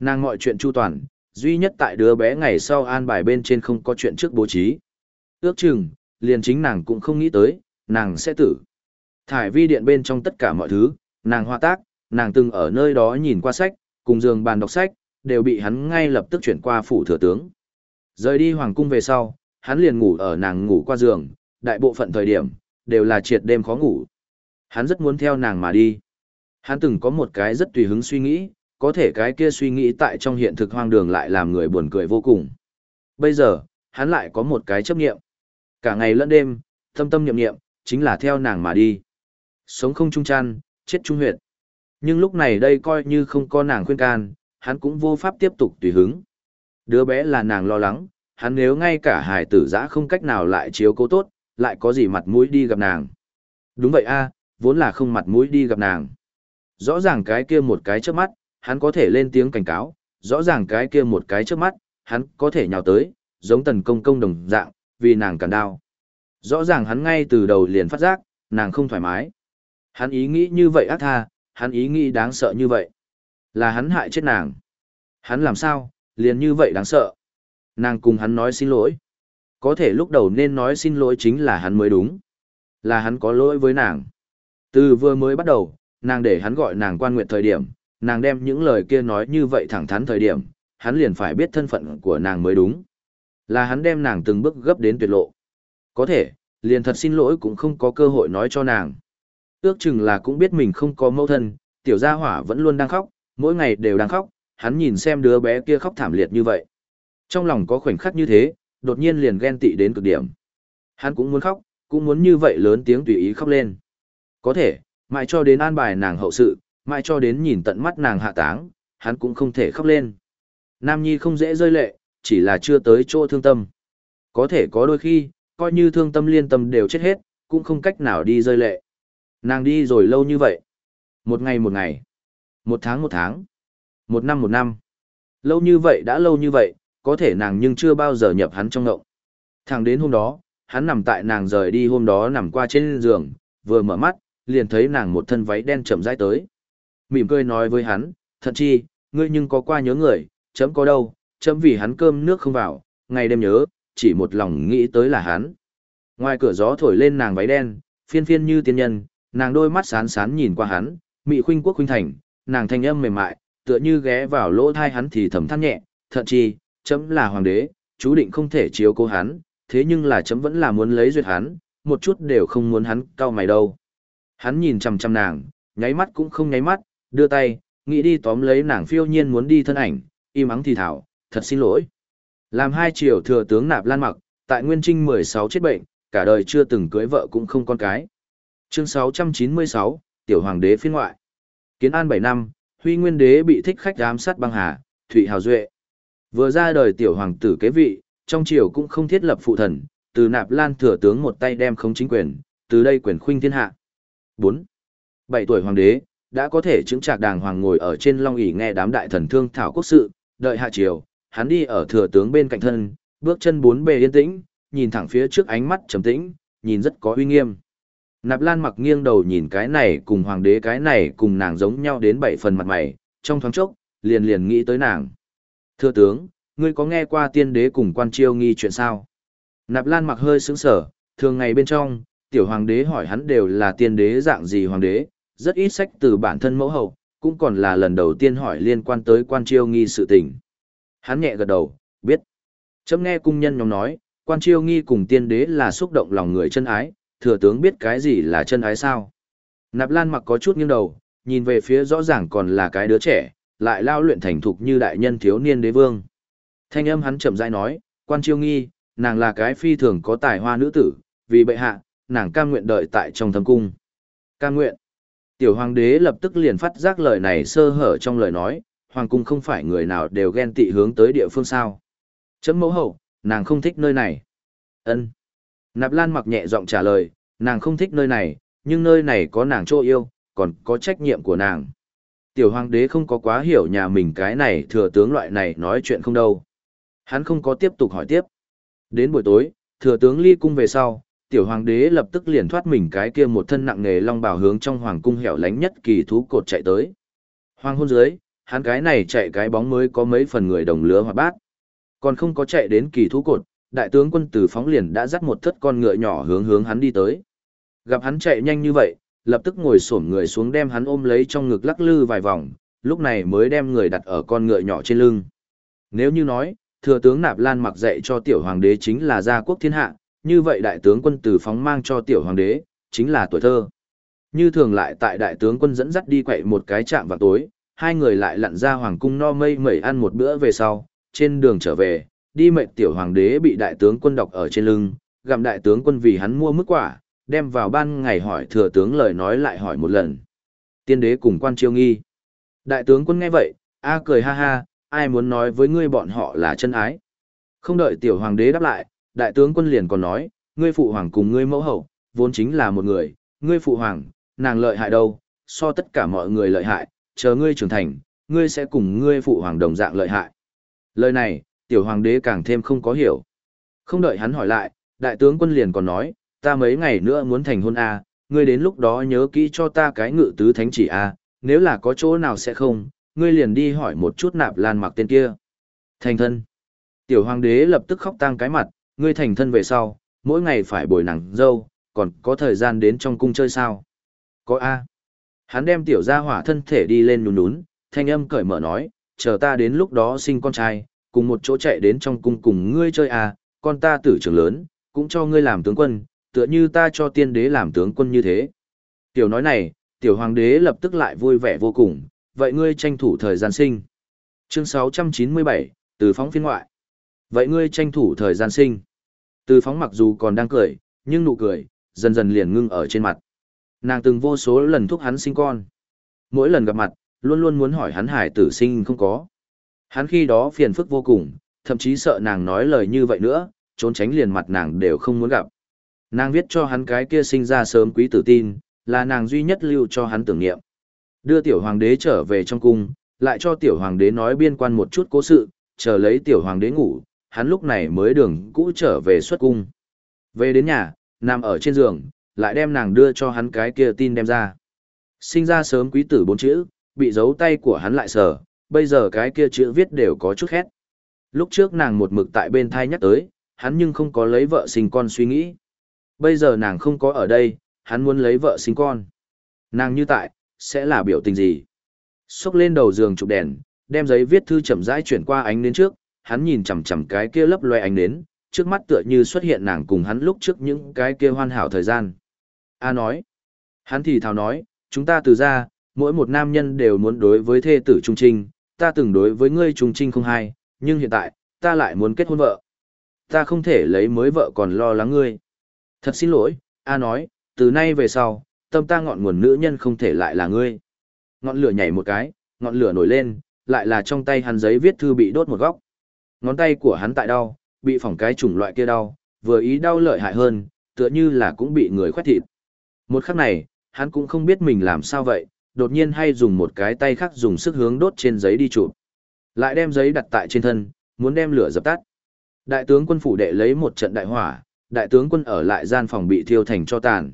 Nàng mọi chuyện chu toàn, duy nhất tại đứa bé ngày sau an bài bên trên không có chuyện trước bố trí. Ước chừng, liền chính nàng cũng không nghĩ tới, nàng sẽ tử. Thải vi điện bên trong tất cả mọi thứ, nàng hoa tác, nàng từng ở nơi đó nhìn qua sách, cùng giường bàn đọc sách, đều bị hắn ngay lập tức chuyển qua phủ thừa tướng. Rời đi hoàng cung về sau, hắn liền ngủ ở nàng ngủ qua giường, đại bộ phận thời điểm, đều là triệt đêm khó ngủ. Hắn rất muốn theo nàng mà đi. Hắn từng có một cái rất tùy hứng suy nghĩ, có thể cái kia suy nghĩ tại trong hiện thực hoang đường lại làm người buồn cười vô cùng. Bây giờ, hắn lại có một cái chấp nghiệm. Cả ngày lẫn đêm, tâm tâm niệm niệm, chính là theo nàng mà đi. Sống không trung chăn, chết trung huyệt. Nhưng lúc này đây coi như không có nàng khuyên can, hắn cũng vô pháp tiếp tục tùy hứng. Đứa bé là nàng lo lắng, hắn nếu ngay cả hài tử giã không cách nào lại chiếu cố tốt, lại có gì mặt mũi đi gặp nàng. Đúng vậy a vốn là không mặt mũi đi gặp nàng. Rõ ràng cái kia một cái trước mắt, hắn có thể lên tiếng cảnh cáo, rõ ràng cái kia một cái trước mắt, hắn có thể nhào tới, giống tần công công đồng dạng, vì nàng cản đao. Rõ ràng hắn ngay từ đầu liền phát giác, nàng không thoải mái. Hắn ý nghĩ như vậy ác tha, hắn ý nghĩ đáng sợ như vậy. Là hắn hại chết nàng. Hắn làm sao, liền như vậy đáng sợ. Nàng cùng hắn nói xin lỗi. Có thể lúc đầu nên nói xin lỗi chính là hắn mới đúng. Là hắn có lỗi với nàng. Từ vừa mới bắt đầu, nàng để hắn gọi nàng quan nguyện thời điểm, nàng đem những lời kia nói như vậy thẳng thắn thời điểm, hắn liền phải biết thân phận của nàng mới đúng. Là hắn đem nàng từng bước gấp đến tuyệt lộ. Có thể, liền thật xin lỗi cũng không có cơ hội nói cho nàng. Ước chừng là cũng biết mình không có mẫu thân, tiểu gia hỏa vẫn luôn đang khóc, mỗi ngày đều đang khóc, hắn nhìn xem đứa bé kia khóc thảm liệt như vậy. Trong lòng có khoảnh khắc như thế, đột nhiên liền ghen tị đến cực điểm. Hắn cũng muốn khóc, cũng muốn như vậy lớn tiếng tùy ý khóc lên. Có thể, mãi cho đến an bài nàng hậu sự, mãi cho đến nhìn tận mắt nàng hạ táng, hắn cũng không thể khóc lên. Nam Nhi không dễ rơi lệ, chỉ là chưa tới chỗ thương tâm. Có thể có đôi khi, coi như thương tâm liên tâm đều chết hết, cũng không cách nào đi rơi lệ. Nàng đi rồi lâu như vậy. Một ngày một ngày. Một tháng một tháng. Một năm một năm. Lâu như vậy đã lâu như vậy, có thể nàng nhưng chưa bao giờ nhập hắn trong ngộng. Thẳng đến hôm đó, hắn nằm tại nàng rời đi hôm đó nằm qua trên giường, vừa mở mắt, liền thấy nàng một thân váy đen chậm rãi tới. Mỉm cười nói với hắn, thật chi, ngươi nhưng có qua nhớ người, chấm có đâu, chấm vì hắn cơm nước không vào, ngày đêm nhớ, chỉ một lòng nghĩ tới là hắn. Ngoài cửa gió thổi lên nàng váy đen, phiên phiên như tiên nhân, nàng đôi mắt sán sán nhìn qua hắn, mị khuynh quốc khuynh thành, nàng thanh âm mềm mại, tựa như ghé vào lỗ thai hắn thì thầm than nhẹ, thật chi, chấm là hoàng đế, chú định không thể chiếu cố hắn, thế nhưng là chấm vẫn là muốn lấy duyệt hắn, một chút đều không muốn hắn cao mày đâu. Hắn nhìn chằm chằm nàng, nháy mắt cũng không nháy mắt, đưa tay, nghĩ đi tóm lấy nàng phiêu nhiên muốn đi thân ảnh, im ắng thì thảo, thật xin lỗi. Làm hai triều thừa tướng nạp lan mặc, tại Nguyên Trinh 16 chết bệnh, cả đời chưa từng cưới vợ cũng không con cái. Chương 696, Tiểu Hoàng đế phiên ngoại. Kiến an 7 năm, Huy Nguyên đế bị thích khách giám sát băng hà, Thụy Hào Duệ. Vừa ra đời Tiểu Hoàng tử kế vị, trong triều cũng không thiết lập phụ thần, từ nạp lan thừa tướng một tay đem không chính quyền, từ đây quyền khuynh thiên hạ. 4. 7 tuổi hoàng đế, đã có thể chứng trạc đàng hoàng ngồi ở trên long ỷ nghe đám đại thần thương thảo quốc sự, đợi hạ triều, hắn đi ở thừa tướng bên cạnh thân, bước chân bốn bề yên tĩnh, nhìn thẳng phía trước ánh mắt trầm tĩnh, nhìn rất có uy nghiêm. Nạp Lan mặc nghiêng đầu nhìn cái này cùng hoàng đế cái này cùng nàng giống nhau đến bảy phần mặt mày, trong thoáng chốc, liền liền nghĩ tới nàng. Thưa tướng, ngươi có nghe qua tiên đế cùng quan chiêu nghi chuyện sao? Nạp Lan mặc hơi sững sở, thường ngày bên trong, tiểu hoàng đế hỏi hắn đều là tiên đế dạng gì hoàng đế, rất ít sách từ bản thân mẫu hậu, cũng còn là lần đầu tiên hỏi liên quan tới quan chiêu nghi sự tình. Hắn nhẹ gật đầu, biết. Chấm nghe cung nhân nhóm nói, quan chiêu nghi cùng tiên đế là xúc động lòng người chân ái, thừa tướng biết cái gì là chân ái sao. Nạp Lan mặc có chút nghiêng đầu, nhìn về phía rõ ràng còn là cái đứa trẻ, lại lao luyện thành thục như đại nhân thiếu niên đế vương. Thanh âm hắn chậm rãi nói, quan chiêu nghi, nàng là cái phi thường có tài hoa nữ tử, vì bệ hạ, nàng cam nguyện đợi tại trong thâm cung. Cam nguyện. Tiểu hoàng đế lập tức liền phát giác lời này sơ hở trong lời nói, hoàng cung không phải người nào đều ghen tị hướng tới địa phương sao. Chấm mẫu hậu, nàng không thích nơi này. ân Nạp Lan mặc nhẹ giọng trả lời, nàng không thích nơi này, nhưng nơi này có nàng chỗ yêu, còn có trách nhiệm của nàng. Tiểu hoàng đế không có quá hiểu nhà mình cái này thừa tướng loại này nói chuyện không đâu. Hắn không có tiếp tục hỏi tiếp. Đến buổi tối, thừa tướng ly cung về sau, tiểu hoàng đế lập tức liền thoát mình cái kia một thân nặng nghề long bào hướng trong hoàng cung hẻo lánh nhất kỳ thú cột chạy tới. Hoàng hôn dưới, hắn cái này chạy cái bóng mới có mấy phần người đồng lứa hoạt bát. Còn không có chạy đến kỳ thú cột, đại tướng quân tử phóng liền đã dắt một thất con ngựa nhỏ hướng hướng hắn đi tới. Gặp hắn chạy nhanh như vậy, lập tức ngồi xổm người xuống đem hắn ôm lấy trong ngực lắc lư vài vòng, lúc này mới đem người đặt ở con ngựa nhỏ trên lưng. Nếu như nói, thừa tướng Nạp Lan mặc dạy cho tiểu hoàng đế chính là gia quốc thiên hạ, như vậy đại tướng quân từ phóng mang cho tiểu hoàng đế, chính là tuổi thơ. Như thường lại tại đại tướng quân dẫn dắt đi quậy một cái chạm vào tối, hai người lại lặn ra hoàng cung no mây mẩy ăn một bữa về sau, trên đường trở về, đi mệnh tiểu hoàng đế bị đại tướng quân đọc ở trên lưng, gặm đại tướng quân vì hắn mua mức quả, đem vào ban ngày hỏi thừa tướng lời nói lại hỏi một lần. Tiên đế cùng quan chiêu nghi. Đại tướng quân nghe vậy, a cười ha ha, ai muốn nói với ngươi bọn họ là chân ái. Không đợi tiểu hoàng đế đáp lại, đại tướng quân liền còn nói, ngươi phụ hoàng cùng ngươi mẫu hậu, vốn chính là một người, ngươi phụ hoàng, nàng lợi hại đâu, so tất cả mọi người lợi hại, chờ ngươi trưởng thành, ngươi sẽ cùng ngươi phụ hoàng đồng dạng lợi hại. Lời này, tiểu hoàng đế càng thêm không có hiểu. Không đợi hắn hỏi lại, đại tướng quân liền còn nói, ta mấy ngày nữa muốn thành hôn A, ngươi đến lúc đó nhớ kỹ cho ta cái ngự tứ thánh chỉ A, nếu là có chỗ nào sẽ không, ngươi liền đi hỏi một chút nạp lan mặc tên kia. Thành thân. Tiểu hoàng đế lập tức khóc tang cái mặt, ngươi thành thân về sau, mỗi ngày phải bồi nắng dâu, còn có thời gian đến trong cung chơi sao? Có A. Hắn đem tiểu gia hỏa thân thể đi lên nhún nhún, thanh âm cởi mở nói, chờ ta đến lúc đó sinh con trai, cùng một chỗ chạy đến trong cung cùng ngươi chơi A, con ta tử trưởng lớn, cũng cho ngươi làm tướng quân, tựa như ta cho tiên đế làm tướng quân như thế. Tiểu nói này, tiểu hoàng đế lập tức lại vui vẻ vô cùng, vậy ngươi tranh thủ thời gian sinh. Chương 697, từ phóng phiên ngoại. Vậy ngươi tranh thủ thời gian sinh. Từ phóng mặc dù còn đang cười, nhưng nụ cười, dần dần liền ngưng ở trên mặt. Nàng từng vô số lần thúc hắn sinh con. Mỗi lần gặp mặt, luôn luôn muốn hỏi hắn hải tử sinh không có. Hắn khi đó phiền phức vô cùng, thậm chí sợ nàng nói lời như vậy nữa, trốn tránh liền mặt nàng đều không muốn gặp. Nàng viết cho hắn cái kia sinh ra sớm quý tử tin, là nàng duy nhất lưu cho hắn tưởng niệm. Đưa tiểu hoàng đế trở về trong cung, lại cho tiểu hoàng đế nói biên quan một chút cố sự, chờ lấy tiểu hoàng đế ngủ, hắn lúc này mới đường cũ trở về xuất cung. Về đến nhà, nằm ở trên giường, lại đem nàng đưa cho hắn cái kia tin đem ra. Sinh ra sớm quý tử bốn chữ, bị giấu tay của hắn lại sờ, bây giờ cái kia chữ viết đều có chút khét. Lúc trước nàng một mực tại bên thai nhắc tới, hắn nhưng không có lấy vợ sinh con suy nghĩ. Bây giờ nàng không có ở đây, hắn muốn lấy vợ sinh con. Nàng như tại, sẽ là biểu tình gì? Xốc lên đầu giường chụp đèn, đem giấy viết thư chậm rãi chuyển qua ánh đến trước, hắn nhìn chằm chằm cái kia lấp loe ánh đến, trước mắt tựa như xuất hiện nàng cùng hắn lúc trước những cái kia hoàn hảo thời gian. A nói, hắn thì thào nói, chúng ta từ ra, mỗi một nam nhân đều muốn đối với thê tử trung trinh, ta từng đối với ngươi trung trinh không hay, nhưng hiện tại, ta lại muốn kết hôn vợ. Ta không thể lấy mới vợ còn lo lắng ngươi. Thật xin lỗi, A nói, từ nay về sau, tâm ta ngọn nguồn nữ nhân không thể lại là ngươi. Ngọn lửa nhảy một cái, ngọn lửa nổi lên, lại là trong tay hắn giấy viết thư bị đốt một góc. Ngón tay của hắn tại đau, bị phỏng cái chủng loại kia đau, vừa ý đau lợi hại hơn, tựa như là cũng bị người khoét thịt. Một khắc này, hắn cũng không biết mình làm sao vậy, đột nhiên hay dùng một cái tay khác dùng sức hướng đốt trên giấy đi chụp. Lại đem giấy đặt tại trên thân, muốn đem lửa dập tắt. Đại tướng quân phủ đệ lấy một trận đại hỏa, đại tướng quân ở lại gian phòng bị thiêu thành cho tàn.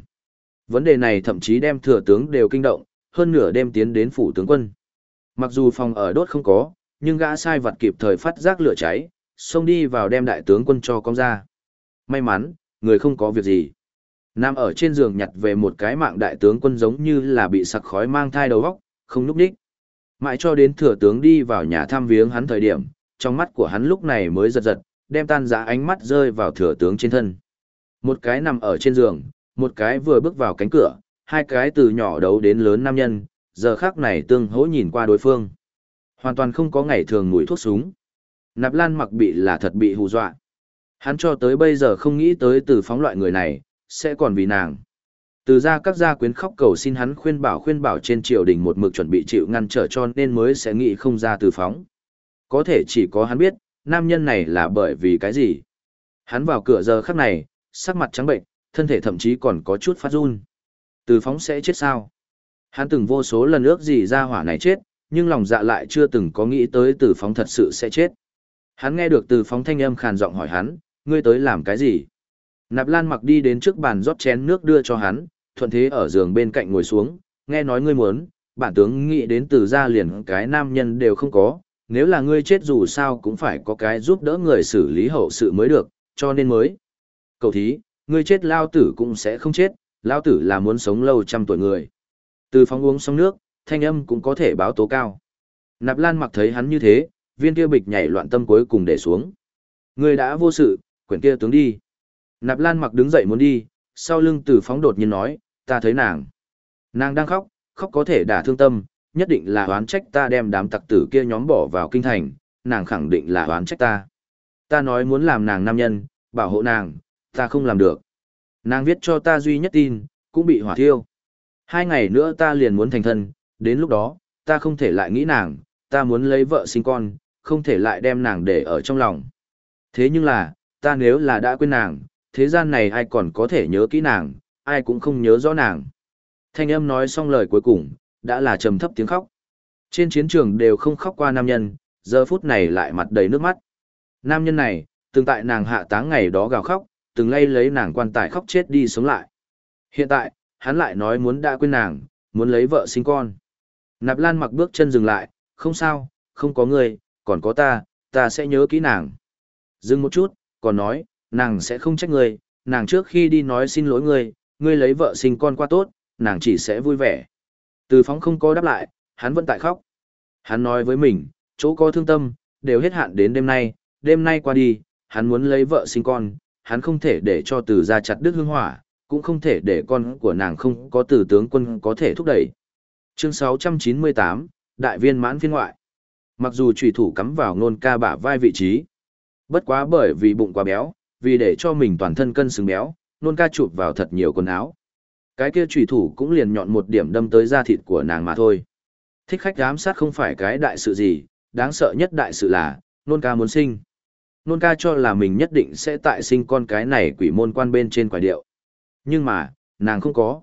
Vấn đề này thậm chí đem thừa tướng đều kinh động, hơn nửa đêm tiến đến phủ tướng quân. Mặc dù phòng ở đốt không có, nhưng gã sai vật kịp thời phát giác lửa cháy, xông đi vào đem đại tướng quân cho con ra. May mắn, người không có việc gì. Nam ở trên giường nhặt về một cái mạng đại tướng quân giống như là bị sặc khói mang thai đầu góc, không núp đích. Mãi cho đến thừa tướng đi vào nhà thăm viếng hắn thời điểm, trong mắt của hắn lúc này mới giật giật, đem tan giá ánh mắt rơi vào thừa tướng trên thân. Một cái nằm ở trên giường, một cái vừa bước vào cánh cửa, hai cái từ nhỏ đấu đến lớn nam nhân, giờ khác này tương hỗ nhìn qua đối phương. Hoàn toàn không có ngày thường mùi thuốc súng. Nạp Lan mặc bị là thật bị hù dọa. Hắn cho tới bây giờ không nghĩ tới từ phóng loại người này, sẽ còn vì nàng. Từ ra các gia quyến khóc cầu xin hắn khuyên bảo khuyên bảo trên triều đình một mực chuẩn bị chịu ngăn trở cho nên mới sẽ nghĩ không ra từ phóng. Có thể chỉ có hắn biết, nam nhân này là bởi vì cái gì. Hắn vào cửa giờ khắc này, sắc mặt trắng bệnh, thân thể thậm chí còn có chút phát run. Từ phóng sẽ chết sao? Hắn từng vô số lần ước gì ra hỏa này chết, nhưng lòng dạ lại chưa từng có nghĩ tới từ phóng thật sự sẽ chết. Hắn nghe được từ phóng thanh âm khàn giọng hỏi hắn, ngươi tới làm cái gì? Nạp Lan mặc đi đến trước bàn rót chén nước đưa cho hắn, thuận thế ở giường bên cạnh ngồi xuống, nghe nói ngươi muốn, bản tướng nghĩ đến từ ra liền cái nam nhân đều không có, nếu là ngươi chết dù sao cũng phải có cái giúp đỡ người xử lý hậu sự mới được, cho nên mới. Cầu thí, ngươi chết lao tử cũng sẽ không chết, lao tử là muốn sống lâu trăm tuổi người. Từ phóng uống xong nước, thanh âm cũng có thể báo tố cao. Nạp Lan mặc thấy hắn như thế, viên kia bịch nhảy loạn tâm cuối cùng để xuống. Ngươi đã vô sự, quyển kia tướng đi. Nạp Lan mặc đứng dậy muốn đi, sau lưng từ phóng đột nhiên nói, ta thấy nàng. Nàng đang khóc, khóc có thể đả thương tâm, nhất định là oán trách ta đem đám tặc tử kia nhóm bỏ vào kinh thành, nàng khẳng định là oán trách ta. Ta nói muốn làm nàng nam nhân, bảo hộ nàng, ta không làm được. Nàng viết cho ta duy nhất tin, cũng bị hỏa thiêu. Hai ngày nữa ta liền muốn thành thân, đến lúc đó, ta không thể lại nghĩ nàng, ta muốn lấy vợ sinh con, không thể lại đem nàng để ở trong lòng. Thế nhưng là, ta nếu là đã quên nàng, thế gian này ai còn có thể nhớ kỹ nàng, ai cũng không nhớ rõ nàng. Thanh âm nói xong lời cuối cùng, đã là trầm thấp tiếng khóc. Trên chiến trường đều không khóc qua nam nhân, giờ phút này lại mặt đầy nước mắt. Nam nhân này, từng tại nàng hạ táng ngày đó gào khóc, từng lay lấy nàng quan tài khóc chết đi sống lại. Hiện tại, hắn lại nói muốn đã quên nàng, muốn lấy vợ sinh con. Nạp Lan mặc bước chân dừng lại, không sao, không có người, còn có ta, ta sẽ nhớ kỹ nàng. Dừng một chút, còn nói, nàng sẽ không trách người nàng trước khi đi nói xin lỗi ngươi, ngươi lấy vợ sinh con qua tốt, nàng chỉ sẽ vui vẻ. Từ phóng không có đáp lại, hắn vẫn tại khóc. Hắn nói với mình, chỗ có thương tâm, đều hết hạn đến đêm nay, đêm nay qua đi, hắn muốn lấy vợ sinh con, hắn không thể để cho từ ra chặt đứt hương hỏa, cũng không thể để con của nàng không có từ tướng quân có thể thúc đẩy. Chương 698, Đại viên mãn phiên ngoại. Mặc dù trùy thủ cắm vào nôn ca bả vai vị trí, bất quá bởi vì bụng quá béo, vì để cho mình toàn thân cân xứng béo, nôn ca chụp vào thật nhiều quần áo. Cái kia trùy thủ cũng liền nhọn một điểm đâm tới da thịt của nàng mà thôi. Thích khách giám sát không phải cái đại sự gì, đáng sợ nhất đại sự là, nôn ca muốn sinh. Nôn ca cho là mình nhất định sẽ tại sinh con cái này quỷ môn quan bên trên quả điệu. Nhưng mà, nàng không có.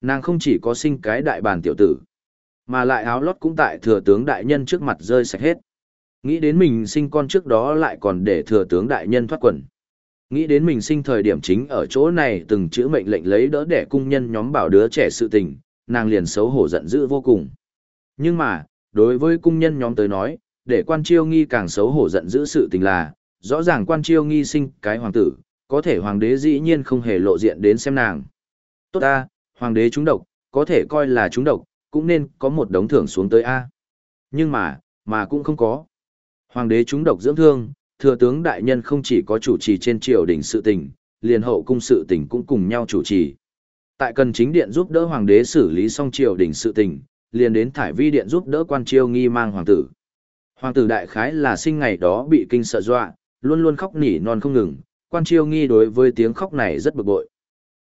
Nàng không chỉ có sinh cái đại bàn tiểu tử, mà lại áo lót cũng tại thừa tướng đại nhân trước mặt rơi sạch hết. Nghĩ đến mình sinh con trước đó lại còn để thừa tướng đại nhân thoát quần. Nghĩ đến mình sinh thời điểm chính ở chỗ này từng chữ mệnh lệnh lấy đỡ để cung nhân nhóm bảo đứa trẻ sự tình, nàng liền xấu hổ giận dữ vô cùng. Nhưng mà, đối với cung nhân nhóm tới nói, để quan chiêu nghi càng xấu hổ giận dữ sự tình là, rõ ràng quan chiêu nghi sinh cái hoàng tử, có thể hoàng đế dĩ nhiên không hề lộ diện đến xem nàng. Tốt ta, hoàng đế trúng độc, có thể coi là trúng độc, cũng nên có một đống thưởng xuống tới A. Nhưng mà, mà cũng không có. Hoàng đế trúng độc dưỡng thương, thừa tướng đại nhân không chỉ có chủ trì trên triều đình sự tình, liền hậu cung sự tình cũng cùng nhau chủ trì. Tại cần chính điện giúp đỡ hoàng đế xử lý xong triều đình sự tình, liền đến thải vi điện giúp đỡ quan triều nghi mang hoàng tử. Hoàng tử đại khái là sinh ngày đó bị kinh sợ dọa, luôn luôn khóc nỉ non không ngừng, quan chiêu nghi đối với tiếng khóc này rất bực bội.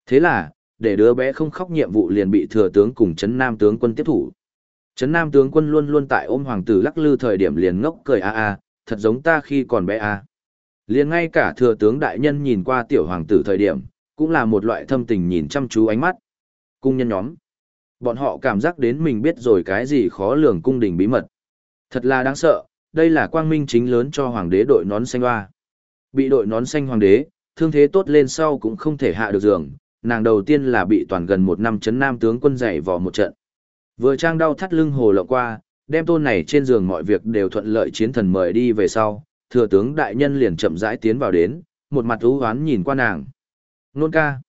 Thế là, để đứa bé không khóc nhiệm vụ liền bị thừa tướng cùng chấn nam tướng quân tiếp thủ. Trấn Nam tướng quân luôn luôn tại ôm hoàng tử lắc lư thời điểm liền ngốc cười a a, thật giống ta khi còn bé a. Liền ngay cả thừa tướng đại nhân nhìn qua tiểu hoàng tử thời điểm, cũng là một loại thâm tình nhìn chăm chú ánh mắt. Cung nhân nhóm. Bọn họ cảm giác đến mình biết rồi cái gì khó lường cung đình bí mật. Thật là đáng sợ, đây là quang minh chính lớn cho hoàng đế đội nón xanh hoa. Bị đội nón xanh hoàng đế, thương thế tốt lên sau cũng không thể hạ được giường, nàng đầu tiên là bị toàn gần một năm chấn nam tướng quân dạy vò một trận. Vừa trang đau thắt lưng hồ lộng qua, đem tôn này trên giường mọi việc đều thuận lợi chiến thần mời đi về sau, thừa tướng đại nhân liền chậm rãi tiến vào đến, một mặt ưu hoán nhìn qua nàng. Nôn ca.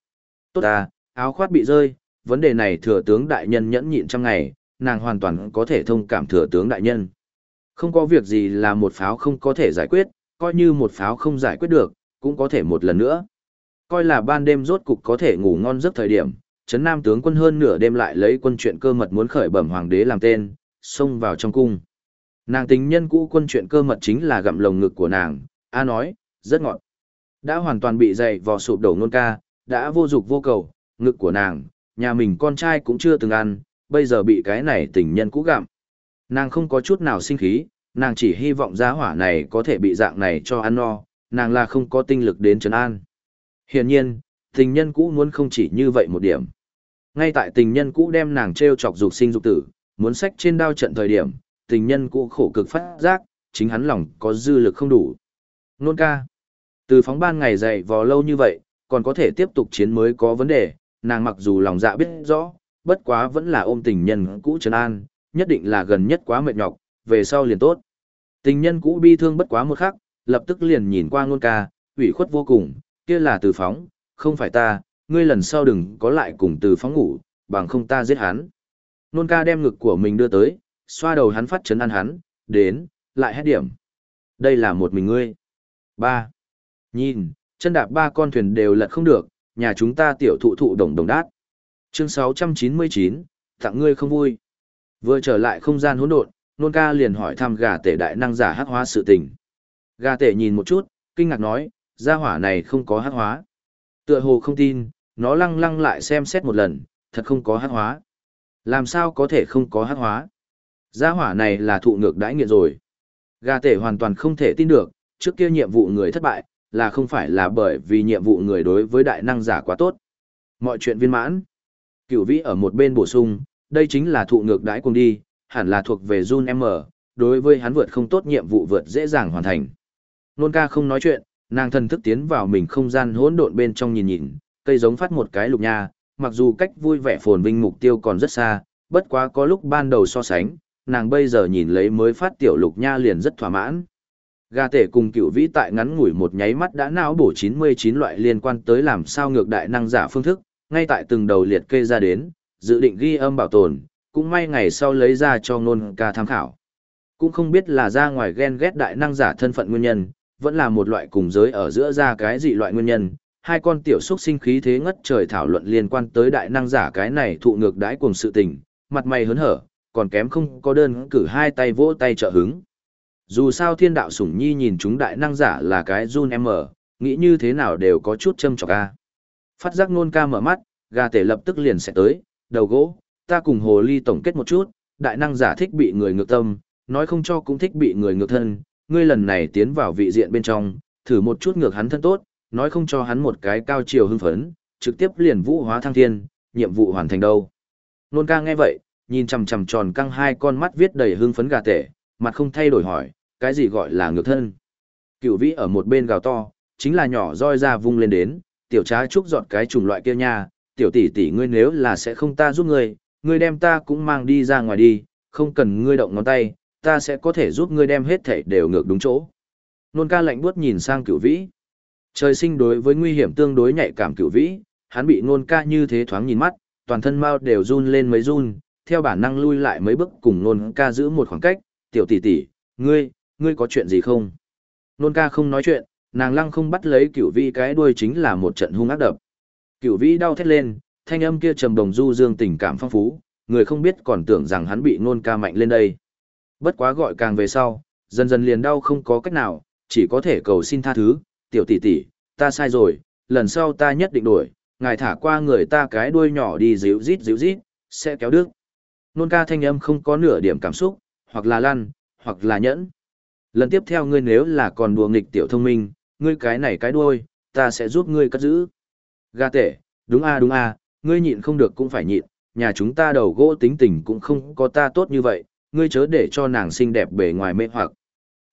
Tốt à, áo khoát bị rơi, vấn đề này thừa tướng đại nhân nhẫn nhịn trăm ngày, nàng hoàn toàn có thể thông cảm thừa tướng đại nhân. Không có việc gì là một pháo không có thể giải quyết, coi như một pháo không giải quyết được, cũng có thể một lần nữa. Coi là ban đêm rốt cục có thể ngủ ngon giấc thời điểm, Trấn Nam tướng quân hơn nửa đêm lại lấy quân chuyện cơ mật muốn khởi bẩm hoàng đế làm tên, xông vào trong cung. Nàng tình nhân cũ quân chuyện cơ mật chính là gặm lồng ngực của nàng, A nói, rất ngọt. Đã hoàn toàn bị dày vò sụp đổ nôn ca, đã vô dục vô cầu, ngực của nàng, nhà mình con trai cũng chưa từng ăn, bây giờ bị cái này tình nhân cũ gặm. Nàng không có chút nào sinh khí, nàng chỉ hy vọng giá hỏa này có thể bị dạng này cho ăn no, nàng là không có tinh lực đến trấn an. Hiển nhiên, tình nhân cũ muốn không chỉ như vậy một điểm. Ngay tại tình nhân cũ đem nàng treo chọc dục sinh dục tử, muốn sách trên đao trận thời điểm, tình nhân cũ khổ cực phát giác, chính hắn lòng có dư lực không đủ. Nôn ca. Từ phóng ban ngày dậy vò lâu như vậy, còn có thể tiếp tục chiến mới có vấn đề, nàng mặc dù lòng dạ biết rõ, bất quá vẫn là ôm tình nhân cũ trấn an, nhất định là gần nhất quá mệt nhọc, về sau liền tốt. Tình nhân cũ bi thương bất quá một khắc, lập tức liền nhìn qua ngôn ca, ủy khuất vô cùng, kia là từ phóng, không phải ta, ngươi lần sau đừng có lại cùng từ phóng ngủ, bằng không ta giết hắn. Nôn ca đem ngực của mình đưa tới, xoa đầu hắn phát chấn ăn hắn, đến, lại hết điểm. Đây là một mình ngươi. ba Nhìn, chân đạp ba con thuyền đều lật không được, nhà chúng ta tiểu thụ thụ đồng đồng đát. Chương 699, tặng ngươi không vui. Vừa trở lại không gian hỗn độn, nôn ca liền hỏi thăm gà tể đại năng giả hắc hóa sự tình. Gà tể nhìn một chút, kinh ngạc nói, gia hỏa này không có hắc hóa. Tựa hồ không tin, nó lăng lăng lại xem xét một lần, thật không có hắc hóa. Làm sao có thể không có hắc hóa? Gia hỏa này là thụ ngược đãi nghiện rồi. Gà tể hoàn toàn không thể tin được, trước kia nhiệm vụ người thất bại, là không phải là bởi vì nhiệm vụ người đối với đại năng giả quá tốt. Mọi chuyện viên mãn. Cửu vĩ ở một bên bổ sung, đây chính là thụ ngược đãi cùng đi, hẳn là thuộc về Jun M, đối với hắn vượt không tốt nhiệm vụ vượt dễ dàng hoàn thành. Nôn ca không nói chuyện, nàng thần thức tiến vào mình không gian hỗn độn bên trong nhìn nhìn, cây giống phát một cái lục nha, mặc dù cách vui vẻ phồn vinh mục tiêu còn rất xa, bất quá có lúc ban đầu so sánh, nàng bây giờ nhìn lấy mới phát tiểu lục nha liền rất thỏa mãn. Gà tể cùng cựu vĩ tại ngắn ngủi một nháy mắt đã não bổ 99 loại liên quan tới làm sao ngược đại năng giả phương thức, ngay tại từng đầu liệt kê ra đến, dự định ghi âm bảo tồn, cũng may ngày sau lấy ra cho ngôn ca tham khảo. Cũng không biết là ra ngoài ghen ghét đại năng giả thân phận nguyên nhân, vẫn là một loại cùng giới ở giữa ra cái gì loại nguyên nhân. Hai con tiểu xúc sinh khí thế ngất trời thảo luận liên quan tới đại năng giả cái này thụ ngược đãi cùng sự tình, mặt mày hớn hở, còn kém không có đơn cử hai tay vỗ tay trợ hứng. Dù sao thiên đạo sủng nhi nhìn chúng đại năng giả là cái run em mở, nghĩ như thế nào đều có chút châm chọc ca. Phát giác nôn ca mở mắt, gà tể lập tức liền sẽ tới, đầu gỗ, ta cùng hồ ly tổng kết một chút, đại năng giả thích bị người ngược tâm, nói không cho cũng thích bị người ngược thân, ngươi lần này tiến vào vị diện bên trong, thử một chút ngược hắn thân tốt, nói không cho hắn một cái cao chiều hưng phấn, trực tiếp liền vũ hóa thăng thiên, nhiệm vụ hoàn thành đâu. Nôn ca nghe vậy, nhìn chằm chằm tròn căng hai con mắt viết đầy hưng phấn gà tể, mặt không thay đổi hỏi, cái gì gọi là ngược thân. Cựu vĩ ở một bên gào to, chính là nhỏ roi ra vung lên đến, tiểu trá trúc dọn cái chủng loại kia nha, tiểu tỷ tỷ ngươi nếu là sẽ không ta giúp ngươi, ngươi đem ta cũng mang đi ra ngoài đi, không cần ngươi động ngón tay, ta sẽ có thể giúp ngươi đem hết thảy đều ngược đúng chỗ. Nôn ca lạnh buốt nhìn sang cửu vĩ. Trời sinh đối với nguy hiểm tương đối nhạy cảm cửu vĩ, hắn bị nôn ca như thế thoáng nhìn mắt, toàn thân mau đều run lên mấy run, theo bản năng lui lại mấy bước cùng nôn ca giữ một khoảng cách, tiểu tỷ tỷ, ngươi, ngươi có chuyện gì không? Nôn ca không nói chuyện, nàng lăng không bắt lấy cửu vĩ cái đuôi chính là một trận hung ác đập. Cửu vĩ đau thét lên, thanh âm kia trầm đồng du dương tình cảm phong phú, người không biết còn tưởng rằng hắn bị nôn ca mạnh lên đây. Bất quá gọi càng về sau, dần dần liền đau không có cách nào, chỉ có thể cầu xin tha thứ, tiểu tỷ tỷ, ta sai rồi, lần sau ta nhất định đổi, ngài thả qua người ta cái đuôi nhỏ đi díu rít díu rít, sẽ kéo đứt. Nôn ca thanh âm không có nửa điểm cảm xúc, hoặc là lăn, hoặc là nhẫn. Lần tiếp theo ngươi nếu là còn đùa nghịch tiểu thông minh, ngươi cái này cái đuôi, ta sẽ giúp ngươi cất giữ. Ga tệ, đúng a đúng a, ngươi nhịn không được cũng phải nhịn, nhà chúng ta đầu gỗ tính tình cũng không có ta tốt như vậy, ngươi chớ để cho nàng xinh đẹp bề ngoài mê hoặc.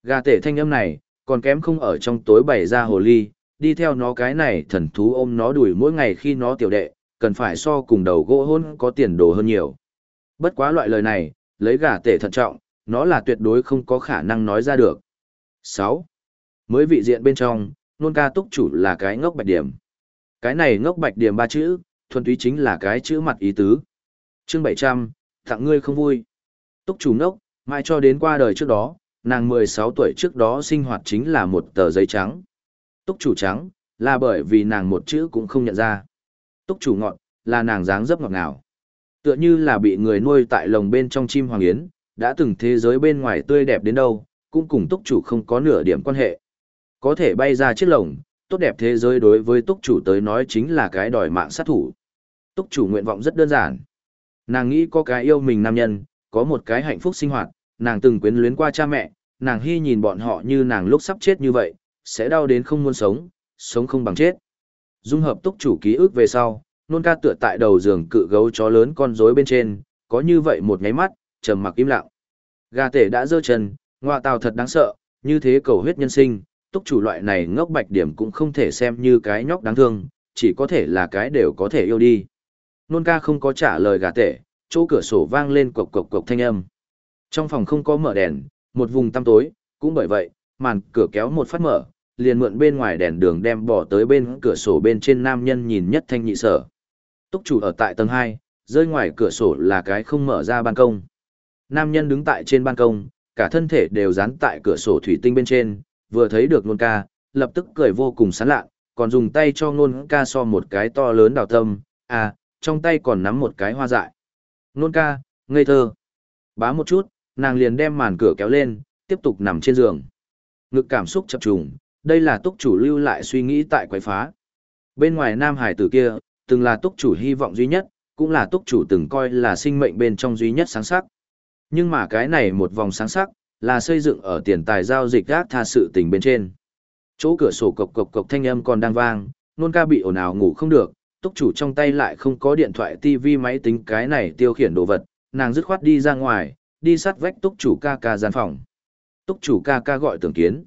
Gà tể thanh âm này, còn kém không ở trong tối bày ra hồ ly, đi theo nó cái này thần thú ôm nó đuổi mỗi ngày khi nó tiểu đệ, cần phải so cùng đầu gỗ hôn có tiền đồ hơn nhiều. Bất quá loại lời này, lấy gà tể thận trọng, nó là tuyệt đối không có khả năng nói ra được. 6. Mới vị diện bên trong, nôn ca túc chủ là cái ngốc bạch điểm. Cái này ngốc bạch điểm ba chữ, thuần túy chính là cái chữ mặt ý tứ. Chương 700, tặng ngươi không vui. Túc chủ ngốc, mai cho đến qua đời trước đó, nàng 16 tuổi trước đó sinh hoạt chính là một tờ giấy trắng. Túc chủ trắng, là bởi vì nàng một chữ cũng không nhận ra. Túc chủ ngọt, là nàng dáng dấp ngọt ngào. Tựa như là bị người nuôi tại lồng bên trong chim hoàng yến, đã từng thế giới bên ngoài tươi đẹp đến đâu, cũng cùng túc chủ không có nửa điểm quan hệ. Có thể bay ra chiếc lồng, tốt đẹp thế giới đối với túc chủ tới nói chính là cái đòi mạng sát thủ. Túc chủ nguyện vọng rất đơn giản. Nàng nghĩ có cái yêu mình nam nhân, có một cái hạnh phúc sinh hoạt, nàng từng quyến luyến qua cha mẹ, nàng hy nhìn bọn họ như nàng lúc sắp chết như vậy, sẽ đau đến không muốn sống, sống không bằng chết. Dung hợp túc chủ ký ức về sau, nôn ca tựa tại đầu giường cự gấu chó lớn con rối bên trên, có như vậy một nháy mắt, trầm mặc im lặng. Gà tể đã dơ chân, ngoa tàu thật đáng sợ, như thế cầu huyết nhân sinh, túc chủ loại này ngốc bạch điểm cũng không thể xem như cái nhóc đáng thương, chỉ có thể là cái đều có thể yêu đi. Nôn ca không có trả lời gà tể, chỗ cửa sổ vang lên cộc cộc cộc thanh âm. Trong phòng không có mở đèn, một vùng tăm tối, cũng bởi vậy, màn cửa kéo một phát mở, liền mượn bên ngoài đèn đường đem bỏ tới bên cửa sổ bên trên nam nhân nhìn nhất thanh nhị sở. Túc chủ ở tại tầng 2, rơi ngoài cửa sổ là cái không mở ra ban công. Nam nhân đứng tại trên ban công, cả thân thể đều dán tại cửa sổ thủy tinh bên trên, vừa thấy được nôn ca, lập tức cười vô cùng sán lạ, còn dùng tay cho nôn ca so một cái to lớn đào tâm, à, trong tay còn nắm một cái hoa dại. Nôn ca, ngây thơ. Bá một chút, nàng liền đem màn cửa kéo lên, tiếp tục nằm trên giường. Ngực cảm xúc chập trùng, đây là túc chủ lưu lại suy nghĩ tại quái phá. Bên ngoài nam hải tử kia, từng là túc chủ hy vọng duy nhất, cũng là túc chủ từng coi là sinh mệnh bên trong duy nhất sáng sắc. Nhưng mà cái này một vòng sáng sắc, là xây dựng ở tiền tài giao dịch gác tha sự tình bên trên. Chỗ cửa sổ cộc cộc cộc thanh âm còn đang vang, nôn ca bị ồn ào ngủ không được, túc chủ trong tay lại không có điện thoại tivi, máy tính cái này tiêu khiển đồ vật, nàng dứt khoát đi ra ngoài, đi sát vách túc chủ ca ca gian phòng. Túc chủ ca ca gọi tưởng kiến.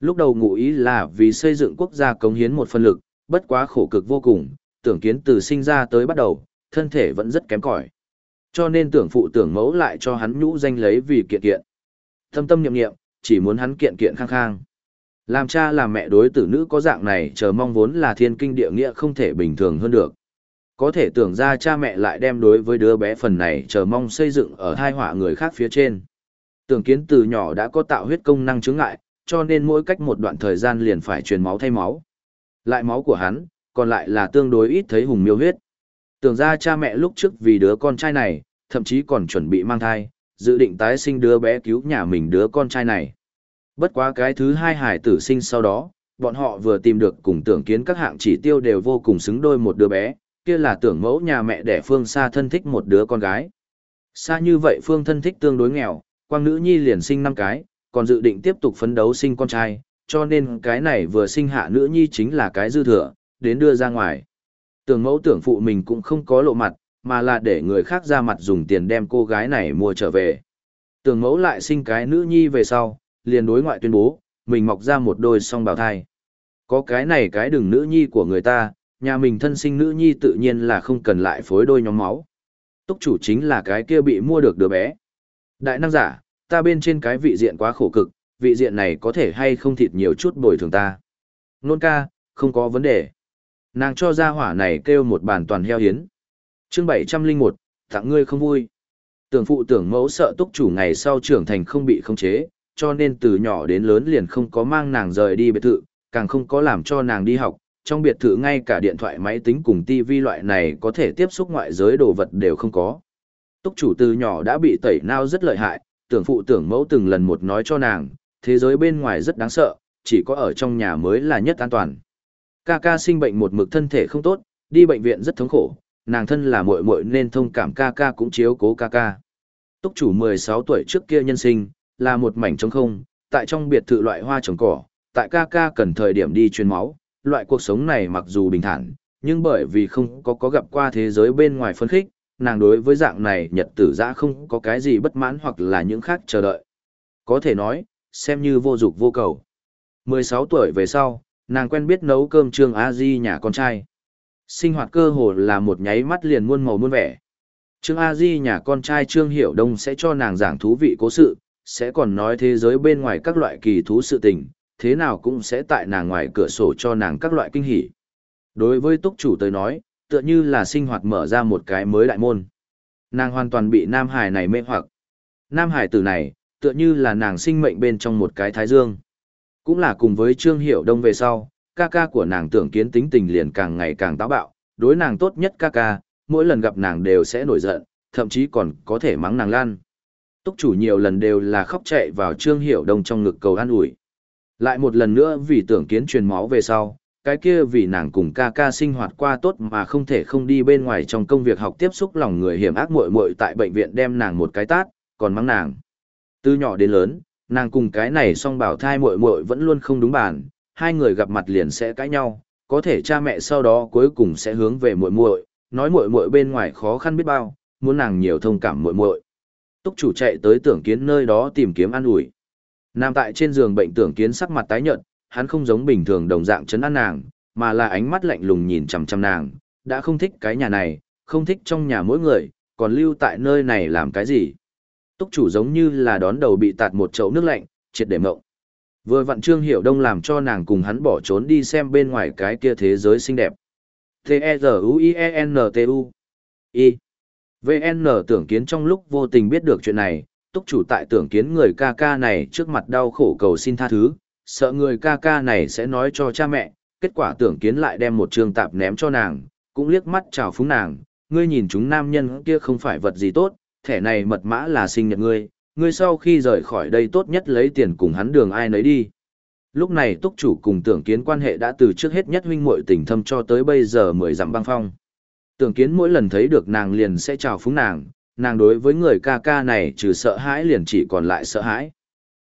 Lúc đầu ngụ ý là vì xây dựng quốc gia cống hiến một phần lực, bất quá khổ cực vô cùng, tưởng kiến từ sinh ra tới bắt đầu, thân thể vẫn rất kém cỏi. Cho nên tưởng phụ tưởng mẫu lại cho hắn nhũ danh lấy vì kiện kiện thâm tâm niệm niệm, chỉ muốn hắn kiện kiện khang khang. Làm cha làm mẹ đối tử nữ có dạng này chờ mong vốn là thiên kinh địa nghĩa không thể bình thường hơn được. Có thể tưởng ra cha mẹ lại đem đối với đứa bé phần này chờ mong xây dựng ở hai họa người khác phía trên. Tưởng kiến từ nhỏ đã có tạo huyết công năng chứng ngại, cho nên mỗi cách một đoạn thời gian liền phải truyền máu thay máu. Lại máu của hắn, còn lại là tương đối ít thấy hùng miêu huyết. Tưởng ra cha mẹ lúc trước vì đứa con trai này, thậm chí còn chuẩn bị mang thai, dự định tái sinh đứa bé cứu nhà mình đứa con trai này. Bất quá cái thứ hai hải tử sinh sau đó, bọn họ vừa tìm được cùng tưởng kiến các hạng chỉ tiêu đều vô cùng xứng đôi một đứa bé, kia là tưởng mẫu nhà mẹ đẻ phương xa thân thích một đứa con gái. Xa như vậy phương thân thích tương đối nghèo, quang nữ nhi liền sinh năm cái, còn dự định tiếp tục phấn đấu sinh con trai, cho nên cái này vừa sinh hạ nữ nhi chính là cái dư thừa, đến đưa ra ngoài. Tưởng mẫu tưởng phụ mình cũng không có lộ mặt, mà là để người khác ra mặt dùng tiền đem cô gái này mua trở về. Tưởng mẫu lại sinh cái nữ nhi về sau, liền đối ngoại tuyên bố, mình mọc ra một đôi song bào thai. Có cái này cái đừng nữ nhi của người ta, nhà mình thân sinh nữ nhi tự nhiên là không cần lại phối đôi nhóm máu. Túc chủ chính là cái kia bị mua được đứa bé. Đại năng giả, ta bên trên cái vị diện quá khổ cực, vị diện này có thể hay không thịt nhiều chút bồi thường ta. Nôn ca, không có vấn đề. Nàng cho ra hỏa này kêu một bàn toàn heo hiến chương 701, tặng ngươi không vui. Tưởng phụ tưởng mẫu sợ túc chủ ngày sau trưởng thành không bị khống chế, cho nên từ nhỏ đến lớn liền không có mang nàng rời đi biệt thự, càng không có làm cho nàng đi học. Trong biệt thự ngay cả điện thoại máy tính cùng tivi loại này có thể tiếp xúc ngoại giới đồ vật đều không có. Túc chủ từ nhỏ đã bị tẩy nao rất lợi hại, tưởng phụ tưởng mẫu từng lần một nói cho nàng, thế giới bên ngoài rất đáng sợ, chỉ có ở trong nhà mới là nhất an toàn. Ca ca sinh bệnh một mực thân thể không tốt, đi bệnh viện rất thống khổ, nàng thân là muội muội nên thông cảm ca ca cũng chiếu cố ca ca. Túc chủ 16 tuổi trước kia nhân sinh, là một mảnh trống không, tại trong biệt thự loại hoa trồng cỏ, tại ca ca cần thời điểm đi truyền máu, loại cuộc sống này mặc dù bình thản, nhưng bởi vì không có có gặp qua thế giới bên ngoài phân khích, nàng đối với dạng này nhật tử dã không có cái gì bất mãn hoặc là những khác chờ đợi. Có thể nói, xem như vô dục vô cầu. 16 tuổi về sau, nàng quen biết nấu cơm Trương A Di nhà con trai. Sinh hoạt cơ hồ là một nháy mắt liền muôn màu muôn vẻ. Trương A Di nhà con trai Trương Hiểu Đông sẽ cho nàng giảng thú vị cố sự, sẽ còn nói thế giới bên ngoài các loại kỳ thú sự tình, thế nào cũng sẽ tại nàng ngoài cửa sổ cho nàng các loại kinh hỉ. Đối với túc chủ tới nói, tựa như là sinh hoạt mở ra một cái mới đại môn. Nàng hoàn toàn bị Nam Hải này mê hoặc. Nam Hải tử này, tựa như là nàng sinh mệnh bên trong một cái thái dương. Cũng là cùng với Trương Hiểu Đông về sau, ca ca của nàng tưởng kiến tính tình liền càng ngày càng táo bạo, đối nàng tốt nhất ca ca, mỗi lần gặp nàng đều sẽ nổi giận, thậm chí còn có thể mắng nàng lan. Túc chủ nhiều lần đều là khóc chạy vào Trương Hiểu Đông trong ngực cầu an ủi. Lại một lần nữa vì tưởng kiến truyền máu về sau, cái kia vì nàng cùng ca ca sinh hoạt qua tốt mà không thể không đi bên ngoài trong công việc học tiếp xúc lòng người hiểm ác muội muội tại bệnh viện đem nàng một cái tát, còn mắng nàng. Từ nhỏ đến lớn, nàng cùng cái này song bảo thai muội muội vẫn luôn không đúng bản hai người gặp mặt liền sẽ cãi nhau, có thể cha mẹ sau đó cuối cùng sẽ hướng về muội muội, nói muội muội bên ngoài khó khăn biết bao, muốn nàng nhiều thông cảm muội muội. Túc chủ chạy tới tưởng kiến nơi đó tìm kiếm an ủi. Nằm tại trên giường bệnh tưởng kiến sắc mặt tái nhợt, hắn không giống bình thường đồng dạng chấn an nàng, mà là ánh mắt lạnh lùng nhìn chằm chằm nàng, đã không thích cái nhà này, không thích trong nhà mỗi người, còn lưu tại nơi này làm cái gì. Túc chủ giống như là đón đầu bị tạt một chậu nước lạnh, triệt để mộng. Vừa vặn Trương Hiểu Đông làm cho nàng cùng hắn bỏ trốn đi xem bên ngoài cái kia thế giới xinh đẹp. T-E-Z-U-I-E-N-T-U I. VN tưởng kiến trong lúc vô tình biết được chuyện này, túc chủ tại tưởng kiến người ca ca này trước mặt đau khổ cầu xin tha thứ, sợ người ca ca này sẽ nói cho cha mẹ, kết quả tưởng kiến lại đem một trường tạp ném cho nàng, cũng liếc mắt chào phúng nàng, ngươi nhìn chúng nam nhân kia không phải vật gì tốt, thẻ này mật mã là sinh nhật ngươi, ngươi sau khi rời khỏi đây tốt nhất lấy tiền cùng hắn đường ai nấy đi. Lúc này túc chủ cùng tưởng kiến quan hệ đã từ trước hết nhất huynh muội tình thâm cho tới bây giờ mười dặm băng phong. Tưởng kiến mỗi lần thấy được nàng liền sẽ chào phúng nàng, nàng đối với người ca ca này trừ sợ hãi liền chỉ còn lại sợ hãi.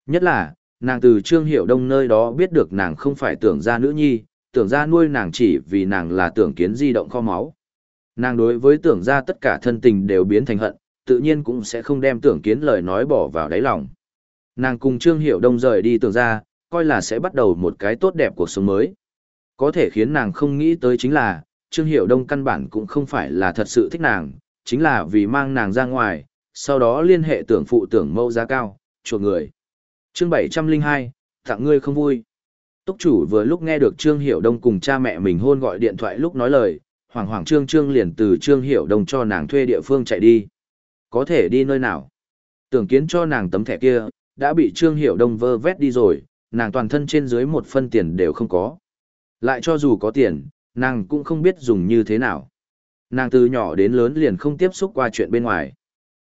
Nhất là, nàng từ Trương Hiểu Đông nơi đó biết được nàng không phải tưởng ra nữ nhi, tưởng ra nuôi nàng chỉ vì nàng là tưởng kiến di động kho máu. Nàng đối với tưởng ra tất cả thân tình đều biến thành hận, tự nhiên cũng sẽ không đem tưởng kiến lời nói bỏ vào đáy lòng. Nàng cùng Trương Hiểu Đông rời đi tưởng ra, coi là sẽ bắt đầu một cái tốt đẹp cuộc sống mới. Có thể khiến nàng không nghĩ tới chính là, Trương Hiểu Đông căn bản cũng không phải là thật sự thích nàng, chính là vì mang nàng ra ngoài, sau đó liên hệ tưởng phụ tưởng mâu giá cao, chuột người. Chương 702, tặng ngươi không vui. Túc chủ vừa lúc nghe được Trương Hiểu Đông cùng cha mẹ mình hôn gọi điện thoại lúc nói lời, hoàng hoàng Trương Trương liền từ Trương Hiểu Đông cho nàng thuê địa phương chạy đi. Có thể đi nơi nào? Tưởng kiến cho nàng tấm thẻ kia, đã bị Trương Hiểu Đông vơ vét đi rồi, nàng toàn thân trên dưới một phân tiền đều không có. Lại cho dù có tiền, nàng cũng không biết dùng như thế nào. Nàng từ nhỏ đến lớn liền không tiếp xúc qua chuyện bên ngoài.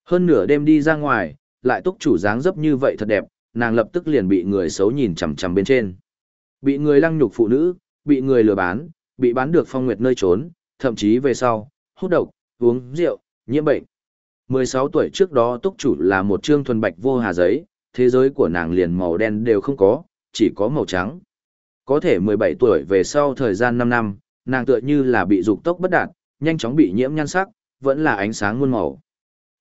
Hơn nửa đêm đi ra ngoài, lại túc chủ dáng dấp như vậy thật đẹp, nàng lập tức liền bị người xấu nhìn chằm chằm bên trên. Bị người lăng nhục phụ nữ, bị người lừa bán, bị bán được phong nguyệt nơi trốn, thậm chí về sau, hút độc, uống rượu, nhiễm bệnh. 16 tuổi trước đó túc chủ là một trương thuần bạch vô hà giấy, thế giới của nàng liền màu đen đều không có, chỉ có màu trắng. Có thể 17 tuổi về sau thời gian 5 năm, nàng tựa như là bị dục tốc bất đạt, nhanh chóng bị nhiễm nhan sắc, vẫn là ánh sáng muôn màu.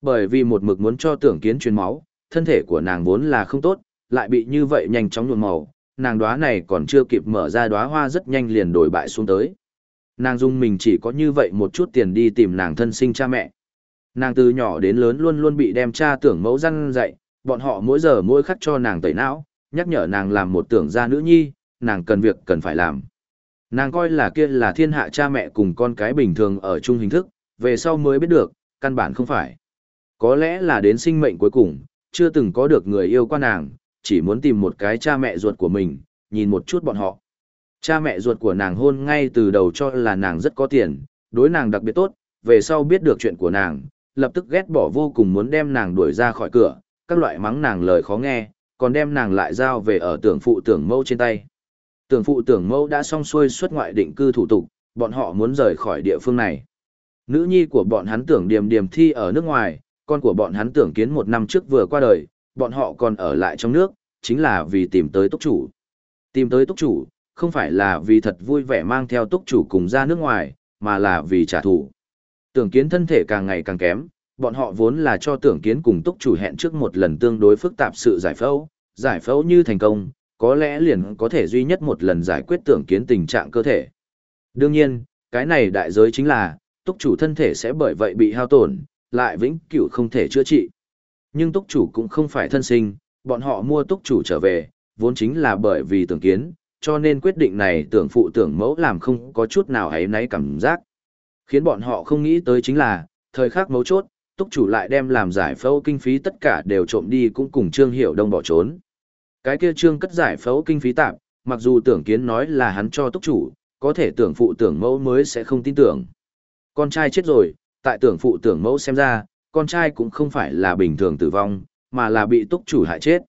Bởi vì một mực muốn cho tưởng kiến truyền máu, thân thể của nàng vốn là không tốt, lại bị như vậy nhanh chóng nhuộm màu, nàng đóa này còn chưa kịp mở ra đóa hoa rất nhanh liền đổi bại xuống tới. Nàng dung mình chỉ có như vậy một chút tiền đi tìm nàng thân sinh cha mẹ. Nàng từ nhỏ đến lớn luôn luôn bị đem cha tưởng mẫu răn dạy, bọn họ mỗi giờ mỗi khắc cho nàng tẩy não, nhắc nhở nàng làm một tưởng gia nữ nhi, nàng cần việc cần phải làm. Nàng coi là kia là thiên hạ cha mẹ cùng con cái bình thường ở chung hình thức, về sau mới biết được, căn bản không phải. Có lẽ là đến sinh mệnh cuối cùng, chưa từng có được người yêu qua nàng, chỉ muốn tìm một cái cha mẹ ruột của mình, nhìn một chút bọn họ. Cha mẹ ruột của nàng hôn ngay từ đầu cho là nàng rất có tiền, đối nàng đặc biệt tốt, về sau biết được chuyện của nàng, lập tức ghét bỏ vô cùng muốn đem nàng đuổi ra khỏi cửa, các loại mắng nàng lời khó nghe, còn đem nàng lại giao về ở tưởng phụ tưởng mâu trên tay. Tưởng phụ tưởng mẫu đã xong xuôi xuất ngoại định cư thủ tục, bọn họ muốn rời khỏi địa phương này. Nữ nhi của bọn hắn tưởng điềm điềm thi ở nước ngoài, con của bọn hắn tưởng kiến một năm trước vừa qua đời, bọn họ còn ở lại trong nước, chính là vì tìm tới túc chủ. Tìm tới túc chủ, không phải là vì thật vui vẻ mang theo túc chủ cùng ra nước ngoài, mà là vì trả thù. Tưởng kiến thân thể càng ngày càng kém, bọn họ vốn là cho tưởng kiến cùng túc chủ hẹn trước một lần tương đối phức tạp sự giải phẫu, giải phẫu như thành công, có lẽ liền có thể duy nhất một lần giải quyết tưởng kiến tình trạng cơ thể. Đương nhiên, cái này đại giới chính là, túc chủ thân thể sẽ bởi vậy bị hao tổn, lại vĩnh cửu không thể chữa trị. Nhưng túc chủ cũng không phải thân sinh, bọn họ mua túc chủ trở về, vốn chính là bởi vì tưởng kiến, cho nên quyết định này tưởng phụ tưởng mẫu làm không có chút nào ấy náy cảm giác. Khiến bọn họ không nghĩ tới chính là, thời khắc mấu chốt, túc chủ lại đem làm giải phẫu kinh phí tất cả đều trộm đi cũng cùng Trương Hiểu Đông bỏ trốn. Cái kia trương cất giải phẫu kinh phí tạm, mặc dù tưởng kiến nói là hắn cho túc chủ, có thể tưởng phụ tưởng mẫu mới sẽ không tin tưởng. Con trai chết rồi, tại tưởng phụ tưởng mẫu xem ra, con trai cũng không phải là bình thường tử vong, mà là bị túc chủ hại chết.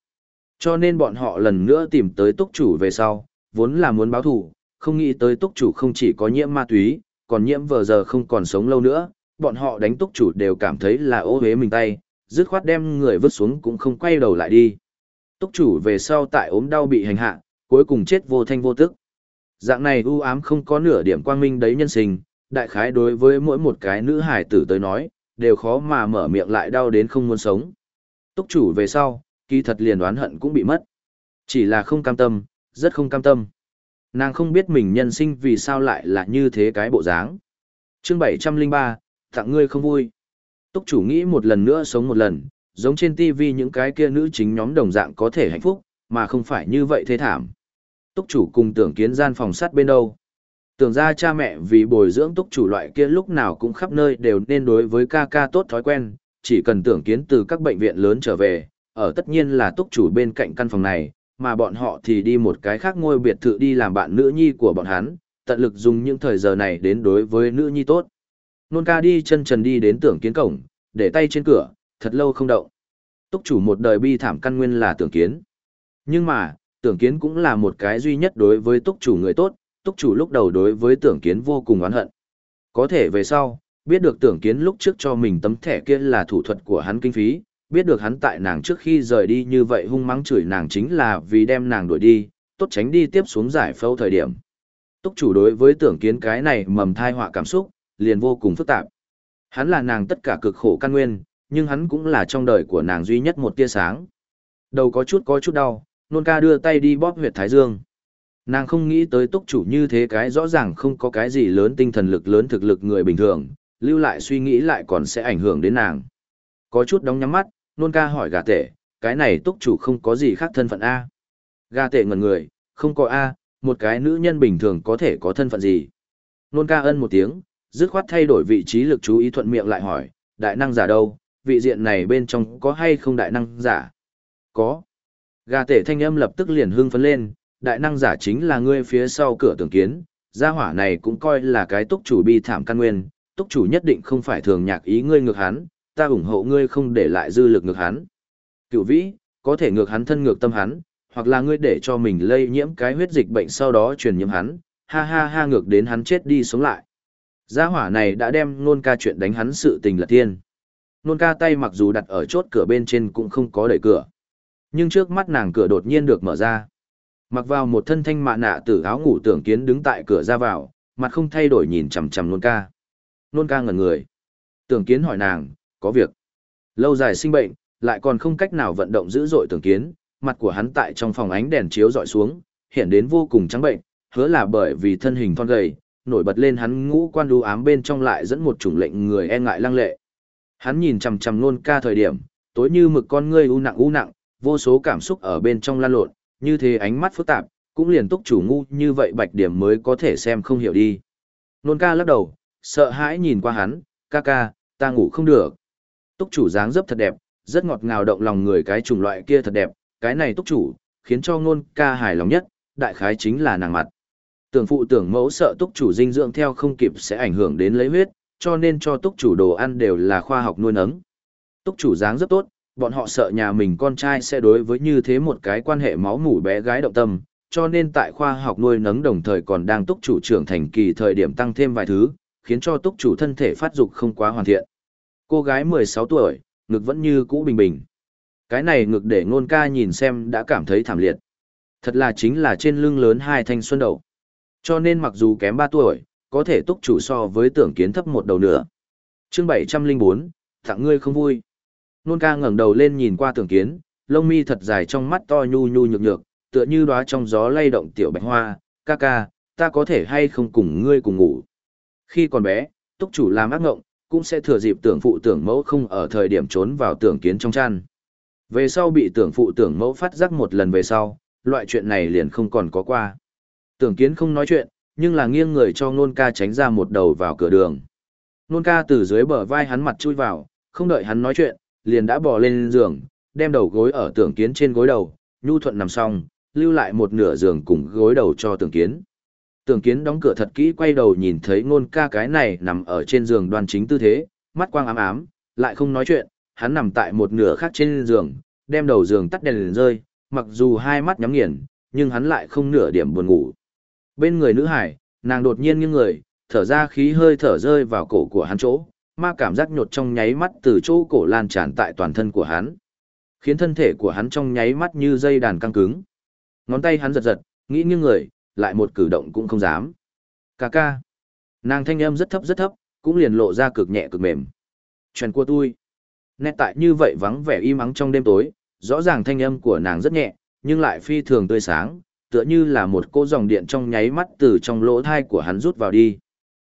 Cho nên bọn họ lần nữa tìm tới túc chủ về sau, vốn là muốn báo thù, không nghĩ tới túc chủ không chỉ có nhiễm ma túy, còn nhiễm vờ giờ không còn sống lâu nữa, bọn họ đánh túc chủ đều cảm thấy là ô hế mình tay, dứt khoát đem người vứt xuống cũng không quay đầu lại đi. Túc chủ về sau tại ốm đau bị hành hạ, cuối cùng chết vô thanh vô tức. Dạng này u ám không có nửa điểm quang minh đấy nhân sinh, đại khái đối với mỗi một cái nữ hải tử tới nói, đều khó mà mở miệng lại đau đến không muốn sống. Túc chủ về sau, kỳ thật liền đoán hận cũng bị mất. Chỉ là không cam tâm, rất không cam tâm. Nàng không biết mình nhân sinh vì sao lại là như thế cái bộ dáng. chương 703, tặng ngươi không vui. Túc chủ nghĩ một lần nữa sống một lần, giống trên TV những cái kia nữ chính nhóm đồng dạng có thể hạnh phúc, mà không phải như vậy thế thảm. Túc chủ cùng tưởng kiến gian phòng sắt bên đâu. Tưởng ra cha mẹ vì bồi dưỡng túc chủ loại kia lúc nào cũng khắp nơi đều nên đối với ca ca tốt thói quen, chỉ cần tưởng kiến từ các bệnh viện lớn trở về, ở tất nhiên là túc chủ bên cạnh căn phòng này, mà bọn họ thì đi một cái khác ngôi biệt thự đi làm bạn nữ nhi của bọn hắn, tận lực dùng những thời giờ này đến đối với nữ nhi tốt. Nôn ca đi chân trần đi đến tưởng kiến cổng, để tay trên cửa, thật lâu không động. Túc chủ một đời bi thảm căn nguyên là tưởng kiến. Nhưng mà, tưởng kiến cũng là một cái duy nhất đối với túc chủ người tốt, túc chủ lúc đầu đối với tưởng kiến vô cùng oán hận. Có thể về sau, biết được tưởng kiến lúc trước cho mình tấm thẻ kia là thủ thuật của hắn kinh phí, biết được hắn tại nàng trước khi rời đi như vậy hung mắng chửi nàng chính là vì đem nàng đuổi đi, tốt tránh đi tiếp xuống giải phẫu thời điểm. Túc chủ đối với tưởng kiến cái này mầm thai họa cảm xúc, liền vô cùng phức tạp. Hắn là nàng tất cả cực khổ căn nguyên, nhưng hắn cũng là trong đời của nàng duy nhất một tia sáng. Đầu có chút có chút đau, nôn ca đưa tay đi bóp huyệt thái dương. Nàng không nghĩ tới túc chủ như thế cái rõ ràng không có cái gì lớn tinh thần lực lớn thực lực người bình thường, lưu lại suy nghĩ lại còn sẽ ảnh hưởng đến nàng. Có chút đóng nhắm mắt, nôn ca hỏi gà tể, cái này túc chủ không có gì khác thân phận A. Gà tể ngẩn người, không có A, một cái nữ nhân bình thường có thể có thân phận gì. Nôn ca ân một tiếng, dứt khoát thay đổi vị trí lực chú ý thuận miệng lại hỏi, đại năng giả đâu, vị diện này bên trong có hay không đại năng giả? Có. Gà tể thanh âm lập tức liền hưng phấn lên, đại năng giả chính là ngươi phía sau cửa tưởng kiến, gia hỏa này cũng coi là cái túc chủ bi thảm căn nguyên, túc chủ nhất định không phải thường nhạc ý ngươi ngược hắn, ta ủng hộ ngươi không để lại dư lực ngược hắn. Cựu vĩ, có thể ngược hắn thân ngược tâm hắn, hoặc là ngươi để cho mình lây nhiễm cái huyết dịch bệnh sau đó truyền nhiễm hắn, ha ha ha ngược đến hắn chết đi sống lại. Gia hỏa này đã đem nôn ca chuyện đánh hắn sự tình là tiên. Nôn ca tay mặc dù đặt ở chốt cửa bên trên cũng không có đẩy cửa. Nhưng trước mắt nàng cửa đột nhiên được mở ra. Mặc vào một thân thanh mạ nạ tử áo ngủ tưởng kiến đứng tại cửa ra vào, mặt không thay đổi nhìn chằm chằm nôn ca. Nôn ca ngẩn người. Tưởng kiến hỏi nàng, có việc. Lâu dài sinh bệnh, lại còn không cách nào vận động dữ dội tưởng kiến, mặt của hắn tại trong phòng ánh đèn chiếu dọi xuống, hiện đến vô cùng trắng bệnh, hứa là bởi vì thân hình thon gầy, nổi bật lên hắn ngũ quan đu ám bên trong lại dẫn một chủng lệnh người e ngại lăng lệ. Hắn nhìn chằm chằm nôn ca thời điểm, tối như mực con ngươi u nặng u nặng, vô số cảm xúc ở bên trong lan lộn, như thế ánh mắt phức tạp, cũng liền túc chủ ngu như vậy bạch điểm mới có thể xem không hiểu đi. Nôn ca lắc đầu, sợ hãi nhìn qua hắn, ca ca, ta ngủ không được. Túc chủ dáng dấp thật đẹp, rất ngọt ngào động lòng người cái chủng loại kia thật đẹp, cái này túc chủ, khiến cho ngôn ca hài lòng nhất, đại khái chính là nàng mặt. Tưởng phụ tưởng mẫu sợ túc chủ dinh dưỡng theo không kịp sẽ ảnh hưởng đến lấy huyết, cho nên cho túc chủ đồ ăn đều là khoa học nuôi nấng. Túc chủ dáng rất tốt, bọn họ sợ nhà mình con trai sẽ đối với như thế một cái quan hệ máu mủ bé gái động tâm, cho nên tại khoa học nuôi nấng đồng thời còn đang túc chủ trưởng thành kỳ thời điểm tăng thêm vài thứ, khiến cho túc chủ thân thể phát dục không quá hoàn thiện. Cô gái 16 tuổi, ngực vẫn như cũ bình bình. Cái này ngực để ngôn ca nhìn xem đã cảm thấy thảm liệt. Thật là chính là trên lưng lớn hai thanh xuân đầu. Cho nên mặc dù kém 3 tuổi, có thể túc chủ so với tưởng kiến thấp một đầu nữa. chương 704, tặng ngươi không vui. Nôn ca ngẩng đầu lên nhìn qua tưởng kiến, lông mi thật dài trong mắt to nhu nhu nhược nhược, tựa như đóa trong gió lay động tiểu bạch hoa, ca ca, ta có thể hay không cùng ngươi cùng ngủ. Khi còn bé, túc chủ làm ác ngộng, cũng sẽ thừa dịp tưởng phụ tưởng mẫu không ở thời điểm trốn vào tưởng kiến trong chăn. Về sau bị tưởng phụ tưởng mẫu phát giác một lần về sau, loại chuyện này liền không còn có qua. Tưởng kiến không nói chuyện, nhưng là nghiêng người cho nôn ca tránh ra một đầu vào cửa đường. Nôn ca từ dưới bờ vai hắn mặt chui vào, không đợi hắn nói chuyện, liền đã bò lên giường, đem đầu gối ở tưởng kiến trên gối đầu, nhu thuận nằm xong, lưu lại một nửa giường cùng gối đầu cho tưởng kiến. Tưởng kiến đóng cửa thật kỹ quay đầu nhìn thấy Ngôn ca cái này nằm ở trên giường đoan chính tư thế, mắt quang ám ám, lại không nói chuyện, hắn nằm tại một nửa khác trên giường, đem đầu giường tắt đèn lên rơi, mặc dù hai mắt nhắm nghiền, nhưng hắn lại không nửa điểm buồn ngủ. Bên người nữ hải, nàng đột nhiên nghiêng người, thở ra khí hơi thở rơi vào cổ của hắn chỗ, ma cảm giác nhột trong nháy mắt từ chỗ cổ lan tràn tại toàn thân của hắn, khiến thân thể của hắn trong nháy mắt như dây đàn căng cứng. Ngón tay hắn giật giật, nghĩ nghiêng người, lại một cử động cũng không dám. Cà ca. Nàng thanh âm rất thấp rất thấp, cũng liền lộ ra cực nhẹ cực mềm. Chuyện của tôi. Nét tại như vậy vắng vẻ im ắng trong đêm tối, rõ ràng thanh âm của nàng rất nhẹ, nhưng lại phi thường tươi sáng, tựa như là một cô dòng điện trong nháy mắt từ trong lỗ thai của hắn rút vào đi.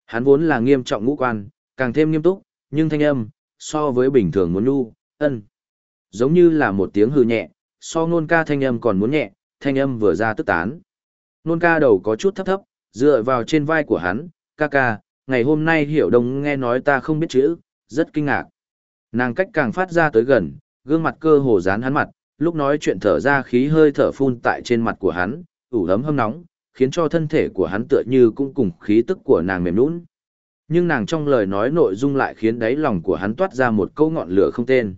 Hắn vốn là nghiêm trọng ngũ quan, càng thêm nghiêm túc, nhưng thanh âm, so với bình thường muốn nu, ân. Giống như là một tiếng hư nhẹ, so nôn ca thanh âm còn muốn nhẹ, thanh âm vừa ra tức tán. Nôn ca đầu có chút thấp thấp, dựa vào trên vai của hắn, ca ca, ngày hôm nay hiểu đông nghe nói ta không biết chữ, rất kinh ngạc. Nàng cách càng phát ra tới gần, gương mặt cơ hồ dán hắn mặt, lúc nói chuyện thở ra khí hơi thở phun tại trên mặt của hắn, ủ ấm hâm nóng, khiến cho thân thể của hắn tựa như cũng cùng khí tức của nàng mềm nũng. Nhưng nàng trong lời nói nội dung lại khiến đáy lòng của hắn toát ra một câu ngọn lửa không tên.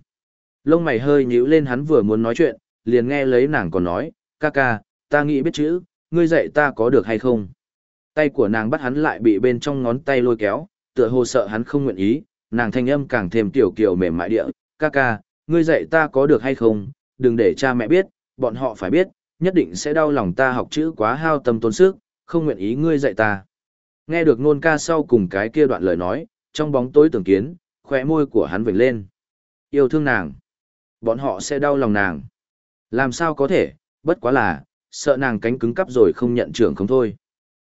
Lông mày hơi nhíu lên hắn vừa muốn nói chuyện, liền nghe lấy nàng còn nói, ca ca, ta nghĩ biết chữ, ngươi dạy ta có được hay không? Tay của nàng bắt hắn lại bị bên trong ngón tay lôi kéo, tựa hồ sợ hắn không nguyện ý, nàng thanh âm càng thêm tiểu kiều mềm mại địa, ca ca, ngươi dạy ta có được hay không, đừng để cha mẹ biết, bọn họ phải biết, nhất định sẽ đau lòng ta học chữ quá hao tâm tốn sức, không nguyện ý ngươi dạy ta. Nghe được nôn ca sau cùng cái kia đoạn lời nói, trong bóng tối tưởng kiến, khóe môi của hắn vểnh lên. Yêu thương nàng. Bọn họ sẽ đau lòng nàng. Làm sao có thể, bất quá là, sợ nàng cánh cứng cắp rồi không nhận trưởng không thôi.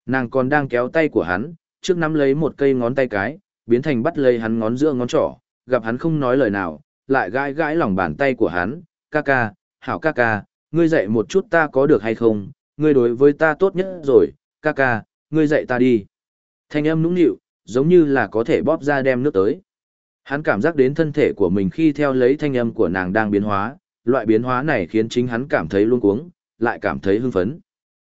Nàng còn đang kéo tay của hắn, trước nắm lấy một cây ngón tay cái, biến thành bắt lấy hắn ngón giữa ngón trỏ, gặp hắn không nói lời nào, lại gãi gãi lòng bàn tay của hắn, ca ca, hảo ca ca, ngươi dạy một chút ta có được hay không, ngươi đối với ta tốt nhất rồi, ca ca, ngươi dạy ta đi. Thanh âm nũng nịu, giống như là có thể bóp ra đem nước tới. Hắn cảm giác đến thân thể của mình khi theo lấy thanh âm của nàng đang biến hóa, loại biến hóa này khiến chính hắn cảm thấy luống cuống, lại cảm thấy hưng phấn.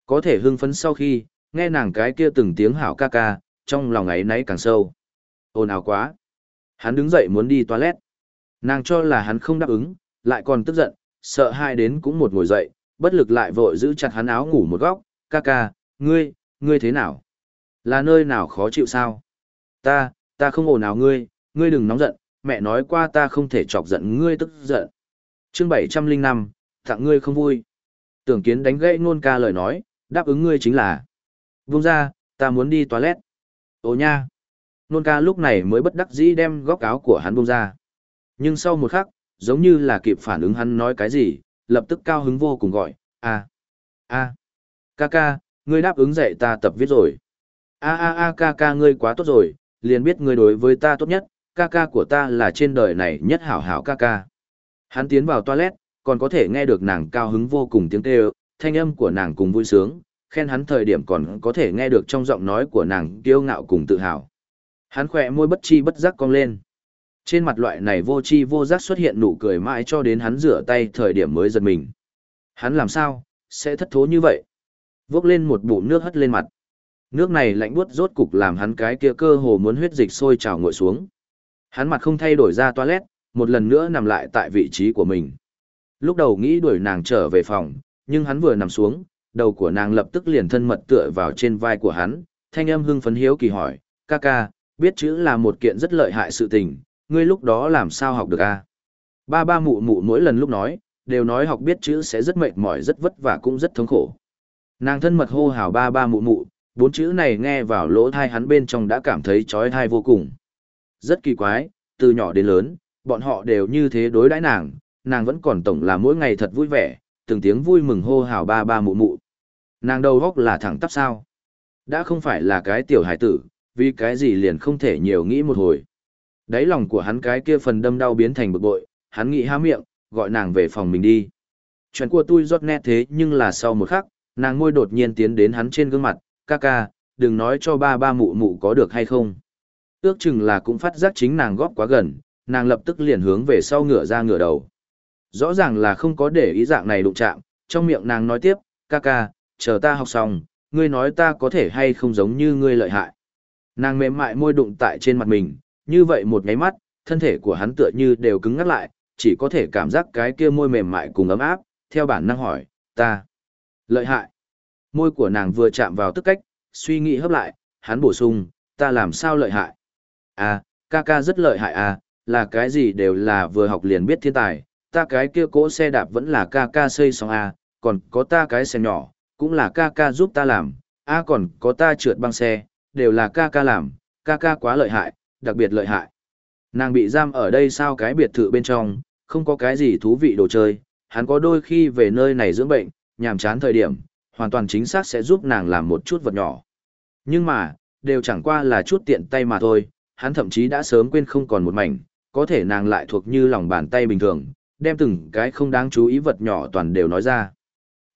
Có thể hưng phấn sau khi, nghe nàng cái kia từng tiếng hảo ca ca, trong lòng ấy nấy càng sâu. Ồn ào quá. Hắn đứng dậy muốn đi toilet. Nàng cho là hắn không đáp ứng, lại còn tức giận, sợ hai đến cũng một ngồi dậy, bất lực lại vội giữ chặt hắn áo ngủ một góc, ca ca, ngươi, ngươi thế nào? Là nơi nào khó chịu sao? Ta, ta không ồn ào ngươi, ngươi đừng nóng giận, mẹ nói qua ta không thể chọc giận ngươi tức giận. chương 705, tặng ngươi không vui. Tưởng kiến đánh gãy ngôn ca lời nói, đáp ứng ngươi chính là. Vung ra, ta muốn đi toilet. Ồ nha. Nôn ca lúc này mới bất đắc dĩ đem góc áo của hắn vung ra. Nhưng sau một khắc, giống như là kịp phản ứng hắn nói cái gì, lập tức cao hứng vô cùng gọi, a a ca ca, ngươi đáp ứng dạy ta tập viết rồi. a a a ca ca ngươi quá tốt rồi, liền biết ngươi đối với ta tốt nhất, ca ca của ta là trên đời này nhất hảo hảo ca ca. Hắn tiến vào toilet, còn có thể nghe được nàng cao hứng vô cùng tiếng kêu, thanh âm của nàng cùng vui sướng, khen hắn thời điểm còn có thể nghe được trong giọng nói của nàng kiêu ngạo cùng tự hào. Hắn khỏe môi bất chi bất giác cong lên. Trên mặt loại này vô chi vô giác xuất hiện nụ cười mãi cho đến hắn rửa tay thời điểm mới giật mình. Hắn làm sao, sẽ thất thố như vậy? Vốc lên một bụng nước hất lên mặt. Nước này lạnh buốt rốt cục làm hắn cái kia cơ hồ muốn huyết dịch sôi trào ngội xuống. Hắn mặt không thay đổi ra toilet, một lần nữa nằm lại tại vị trí của mình. Lúc đầu nghĩ đuổi nàng trở về phòng, nhưng hắn vừa nằm xuống, đầu của nàng lập tức liền thân mật tựa vào trên vai của hắn, thanh âm hưng phấn hiếu kỳ hỏi, ca ca, biết chữ là một kiện rất lợi hại sự tình, ngươi lúc đó làm sao học được a? Ba ba mụ mụ mỗi lần lúc nói, đều nói học biết chữ sẽ rất mệt mỏi rất vất vả cũng rất thống khổ. Nàng thân mật hô hào ba ba mụ mụ, bốn chữ này nghe vào lỗ thai hắn bên trong đã cảm thấy trói thai vô cùng. Rất kỳ quái, từ nhỏ đến lớn, bọn họ đều như thế đối đãi nàng, nàng vẫn còn tổng là mỗi ngày thật vui vẻ, từng tiếng vui mừng hô hào ba ba mụ mụ. Nàng đầu góc là thẳng tắp sao. Đã không phải là cái tiểu hải tử, vì cái gì liền không thể nhiều nghĩ một hồi. Đáy lòng của hắn cái kia phần đâm đau biến thành bực bội, hắn nghĩ há miệng, gọi nàng về phòng mình đi. Chuyện của tôi rót nét thế nhưng là sau một khắc, nàng ngôi đột nhiên tiến đến hắn trên gương mặt, ca ca, đừng nói cho ba ba mụ mụ có được hay không. Ước chừng là cũng phát giác chính nàng góp quá gần, nàng lập tức liền hướng về sau ngửa ra ngửa đầu. Rõ ràng là không có để ý dạng này đụng chạm, trong miệng nàng nói tiếp, ca ca, chờ ta học xong, ngươi nói ta có thể hay không giống như ngươi lợi hại. Nàng mềm mại môi đụng tại trên mặt mình, như vậy một nháy mắt, thân thể của hắn tựa như đều cứng ngắt lại, chỉ có thể cảm giác cái kia môi mềm mại cùng ấm áp, theo bản năng hỏi, ta, lợi hại. môi của nàng vừa chạm vào tức cách, suy nghĩ hấp lại, hắn bổ sung, ta làm sao lợi hại? À, ca ca rất lợi hại à, là cái gì đều là vừa học liền biết thiên tài, ta cái kia cỗ xe đạp vẫn là ca ca xây xong à, còn có ta cái xe nhỏ, cũng là ca ca giúp ta làm, à còn có ta trượt băng xe, đều là ca ca làm, ca ca quá lợi hại, đặc biệt lợi hại. Nàng bị giam ở đây sao cái biệt thự bên trong, không có cái gì thú vị đồ chơi, hắn có đôi khi về nơi này dưỡng bệnh, nhàm chán thời điểm, hoàn toàn chính xác sẽ giúp nàng làm một chút vật nhỏ. Nhưng mà, đều chẳng qua là chút tiện tay mà thôi, hắn thậm chí đã sớm quên không còn một mảnh, có thể nàng lại thuộc như lòng bàn tay bình thường, đem từng cái không đáng chú ý vật nhỏ toàn đều nói ra.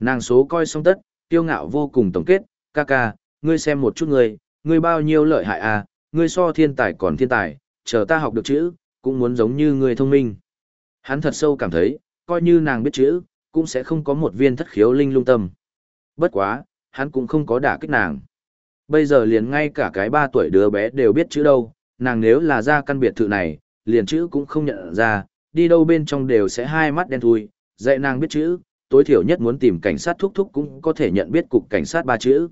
Nàng số coi xong tất, tiêu ngạo vô cùng tổng kết, ca ca, ngươi xem một chút ngươi, ngươi bao nhiêu lợi hại à, ngươi so thiên tài còn thiên tài, chờ ta học được chữ, cũng muốn giống như ngươi thông minh. Hắn thật sâu cảm thấy, coi như nàng biết chữ, cũng sẽ không có một viên thất khiếu linh lung tâm. Bất quá, hắn cũng không có đả kích nàng. Bây giờ liền ngay cả cái ba tuổi đứa bé đều biết chữ đâu, nàng nếu là ra căn biệt thự này, liền chữ cũng không nhận ra, đi đâu bên trong đều sẽ hai mắt đen thui, dạy nàng biết chữ, tối thiểu nhất muốn tìm cảnh sát thúc thúc cũng có thể nhận biết cục cảnh sát ba chữ.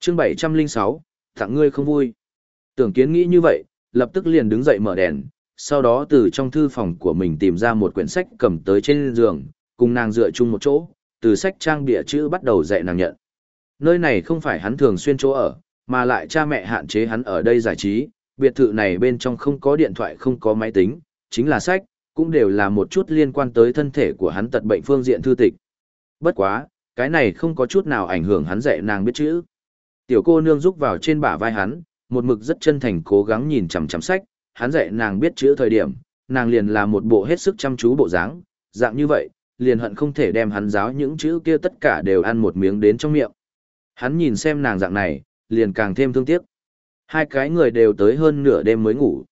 Chương 706, tặng ngươi không vui. Tưởng kiến nghĩ như vậy, lập tức liền đứng dậy mở đèn, sau đó từ trong thư phòng của mình tìm ra một quyển sách cầm tới trên giường, cùng nàng dựa chung một chỗ, từ sách trang bìa chữ bắt đầu dạy nàng nhận. Nơi này không phải hắn thường xuyên chỗ ở, mà lại cha mẹ hạn chế hắn ở đây giải trí, biệt thự này bên trong không có điện thoại không có máy tính, chính là sách, cũng đều là một chút liên quan tới thân thể của hắn tật bệnh phương diện thư tịch. Bất quá, cái này không có chút nào ảnh hưởng hắn dạy nàng biết chữ. Tiểu cô nương rúc vào trên bả vai hắn, một mực rất chân thành cố gắng nhìn chằm chằm sách, hắn dạy nàng biết chữ thời điểm, nàng liền là một bộ hết sức chăm chú bộ dáng, dạng như vậy, liền hận không thể đem hắn giáo những chữ kia tất cả đều ăn một miếng đến trong miệng. Hắn nhìn xem nàng dạng này, liền càng thêm thương tiếc. Hai cái người đều tới hơn nửa đêm mới ngủ.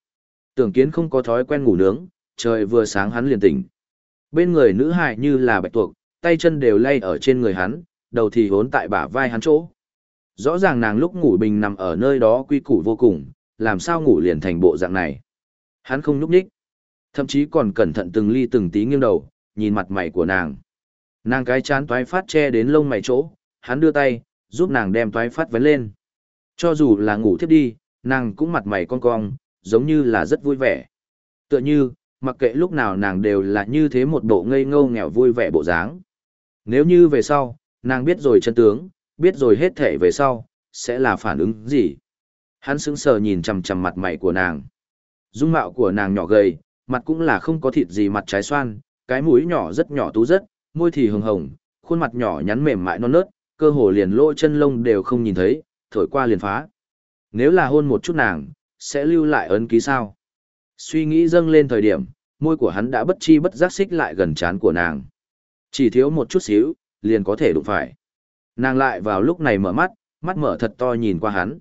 Tưởng kiến không có thói quen ngủ nướng, trời vừa sáng hắn liền tỉnh. Bên người nữ hài như là bạch tuộc, tay chân đều lay ở trên người hắn, đầu thì hốn tại bả vai hắn chỗ. Rõ ràng nàng lúc ngủ bình nằm ở nơi đó quy củ vô cùng, làm sao ngủ liền thành bộ dạng này. Hắn không nhúc nhích, thậm chí còn cẩn thận từng ly từng tí nghiêng đầu, nhìn mặt mày của nàng. Nàng cái chán toái phát che đến lông mày chỗ, hắn đưa tay, giúp nàng đem toái phát vấn lên. Cho dù là ngủ thiếp đi, nàng cũng mặt mày con cong, giống như là rất vui vẻ. Tựa như, mặc kệ lúc nào nàng đều là như thế một bộ ngây ngô nghèo vui vẻ bộ dáng. Nếu như về sau, nàng biết rồi chân tướng, biết rồi hết thể về sau, sẽ là phản ứng gì? Hắn sững sờ nhìn chằm chằm mặt mày của nàng. Dung mạo của nàng nhỏ gầy, mặt cũng là không có thịt gì mặt trái xoan, cái mũi nhỏ rất nhỏ tú rất, môi thì hồng hồng, khuôn mặt nhỏ nhắn mềm mại non nớt, cơ hồ liền lỗ chân lông đều không nhìn thấy, thổi qua liền phá. Nếu là hôn một chút nàng, sẽ lưu lại ấn ký sao? Suy nghĩ dâng lên thời điểm, môi của hắn đã bất chi bất giác xích lại gần trán của nàng. Chỉ thiếu một chút xíu, liền có thể đụng phải. Nàng lại vào lúc này mở mắt, mắt mở thật to nhìn qua hắn.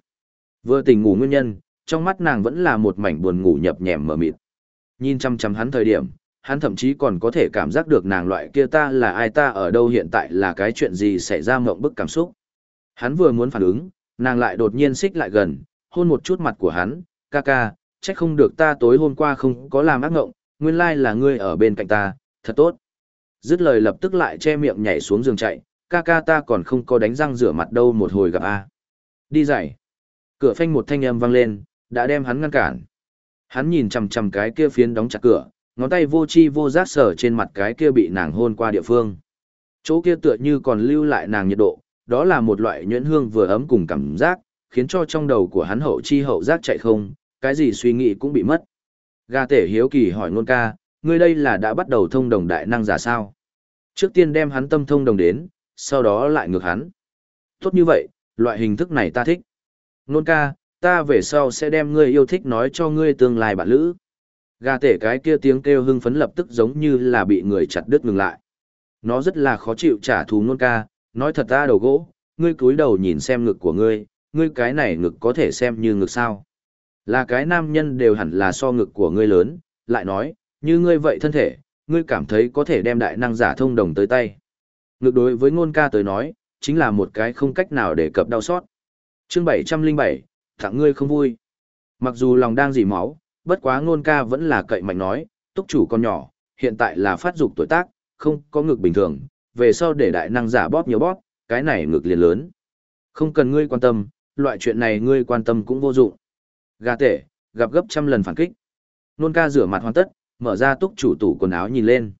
Vừa tỉnh ngủ nguyên nhân, trong mắt nàng vẫn là một mảnh buồn ngủ nhập nhèm mở mịt. Nhìn chăm chăm hắn thời điểm, hắn thậm chí còn có thể cảm giác được nàng loại kia ta là ai ta ở đâu hiện tại là cái chuyện gì xảy ra mộng bức cảm xúc. Hắn vừa muốn phản ứng, nàng lại đột nhiên xích lại gần, hôn một chút mặt của hắn, ca ca, trách không được ta tối hôm qua không có làm ác ngộng, nguyên lai là ngươi ở bên cạnh ta, thật tốt. Dứt lời lập tức lại che miệng nhảy xuống giường chạy, ca ca ta còn không có đánh răng rửa mặt đâu một hồi gặp a. Đi dậy. Cửa phanh một thanh âm vang lên, đã đem hắn ngăn cản. Hắn nhìn chằm chằm cái kia phiến đóng chặt cửa, ngón tay vô chi vô giác sở trên mặt cái kia bị nàng hôn qua địa phương. Chỗ kia tựa như còn lưu lại nàng nhiệt độ, đó là một loại nhuyễn hương vừa ấm cùng cảm giác, khiến cho trong đầu của hắn hậu chi hậu giác chạy không, cái gì suy nghĩ cũng bị mất. Gà tể hiếu kỳ hỏi ngôn ca, ngươi đây là đã bắt đầu thông đồng đại năng giả sao? Trước tiên đem hắn tâm thông đồng đến, sau đó lại ngược hắn. Tốt như vậy, loại hình thức này ta thích. Nôn ca, ta về sau sẽ đem ngươi yêu thích nói cho ngươi tương lai bạn lữ. Gà tể cái kia tiếng kêu hưng phấn lập tức giống như là bị người chặt đứt ngừng lại. Nó rất là khó chịu trả thù nôn ca, nói thật ta đầu gỗ, ngươi cúi đầu nhìn xem ngực của ngươi, ngươi cái này ngực có thể xem như ngực sao. Là cái nam nhân đều hẳn là so ngực của ngươi lớn, lại nói, như ngươi vậy thân thể, ngươi cảm thấy có thể đem đại năng giả thông đồng tới tay. Ngược đối với ngôn ca tới nói, chính là một cái không cách nào để cập đau xót. Chương 707, thẳng ngươi không vui. Mặc dù lòng đang dỉ máu, bất quá ngôn ca vẫn là cậy mạnh nói, túc chủ con nhỏ, hiện tại là phát dục tuổi tác, không có ngực bình thường, về sau để đại năng giả bóp nhiều bóp, cái này ngực liền lớn. Không cần ngươi quan tâm, loại chuyện này ngươi quan tâm cũng vô dụng. Gà tệ, gặp gấp trăm lần phản kích. Nôn ca rửa mặt hoàn tất, mở ra túc chủ tủ quần áo nhìn lên.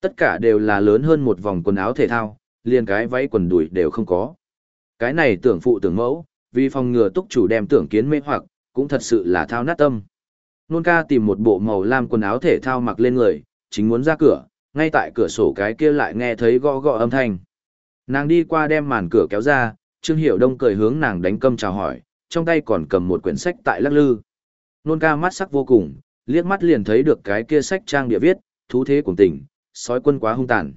Tất cả đều là lớn hơn một vòng quần áo thể thao, liền cái váy quần đùi đều không có. Cái này tưởng phụ tưởng mẫu, vì phòng ngừa túc chủ đem tưởng kiến mê hoặc, cũng thật sự là thao nát tâm. Nôn ca tìm một bộ màu lam quần áo thể thao mặc lên người, chính muốn ra cửa, ngay tại cửa sổ cái kia lại nghe thấy gõ gõ âm thanh. Nàng đi qua đem màn cửa kéo ra, Trương Hiểu Đông cười hướng nàng đánh câm chào hỏi, trong tay còn cầm một quyển sách tại lắc lư. Nôn ca mắt sắc vô cùng, liếc mắt liền thấy được cái kia sách trang địa viết, thú thế cùng tình, sói quân quá hung tàn.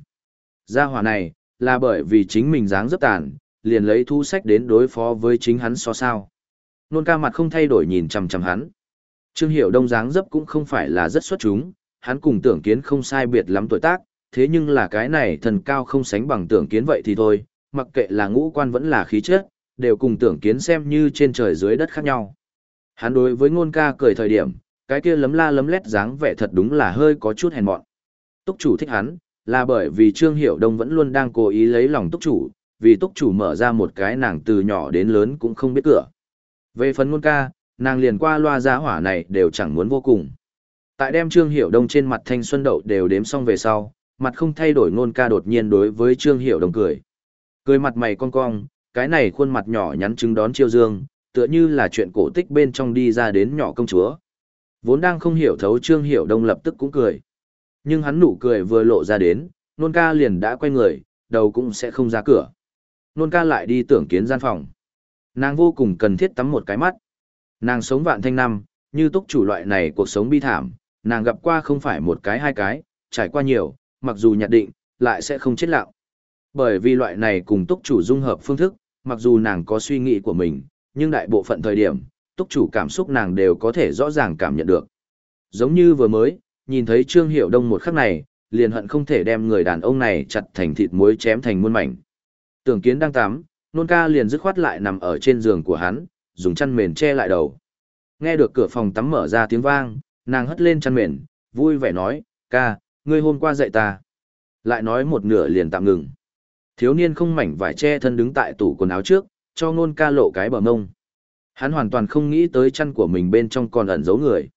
Gia hỏa này, là bởi vì chính mình dáng dấp tàn, liền lấy thu sách đến đối phó với chính hắn so sao. Nôn ca mặt không thay đổi nhìn chằm chằm hắn. Trương Hiểu Đông dáng dấp cũng không phải là rất xuất chúng, hắn cùng tưởng kiến không sai biệt lắm tuổi tác, thế nhưng là cái này thần cao không sánh bằng tưởng kiến vậy thì thôi, mặc kệ là ngũ quan vẫn là khí chất, đều cùng tưởng kiến xem như trên trời dưới đất khác nhau. Hắn đối với ngôn ca cười thời điểm, cái kia lấm la lấm lét dáng vẻ thật đúng là hơi có chút hèn mọn. Túc chủ thích hắn, là bởi vì Trương Hiểu Đông vẫn luôn đang cố ý lấy lòng túc chủ, vì túc chủ mở ra một cái nàng từ nhỏ đến lớn cũng không biết cửa. Về phần ngôn ca, nàng liền qua loa giá hỏa này đều chẳng muốn vô cùng. Tại đem Trương Hiểu Đông trên mặt thanh xuân đậu đều đếm xong về sau, mặt không thay đổi ngôn ca đột nhiên đối với Trương Hiểu Đông cười. Cười mặt mày cong cong, cái này khuôn mặt nhỏ nhắn chứng đón chiêu dương, tựa như là chuyện cổ tích bên trong đi ra đến nhỏ công chúa. Vốn đang không hiểu thấu Trương Hiểu Đông lập tức cũng cười. Nhưng hắn nụ cười vừa lộ ra đến, nôn ca liền đã quay người, đầu cũng sẽ không ra cửa. Nôn ca lại đi tưởng kiến gian phòng. Nàng vô cùng cần thiết tắm một cái mắt. Nàng sống vạn thanh năm, như túc chủ loại này cuộc sống bi thảm, nàng gặp qua không phải một cái hai cái, trải qua nhiều, mặc dù nhạt định, lại sẽ không chết lặng. Bởi vì loại này cùng túc chủ dung hợp phương thức, mặc dù nàng có suy nghĩ của mình, nhưng đại bộ phận thời điểm, túc chủ cảm xúc nàng đều có thể rõ ràng cảm nhận được. Giống như vừa mới, nhìn thấy Trương Hiệu Đông một khắc này, liền hận không thể đem người đàn ông này chặt thành thịt muối chém thành muôn mảnh. Tưởng kiến đang tắm, nôn ca liền dứt khoát lại nằm ở trên giường của hắn, dùng chăn mền che lại đầu. Nghe được cửa phòng tắm mở ra tiếng vang, nàng hất lên chăn mền, vui vẻ nói, ca, ngươi hôm qua dạy ta. Lại nói một nửa liền tạm ngừng. Thiếu niên không mảnh vải che thân đứng tại tủ quần áo trước, cho nôn ca lộ cái bờ mông. Hắn hoàn toàn không nghĩ tới chăn của mình bên trong còn ẩn giấu người.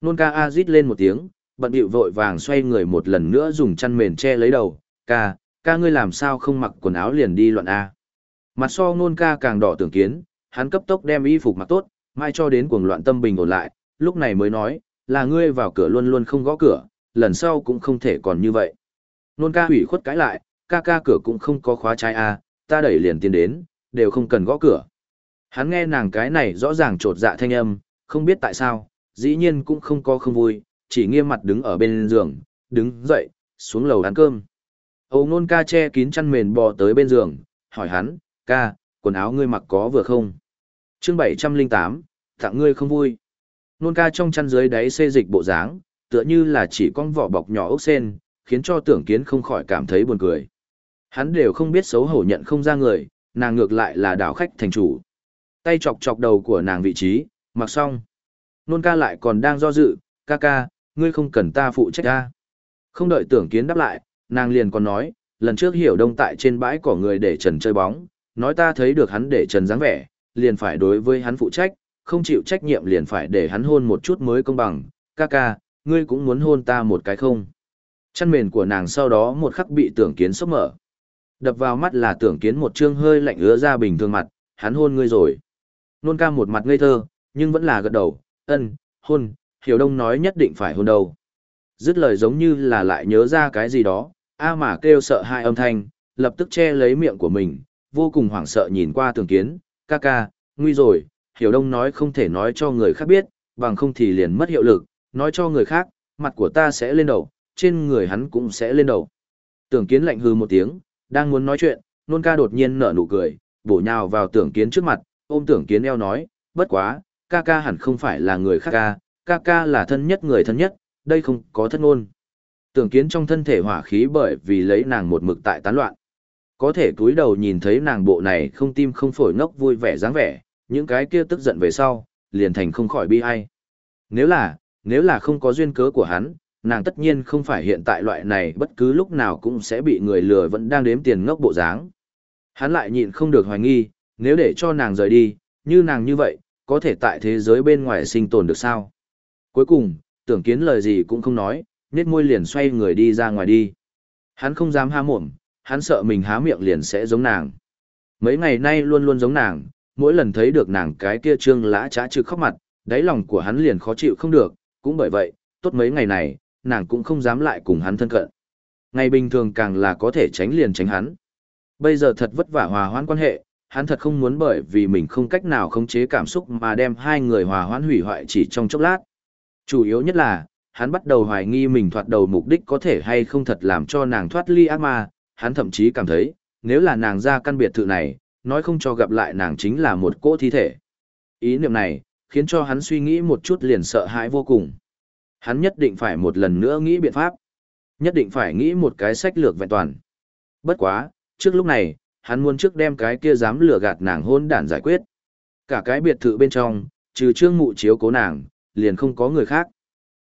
Nôn ca a rít lên một tiếng, bận bịu vội vàng xoay người một lần nữa dùng chăn mền che lấy đầu. Ca, ca ngươi làm sao không mặc quần áo liền đi loạn A. Mặt so nôn ca càng đỏ tưởng kiến, hắn cấp tốc đem y phục mặc tốt, mai cho đến cuồng loạn tâm bình ổn lại, lúc này mới nói, là ngươi vào cửa luôn luôn không gõ cửa, lần sau cũng không thể còn như vậy. Nôn ca hủy khuất cãi lại, ca ca cửa cũng không có khóa trái a, ta đẩy liền tiến đến, đều không cần gõ cửa. Hắn nghe nàng cái này rõ ràng trột dạ thanh âm, không biết tại sao, dĩ nhiên cũng không có không vui, chỉ nghiêm mặt đứng ở bên giường, đứng dậy, xuống lầu ăn cơm. Âu nôn ca che kín chăn mền bò tới bên giường, hỏi hắn, ca, quần áo ngươi mặc có vừa không? chương 708, tặng ngươi không vui. Nôn ca trong chăn dưới đáy xê dịch bộ dáng, tựa như là chỉ con vỏ bọc nhỏ ốc sen, khiến cho tưởng kiến không khỏi cảm thấy buồn cười. Hắn đều không biết xấu hổ nhận không ra người, nàng ngược lại là đảo khách thành chủ. Tay chọc chọc đầu của nàng vị trí, mặc xong. Nôn ca lại còn đang do dự, ca ca, ngươi không cần ta phụ trách ca. Không đợi tưởng kiến đáp lại, nàng liền còn nói, lần trước hiểu đông tại trên bãi cỏ người để trần chơi bóng, nói ta thấy được hắn để trần dáng vẻ, liền phải đối với hắn phụ trách, không chịu trách nhiệm liền phải để hắn hôn một chút mới công bằng, ca ca, ngươi cũng muốn hôn ta một cái không. Chăn mền của nàng sau đó một khắc bị tưởng kiến sốc mở. Đập vào mắt là tưởng kiến một trương hơi lạnh ứa ra bình thường mặt, hắn hôn ngươi rồi. Nôn ca một mặt ngây thơ, nhưng vẫn là gật đầu, ân, hôn, hiểu đông nói nhất định phải hôn đầu Dứt lời giống như là lại nhớ ra cái gì đó, a mà kêu sợ hai âm thanh, lập tức che lấy miệng của mình, vô cùng hoảng sợ nhìn qua tưởng kiến, ca ca, nguy rồi, hiểu đông nói không thể nói cho người khác biết, bằng không thì liền mất hiệu lực, nói cho người khác, mặt của ta sẽ lên đầu, trên người hắn cũng sẽ lên đầu. Tưởng kiến lạnh hư một tiếng, đang muốn nói chuyện, nôn ca đột nhiên nở nụ cười, bổ nhào vào tưởng kiến trước mặt, ôm tưởng kiến eo nói, bất quá, ca ca hẳn không phải là người khác ca, ca ca là thân nhất người thân nhất, đây không có thất ngôn. Tưởng kiến trong thân thể hỏa khí bởi vì lấy nàng một mực tại tán loạn. Có thể túi đầu nhìn thấy nàng bộ này không tim không phổi ngốc vui vẻ dáng vẻ, những cái kia tức giận về sau, liền thành không khỏi bi ai. Nếu là, nếu là không có duyên cớ của hắn, nàng tất nhiên không phải hiện tại loại này bất cứ lúc nào cũng sẽ bị người lừa vẫn đang đếm tiền ngốc bộ dáng. Hắn lại nhịn không được hoài nghi, Nếu để cho nàng rời đi, như nàng như vậy, có thể tại thế giới bên ngoài sinh tồn được sao? Cuối cùng, tưởng kiến lời gì cũng không nói, nét môi liền xoay người đi ra ngoài đi. Hắn không dám há mồm, hắn sợ mình há miệng liền sẽ giống nàng. Mấy ngày nay luôn luôn giống nàng, mỗi lần thấy được nàng cái kia trương lã trá trực khóc mặt, đáy lòng của hắn liền khó chịu không được, cũng bởi vậy, tốt mấy ngày này, nàng cũng không dám lại cùng hắn thân cận. Ngày bình thường càng là có thể tránh liền tránh hắn. Bây giờ thật vất vả hòa hoãn quan hệ, hắn thật không muốn bởi vì mình không cách nào khống chế cảm xúc mà đem hai người hòa hoãn hủy hoại chỉ trong chốc lát. Chủ yếu nhất là, hắn bắt đầu hoài nghi mình thoạt đầu mục đích có thể hay không thật làm cho nàng thoát ly ác ma, hắn thậm chí cảm thấy, nếu là nàng ra căn biệt thự này, nói không cho gặp lại nàng chính là một cỗ thi thể. Ý niệm này, khiến cho hắn suy nghĩ một chút liền sợ hãi vô cùng. Hắn nhất định phải một lần nữa nghĩ biện pháp. Nhất định phải nghĩ một cái sách lược vẹn toàn. Bất quá, trước lúc này, hắn muốn trước đem cái kia dám lừa gạt nàng hôn đản giải quyết. Cả cái biệt thự bên trong, trừ trương mụ chiếu cố nàng, liền không có người khác.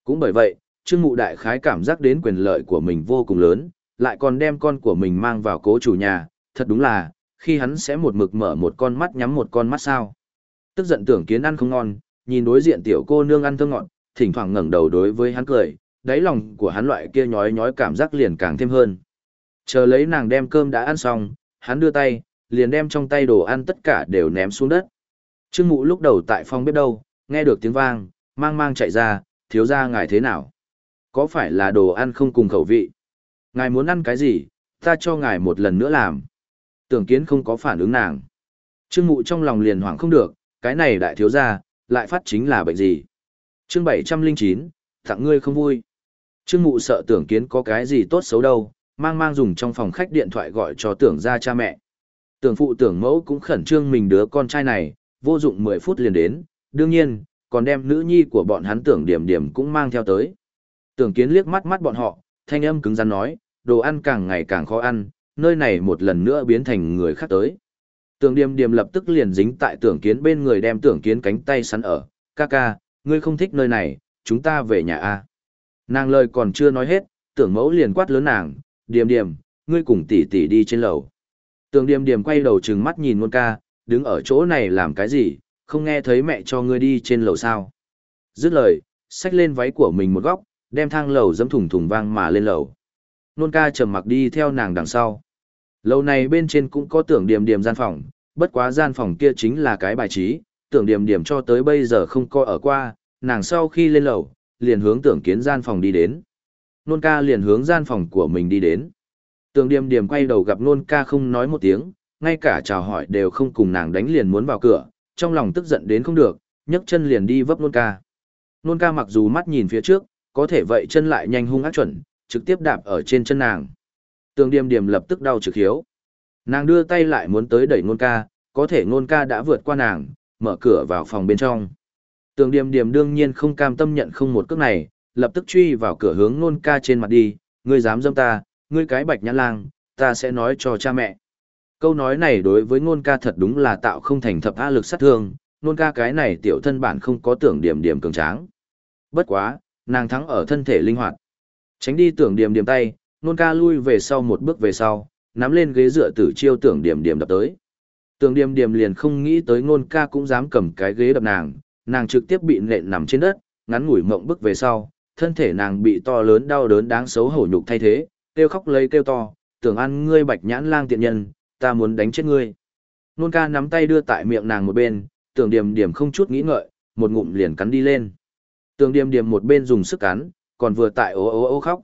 Cũng bởi vậy, trương mụ đại khái cảm giác đến quyền lợi của mình vô cùng lớn, lại còn đem con của mình mang vào cố chủ nhà, thật đúng là, khi hắn sẽ một mực mở một con mắt nhắm một con mắt sao. Tức giận tưởng kiến ăn không ngon, nhìn đối diện tiểu cô nương ăn thơm ngọn, thỉnh thoảng ngẩng đầu đối với hắn cười, đáy lòng của hắn loại kia nhói nhói cảm giác liền càng thêm hơn. Chờ lấy nàng đem cơm đã ăn xong, hắn đưa tay, liền đem trong tay đồ ăn tất cả đều ném xuống đất. Trương Mụ lúc đầu tại phòng bếp đâu, nghe được tiếng vang, mang mang chạy ra, thiếu ra ngài thế nào? Có phải là đồ ăn không cùng khẩu vị? Ngài muốn ăn cái gì, ta cho ngài một lần nữa làm. Tưởng kiến không có phản ứng nàng. Trương Mụ trong lòng liền hoảng không được, cái này đại thiếu ra, lại phát chính là bệnh gì? Chương 709, tặng ngươi không vui. Trương Mụ sợ tưởng kiến có cái gì tốt xấu đâu, mang mang dùng trong phòng khách điện thoại gọi cho tưởng ra cha mẹ. Tưởng phụ tưởng mẫu cũng khẩn trương mình đứa con trai này, vô dụng 10 phút liền đến, đương nhiên, còn đem nữ nhi của bọn hắn tưởng điểm điểm cũng mang theo tới. Tưởng kiến liếc mắt mắt bọn họ, thanh âm cứng rắn nói, đồ ăn càng ngày càng khó ăn, nơi này một lần nữa biến thành người khác tới. Tưởng điểm điểm lập tức liền dính tại tưởng kiến bên người đem tưởng kiến cánh tay sắn ở, ca ca, ngươi không thích nơi này, chúng ta về nhà a. Nàng lời còn chưa nói hết, tưởng mẫu liền quát lớn nàng, điềm điềm, ngươi cùng tỷ tỷ đi trên lầu. Tưởng điềm điềm quay đầu trừng mắt nhìn nôn ca, đứng ở chỗ này làm cái gì, không nghe thấy mẹ cho ngươi đi trên lầu sao. Dứt lời, xách lên váy của mình một góc, đem thang lầu dẫm thùng thùng vang mà lên lầu. Nôn ca trầm mặc đi theo nàng đằng sau. Lầu này bên trên cũng có tưởng điềm điềm gian phòng, bất quá gian phòng kia chính là cái bài trí, tưởng điềm điềm cho tới bây giờ không coi ở qua, nàng sau khi lên lầu, liền hướng tưởng kiến gian phòng đi đến. Nôn ca liền hướng gian phòng của mình đi đến. Tưởng điềm điềm quay đầu gặp nôn ca không nói một tiếng, ngay cả chào hỏi đều không cùng nàng đánh liền muốn vào cửa, trong lòng tức giận đến không được, nhấc chân liền đi vấp nôn ca. Nôn ca mặc dù mắt nhìn phía trước, có thể vậy chân lại nhanh hung ác chuẩn, trực tiếp đạp ở trên chân nàng. Tường điềm điềm lập tức đau trực hiếu. Nàng đưa tay lại muốn tới đẩy nôn ca, có thể nôn ca đã vượt qua nàng, mở cửa vào phòng bên trong. Tường điềm điềm đương nhiên không cam tâm nhận không một cước này, lập tức truy vào cửa hướng nôn ca trên mặt đi, ngươi dám dâm ta, ngươi cái bạch nhãn lang, ta sẽ nói cho cha mẹ. Câu nói này đối với nôn ca thật đúng là tạo không thành thập a lực sát thương, nôn ca cái này tiểu thân bản không có tưởng điểm điểm cường tráng. Bất quá, nàng thắng ở thân thể linh hoạt. Tránh đi tưởng điểm điểm tay, nôn ca lui về sau một bước về sau, nắm lên ghế dựa tử chiêu tưởng điểm điểm đập tới. Tưởng Điềm Điềm liền không nghĩ tới nôn ca cũng dám cầm cái ghế đập nàng, nàng trực tiếp bị nện nằm trên đất, ngắn ngủi mộng bước về sau, thân thể nàng bị to lớn đau đớn đáng xấu hổ nhục thay thế, kêu khóc lấy kêu to, tưởng ăn ngươi bạch nhãn lang tiện nhân, ta muốn đánh chết ngươi. Nôn ca nắm tay đưa tại miệng nàng một bên, tưởng Điềm Điềm không chút nghĩ ngợi, một ngụm liền cắn đi lên. Tưởng Điềm Điềm một bên dùng sức cắn, còn vừa tại ố ố ố khóc.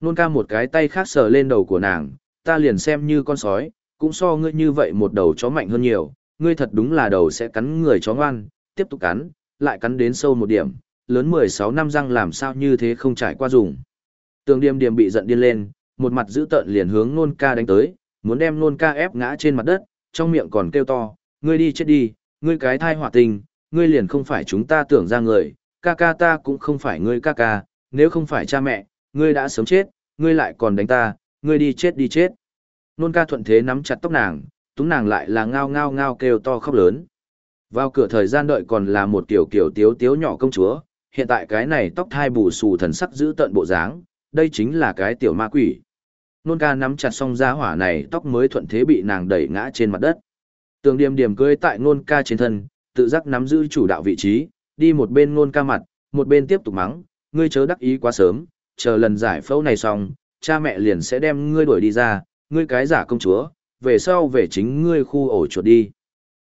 Nôn ca một cái tay khác sờ lên đầu của nàng, ta liền xem như con sói, cũng so ngươi như vậy một đầu chó mạnh hơn nhiều, ngươi thật đúng là đầu sẽ cắn người chó ngoan, tiếp tục cắn, lại cắn đến sâu một điểm, lớn 16 năm răng làm sao như thế không trải qua dùng. Tường điềm điềm bị giận điên lên, một mặt giữ tợn liền hướng nôn ca đánh tới, muốn đem nôn ca ép ngã trên mặt đất, trong miệng còn kêu to, ngươi đi chết đi, ngươi cái thai hỏa tình, ngươi liền không phải chúng ta tưởng ra người, ca ca ta cũng không phải ngươi ca ca, nếu không phải cha mẹ, ngươi đã sớm chết, ngươi lại còn đánh ta, ngươi đi chết đi chết. Nôn ca thuận thế nắm chặt tóc nàng, túng nàng lại là ngao ngao ngao kêu to khóc lớn. Vào cửa thời gian đợi còn là một kiểu kiểu tiếu tiếu nhỏ công chúa, hiện tại cái này tóc thai bù xù thần sắc giữ tận bộ dáng, đây chính là cái tiểu ma quỷ. Nôn ca nắm chặt xong ra hỏa này tóc mới thuận thế bị nàng đẩy ngã trên mặt đất. tường điểm điểm cưới tại nôn ca trên thân, tự giác nắm giữ chủ đạo vị trí, đi một bên nôn ca mặt, một bên tiếp tục mắng, ngươi chớ đắc ý quá sớm, chờ lần giải phẫu này xong, cha mẹ liền sẽ đem ngươi đuổi đi ra, ngươi cái giả công chúa, về sau về chính ngươi khu ổ chuột đi.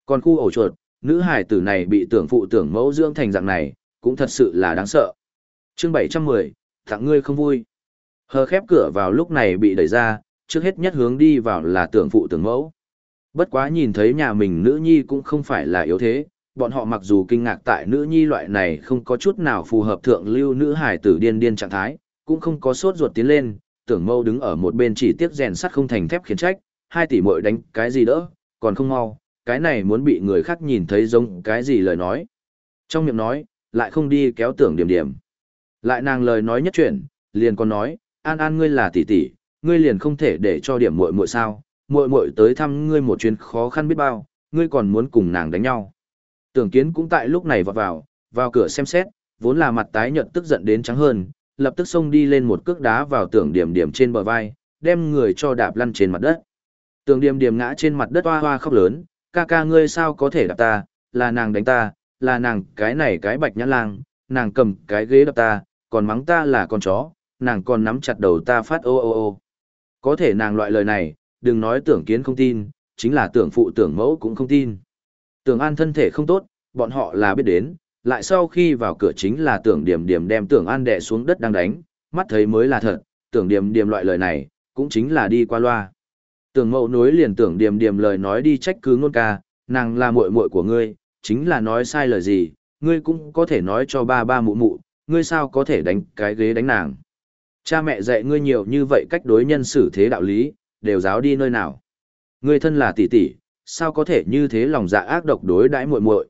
Còn khu ổ chuột, nữ hải tử này bị tưởng phụ tưởng mẫu dưỡng thành dạng này, cũng thật sự là đáng sợ. Chương 710, tặng ngươi không vui. Hờ khép cửa vào lúc này bị đẩy ra, trước hết nhất hướng đi vào là tưởng phụ tưởng mẫu. Bất quá nhìn thấy nhà mình nữ nhi cũng không phải là yếu thế, bọn họ mặc dù kinh ngạc tại nữ nhi loại này không có chút nào phù hợp thượng lưu nữ hải tử điên điên trạng thái, cũng không có sốt ruột tiến lên, tưởng mâu đứng ở một bên chỉ tiếc rèn sắt không thành thép khiến trách, hai tỷ muội đánh cái gì đỡ, còn không mau, cái này muốn bị người khác nhìn thấy giống cái gì lời nói. Trong miệng nói, lại không đi kéo tưởng điểm điểm. Lại nàng lời nói nhất chuyển, liền còn nói, an an ngươi là tỷ tỷ, ngươi liền không thể để cho điểm muội muội sao, muội muội tới thăm ngươi một chuyến khó khăn biết bao, ngươi còn muốn cùng nàng đánh nhau. Tưởng kiến cũng tại lúc này vọt vào, vào cửa xem xét, vốn là mặt tái nhợt tức giận đến trắng hơn, lập tức xông đi lên một cước đá vào tưởng điểm điểm trên bờ vai, đem người cho đạp lăn trên mặt đất. Tưởng điểm điểm ngã trên mặt đất hoa hoa khóc lớn, ca ca ngươi sao có thể đạp ta, là nàng đánh ta, là nàng cái này cái bạch nhã lang, nàng cầm cái ghế đập ta, còn mắng ta là con chó, nàng còn nắm chặt đầu ta phát ô ô ô. Có thể nàng loại lời này, đừng nói tưởng kiến không tin, chính là tưởng phụ tưởng mẫu cũng không tin. Tưởng an thân thể không tốt, bọn họ là biết đến, lại sau khi vào cửa chính là tưởng điểm điểm đem tưởng an đẻ xuống đất đang đánh, mắt thấy mới là thật, tưởng điểm điểm loại lời này, cũng chính là đi qua loa. Tưởng mẫu nối liền tưởng điểm điểm lời nói đi trách cứ ngôn ca, nàng là muội muội của ngươi, chính là nói sai lời gì, ngươi cũng có thể nói cho ba ba mụ mụ, ngươi sao có thể đánh cái ghế đánh nàng. Cha mẹ dạy ngươi nhiều như vậy cách đối nhân xử thế đạo lý, đều giáo đi nơi nào. Ngươi thân là tỷ tỷ, sao có thể như thế lòng dạ ác độc đối đãi muội muội.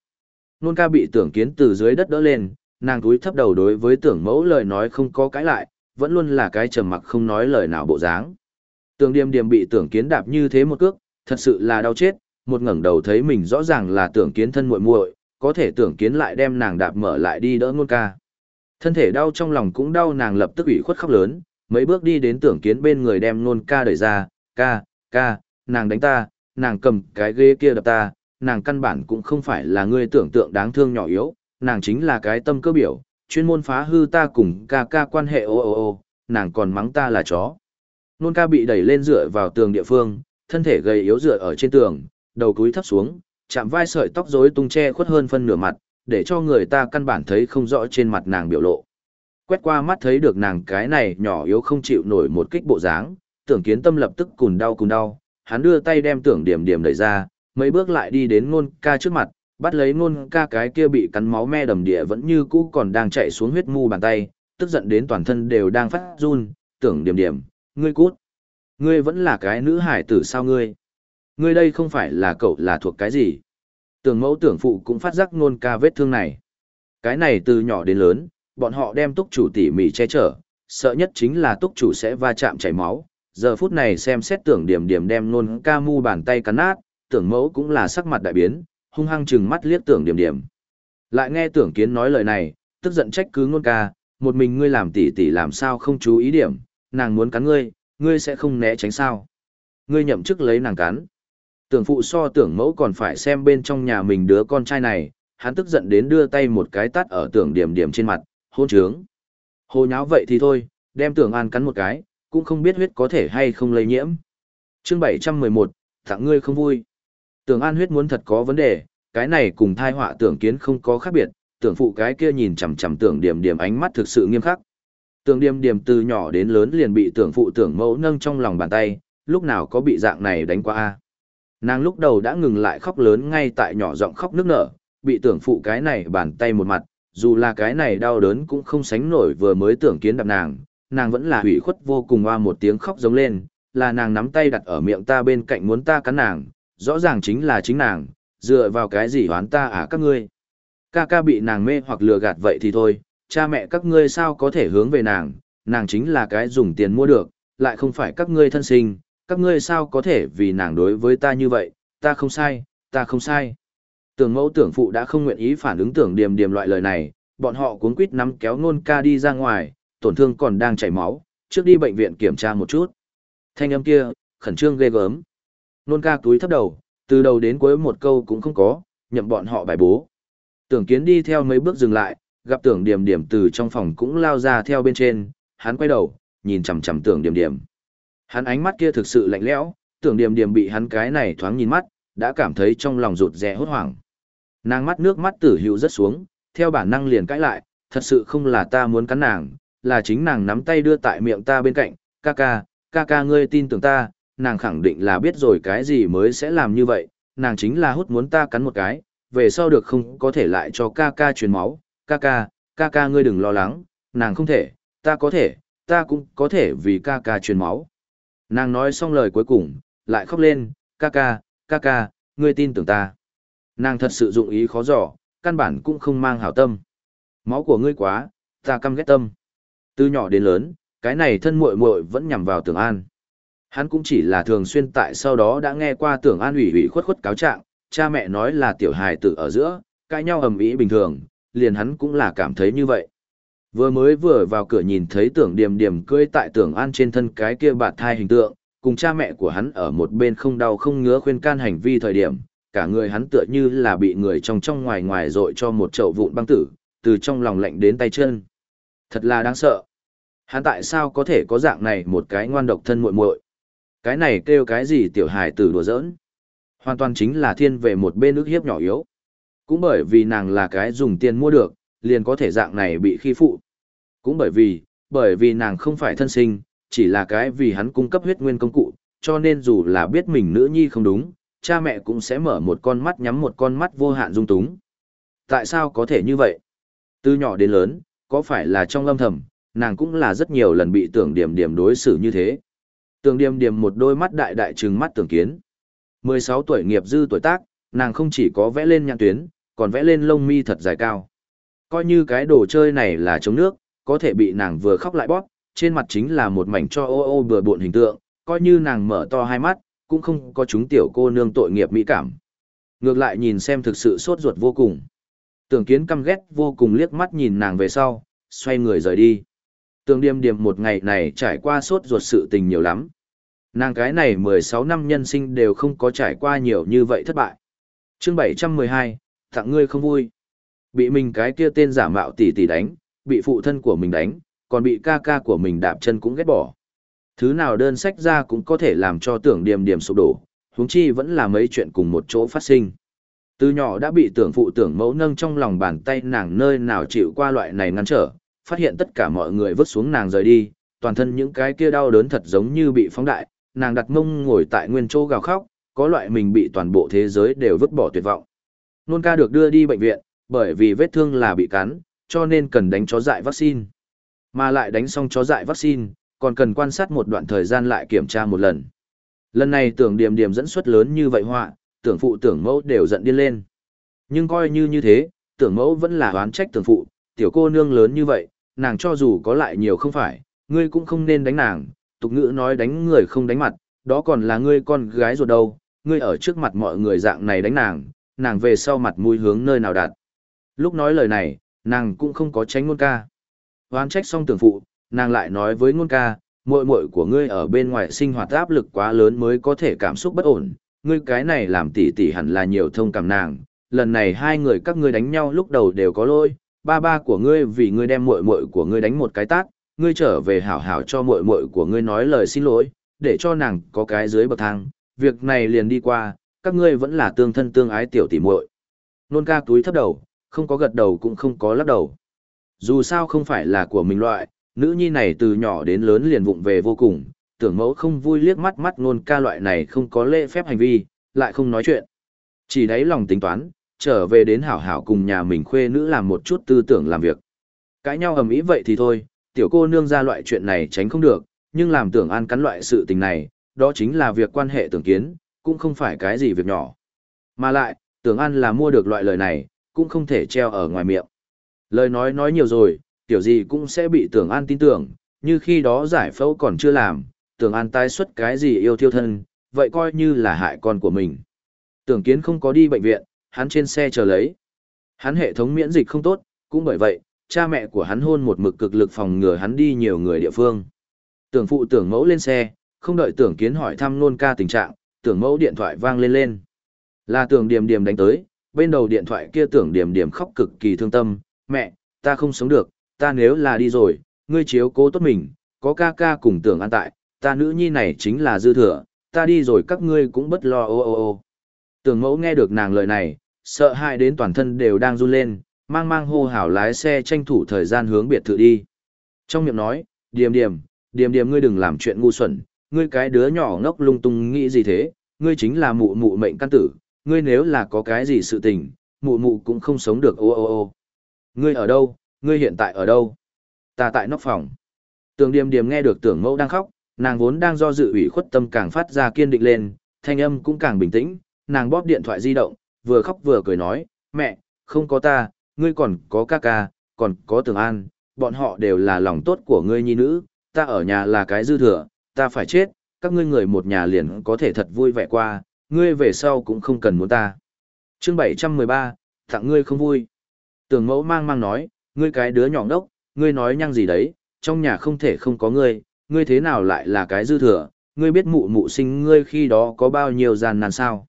Nôn ca bị tưởng kiến từ dưới đất đỡ lên, nàng túi thấp đầu đối với tưởng mẫu lời nói không có cãi lại, vẫn luôn là cái trầm mặc không nói lời nào bộ dáng. Tưởng điềm điềm bị tưởng kiến đạp như thế một cước, thật sự là đau chết, một ngẩng đầu thấy mình rõ ràng là tưởng kiến thân muội muội, có thể tưởng kiến lại đem nàng đạp mở lại đi đỡ nôn ca. Thân thể đau trong lòng cũng đau nàng lập tức ủy khuất khóc lớn, mấy bước đi đến tưởng kiến bên người đem nôn ca đẩy ra, ca, ca, nàng đánh ta, nàng cầm cái ghế kia đập ta, nàng căn bản cũng không phải là người tưởng tượng đáng thương nhỏ yếu, nàng chính là cái tâm cơ biểu, chuyên môn phá hư ta cùng ca ca quan hệ ô ô ô, nàng còn mắng ta là chó. Nôn ca bị đẩy lên dựa vào tường địa phương, thân thể gầy yếu dựa ở trên tường, đầu cúi thấp xuống, chạm vai sợi tóc rối tung che khuất hơn phân nửa mặt, để cho người ta căn bản thấy không rõ trên mặt nàng biểu lộ. Quét qua mắt thấy được nàng cái này nhỏ yếu không chịu nổi một kích bộ dáng, tưởng kiến tâm lập tức cùn đau cùn đau, hắn đưa tay đem tưởng điểm điểm đẩy ra, mấy bước lại đi đến ngôn ca trước mặt, bắt lấy ngôn ca cái kia bị cắn máu me đầm địa vẫn như cũ còn đang chạy xuống huyết mu bàn tay, tức giận đến toàn thân đều đang phát run, tưởng điểm điểm, ngươi cút. Ngươi vẫn là cái nữ hải tử sao ngươi? Ngươi đây không phải là cậu là thuộc cái gì? Tưởng mẫu tưởng phụ cũng phát giác ngôn ca vết thương này. Cái này từ nhỏ đến lớn, bọn họ đem túc chủ tỉ mỉ che chở, sợ nhất chính là túc chủ sẽ va chạm chảy máu. Giờ phút này xem xét tưởng điểm điểm đem ngôn ca mu bàn tay cắn nát, tưởng mẫu cũng là sắc mặt đại biến, hung hăng chừng mắt liếc tưởng điểm điểm. Lại nghe tưởng kiến nói lời này, tức giận trách cứ ngôn ca, một mình ngươi làm tỉ tỉ làm sao không chú ý điểm, nàng muốn cắn ngươi, ngươi sẽ không né tránh sao. Ngươi nhậm chức lấy nàng cắn. Tưởng phụ so tưởng mẫu còn phải xem bên trong nhà mình đứa con trai này, hắn tức giận đến đưa tay một cái tắt ở tưởng điểm điểm trên mặt, hôn trướng. Hồ nháo vậy thì thôi, đem tưởng an cắn một cái, cũng không biết huyết có thể hay không lây nhiễm. chương 711, tặng ngươi không vui. Tưởng an huyết muốn thật có vấn đề, cái này cùng thai họa tưởng kiến không có khác biệt, tưởng phụ cái kia nhìn chằm chằm tưởng điểm điểm ánh mắt thực sự nghiêm khắc. Tưởng điểm điểm từ nhỏ đến lớn liền bị tưởng phụ tưởng mẫu nâng trong lòng bàn tay, lúc nào có bị dạng này đánh qua a Nàng lúc đầu đã ngừng lại khóc lớn ngay tại nhỏ giọng khóc nức nở, bị tưởng phụ cái này bàn tay một mặt, dù là cái này đau đớn cũng không sánh nổi vừa mới tưởng kiến đập nàng, nàng vẫn là hủy khuất vô cùng hoa một tiếng khóc giống lên, là nàng nắm tay đặt ở miệng ta bên cạnh muốn ta cắn nàng, rõ ràng chính là chính nàng, dựa vào cái gì hoán ta à các ngươi. Ca ca bị nàng mê hoặc lừa gạt vậy thì thôi, cha mẹ các ngươi sao có thể hướng về nàng, nàng chính là cái dùng tiền mua được, lại không phải các ngươi thân sinh, các ngươi sao có thể vì nàng đối với ta như vậy, ta không sai, ta không sai. Tưởng mẫu tưởng phụ đã không nguyện ý phản ứng tưởng điềm điềm loại lời này, bọn họ cuốn quýt nắm kéo nôn ca đi ra ngoài, tổn thương còn đang chảy máu, trước đi bệnh viện kiểm tra một chút. Thanh âm kia, khẩn trương ghê gớm. Nôn ca túi thấp đầu, Từ đầu đến cuối một câu cũng không có, nhậm bọn họ bài bố. Tưởng kiến đi theo mấy bước dừng lại, gặp tưởng điểm điểm từ trong phòng cũng lao ra theo bên trên, hắn quay đầu, nhìn chằm chằm tưởng điểm điểm. Hắn ánh mắt kia thực sự lạnh lẽo, tưởng điểm điểm bị hắn cái này thoáng nhìn mắt, đã cảm thấy trong lòng rụt rè hốt hoảng. Nàng mắt nước mắt tử hữu rất xuống, theo bản năng liền cãi lại, thật sự không là ta muốn cắn nàng, là chính nàng nắm tay đưa tại miệng ta bên cạnh, ca ca, ca ca ngươi tin tưởng ta, nàng khẳng định là biết rồi cái gì mới sẽ làm như vậy, nàng chính là hút muốn ta cắn một cái, về sau được không có thể lại cho ca ca truyền máu, ca ca, ca ca ngươi đừng lo lắng, nàng không thể, ta có thể, ta cũng có thể vì ca ca truyền máu. Nàng nói xong lời cuối cùng, lại khóc lên, ca ca, ca ca, ngươi tin tưởng ta. Nàng thật sự dụng ý khó dò, căn bản cũng không mang hảo tâm. Máu của ngươi quá, ta căm ghét tâm. Từ nhỏ đến lớn, cái này thân muội muội vẫn nhằm vào tưởng an. Hắn cũng chỉ là thường xuyên tại sau đó đã nghe qua tưởng an ủy ủy khuất khuất cáo trạng, cha mẹ nói là tiểu hài tử ở giữa, cãi nhau ầm ĩ bình thường, liền hắn cũng là cảm thấy như vậy. Vừa mới vừa vào cửa nhìn thấy tưởng điểm điểm cưỡi tại tưởng an trên thân cái kia bạt thai hình tượng, cùng cha mẹ của hắn ở một bên không đau không ngứa khuyên can hành vi thời điểm, cả người hắn tựa như là bị người trong trong ngoài ngoài dội cho một chậu vụn băng tử, từ trong lòng lạnh đến tay chân. Thật là đáng sợ. Hắn tại sao có thể có dạng này một cái ngoan độc thân muội muội? Cái này kêu cái gì tiểu hài tử đùa giỡn? Hoàn toàn chính là thiên về một bên ức hiếp nhỏ yếu. Cũng bởi vì nàng là cái dùng tiền mua được, liền có thể dạng này bị khi phụ. Cũng bởi vì, bởi vì nàng không phải thân sinh, chỉ là cái vì hắn cung cấp huyết nguyên công cụ, cho nên dù là biết mình nữ nhi không đúng, cha mẹ cũng sẽ mở một con mắt nhắm một con mắt vô hạn dung túng. Tại sao có thể như vậy? Từ nhỏ đến lớn, có phải là trong âm thầm, nàng cũng là rất nhiều lần bị tưởng điểm điểm đối xử như thế tường điềm điềm một đôi mắt đại đại trừng mắt tưởng kiến. 16 tuổi nghiệp dư tuổi tác, nàng không chỉ có vẽ lên nhãn tuyến, còn vẽ lên lông mi thật dài cao. Coi như cái đồ chơi này là chống nước, có thể bị nàng vừa khóc lại bóp, trên mặt chính là một mảnh cho ô ô bừa bộn hình tượng, coi như nàng mở to hai mắt, cũng không có chúng tiểu cô nương tội nghiệp mỹ cảm. Ngược lại nhìn xem thực sự sốt ruột vô cùng. Tưởng kiến căm ghét vô cùng liếc mắt nhìn nàng về sau, xoay người rời đi. Tưởng điềm điềm một ngày này trải qua sốt ruột sự tình nhiều lắm. Nàng cái này 16 năm nhân sinh đều không có trải qua nhiều như vậy thất bại. chương 712, tặng ngươi không vui. Bị mình cái kia tên giả mạo tỷ tỷ đánh, bị phụ thân của mình đánh, còn bị ca ca của mình đạp chân cũng ghét bỏ. Thứ nào đơn sách ra cũng có thể làm cho tưởng điềm điềm sụp đổ, huống chi vẫn là mấy chuyện cùng một chỗ phát sinh. Từ nhỏ đã bị tưởng phụ tưởng mẫu nâng trong lòng bàn tay nàng nơi nào chịu qua loại này ngăn trở, phát hiện tất cả mọi người vứt xuống nàng rời đi, toàn thân những cái kia đau đớn thật giống như bị phóng đại, nàng đặt mông ngồi tại nguyên chỗ gào khóc, có loại mình bị toàn bộ thế giới đều vứt bỏ tuyệt vọng. Nôn ca được đưa đi bệnh viện, bởi vì vết thương là bị cắn, cho nên cần đánh chó dại vaccine. Mà lại đánh xong chó dại vaccine, còn cần quan sát một đoạn thời gian lại kiểm tra một lần. Lần này tưởng điểm điểm dẫn xuất lớn như vậy họa, tưởng phụ tưởng mẫu đều giận điên lên. Nhưng coi như như thế, tưởng mẫu vẫn là oán trách tưởng phụ, tiểu cô nương lớn như vậy, nàng cho dù có lại nhiều không phải, ngươi cũng không nên đánh nàng, tục ngữ nói đánh người không đánh mặt, đó còn là ngươi con gái ruột đâu, ngươi ở trước mặt mọi người dạng này đánh nàng, nàng về sau mặt mũi hướng nơi nào đặt? Lúc nói lời này, nàng cũng không có tránh ngôn ca. Hoán trách xong tưởng phụ, nàng lại nói với ngôn ca, muội muội của ngươi ở bên ngoài sinh hoạt áp lực quá lớn mới có thể cảm xúc bất ổn, ngươi cái này làm tỷ tỷ hẳn là nhiều thông cảm nàng, lần này hai người các ngươi đánh nhau lúc đầu đều có lỗi, ba ba của ngươi vì ngươi đem muội muội của ngươi đánh một cái tát, ngươi trở về hảo hảo cho muội muội của ngươi nói lời xin lỗi, để cho nàng có cái dưới bậc thang, việc này liền đi qua, các ngươi vẫn là tương thân tương ái tiểu tỷ muội. Nôn ca túi thấp đầu, không có gật đầu cũng không có lắc đầu. Dù sao không phải là của mình loại, nữ nhi này từ nhỏ đến lớn liền vụng về vô cùng, tưởng mẫu không vui liếc mắt mắt nôn ca loại này không có lễ phép hành vi, lại không nói chuyện. Chỉ đáy lòng tính toán, trở về đến hảo hảo cùng nhà mình khuê nữ làm một chút tư tưởng làm việc. Cãi nhau ầm ĩ vậy thì thôi, tiểu cô nương ra loại chuyện này tránh không được, nhưng làm tưởng an cắn loại sự tình này, đó chính là việc quan hệ tưởng kiến, cũng không phải cái gì việc nhỏ. Mà lại, tưởng an là mua được loại lời này, cũng không thể treo ở ngoài miệng. Lời nói nói nhiều rồi, tiểu gì cũng sẽ bị tưởng an tin tưởng, như khi đó giải phẫu còn chưa làm, tưởng an tái xuất cái gì yêu thiêu thân, vậy coi như là hại con của mình. Tưởng kiến không có đi bệnh viện, hắn trên xe chờ lấy. Hắn hệ thống miễn dịch không tốt, cũng bởi vậy, cha mẹ của hắn hôn một mực cực lực phòng ngừa hắn đi nhiều người địa phương. Tưởng phụ tưởng mẫu lên xe, không đợi tưởng kiến hỏi thăm nôn ca tình trạng, tưởng mẫu điện thoại vang lên lên. Là tưởng điểm điểm đánh tới, bên đầu điện thoại kia tưởng điểm điểm khóc cực kỳ thương tâm, mẹ, ta không sống được, ta nếu là đi rồi, ngươi chiếu cố tốt mình, có ca ca cùng tưởng an tại, ta nữ nhi này chính là dư thừa, ta đi rồi các ngươi cũng bất lo ô ô ô. Tưởng mẫu nghe được nàng lời này, sợ hãi đến toàn thân đều đang run lên, mang mang hô hào lái xe tranh thủ thời gian hướng biệt thự đi. Trong miệng nói, điềm điềm, điềm điềm ngươi đừng làm chuyện ngu xuẩn, ngươi cái đứa nhỏ ngốc lung tung nghĩ gì thế, ngươi chính là mụ mụ mệnh căn tử, ngươi nếu là có cái gì sự tình, mụ mụ cũng không sống được ô ô ô. Ngươi ở đâu, ngươi hiện tại ở đâu? Ta tại nóc phòng. Tưởng điềm điềm nghe được tưởng mẫu đang khóc, nàng vốn đang do dự ủy khuất tâm càng phát ra kiên định lên, thanh âm cũng càng bình tĩnh, nàng bóp điện thoại di động, vừa khóc vừa cười nói, mẹ, không có ta, ngươi còn có ca ca, còn có tường an, bọn họ đều là lòng tốt của ngươi nhi nữ, ta ở nhà là cái dư thừa, ta phải chết, các ngươi người một nhà liền có thể thật vui vẻ qua, ngươi về sau cũng không cần muốn ta. Chương 713, tặng ngươi không vui. Tưởng mẫu mang mang nói, ngươi cái đứa nhỏ đốc, ngươi nói nhăng gì đấy, trong nhà không thể không có ngươi, ngươi thế nào lại là cái dư thừa, ngươi biết mụ mụ sinh ngươi khi đó có bao nhiêu gian nan sao.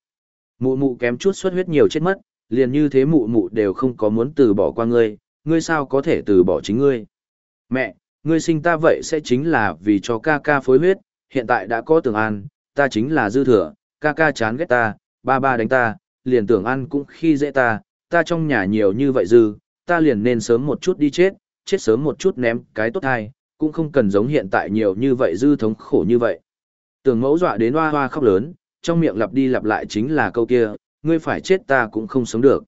Mụ mụ kém chút xuất huyết nhiều chết mất, liền như thế mụ mụ đều không có muốn từ bỏ qua ngươi, ngươi sao có thể từ bỏ chính ngươi. Mẹ, ngươi sinh ta vậy sẽ chính là vì cho ca ca phối huyết, hiện tại đã có tưởng an, ta chính là dư thừa, ca ca chán ghét ta, ba ba đánh ta, liền tưởng an cũng khi dễ ta, ta trong nhà nhiều như vậy dư, ta liền nên sớm một chút đi chết, chết sớm một chút ném cái tốt hay, cũng không cần giống hiện tại nhiều như vậy dư thống khổ như vậy. Tưởng mẫu dọa đến hoa hoa khóc lớn, trong miệng lặp đi lặp lại chính là câu kia, ngươi phải chết ta cũng không sống được.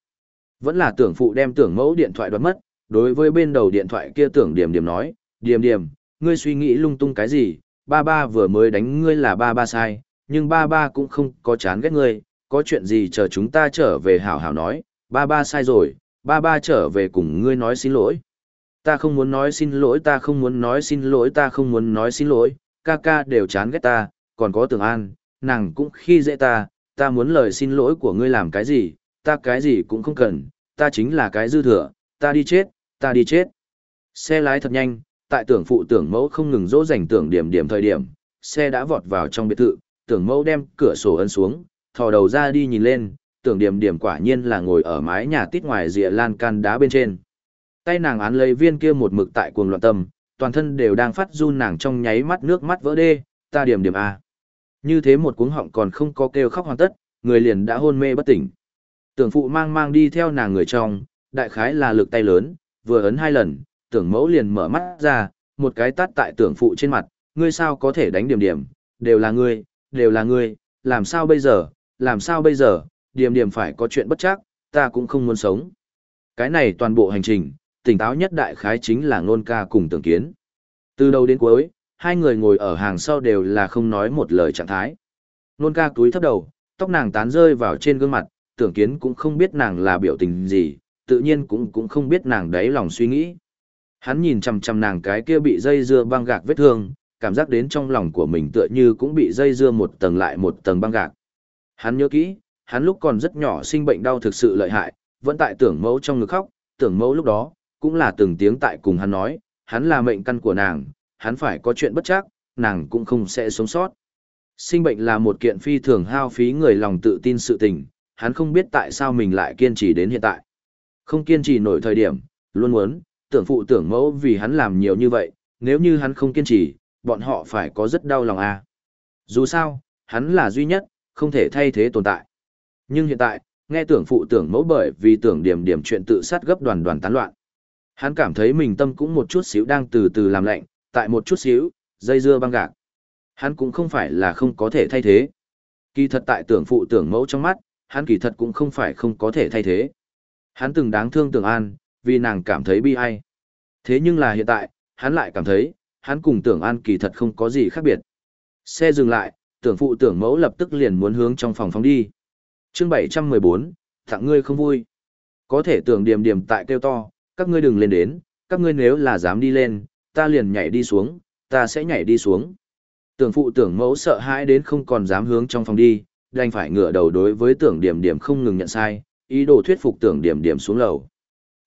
Vẫn là tưởng phụ đem tưởng mẫu điện thoại đoạt mất, đối với bên đầu điện thoại kia tưởng điểm điểm nói, điểm điểm, ngươi suy nghĩ lung tung cái gì, ba ba vừa mới đánh ngươi là ba ba sai, nhưng ba ba cũng không có chán ghét ngươi, có chuyện gì chờ chúng ta trở về hảo hảo nói, ba ba sai rồi, ba ba trở về cùng ngươi nói xin lỗi. Ta không muốn nói xin lỗi, ta không muốn nói xin lỗi, ta không muốn nói xin lỗi, ca ca đều chán ghét ta, còn có tưởng an, nàng cũng khi dễ ta, ta muốn lời xin lỗi của ngươi làm cái gì, ta cái gì cũng không cần, ta chính là cái dư thừa, ta đi chết, ta đi chết. Xe lái thật nhanh, tại tưởng phụ tưởng mẫu không ngừng dỗ dành tưởng điểm điểm thời điểm, xe đã vọt vào trong biệt thự, tưởng mẫu đem cửa sổ ấn xuống, thò đầu ra đi nhìn lên, tưởng điểm điểm quả nhiên là ngồi ở mái nhà tít ngoài rìa lan can đá bên trên. Tay nàng án lấy viên kia một mực tại cuồng loạn tâm, toàn thân đều đang phát run nàng trong nháy mắt nước mắt vỡ đê, ta điểm điểm A. Như thế một cuống họng còn không có kêu khóc hoàn tất, người liền đã hôn mê bất tỉnh. Tưởng phụ mang mang đi theo nàng người trong, đại khái là lực tay lớn, vừa ấn hai lần, tưởng mẫu liền mở mắt ra, một cái tát tại tưởng phụ trên mặt, ngươi sao có thể đánh điểm điểm, đều là ngươi, đều là ngươi, làm sao bây giờ, làm sao bây giờ, điểm điểm phải có chuyện bất chắc, ta cũng không muốn sống. Cái này toàn bộ hành trình, tỉnh táo nhất đại khái chính là ngôn ca cùng tưởng kiến. Từ đầu đến cuối, hai người ngồi ở hàng sau đều là không nói một lời trạng thái. Nôn ca túi thấp đầu, tóc nàng tán rơi vào trên gương mặt, tưởng kiến cũng không biết nàng là biểu tình gì, tự nhiên cũng cũng không biết nàng đấy lòng suy nghĩ. Hắn nhìn chằm chằm nàng cái kia bị dây dưa băng gạc vết thương, cảm giác đến trong lòng của mình tựa như cũng bị dây dưa một tầng lại một tầng băng gạc. Hắn nhớ kỹ, hắn lúc còn rất nhỏ sinh bệnh đau thực sự lợi hại, vẫn tại tưởng mẫu trong ngực khóc, tưởng mẫu lúc đó, cũng là từng tiếng tại cùng hắn nói, hắn là mệnh căn của nàng, hắn phải có chuyện bất chắc, nàng cũng không sẽ sống sót. Sinh bệnh là một kiện phi thường hao phí người lòng tự tin sự tình, hắn không biết tại sao mình lại kiên trì đến hiện tại. Không kiên trì nổi thời điểm, luôn muốn, tưởng phụ tưởng mẫu vì hắn làm nhiều như vậy, nếu như hắn không kiên trì, bọn họ phải có rất đau lòng à. Dù sao, hắn là duy nhất, không thể thay thế tồn tại. Nhưng hiện tại, nghe tưởng phụ tưởng mẫu bởi vì tưởng điểm điểm chuyện tự sát gấp đoàn đoàn tán loạn. Hắn cảm thấy mình tâm cũng một chút xíu đang từ từ làm lạnh, tại một chút xíu, dây dưa băng gạc. Hắn cũng không phải là không có thể thay thế. Kỳ thật tại tưởng phụ tưởng mẫu trong mắt, hắn kỳ thật cũng không phải không có thể thay thế. Hắn từng đáng thương tưởng an, vì nàng cảm thấy bi ai. Thế nhưng là hiện tại, hắn lại cảm thấy, hắn cùng tưởng an kỳ thật không có gì khác biệt. Xe dừng lại, tưởng phụ tưởng mẫu lập tức liền muốn hướng trong phòng phóng đi. chương 714, thẳng ngươi không vui. Có thể tưởng điểm điểm tại kêu to, các ngươi đừng lên đến, các ngươi nếu là dám đi lên, ta liền nhảy đi xuống, ta sẽ nhảy đi xuống. Tưởng phụ tưởng mẫu sợ hãi đến không còn dám hướng trong phòng đi, đành phải ngửa đầu đối với tưởng điểm điểm không ngừng nhận sai, ý đồ thuyết phục tưởng điểm điểm xuống lầu.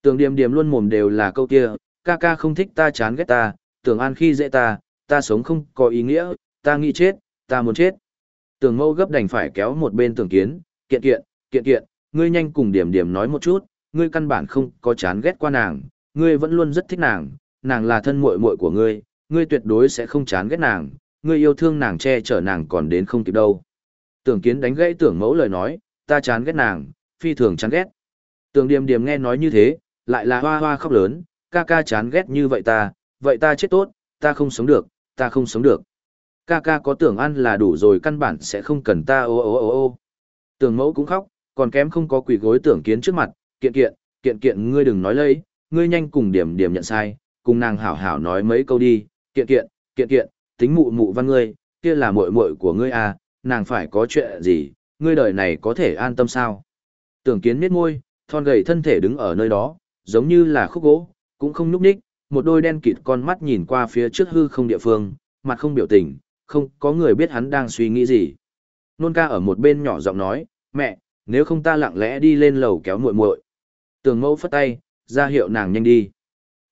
Tưởng điểm điểm luôn mồm đều là câu kia, ca ca không thích ta chán ghét ta, tưởng an khi dễ ta, ta sống không có ý nghĩa, ta nghĩ chết, ta muốn chết. Tưởng mẫu gấp đành phải kéo một bên tưởng kiến, kiện kiện, kiện kiện, ngươi nhanh cùng điểm điểm nói một chút, ngươi căn bản không có chán ghét qua nàng, ngươi vẫn luôn rất thích nàng, nàng là thân muội muội của ngươi, ngươi tuyệt đối sẽ không chán ghét nàng, ngươi yêu thương nàng che chở nàng còn đến không kịp đâu. Tưởng kiến đánh gãy tưởng mẫu lời nói, ta chán ghét nàng, phi thường chán ghét. Tưởng điềm điềm nghe nói như thế, lại là hoa hoa khóc lớn, ca ca chán ghét như vậy ta, vậy ta chết tốt, ta không sống được, ta không sống được. Ca ca có tưởng ăn là đủ rồi căn bản sẽ không cần ta ô ô ô ô. Tưởng mẫu cũng khóc, còn kém không có quỳ gối tưởng kiến trước mặt, kiện kiện, kiện kiện ngươi đừng nói lấy, ngươi nhanh cùng điểm điểm nhận sai, cùng nàng hảo hảo nói mấy câu đi, kiện kiện, kiện kiện, tính mụ mụ văn ngươi, kia là muội muội của ngươi à, nàng phải có chuyện gì, ngươi đời này có thể an tâm sao? Tưởng kiến miết môi, thon gầy thân thể đứng ở nơi đó, giống như là khúc gỗ, cũng không núp ních, một đôi đen kịt con mắt nhìn qua phía trước hư không địa phương, mặt không biểu tình, không có người biết hắn đang suy nghĩ gì. Nôn ca ở một bên nhỏ giọng nói, mẹ, nếu không ta lặng lẽ đi lên lầu kéo muội muội. tường mẫu phất tay, ra hiệu nàng nhanh đi.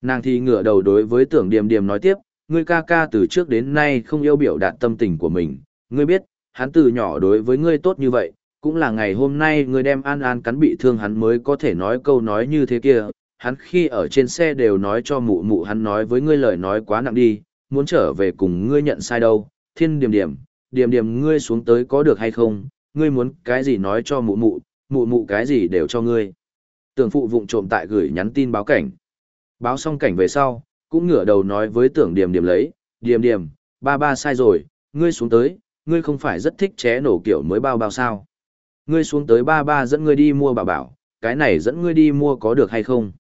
Nàng thì ngửa đầu đối với tưởng điềm điềm nói tiếp, ngươi ca ca từ trước đến nay không yêu biểu đạt tâm tình của mình, ngươi biết, hắn từ nhỏ đối với ngươi tốt như vậy, cũng là ngày hôm nay ngươi đem an an cắn bị thương hắn mới có thể nói câu nói như thế kia, hắn khi ở trên xe đều nói cho mụ mụ hắn nói với ngươi lời nói quá nặng đi, muốn trở về cùng ngươi nhận sai đâu, thiên điểm điểm, điểm điểm ngươi xuống tới có được hay không, ngươi muốn cái gì nói cho mụ mụ, mụ mụ cái gì đều cho ngươi. Tưởng phụ vụng trộm tại gửi nhắn tin báo cảnh. Báo xong cảnh về sau, cũng ngửa đầu nói với tưởng điểm điểm lấy, điểm điểm, ba ba sai rồi, ngươi xuống tới, ngươi không phải rất thích ché nổ kiểu mới bao bao sao. Ngươi xuống tới ba ba dẫn ngươi đi mua bảo bảo, cái này dẫn ngươi đi mua có được hay không?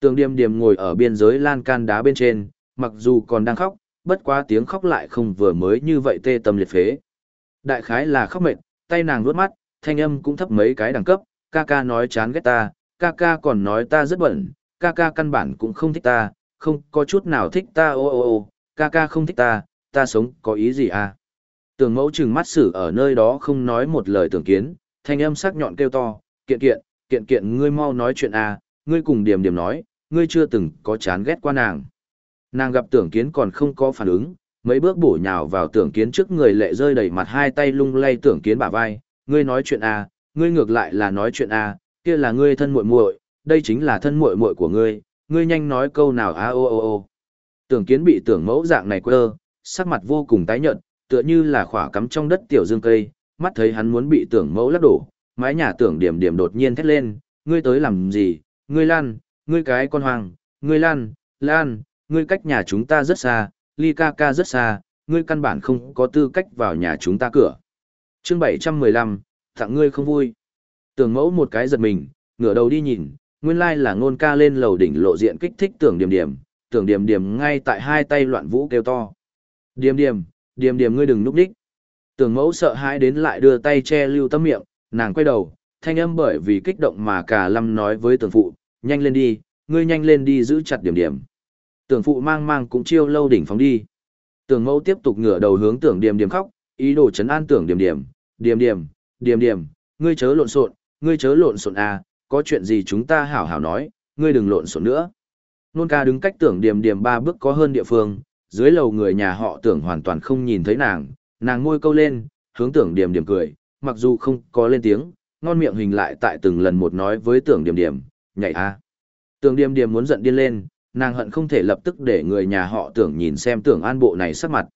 Tưởng điểm điểm ngồi ở biên giới lan can đá bên trên, mặc dù còn đang khóc, bất quá tiếng khóc lại không vừa mới như vậy tê tâm liệt phế. Đại khái là khóc mệt, tay nàng nuốt mắt, thanh âm cũng thấp mấy cái đẳng cấp, ca ca nói chán ghét ta, ca ca còn nói ta rất bẩn, ca ca căn bản cũng không thích ta, không có chút nào thích ta ô ô ô, ca ca không thích ta, ta sống có ý gì à? Tưởng mẫu trừng mắt xử ở nơi đó không nói một lời tưởng kiến, thanh âm sắc nhọn kêu to, kiện kiện, kiện kiện ngươi mau nói chuyện à, ngươi cùng điểm điểm nói, ngươi chưa từng có chán ghét qua nàng. Nàng gặp tưởng kiến còn không có phản ứng, mấy bước bổ nhào vào tưởng kiến trước người lệ rơi đầy mặt hai tay lung lay tưởng kiến bả vai, ngươi nói chuyện à, ngươi ngược lại là nói chuyện à, kia là ngươi thân muội muội, đây chính là thân muội muội của ngươi, ngươi nhanh nói câu nào a o o o. Tưởng kiến bị tưởng mẫu dạng này quơ, sắc mặt vô cùng tái nhợt, tựa như là khỏa cắm trong đất tiểu dương cây, mắt thấy hắn muốn bị tưởng mẫu lắc đổ, mái nhà tưởng điểm điểm đột nhiên thét lên, ngươi tới làm gì, ngươi lan, ngươi cái con hoang, ngươi lan, lan, ngươi cách nhà chúng ta rất xa, ly ca ca rất xa, ngươi căn bản không có tư cách vào nhà chúng ta cửa. chương 715, tặng ngươi không vui. Tưởng mẫu một cái giật mình, ngửa đầu đi nhìn, nguyên lai là ngôn ca lên lầu đỉnh lộ diện kích thích tưởng điểm điểm, tưởng điểm điểm ngay tại hai tay loạn vũ kêu to. Điểm điểm, điểm điểm ngươi đừng núp đích. Tưởng mẫu sợ hãi đến lại đưa tay che lưu tâm miệng, nàng quay đầu, thanh âm bởi vì kích động mà cả lâm nói với tưởng phụ, nhanh lên đi, ngươi nhanh lên đi giữ chặt điểm điểm. Tưởng phụ mang mang cũng chiêu lâu đỉnh phóng đi. Tưởng mẫu tiếp tục ngửa đầu hướng tưởng điểm điểm khóc, ý đồ chấn an tưởng điểm điểm, điểm điểm, điểm điểm, ngươi chớ lộn xộn, ngươi chớ lộn xộn à, có chuyện gì chúng ta hảo hảo nói, ngươi đừng lộn xộn nữa. Nôn ca đứng cách tưởng điểm điểm ba bước có hơn địa phương, dưới lầu người nhà họ tưởng hoàn toàn không nhìn thấy nàng, nàng môi câu lên, hướng tưởng điểm điểm cười, mặc dù không có lên tiếng, ngon miệng hình lại tại từng lần một nói với tưởng điểm điểm, nhảy a. Tưởng điểm điểm muốn giận điên lên, nàng hận không thể lập tức để người nhà họ tưởng nhìn xem tưởng an bộ này sắc mặt.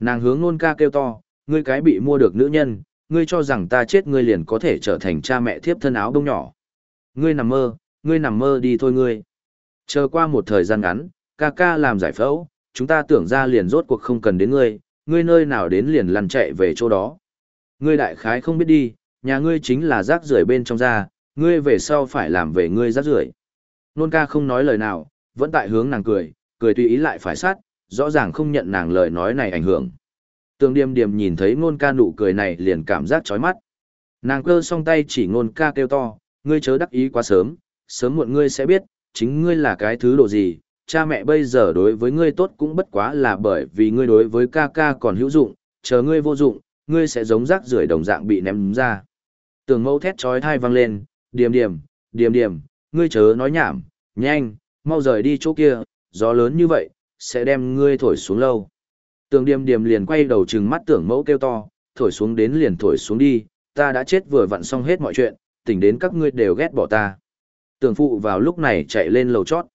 Nàng hướng nôn ca kêu to, ngươi cái bị mua được nữ nhân, ngươi cho rằng ta chết ngươi liền có thể trở thành cha mẹ thiếp thân áo đông nhỏ. Ngươi nằm mơ, ngươi nằm mơ đi thôi ngươi. Chờ qua một thời gian ngắn, ca ca làm giải phẫu, chúng ta tưởng ra liền rốt cuộc không cần đến ngươi, ngươi nơi nào đến liền lăn chạy về chỗ đó. Ngươi đại khái không biết đi, nhà ngươi chính là rác rưởi bên trong ra, ngươi về sau phải làm về ngươi rác rưởi. Nôn ca không nói lời nào, vẫn tại hướng nàng cười, cười tùy ý lại phải sát, rõ ràng không nhận nàng lời nói này ảnh hưởng. Tường điềm điềm nhìn thấy ngôn ca nụ cười này liền cảm giác chói mắt. Nàng cơ song tay chỉ ngôn ca kêu to, ngươi chớ đắc ý quá sớm, sớm muộn ngươi sẽ biết, chính ngươi là cái thứ độ gì, cha mẹ bây giờ đối với ngươi tốt cũng bất quá là bởi vì ngươi đối với ca ca còn hữu dụng, chờ ngươi vô dụng, ngươi sẽ giống rác rưởi đồng dạng bị ném ra. Tường mẫu thét chói thai vang lên, điềm điềm, điềm điềm, ngươi chớ nói nhảm, nhanh, mau rời đi chỗ kia, gió lớn như vậy, sẽ đem ngươi thổi xuống lâu. Tường điềm điềm liền quay đầu trừng mắt tưởng mẫu kêu to, thổi xuống đến liền thổi xuống đi, ta đã chết vừa vặn xong hết mọi chuyện, tỉnh đến các ngươi đều ghét bỏ ta. Tưởng phụ vào lúc này chạy lên lầu chót.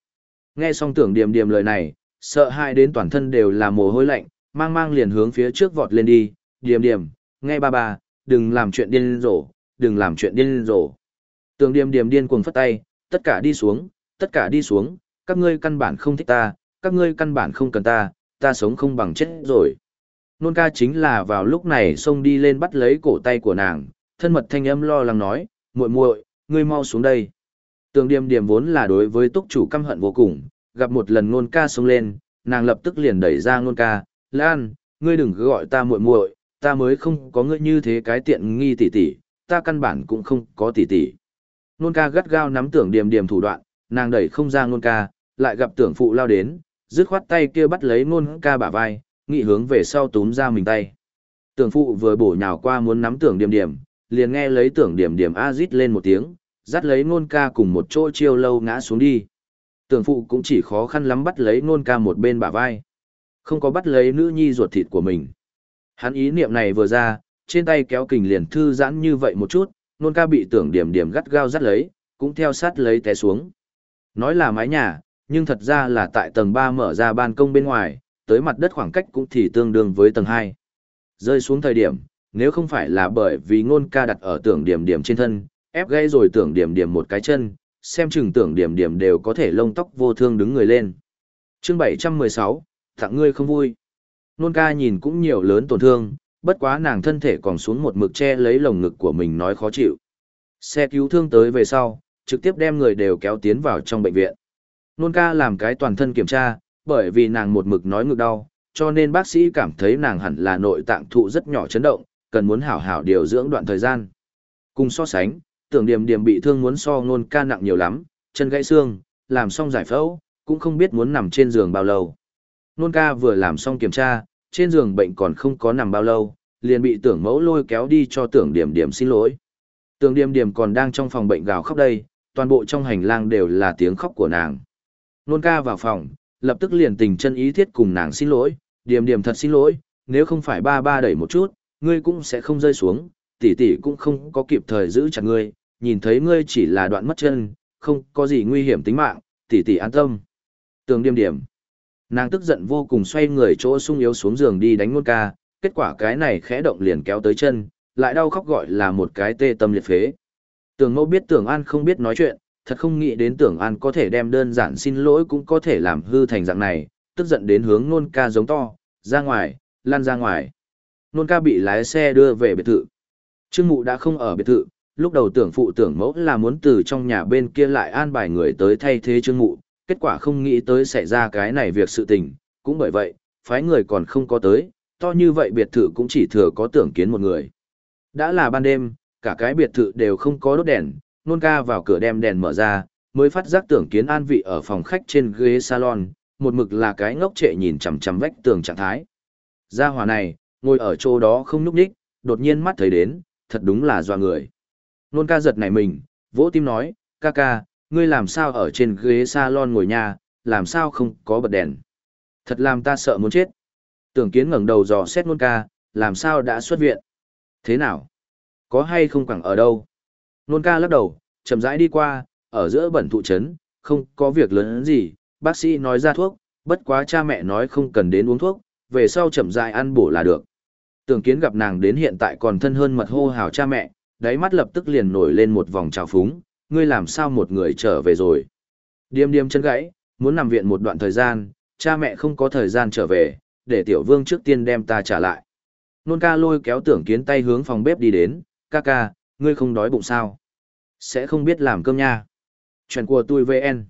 Nghe xong tưởng điềm điềm lời này, sợ hãi đến toàn thân đều là mồ hôi lạnh, mang mang liền hướng phía trước vọt lên đi, điềm điềm, nghe ba ba, đừng làm chuyện điên rồ, đừng làm chuyện điên rồ. Tưởng điềm điềm điên cuồng phất tay, tất cả đi xuống, tất cả đi xuống, các ngươi căn bản không thích ta, các ngươi căn bản không cần ta, ta sống không bằng chết rồi. Nôn ca chính là vào lúc này xông đi lên bắt lấy cổ tay của nàng, thân mật thanh âm lo lắng nói, muội muội, ngươi mau xuống đây. Tường điềm điềm vốn là đối với túc chủ căm hận vô cùng, gặp một lần nôn ca xông lên, nàng lập tức liền đẩy ra nôn ca, Lan, ngươi đừng cứ gọi ta muội muội, ta mới không có ngươi như thế cái tiện nghi tỷ tỷ, ta căn bản cũng không có tỷ tỷ. Nôn ca gắt gao nắm tưởng điềm điềm thủ đoạn, nàng đẩy không ra nôn ca, lại gặp tưởng phụ lao đến, dứt khoát tay kia bắt lấy nôn ca bả vai, nghị hướng về sau túm ra mình tay. Tưởng phụ vừa bổ nhào qua muốn nắm tưởng điềm điềm, liền nghe lấy tưởng điểm điểm a rít lên một tiếng, dắt lấy nôn ca cùng một chỗ chiêu lâu ngã xuống đi. Tưởng phụ cũng chỉ khó khăn lắm bắt lấy nôn ca một bên bả vai. Không có bắt lấy nữ nhi ruột thịt của mình. Hắn ý niệm này vừa ra, trên tay kéo kình liền thư giãn như vậy một chút, nôn ca bị tưởng điểm điểm gắt gao dắt lấy, cũng theo sát lấy té xuống. Nói là mái nhà, nhưng thật ra là tại tầng 3 mở ra ban công bên ngoài, tới mặt đất khoảng cách cũng thì tương đương với tầng 2. Rơi xuống thời điểm, nếu không phải là bởi vì ngôn ca đặt ở tưởng điểm điểm trên thân, ép gãy rồi tưởng điểm điểm một cái chân, xem chừng tưởng điểm điểm đều có thể lông tóc vô thương đứng người lên. chương 716, tặng ngươi không vui. Nôn ca nhìn cũng nhiều lớn tổn thương, bất quá nàng thân thể còn xuống một mực che lấy lồng ngực của mình nói khó chịu. Xe cứu thương tới về sau, trực tiếp đem người đều kéo tiến vào trong bệnh viện. Nôn ca làm cái toàn thân kiểm tra, bởi vì nàng một mực nói ngực đau, cho nên bác sĩ cảm thấy nàng hẳn là nội tạng thụ rất nhỏ chấn động, cần muốn hảo hảo điều dưỡng đoạn thời gian. Cùng so sánh, tưởng điểm điểm bị thương muốn so nôn ca nặng nhiều lắm, chân gãy xương, làm xong giải phẫu, cũng không biết muốn nằm trên giường bao lâu. Nôn ca vừa làm xong kiểm tra, trên giường bệnh còn không có nằm bao lâu, liền bị tưởng mẫu lôi kéo đi cho tưởng điểm điểm xin lỗi. Tưởng điểm điểm còn đang trong phòng bệnh gào khóc đây, toàn bộ trong hành lang đều là tiếng khóc của nàng. Nôn ca vào phòng, lập tức liền tình chân ý thiết cùng nàng xin lỗi, điểm điểm thật xin lỗi, nếu không phải ba ba đẩy một chút, ngươi cũng sẽ không rơi xuống, tỷ tỷ cũng không có kịp thời giữ chặt ngươi, nhìn thấy ngươi chỉ là đoạn mất chân, không có gì nguy hiểm tính mạng, tỷ tỷ an tâm. Tường điềm điểm. Nàng tức giận vô cùng xoay người chỗ sung yếu xuống giường đi đánh nôn ca, kết quả cái này khẽ động liền kéo tới chân, lại đau khóc gọi là một cái tê tâm liệt phế. Tưởng mẫu biết tưởng an không biết nói chuyện, thật không nghĩ đến tưởng an có thể đem đơn giản xin lỗi cũng có thể làm hư thành dạng này, tức giận đến hướng nôn ca giống to, ra ngoài, lan ra ngoài. Nôn ca bị lái xe đưa về biệt thự. Trương mụ đã không ở biệt thự, lúc đầu tưởng phụ tưởng mẫu là muốn từ trong nhà bên kia lại an bài người tới thay thế trương mụ, kết quả không nghĩ tới xảy ra cái này việc sự tình, cũng bởi vậy, phái người còn không có tới, to như vậy biệt thự cũng chỉ thừa có tưởng kiến một người. Đã là ban đêm, cả cái biệt thự đều không có đốt đèn, nôn ca vào cửa đem đèn mở ra, mới phát giác tưởng kiến an vị ở phòng khách trên ghế salon, một mực là cái ngốc trệ nhìn chằm chằm vách tường trạng thái. Gia hòa này, ngồi ở chỗ đó không núp đích, đột nhiên mắt thấy đến, thật đúng là doa người. Nôn ca giật nảy mình, vỗ tim nói, ca ca, ngươi làm sao ở trên ghế salon ngồi nhà, làm sao không có bật đèn. Thật làm ta sợ muốn chết. Tưởng kiến ngẩng đầu dò xét nôn ca, làm sao đã xuất viện. Thế nào? Có hay không quẳng ở đâu? Nôn ca lắc đầu, chậm rãi đi qua, ở giữa bẩn thụ trấn, không có việc lớn gì, bác sĩ nói ra thuốc, bất quá cha mẹ nói không cần đến uống thuốc, về sau chậm rãi ăn bổ là được. Tưởng kiến gặp nàng đến hiện tại còn thân hơn mật hô hào cha mẹ, đáy mắt lập tức liền nổi lên một vòng trào phúng, ngươi làm sao một người trở về rồi. Điềm điềm chân gãy, muốn nằm viện một đoạn thời gian, cha mẹ không có thời gian trở về, để tiểu vương trước tiên đem ta trả lại. Nôn ca lôi kéo tưởng kiến tay hướng phòng bếp đi đến, ca ca, ngươi không đói bụng sao? Sẽ không biết làm cơm nha. Chuyện của tôi VN.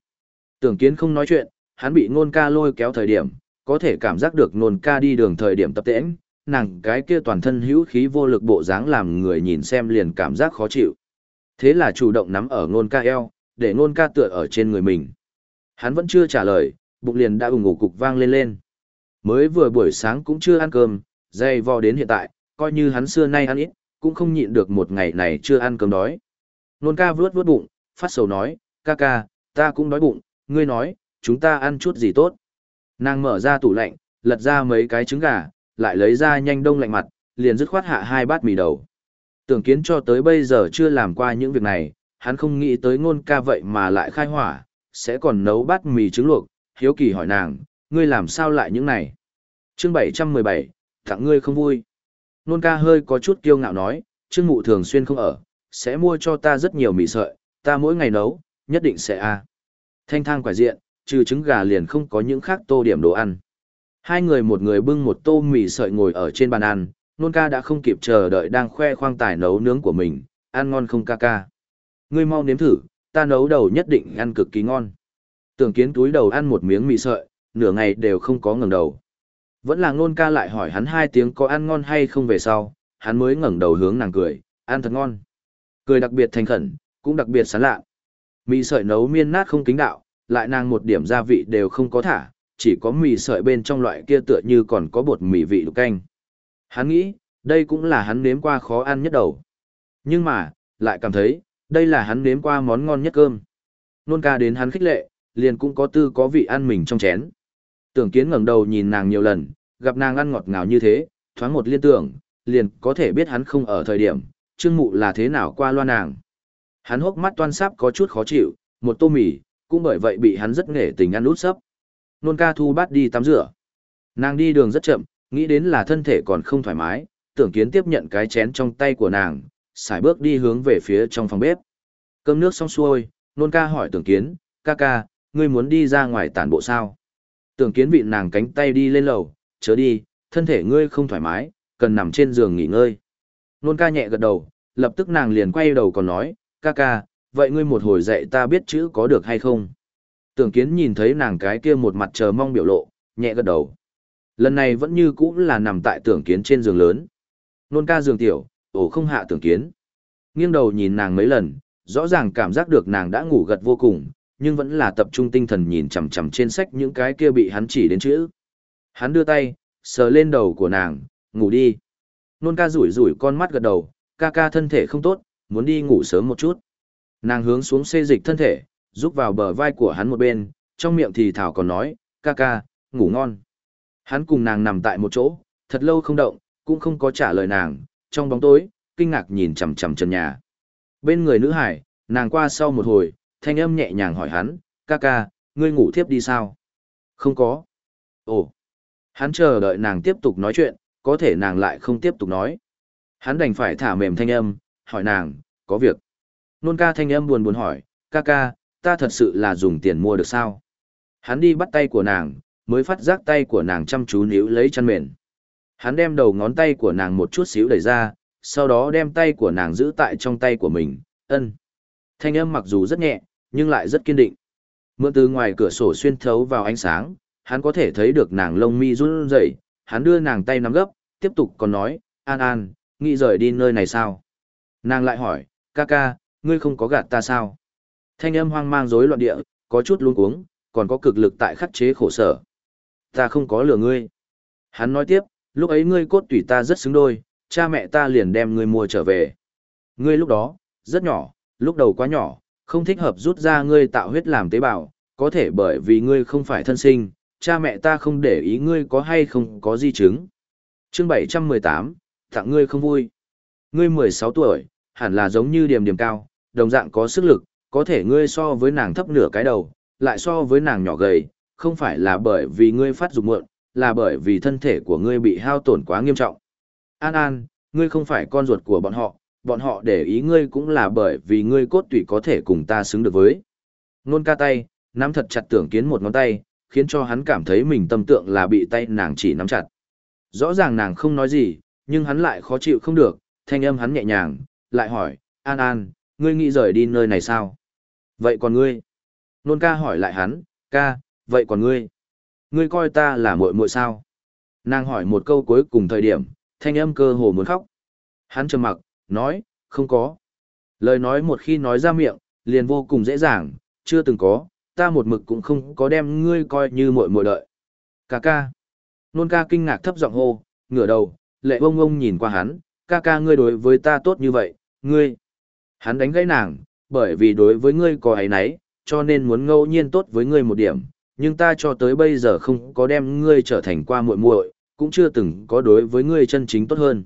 Tưởng kiến không nói chuyện, hắn bị nôn ca lôi kéo thời điểm, có thể cảm giác được nôn ca đi đường thời điểm tập tễnh, nàng cái kia toàn thân hữu khí vô lực bộ dáng làm người nhìn xem liền cảm giác khó chịu. Thế là chủ động nắm ở nôn ca eo, để nôn ca tựa ở trên người mình. Hắn vẫn chưa trả lời, bụng liền đã ủng ngủ cục vang lên lên. Mới vừa buổi sáng cũng chưa ăn cơm, dây vò đến hiện tại, coi như hắn xưa nay ăn ít, cũng không nhịn được một ngày này chưa ăn cơm đói. Nôn ca vướt vướt bụng, phát sầu nói, ca ca, ta cũng đói bụng, ngươi nói, chúng ta ăn chút gì tốt. Nàng mở ra tủ lạnh, lật ra mấy cái trứng gà, lại lấy ra nhanh đông lạnh mặt, liền dứt khoát hạ hai bát mì đầu. Tưởng kiến cho tới bây giờ chưa làm qua những việc này, hắn không nghĩ tới ngôn ca vậy mà lại khai hỏa, sẽ còn nấu bát mì trứng luộc, hiếu kỳ hỏi nàng, ngươi làm sao lại những này? Chương 717, tặng ngươi không vui. Nôn ca hơi có chút kiêu ngạo nói, chương mụ thường xuyên không ở, sẽ mua cho ta rất nhiều mì sợi, ta mỗi ngày nấu, nhất định sẽ a. Thanh thang quả diện, trừ trứng gà liền không có những khác tô điểm đồ ăn. Hai người một người bưng một tô mì sợi ngồi ở trên bàn ăn, nôn ca đã không kịp chờ đợi đang khoe khoang tài nấu nướng của mình, ăn ngon không ca ca. Ngươi mau nếm thử, ta nấu đầu nhất định ăn cực kỳ ngon. Tưởng kiến túi đầu ăn một miếng mì sợi, nửa ngày đều không có ngẩng đầu. Vẫn là nôn ca lại hỏi hắn hai tiếng có ăn ngon hay không về sau, hắn mới ngẩng đầu hướng nàng cười, ăn thật ngon. Cười đặc biệt thành khẩn, cũng đặc biệt sán lạ. Mì sợi nấu miên nát không kính đạo, lại nàng một điểm gia vị đều không có thả, chỉ có mì sợi bên trong loại kia tựa như còn có bột mì vị đục canh. Hắn nghĩ, đây cũng là hắn nếm qua khó ăn nhất đầu. Nhưng mà, lại cảm thấy, đây là hắn nếm qua món ngon nhất cơm. Nôn ca đến hắn khích lệ, liền cũng có tư có vị ăn mình trong chén. Tưởng kiến ngẩng đầu nhìn nàng nhiều lần, gặp nàng ăn ngọt ngào như thế, thoáng một liên tưởng, liền có thể biết hắn không ở thời điểm, trương mụ là thế nào qua loa nàng. Hắn hốc mắt toan sáp có chút khó chịu, một tô mì, cũng bởi vậy bị hắn rất nghề tình ăn út sấp. Nôn ca thu bát đi tắm rửa. Nàng đi đường rất chậm, nghĩ đến là thân thể còn không thoải mái, tưởng kiến tiếp nhận cái chén trong tay của nàng, xài bước đi hướng về phía trong phòng bếp. Cơm nước xong xuôi, nôn ca hỏi tưởng kiến, ca ca, ngươi muốn đi ra ngoài tản bộ sao? Tưởng kiến vị nàng cánh tay đi lên lầu, chớ đi, thân thể ngươi không thoải mái, cần nằm trên giường nghỉ ngơi. Nôn ca nhẹ gật đầu, lập tức nàng liền quay đầu còn nói, ca ca, vậy ngươi một hồi dạy ta biết chữ có được hay không? Tưởng kiến nhìn thấy nàng cái kia một mặt chờ mong biểu lộ, nhẹ gật đầu. Lần này vẫn như cũ là nằm tại tưởng kiến trên giường lớn. Nôn ca giường tiểu, ổ không hạ tưởng kiến. Nghiêng đầu nhìn nàng mấy lần, rõ ràng cảm giác được nàng đã ngủ gật vô cùng, nhưng vẫn là tập trung tinh thần nhìn chằm chằm trên sách những cái kia bị hắn chỉ đến chữ. Hắn đưa tay, sờ lên đầu của nàng, ngủ đi. Nôn ca rủi rủi con mắt gật đầu, ca ca thân thể không tốt, muốn đi ngủ sớm một chút. Nàng hướng xuống xê dịch thân thể, giúp vào bờ vai của hắn một bên, trong miệng thì thảo còn nói, ca ca, ngủ ngon. Hắn cùng nàng nằm tại một chỗ, thật lâu không động, cũng không có trả lời nàng, trong bóng tối, kinh ngạc nhìn chằm chằm trần nhà. Bên người nữ hải, nàng qua sau một hồi, thanh âm nhẹ nhàng hỏi hắn, ca ca, ngươi ngủ thiếp đi sao? Không có. Ồ. Hắn chờ đợi nàng tiếp tục nói chuyện, có thể nàng lại không tiếp tục nói. Hắn đành phải thả mềm thanh âm, hỏi nàng, có việc. Nôn ca thanh âm buồn buồn hỏi, ca ca, ta thật sự là dùng tiền mua được sao? Hắn đi bắt tay của nàng, mới phát giác tay của nàng chăm chú níu lấy chăn mền. Hắn đem đầu ngón tay của nàng một chút xíu đẩy ra, sau đó đem tay của nàng giữ tại trong tay của mình, ân. Thanh âm mặc dù rất nhẹ, nhưng lại rất kiên định. Mượn từ ngoài cửa sổ xuyên thấu vào ánh sáng, hắn có thể thấy được nàng lông mi run rẩy, hắn đưa nàng tay nắm gấp, tiếp tục còn nói, An An, nghĩ rời đi nơi này sao? Nàng lại hỏi, ca ca, ngươi không có gạt ta sao? Thanh âm hoang mang rối loạn địa, có chút luống cuống, còn có cực lực tại khắc chế khổ sở. Ta không có lừa ngươi. Hắn nói tiếp, lúc ấy ngươi cốt tủy ta rất xứng đôi, cha mẹ ta liền đem ngươi mua trở về. Ngươi lúc đó, rất nhỏ, lúc đầu quá nhỏ, không thích hợp rút ra ngươi tạo huyết làm tế bào, có thể bởi vì ngươi không phải thân sinh, cha mẹ ta không để ý ngươi có hay không có di chứng. Chương 718, tặng ngươi không vui. Ngươi 16 tuổi, hẳn là giống như điểm điểm cao, đồng dạng có sức lực, có thể ngươi so với nàng thấp nửa cái đầu, lại so với nàng nhỏ gầy, không phải là bởi vì ngươi phát dục muộn, là bởi vì thân thể của ngươi bị hao tổn quá nghiêm trọng. An An, ngươi không phải con ruột của bọn họ, bọn họ để ý ngươi cũng là bởi vì ngươi cốt tủy có thể cùng ta xứng được với. Nôn ca tay, nắm thật chặt tưởng kiến một ngón tay, khiến cho hắn cảm thấy mình tâm tượng là bị tay nàng chỉ nắm chặt. Rõ ràng nàng không nói gì, nhưng hắn lại khó chịu không được, thanh âm hắn nhẹ nhàng, lại hỏi, An An, ngươi nghĩ rời đi nơi này sao? Vậy còn ngươi? Nôn ca hỏi lại hắn, ca, vậy còn ngươi? Ngươi coi ta là muội muội sao? Nàng hỏi một câu cuối cùng thời điểm, thanh âm cơ hồ muốn khóc. Hắn trầm mặc, nói, không có. Lời nói một khi nói ra miệng, liền vô cùng dễ dàng, chưa từng có, ta một mực cũng không có đem ngươi coi như muội muội đợi. Ca ca. Nôn ca kinh ngạc thấp giọng hô, ngửa đầu, lệ bông ông nhìn qua hắn, ca ca ngươi đối với ta tốt như vậy, ngươi. Hắn đánh gãy nàng, bởi vì đối với ngươi có ấy nấy, cho nên muốn ngẫu nhiên tốt với ngươi một điểm, nhưng ta cho tới bây giờ không có đem ngươi trở thành qua muội muội, cũng chưa từng có đối với ngươi chân chính tốt hơn.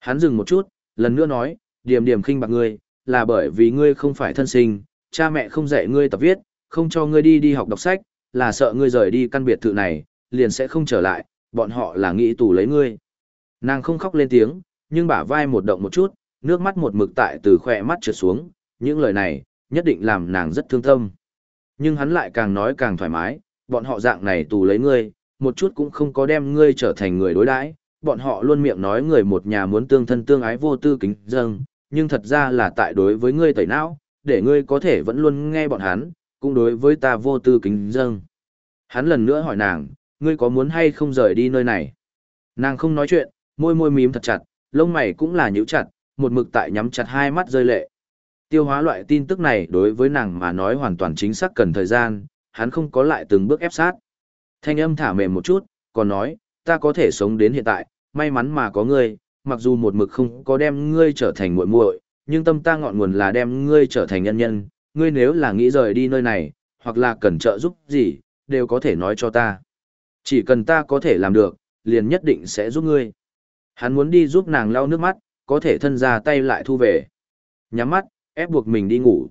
Hắn dừng một chút, lần nữa nói, điểm điểm khinh bạc ngươi, là bởi vì ngươi không phải thân sinh, cha mẹ không dạy ngươi tập viết, không cho ngươi đi đi học đọc sách, là sợ ngươi rời đi căn biệt thự này, liền sẽ không trở lại, bọn họ là nghĩ tù lấy ngươi. Nàng không khóc lên tiếng, nhưng bả vai một động một chút, nước mắt một mực tại từ khỏe mắt trượt xuống, những lời này, nhất định làm nàng rất thương tâm. Nhưng hắn lại càng nói càng thoải mái, bọn họ dạng này tù lấy ngươi, một chút cũng không có đem ngươi trở thành người đối đãi, bọn họ luôn miệng nói người một nhà muốn tương thân tương ái vô tư kính dâng, nhưng thật ra là tại đối với ngươi tẩy não, để ngươi có thể vẫn luôn nghe bọn hắn, cũng đối với ta vô tư kính dâng. Hắn lần nữa hỏi nàng, ngươi có muốn hay không rời đi nơi này? Nàng không nói chuyện, môi môi mím thật chặt, lông mày cũng là nhíu chặt, một mực tại nhắm chặt hai mắt rơi lệ. Tiêu hóa loại tin tức này đối với nàng mà nói hoàn toàn chính xác cần thời gian, hắn không có lại từng bước ép sát. Thanh âm thả mềm một chút, còn nói, ta có thể sống đến hiện tại, may mắn mà có ngươi, mặc dù một mực không có đem ngươi trở thành muội muội, nhưng tâm ta ngọn nguồn là đem ngươi trở thành nhân nhân, ngươi nếu là nghĩ rời đi nơi này, hoặc là cần trợ giúp gì, đều có thể nói cho ta. Chỉ cần ta có thể làm được, liền nhất định sẽ giúp ngươi. Hắn muốn đi giúp nàng lau nước mắt, có thể thân ra tay lại thu về. Nhắm mắt, ép buộc mình đi ngủ.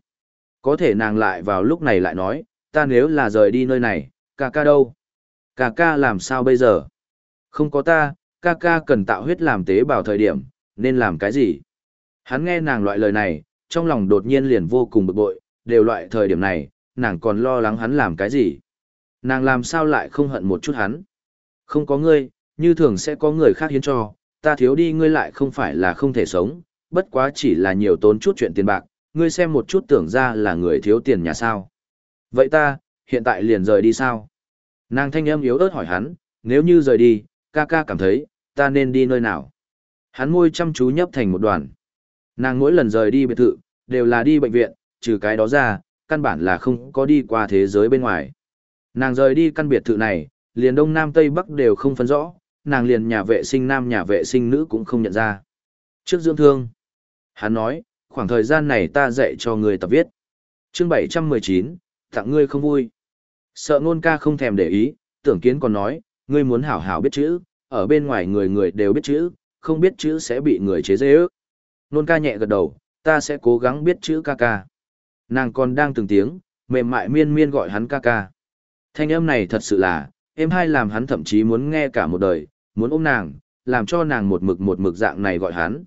Có thể nàng lại vào lúc này lại nói, ta nếu là rời đi nơi này, ca ca đâu? Ca ca làm sao bây giờ? Không có ta, ca ca cần tạo huyết làm tế bào thời điểm, nên làm cái gì? Hắn nghe nàng loại lời này, trong lòng đột nhiên liền vô cùng bực bội, đều loại thời điểm này, nàng còn lo lắng hắn làm cái gì? Nàng làm sao lại không hận một chút hắn? Không có ngươi, như thường sẽ có người khác hiến cho, ta thiếu đi ngươi lại không phải là không thể sống, bất quá chỉ là nhiều tốn chút chuyện tiền bạc, ngươi xem một chút tưởng ra là người thiếu tiền nhà sao. Vậy ta, hiện tại liền rời đi sao? Nàng thanh âm yếu ớt hỏi hắn, nếu như rời đi, ca ca cảm thấy, ta nên đi nơi nào? Hắn môi chăm chú nhấp thành một đoàn. Nàng mỗi lần rời đi biệt thự, đều là đi bệnh viện, trừ cái đó ra, căn bản là không có đi qua thế giới bên ngoài. Nàng rời đi căn biệt thự này, liền đông nam tây bắc đều không phân rõ, nàng liền nhà vệ sinh nam nhà vệ sinh nữ cũng không nhận ra. Trước dưỡng thương, hắn nói, khoảng thời gian này ta dạy cho người tập viết. chương 719, tặng ngươi không vui. Sợ ngôn ca không thèm để ý, tưởng kiến còn nói, ngươi muốn hảo hảo biết chữ, ở bên ngoài người người đều biết chữ, không biết chữ sẽ bị người chế dễ ước. Nôn ca nhẹ gật đầu, ta sẽ cố gắng biết chữ ca ca. Nàng còn đang từng tiếng, mềm mại miên miên gọi hắn ca ca. Thanh âm này thật sự là, em hai làm hắn thậm chí muốn nghe cả một đời, muốn ôm nàng, làm cho nàng một mực một mực dạng này gọi hắn.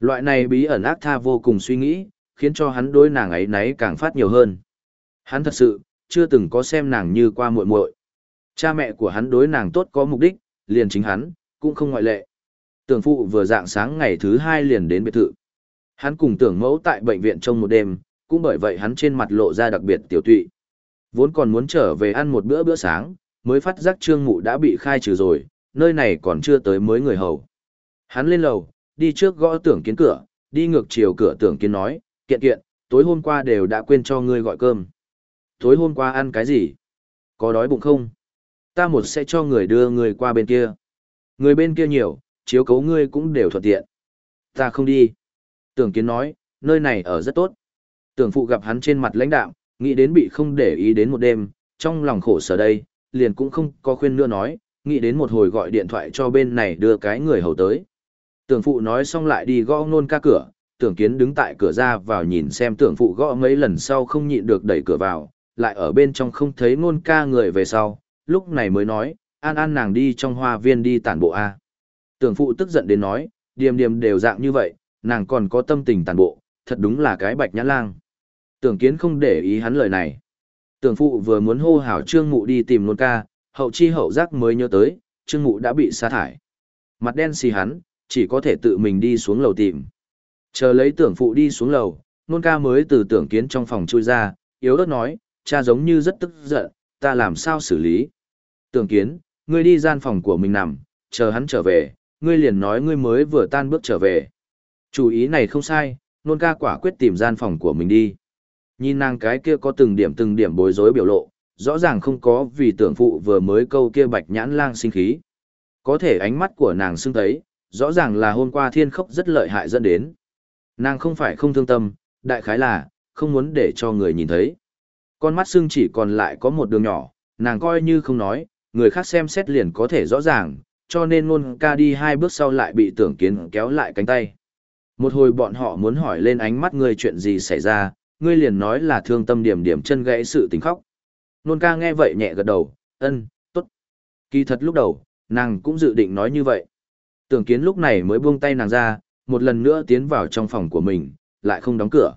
Loại này bí ẩn ác tha vô cùng suy nghĩ, khiến cho hắn đối nàng ấy náy càng phát nhiều hơn. Hắn thật sự, chưa từng có xem nàng như qua muội muội. Cha mẹ của hắn đối nàng tốt có mục đích, liền chính hắn, cũng không ngoại lệ. Tưởng phụ vừa dạng sáng ngày thứ hai liền đến biệt thự. Hắn cùng tưởng mẫu tại bệnh viện trong một đêm, cũng bởi vậy hắn trên mặt lộ ra đặc biệt tiểu tụy. Vốn còn muốn trở về ăn một bữa bữa sáng, mới phát giác trương mụ đã bị khai trừ rồi, nơi này còn chưa tới mới người hầu. Hắn lên lầu, đi trước gõ tưởng kiến cửa, đi ngược chiều cửa tưởng kiến nói, kiện kiện, tối hôm qua đều đã quên cho ngươi gọi cơm. Tối hôm qua ăn cái gì? Có đói bụng không? Ta một sẽ cho người đưa người qua bên kia. Người bên kia nhiều, chiếu cấu ngươi cũng đều thuận tiện. Ta không đi. Tưởng kiến nói, nơi này ở rất tốt. Tưởng phụ gặp hắn trên mặt lãnh đạo, nghĩ đến bị không để ý đến một đêm, trong lòng khổ sở đây, liền cũng không có khuyên nữa nói, nghĩ đến một hồi gọi điện thoại cho bên này đưa cái người hầu tới. Tưởng phụ nói xong lại đi gõ nôn ca cửa, tưởng kiến đứng tại cửa ra vào nhìn xem tưởng phụ gõ mấy lần sau không nhịn được đẩy cửa vào, lại ở bên trong không thấy nôn ca người về sau, lúc này mới nói, an an nàng đi trong hoa viên đi tản bộ A. Tưởng phụ tức giận đến nói, điềm điềm đều dạng như vậy, nàng còn có tâm tình tàn bộ, thật đúng là cái bạch nhã lang. Tưởng kiến không để ý hắn lời này. Tưởng phụ vừa muốn hô hào trương mụ đi tìm nôn ca, hậu chi hậu giác mới nhớ tới, trương mụ đã bị sa thải. Mặt đen xì hắn, chỉ có thể tự mình đi xuống lầu tìm. Chờ lấy tưởng phụ đi xuống lầu, nôn ca mới từ tưởng kiến trong phòng chui ra, yếu ớt nói, cha giống như rất tức giận, ta làm sao xử lý. Tưởng kiến, ngươi đi gian phòng của mình nằm, chờ hắn trở về, ngươi liền nói ngươi mới vừa tan bước trở về. Chủ ý này không sai, nôn ca quả quyết tìm gian phòng của mình đi. Nhìn nàng cái kia có từng điểm từng điểm bối rối biểu lộ, rõ ràng không có vì tưởng phụ vừa mới câu kia bạch nhãn lang sinh khí. Có thể ánh mắt của nàng xưng thấy, rõ ràng là hôm qua thiên khốc rất lợi hại dẫn đến. Nàng không phải không thương tâm, đại khái là, không muốn để cho người nhìn thấy. Con mắt xương chỉ còn lại có một đường nhỏ, nàng coi như không nói, người khác xem xét liền có thể rõ ràng, cho nên luôn ca đi hai bước sau lại bị tưởng kiến kéo lại cánh tay. Một hồi bọn họ muốn hỏi lên ánh mắt ngươi chuyện gì xảy ra, ngươi liền nói là thương tâm điểm điểm chân gãy sự tình khóc. Nôn ca nghe vậy nhẹ gật đầu, ân, tốt. Kỳ thật lúc đầu, nàng cũng dự định nói như vậy. Tưởng kiến lúc này mới buông tay nàng ra, một lần nữa tiến vào trong phòng của mình, lại không đóng cửa.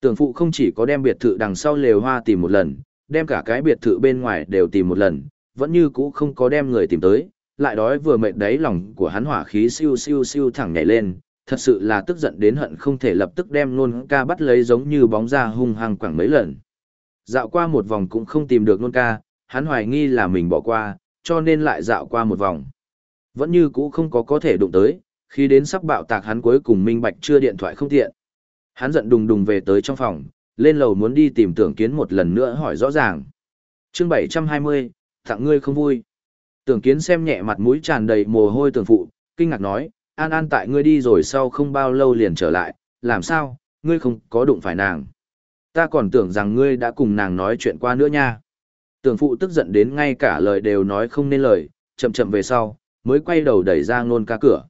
Tưởng phụ không chỉ có đem biệt thự đằng sau lều hoa tìm một lần, đem cả cái biệt thự bên ngoài đều tìm một lần, vẫn như cũ không có đem người tìm tới, lại đói vừa mệt đấy lòng của hắn hỏa khí siêu siêu siêu thẳng nhảy lên, thật sự là tức giận đến hận không thể lập tức đem nôn ca bắt lấy giống như bóng ra hung hăng quẳng mấy lần. Dạo qua một vòng cũng không tìm được nôn ca, hắn hoài nghi là mình bỏ qua, cho nên lại dạo qua một vòng. Vẫn như cũ không có có thể đụng tới, khi đến sắp bạo tạc hắn cuối cùng minh bạch chưa điện thoại không tiện. Hắn giận đùng đùng về tới trong phòng, lên lầu muốn đi tìm tưởng kiến một lần nữa hỏi rõ ràng. chương 720, tặng ngươi không vui. Tưởng kiến xem nhẹ mặt mũi tràn đầy mồ hôi tưởng phụ, kinh ngạc nói, an an tại ngươi đi rồi sau không bao lâu liền trở lại, làm sao, ngươi không có đụng phải nàng. Ta còn tưởng rằng ngươi đã cùng nàng nói chuyện qua nữa nha. Tưởng phụ tức giận đến ngay cả lời đều nói không nên lời, chậm chậm về sau, mới quay đầu đẩy ra ngôn ca cửa.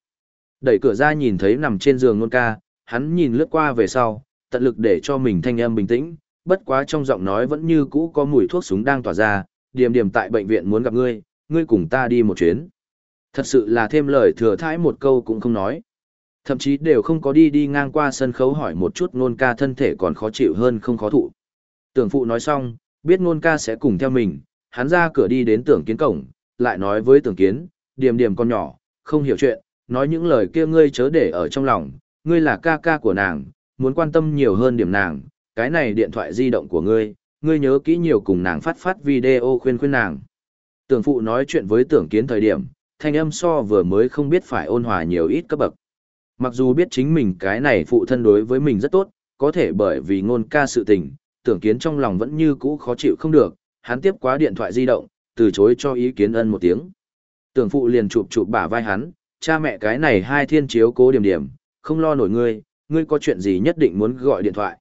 Đẩy cửa ra nhìn thấy nằm trên giường ngôn ca, hắn nhìn lướt qua về sau, tận lực để cho mình thanh âm bình tĩnh, bất quá trong giọng nói vẫn như cũ có mùi thuốc súng đang tỏa ra, điểm điểm tại bệnh viện muốn gặp ngươi, ngươi cùng ta đi một chuyến. Thật sự là thêm lời thừa thãi một câu cũng không nói. Thậm chí đều không có đi đi ngang qua sân khấu hỏi một chút nôn ca thân thể còn khó chịu hơn không khó thụ. Tưởng phụ nói xong, biết nôn ca sẽ cùng theo mình, hắn ra cửa đi đến tưởng kiến cổng, lại nói với tưởng kiến, điểm điểm con nhỏ, không hiểu chuyện, nói những lời kia ngươi chớ để ở trong lòng, ngươi là ca ca của nàng, muốn quan tâm nhiều hơn điểm nàng, cái này điện thoại di động của ngươi, ngươi nhớ kỹ nhiều cùng nàng phát phát video khuyên khuyên nàng. Tưởng phụ nói chuyện với tưởng kiến thời điểm, thanh âm so vừa mới không biết phải ôn hòa nhiều ít cấp bậc. Mặc dù biết chính mình cái này phụ thân đối với mình rất tốt, có thể bởi vì ngôn ca sự tình, tưởng kiến trong lòng vẫn như cũ khó chịu không được, hắn tiếp quá điện thoại di động, từ chối cho ý kiến ân một tiếng. Tưởng phụ liền chụp chụp bả vai hắn, cha mẹ cái này hai thiên chiếu cố điểm điểm, không lo nổi ngươi, ngươi có chuyện gì nhất định muốn gọi điện thoại.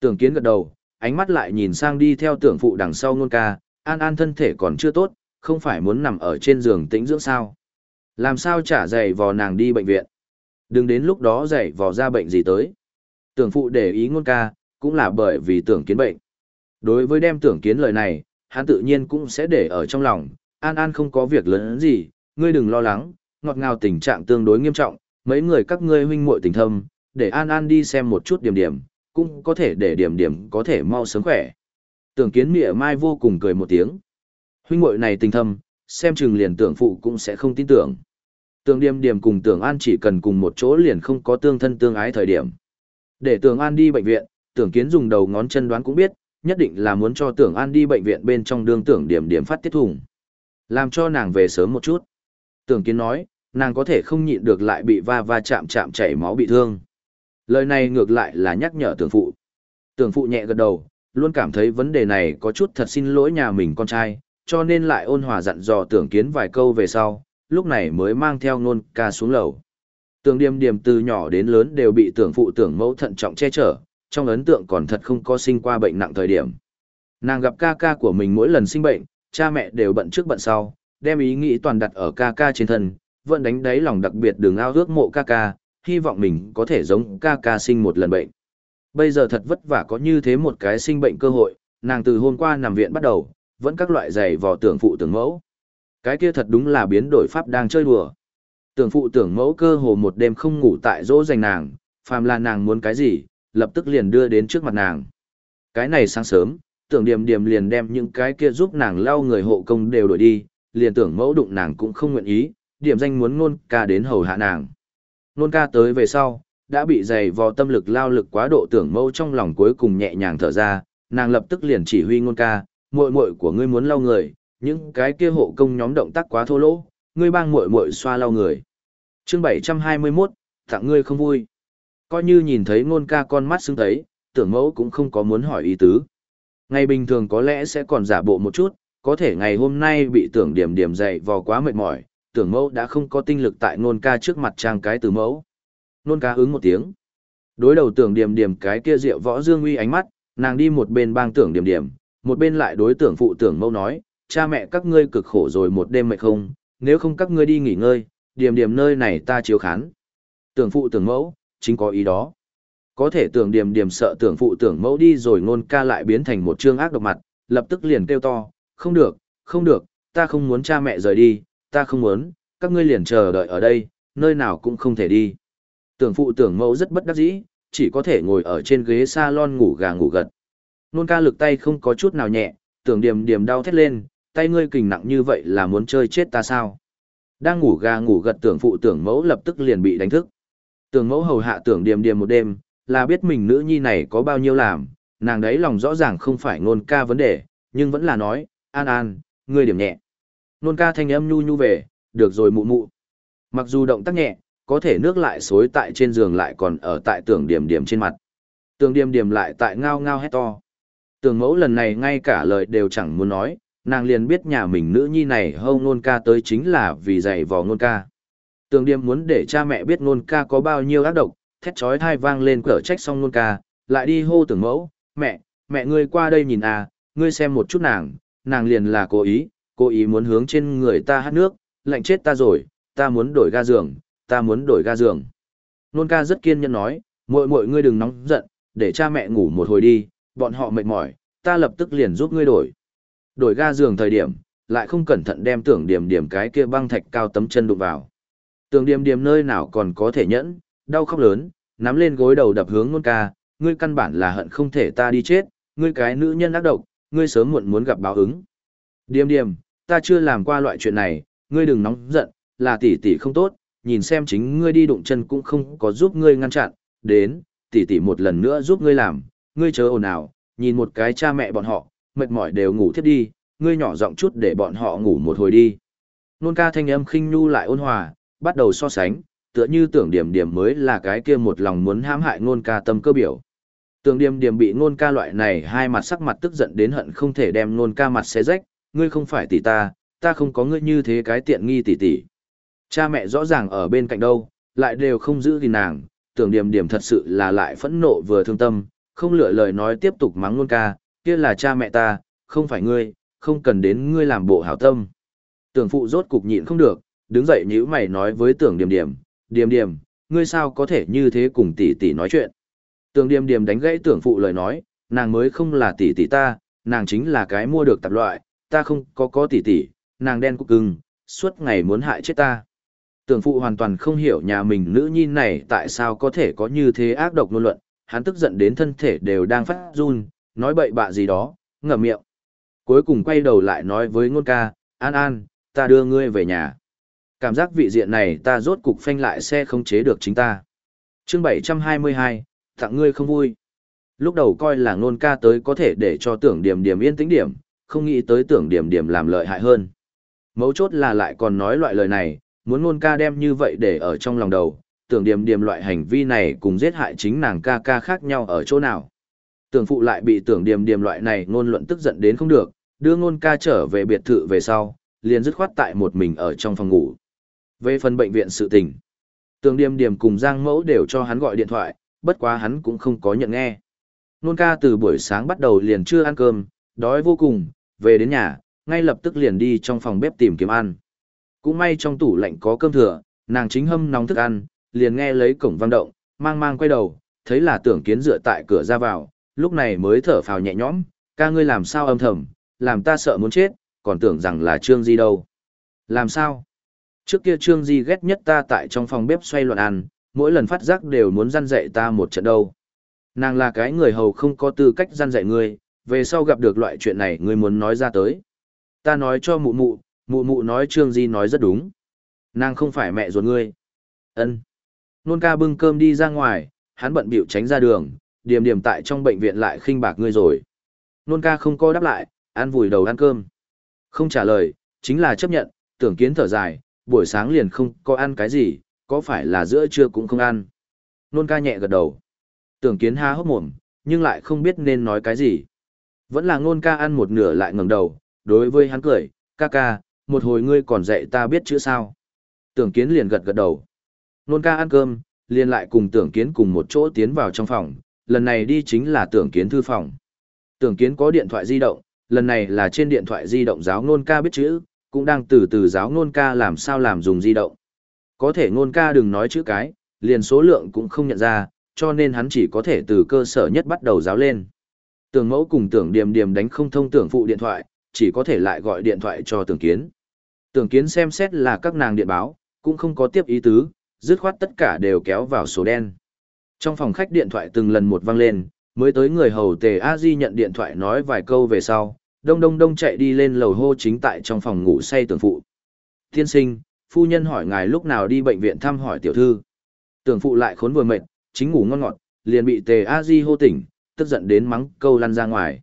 Tưởng kiến gật đầu, ánh mắt lại nhìn sang đi theo tưởng phụ đằng sau ngôn ca, an an thân thể còn chưa tốt, không phải muốn nằm ở trên giường tĩnh dưỡng sao. Làm sao trả giày vò nàng đi bệnh viện. Đừng đến lúc đó giày vò ra bệnh gì tới. Tưởng phụ để ý ngôn ca, cũng là bởi vì tưởng kiến bệnh. Đối với đem tưởng kiến lời này, hắn tự nhiên cũng sẽ để ở trong lòng, an an không có việc lớn gì, ngươi đừng lo lắng, ngọt ngào tình trạng tương đối nghiêm trọng, mấy người các ngươi huynh muội tình thâm, để an an đi xem một chút điểm điểm, cũng có thể để điểm điểm có thể mau sớm khỏe. Tưởng kiến mỉa mai vô cùng cười một tiếng. Huynh muội này tình thâm, xem chừng liền tưởng phụ cũng sẽ không tin tưởng. Tưởng điềm điềm cùng tưởng an chỉ cần cùng một chỗ liền không có tương thân tương ái thời điểm. Để tưởng an đi bệnh viện, tưởng kiến dùng đầu ngón chân đoán cũng biết, nhất định là muốn cho tưởng an đi bệnh viện bên trong đương tưởng điểm điểm phát tiết thủng. Làm cho nàng về sớm một chút. Tưởng kiến nói, nàng có thể không nhịn được lại bị va va chạm chạm chảy máu bị thương. Lời này ngược lại là nhắc nhở tưởng phụ. Tưởng phụ nhẹ gật đầu, luôn cảm thấy vấn đề này có chút thật xin lỗi nhà mình con trai, cho nên lại ôn hòa dặn dò tưởng kiến vài câu về sau, lúc này mới mang theo nôn ca xuống lầu. Tưởng điềm điềm từ nhỏ đến lớn đều bị tưởng phụ tưởng mẫu thận trọng che chở, trong ấn tượng còn thật không có sinh qua bệnh nặng thời điểm. Nàng gặp ca ca của mình mỗi lần sinh bệnh, cha mẹ đều bận trước bận sau, đem ý nghĩ toàn đặt ở ca ca trên thân, vẫn đánh đáy lòng đặc biệt đường ao ước mộ ca ca, hy vọng mình có thể giống ca ca sinh một lần bệnh. Bây giờ thật vất vả có như thế một cái sinh bệnh cơ hội, nàng từ hôm qua nằm viện bắt đầu, vẫn các loại giày vò tưởng phụ tưởng mẫu. Cái kia thật đúng là biến đổi pháp đang chơi đùa. Tưởng phụ tưởng mẫu cơ hồ một đêm không ngủ tại dỗ dành nàng, phàm là nàng muốn cái gì, lập tức liền đưa đến trước mặt nàng. Cái này sáng sớm, tưởng điểm điểm liền đem những cái kia giúp nàng lau người hộ công đều đổi đi, liền tưởng mẫu đụng nàng cũng không nguyện ý, điểm danh muốn nôn ca đến hầu hạ nàng. Nôn ca tới về sau, đã bị dày vò tâm lực lao lực quá độ tưởng mẫu trong lòng cuối cùng nhẹ nhàng thở ra, nàng lập tức liền chỉ huy nôn ca, muội muội của ngươi muốn lau người, những cái kia hộ công nhóm động tác quá thô lỗ, ngươi bang muội muội xoa lau người. Chương 721, tặng ngươi không vui. Coi như nhìn thấy nôn ca con mắt xứng thấy, tưởng mẫu cũng không có muốn hỏi ý tứ. Ngày bình thường có lẽ sẽ còn giả bộ một chút, có thể ngày hôm nay bị tưởng điểm điểm dậy vò quá mệt mỏi, tưởng mẫu đã không có tinh lực tại nôn ca trước mặt trang cái từ mẫu. Nôn ca ứng một tiếng. Đối đầu tưởng điểm điểm cái kia rượu võ dương uy ánh mắt, nàng đi một bên bang tưởng điểm điểm, một bên lại đối tưởng phụ tưởng mẫu nói, cha mẹ các ngươi cực khổ rồi một đêm mệt không, nếu không các ngươi đi nghỉ ngơi, điểm điểm nơi này ta chiếu khán. Tưởng phụ tưởng mẫu, chính có ý đó. Có thể tưởng điểm điểm sợ tưởng phụ tưởng mẫu đi rồi ngôn ca lại biến thành một trương ác độc mặt, lập tức liền kêu to, không được, không được, ta không muốn cha mẹ rời đi, ta không muốn, các ngươi liền chờ đợi ở đây, nơi nào cũng không thể đi. Tưởng phụ tưởng mẫu rất bất đắc dĩ, chỉ có thể ngồi ở trên ghế salon ngủ gà ngủ gật. Nôn ca lực tay không có chút nào nhẹ, tưởng điểm điểm đau thét lên, tay ngươi kình nặng như vậy là muốn chơi chết ta sao? Đang ngủ gà ngủ gật tưởng phụ tưởng mẫu lập tức liền bị đánh thức. Tưởng mẫu hầu hạ tưởng điểm điểm một đêm, là biết mình nữ nhi này có bao nhiêu làm, nàng đấy lòng rõ ràng không phải nôn ca vấn đề, nhưng vẫn là nói, an an, ngươi điểm nhẹ. Nôn ca thanh âm nhu nhu về, được rồi mụ mụ. Mặc dù động tác nhẹ, có thể nước lại xối tại trên giường lại còn ở tại tưởng điểm điểm trên mặt. Tưởng điểm điểm lại tại ngao ngao hét to. Tưởng mẫu lần này ngay cả lời đều chẳng muốn nói, nàng liền biết nhà mình nữ nhi này hâu nôn ca tới chính là vì dạy vò nôn ca. Tưởng điểm muốn để cha mẹ biết nôn ca có bao nhiêu ác độc, thét chói thai vang lên cửa trách xong nôn ca, lại đi hô tưởng mẫu, mẹ, mẹ ngươi qua đây nhìn à, ngươi xem một chút nàng, nàng liền là cố ý, cố ý muốn hướng trên người ta hát nước, lạnh chết ta rồi, ta muốn đổi ga giường, ta muốn đổi ga giường. Nôn ca rất kiên nhẫn nói, muội muội ngươi đừng nóng giận, để cha mẹ ngủ một hồi đi, bọn họ mệt mỏi, ta lập tức liền giúp ngươi đổi. Đổi ga giường thời điểm, lại không cẩn thận đem tưởng điểm điểm cái kia băng thạch cao tấm chân đụng vào. Tưởng điểm điểm nơi nào còn có thể nhẫn, đau khóc lớn, nắm lên gối đầu đập hướng nôn ca, ngươi căn bản là hận không thể ta đi chết, ngươi cái nữ nhân ác độc, ngươi sớm muộn muốn gặp báo ứng. Điềm điềm, ta chưa làm qua loại chuyện này, ngươi đừng nóng giận, là tỷ tỷ không tốt, nhìn xem chính ngươi đi đụng chân cũng không có giúp ngươi ngăn chặn, đến, tỷ tỷ một lần nữa giúp ngươi làm, ngươi chớ ồn ào, nhìn một cái cha mẹ bọn họ, mệt mỏi đều ngủ thiếp đi, ngươi nhỏ giọng chút để bọn họ ngủ một hồi đi. Nôn ca thanh âm khinh nhu lại ôn hòa, bắt đầu so sánh, tựa như tưởng điểm điểm mới là cái kia một lòng muốn hãm hại nôn ca tâm cơ biểu. Tưởng điểm điểm bị nôn ca loại này hai mặt sắc mặt tức giận đến hận không thể đem nôn ca mặt xé rách, ngươi không phải tỷ ta, ta không có ngươi như thế cái tiện nghi tỷ tỷ. Cha mẹ rõ ràng ở bên cạnh đâu, lại đều không giữ gìn nàng, tưởng điểm điểm thật sự là lại phẫn nộ vừa thương tâm, không lựa lời nói tiếp tục mắng nôn ca, kia là cha mẹ ta, không phải ngươi, không cần đến ngươi làm bộ hảo tâm. Tưởng phụ rốt cục nhịn không được, đứng dậy nhíu mày nói với tưởng điểm điểm, Điềm điềm, ngươi sao có thể như thế cùng tỷ tỷ nói chuyện. Tưởng Điềm điềm đánh gãy tưởng phụ lời nói, nàng mới không là tỷ tỷ ta, nàng chính là cái mua được tạp loại, ta không có có tỷ tỷ, nàng đen cục cưng, suốt ngày muốn hại chết ta. Tưởng phụ hoàn toàn không hiểu nhà mình nữ nhi này tại sao có thể có như thế ác độc ngôn luận, hắn tức giận đến thân thể đều đang phát run, nói bậy bạ gì đó, ngậm miệng. Cuối cùng quay đầu lại nói với ngôn ca, an an, ta đưa ngươi về nhà. Cảm giác vị diện này ta rốt cục phanh lại xe không chế được chính ta. chương 722, tặng ngươi không vui. Lúc đầu coi là nôn ca tới có thể để cho tưởng điểm điểm yên tĩnh điểm, không nghĩ tới tưởng điểm điểm làm lợi hại hơn. Mấu chốt là lại còn nói loại lời này, muốn nôn ca đem như vậy để ở trong lòng đầu, tưởng điểm điểm loại hành vi này cùng giết hại chính nàng ca ca khác nhau ở chỗ nào. Tưởng phụ lại bị tưởng điểm điểm loại này ngôn luận tức giận đến không được, đưa ngôn ca trở về biệt thự về sau, liền dứt khoát tại một mình ở trong phòng ngủ. Về phần bệnh viện sự tình, tường điềm điềm cùng Giang Mẫu đều cho hắn gọi điện thoại, bất quá hắn cũng không có nhận nghe. Nôn ca từ buổi sáng bắt đầu liền chưa ăn cơm, đói vô cùng, về đến nhà, ngay lập tức liền đi trong phòng bếp tìm kiếm ăn. Cũng may trong tủ lạnh có cơm thừa, nàng chính hâm nóng thức ăn, liền nghe lấy cổng vang động, mang mang quay đầu, thấy là tưởng kiến dựa tại cửa ra vào, lúc này mới thở phào nhẹ nhõm, ca ngươi làm sao âm thầm, làm ta sợ muốn chết, còn tưởng rằng là Trương Di đâu. Làm sao? Trước kia Trương Di ghét nhất ta tại trong phòng bếp xoay loạn ăn, mỗi lần phát giác đều muốn răn dạy ta một trận đâu. Nàng là cái người hầu không có tư cách răn dạy ngươi, về sau gặp được loại chuyện này ngươi muốn nói ra tới. Ta nói cho mụ mụ, mụ mụ nói Trương Di nói rất đúng. Nàng không phải mẹ ruột ngươi. Ân. Nôn ca bưng cơm đi ra ngoài, hắn bận bịu tránh ra đường, điểm điểm tại trong bệnh viện lại khinh bạc ngươi rồi. Nôn ca không có đáp lại, ăn vùi đầu ăn cơm. Không trả lời, chính là chấp nhận, tưởng kiến thở dài, buổi sáng liền không có ăn cái gì, có phải là giữa trưa cũng không ăn. Nôn ca nhẹ gật đầu. Tưởng kiến há hốc mồm, nhưng lại không biết nên nói cái gì. Vẫn là nôn ca ăn một nửa lại ngẩng đầu, đối với hắn cười, ca ca, một hồi ngươi còn dạy ta biết chữ sao. Tưởng kiến liền gật gật đầu. Nôn ca ăn cơm, liền lại cùng tưởng kiến cùng một chỗ tiến vào trong phòng, lần này đi chính là tưởng kiến thư phòng. Tưởng kiến có điện thoại di động, lần này là trên điện thoại di động giáo nôn ca biết chữ, cũng đang từ từ giáo nôn ca làm sao làm dùng di động. Có thể nôn ca đừng nói chữ cái, liền số lượng cũng không nhận ra, cho nên hắn chỉ có thể từ cơ sở nhất bắt đầu giáo lên. Tưởng mẫu cùng tưởng điềm điềm đánh không thông tưởng phụ điện thoại, chỉ có thể lại gọi điện thoại cho tưởng kiến. Tưởng kiến xem xét là các nàng điện báo, cũng không có tiếp ý tứ, dứt khoát tất cả đều kéo vào số đen. Trong phòng khách điện thoại từng lần một vang lên, mới tới người hầu tề a di nhận điện thoại nói vài câu về sau, đông đông đông chạy đi lên lầu hô chính tại trong phòng ngủ say tưởng phụ. Thiên sinh, phu nhân hỏi ngài lúc nào đi bệnh viện thăm hỏi tiểu thư. Tưởng phụ lại khốn vừa mệt, chính ngủ ngon ngọt, liền bị tề a di hô tỉnh, tức giận đến mắng câu lăn ra ngoài.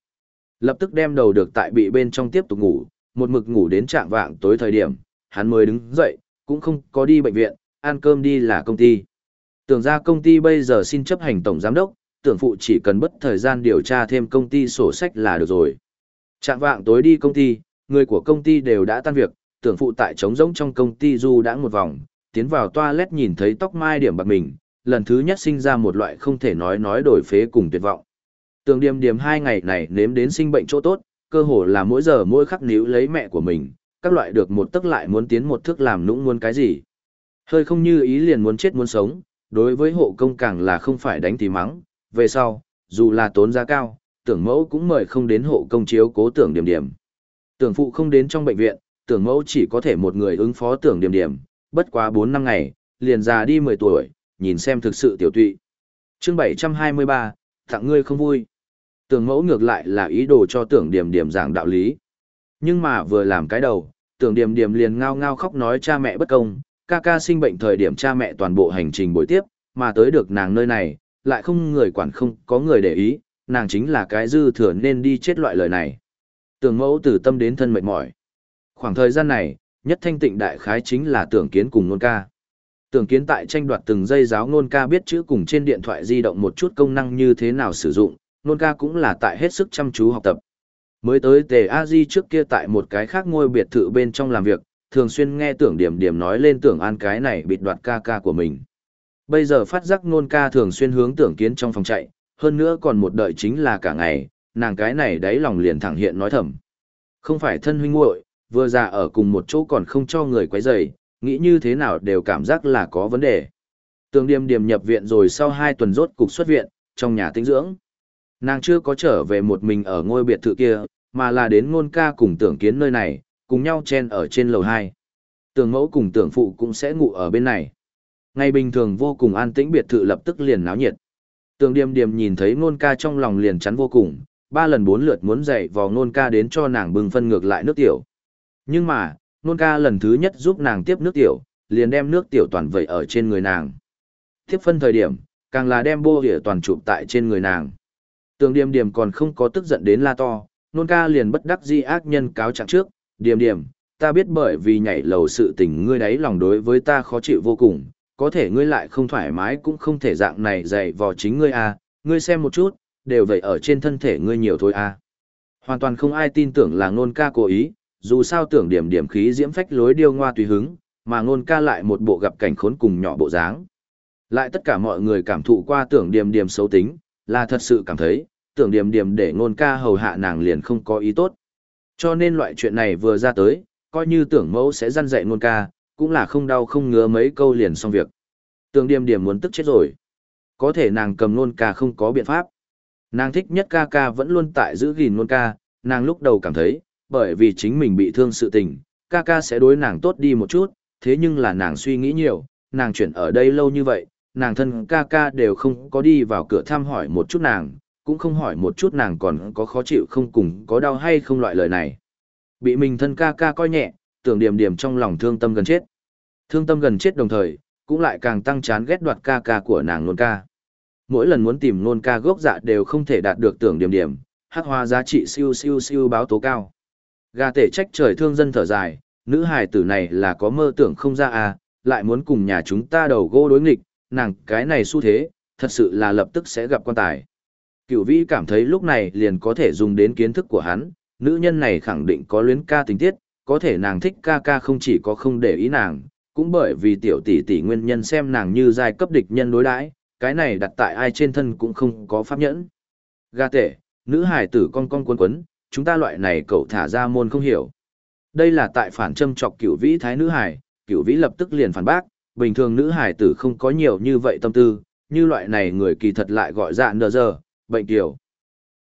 Lập tức đem đầu được tại bị bên trong tiếp tục ngủ, một mực ngủ đến trạng vạng tối thời điểm, hắn mới đứng dậy, cũng không có đi bệnh viện, ăn cơm đi là công ty. Tưởng ra công ty bây giờ xin chấp hành tổng giám đốc, tưởng phụ chỉ cần bất thời gian điều tra thêm công ty sổ sách là được rồi. Trạng vạng tối đi công ty, người của công ty đều đã tan việc, tưởng phụ tại trống rỗng trong công ty du đã một vòng, tiến vào toilet nhìn thấy tóc mai điểm bạc mình, lần thứ nhất sinh ra một loại không thể nói nói đổi phế cùng tuyệt vọng. Tưởng điềm điềm hai ngày này nếm đến sinh bệnh chỗ tốt, cơ hồ là mỗi giờ mỗi khắc níu lấy mẹ của mình, các loại được một tức lại muốn tiến một thước làm nũng muốn cái gì. Hơi không như ý liền muốn chết muốn sống, đối với hộ công càng là không phải đánh thì mắng, về sau, dù là tốn giá cao, tưởng mẫu cũng mời không đến hộ công chiếu cố tưởng điểm điểm. Tưởng phụ không đến trong bệnh viện, tưởng mẫu chỉ có thể một người ứng phó tưởng điểm điểm, bất quá 4 năm ngày, liền già đi 10 tuổi, nhìn xem thực sự tiểu tụy. chương 723, tặng ngươi không vui. Tưởng mẫu ngược lại là ý đồ cho tưởng điểm điểm giảng đạo lý. Nhưng mà vừa làm cái đầu, tưởng điểm điểm liền ngao ngao khóc nói cha mẹ bất công, ca ca sinh bệnh thời điểm cha mẹ toàn bộ hành trình buổi tiếp, mà tới được nàng nơi này, lại không người quản không có người để ý, nàng chính là cái dư thừa nên đi chết loại lời này. Tưởng mẫu từ tâm đến thân mệt mỏi. Khoảng thời gian này, nhất thanh tịnh đại khái chính là tưởng kiến cùng nôn ca. Tưởng kiến tại tranh đoạt từng giây giáo nôn ca biết chữ cùng trên điện thoại di động một chút công năng như thế nào sử dụng, nôn ca cũng là tại hết sức chăm chú học tập. Mới tới tề a di trước kia tại một cái khác ngôi biệt thự bên trong làm việc, thường xuyên nghe tưởng điểm điểm nói lên tưởng an cái này bịt đoạt ca ca của mình. Bây giờ phát giác nôn ca thường xuyên hướng tưởng kiến trong phòng chạy, hơn nữa còn một đợi chính là cả ngày, nàng cái này đáy lòng liền thẳng hiện nói thầm. Không phải thân huynh muội, vừa già ở cùng một chỗ còn không cho người quấy rầy, nghĩ như thế nào đều cảm giác là có vấn đề. tường điềm điềm nhập viện rồi sau hai tuần rốt cục xuất viện, trong nhà tinh dưỡng. Nàng chưa có trở về một mình ở ngôi biệt thự kia, mà là đến ngôn ca cùng tưởng kiến nơi này, cùng nhau chen ở trên lầu 2. Tưởng mẫu cùng tưởng phụ cũng sẽ ngủ ở bên này. Ngày bình thường vô cùng an tĩnh biệt thự lập tức liền náo nhiệt. Tường điềm điềm nhìn thấy ngôn ca trong lòng liền chắn vô cùng, ba lần bốn lượt muốn dậy vào ngôn ca đến cho nàng bưng phân ngược lại nước tiểu. Nhưng mà, ngôn ca lần thứ nhất giúp nàng tiếp nước tiểu, liền đem nước tiểu toàn vẩy ở trên người nàng. Tiếp phân thời điểm, càng là đem bô hỉa toàn chụp tại trên người nàng. Tường điềm điềm còn không có tức giận đến la to, nôn ca liền bất đắc di ác nhân cáo trạng trước, điềm điềm, ta biết bởi vì nhảy lầu sự tình ngươi đấy lòng đối với ta khó chịu vô cùng, có thể ngươi lại không thoải mái cũng không thể dạng này dạy vò chính ngươi à, ngươi xem một chút, đều vậy ở trên thân thể ngươi nhiều thôi à. Hoàn toàn không ai tin tưởng là nôn ca cố ý, dù sao tưởng điểm điểm khí diễm phách lối điêu ngoa tùy hứng, mà nôn ca lại một bộ gặp cảnh khốn cùng nhỏ bộ dáng. Lại tất cả mọi người cảm thụ qua tưởng điểm điểm xấu tính, là thật sự cảm thấy, tưởng điểm điểm để ngôn ca hầu hạ nàng liền không có ý tốt. Cho nên loại chuyện này vừa ra tới, coi như tưởng mẫu sẽ răn dạy ngôn ca, cũng là không đau không ngứa mấy câu liền xong việc. Tường điểm điểm muốn tức chết rồi. Có thể nàng cầm nôn ca không có biện pháp. Nàng thích nhất ca ca vẫn luôn tại giữ gìn nôn ca, nàng lúc đầu cảm thấy, bởi vì chính mình bị thương sự tình, ca ca sẽ đối nàng tốt đi một chút, thế nhưng là nàng suy nghĩ nhiều, nàng chuyển ở đây lâu như vậy, nàng thân ca ca đều không có đi vào cửa thăm hỏi một chút nàng, cũng không hỏi một chút nàng còn có khó chịu không cùng có đau hay không loại lời này. Bị mình thân ca ca coi nhẹ, tưởng điểm điểm trong lòng thương tâm gần chết. Thương tâm gần chết đồng thời, cũng lại càng tăng chán ghét đoạt ca ca của nàng nôn ca. Mỗi lần muốn tìm nôn ca gốc dạ đều không thể đạt được tưởng điểm điểm, hát hoa giá trị siêu siêu siêu báo tố cao. Gà tể trách trời thương dân thở dài, nữ hài tử này là có mơ tưởng không ra à, lại muốn cùng nhà chúng ta đầu gô đối nghịch, nàng cái này xu thế, thật sự là lập tức sẽ gặp quan tài. Cửu vĩ cảm thấy lúc này liền có thể dùng đến kiến thức của hắn, nữ nhân này khẳng định có luyến ca tình tiết, có thể nàng thích ca ca không chỉ có không để ý nàng, cũng bởi vì tiểu tỷ tỷ nguyên nhân xem nàng như giai cấp địch nhân đối đãi, cái này đặt tại ai trên thân cũng không có pháp nhẫn. Ga tệ, nữ hài tử con con quấn quấn, chúng ta loại này cậu thả ra môn không hiểu. Đây là tại phản châm chọc cửu vĩ thái nữ hài, cửu vĩ lập tức liền phản bác, bình thường nữ hải tử không có nhiều như vậy tâm tư, như loại này người kỳ thật lại gọi dạ nờ giờ, bệnh tiểu.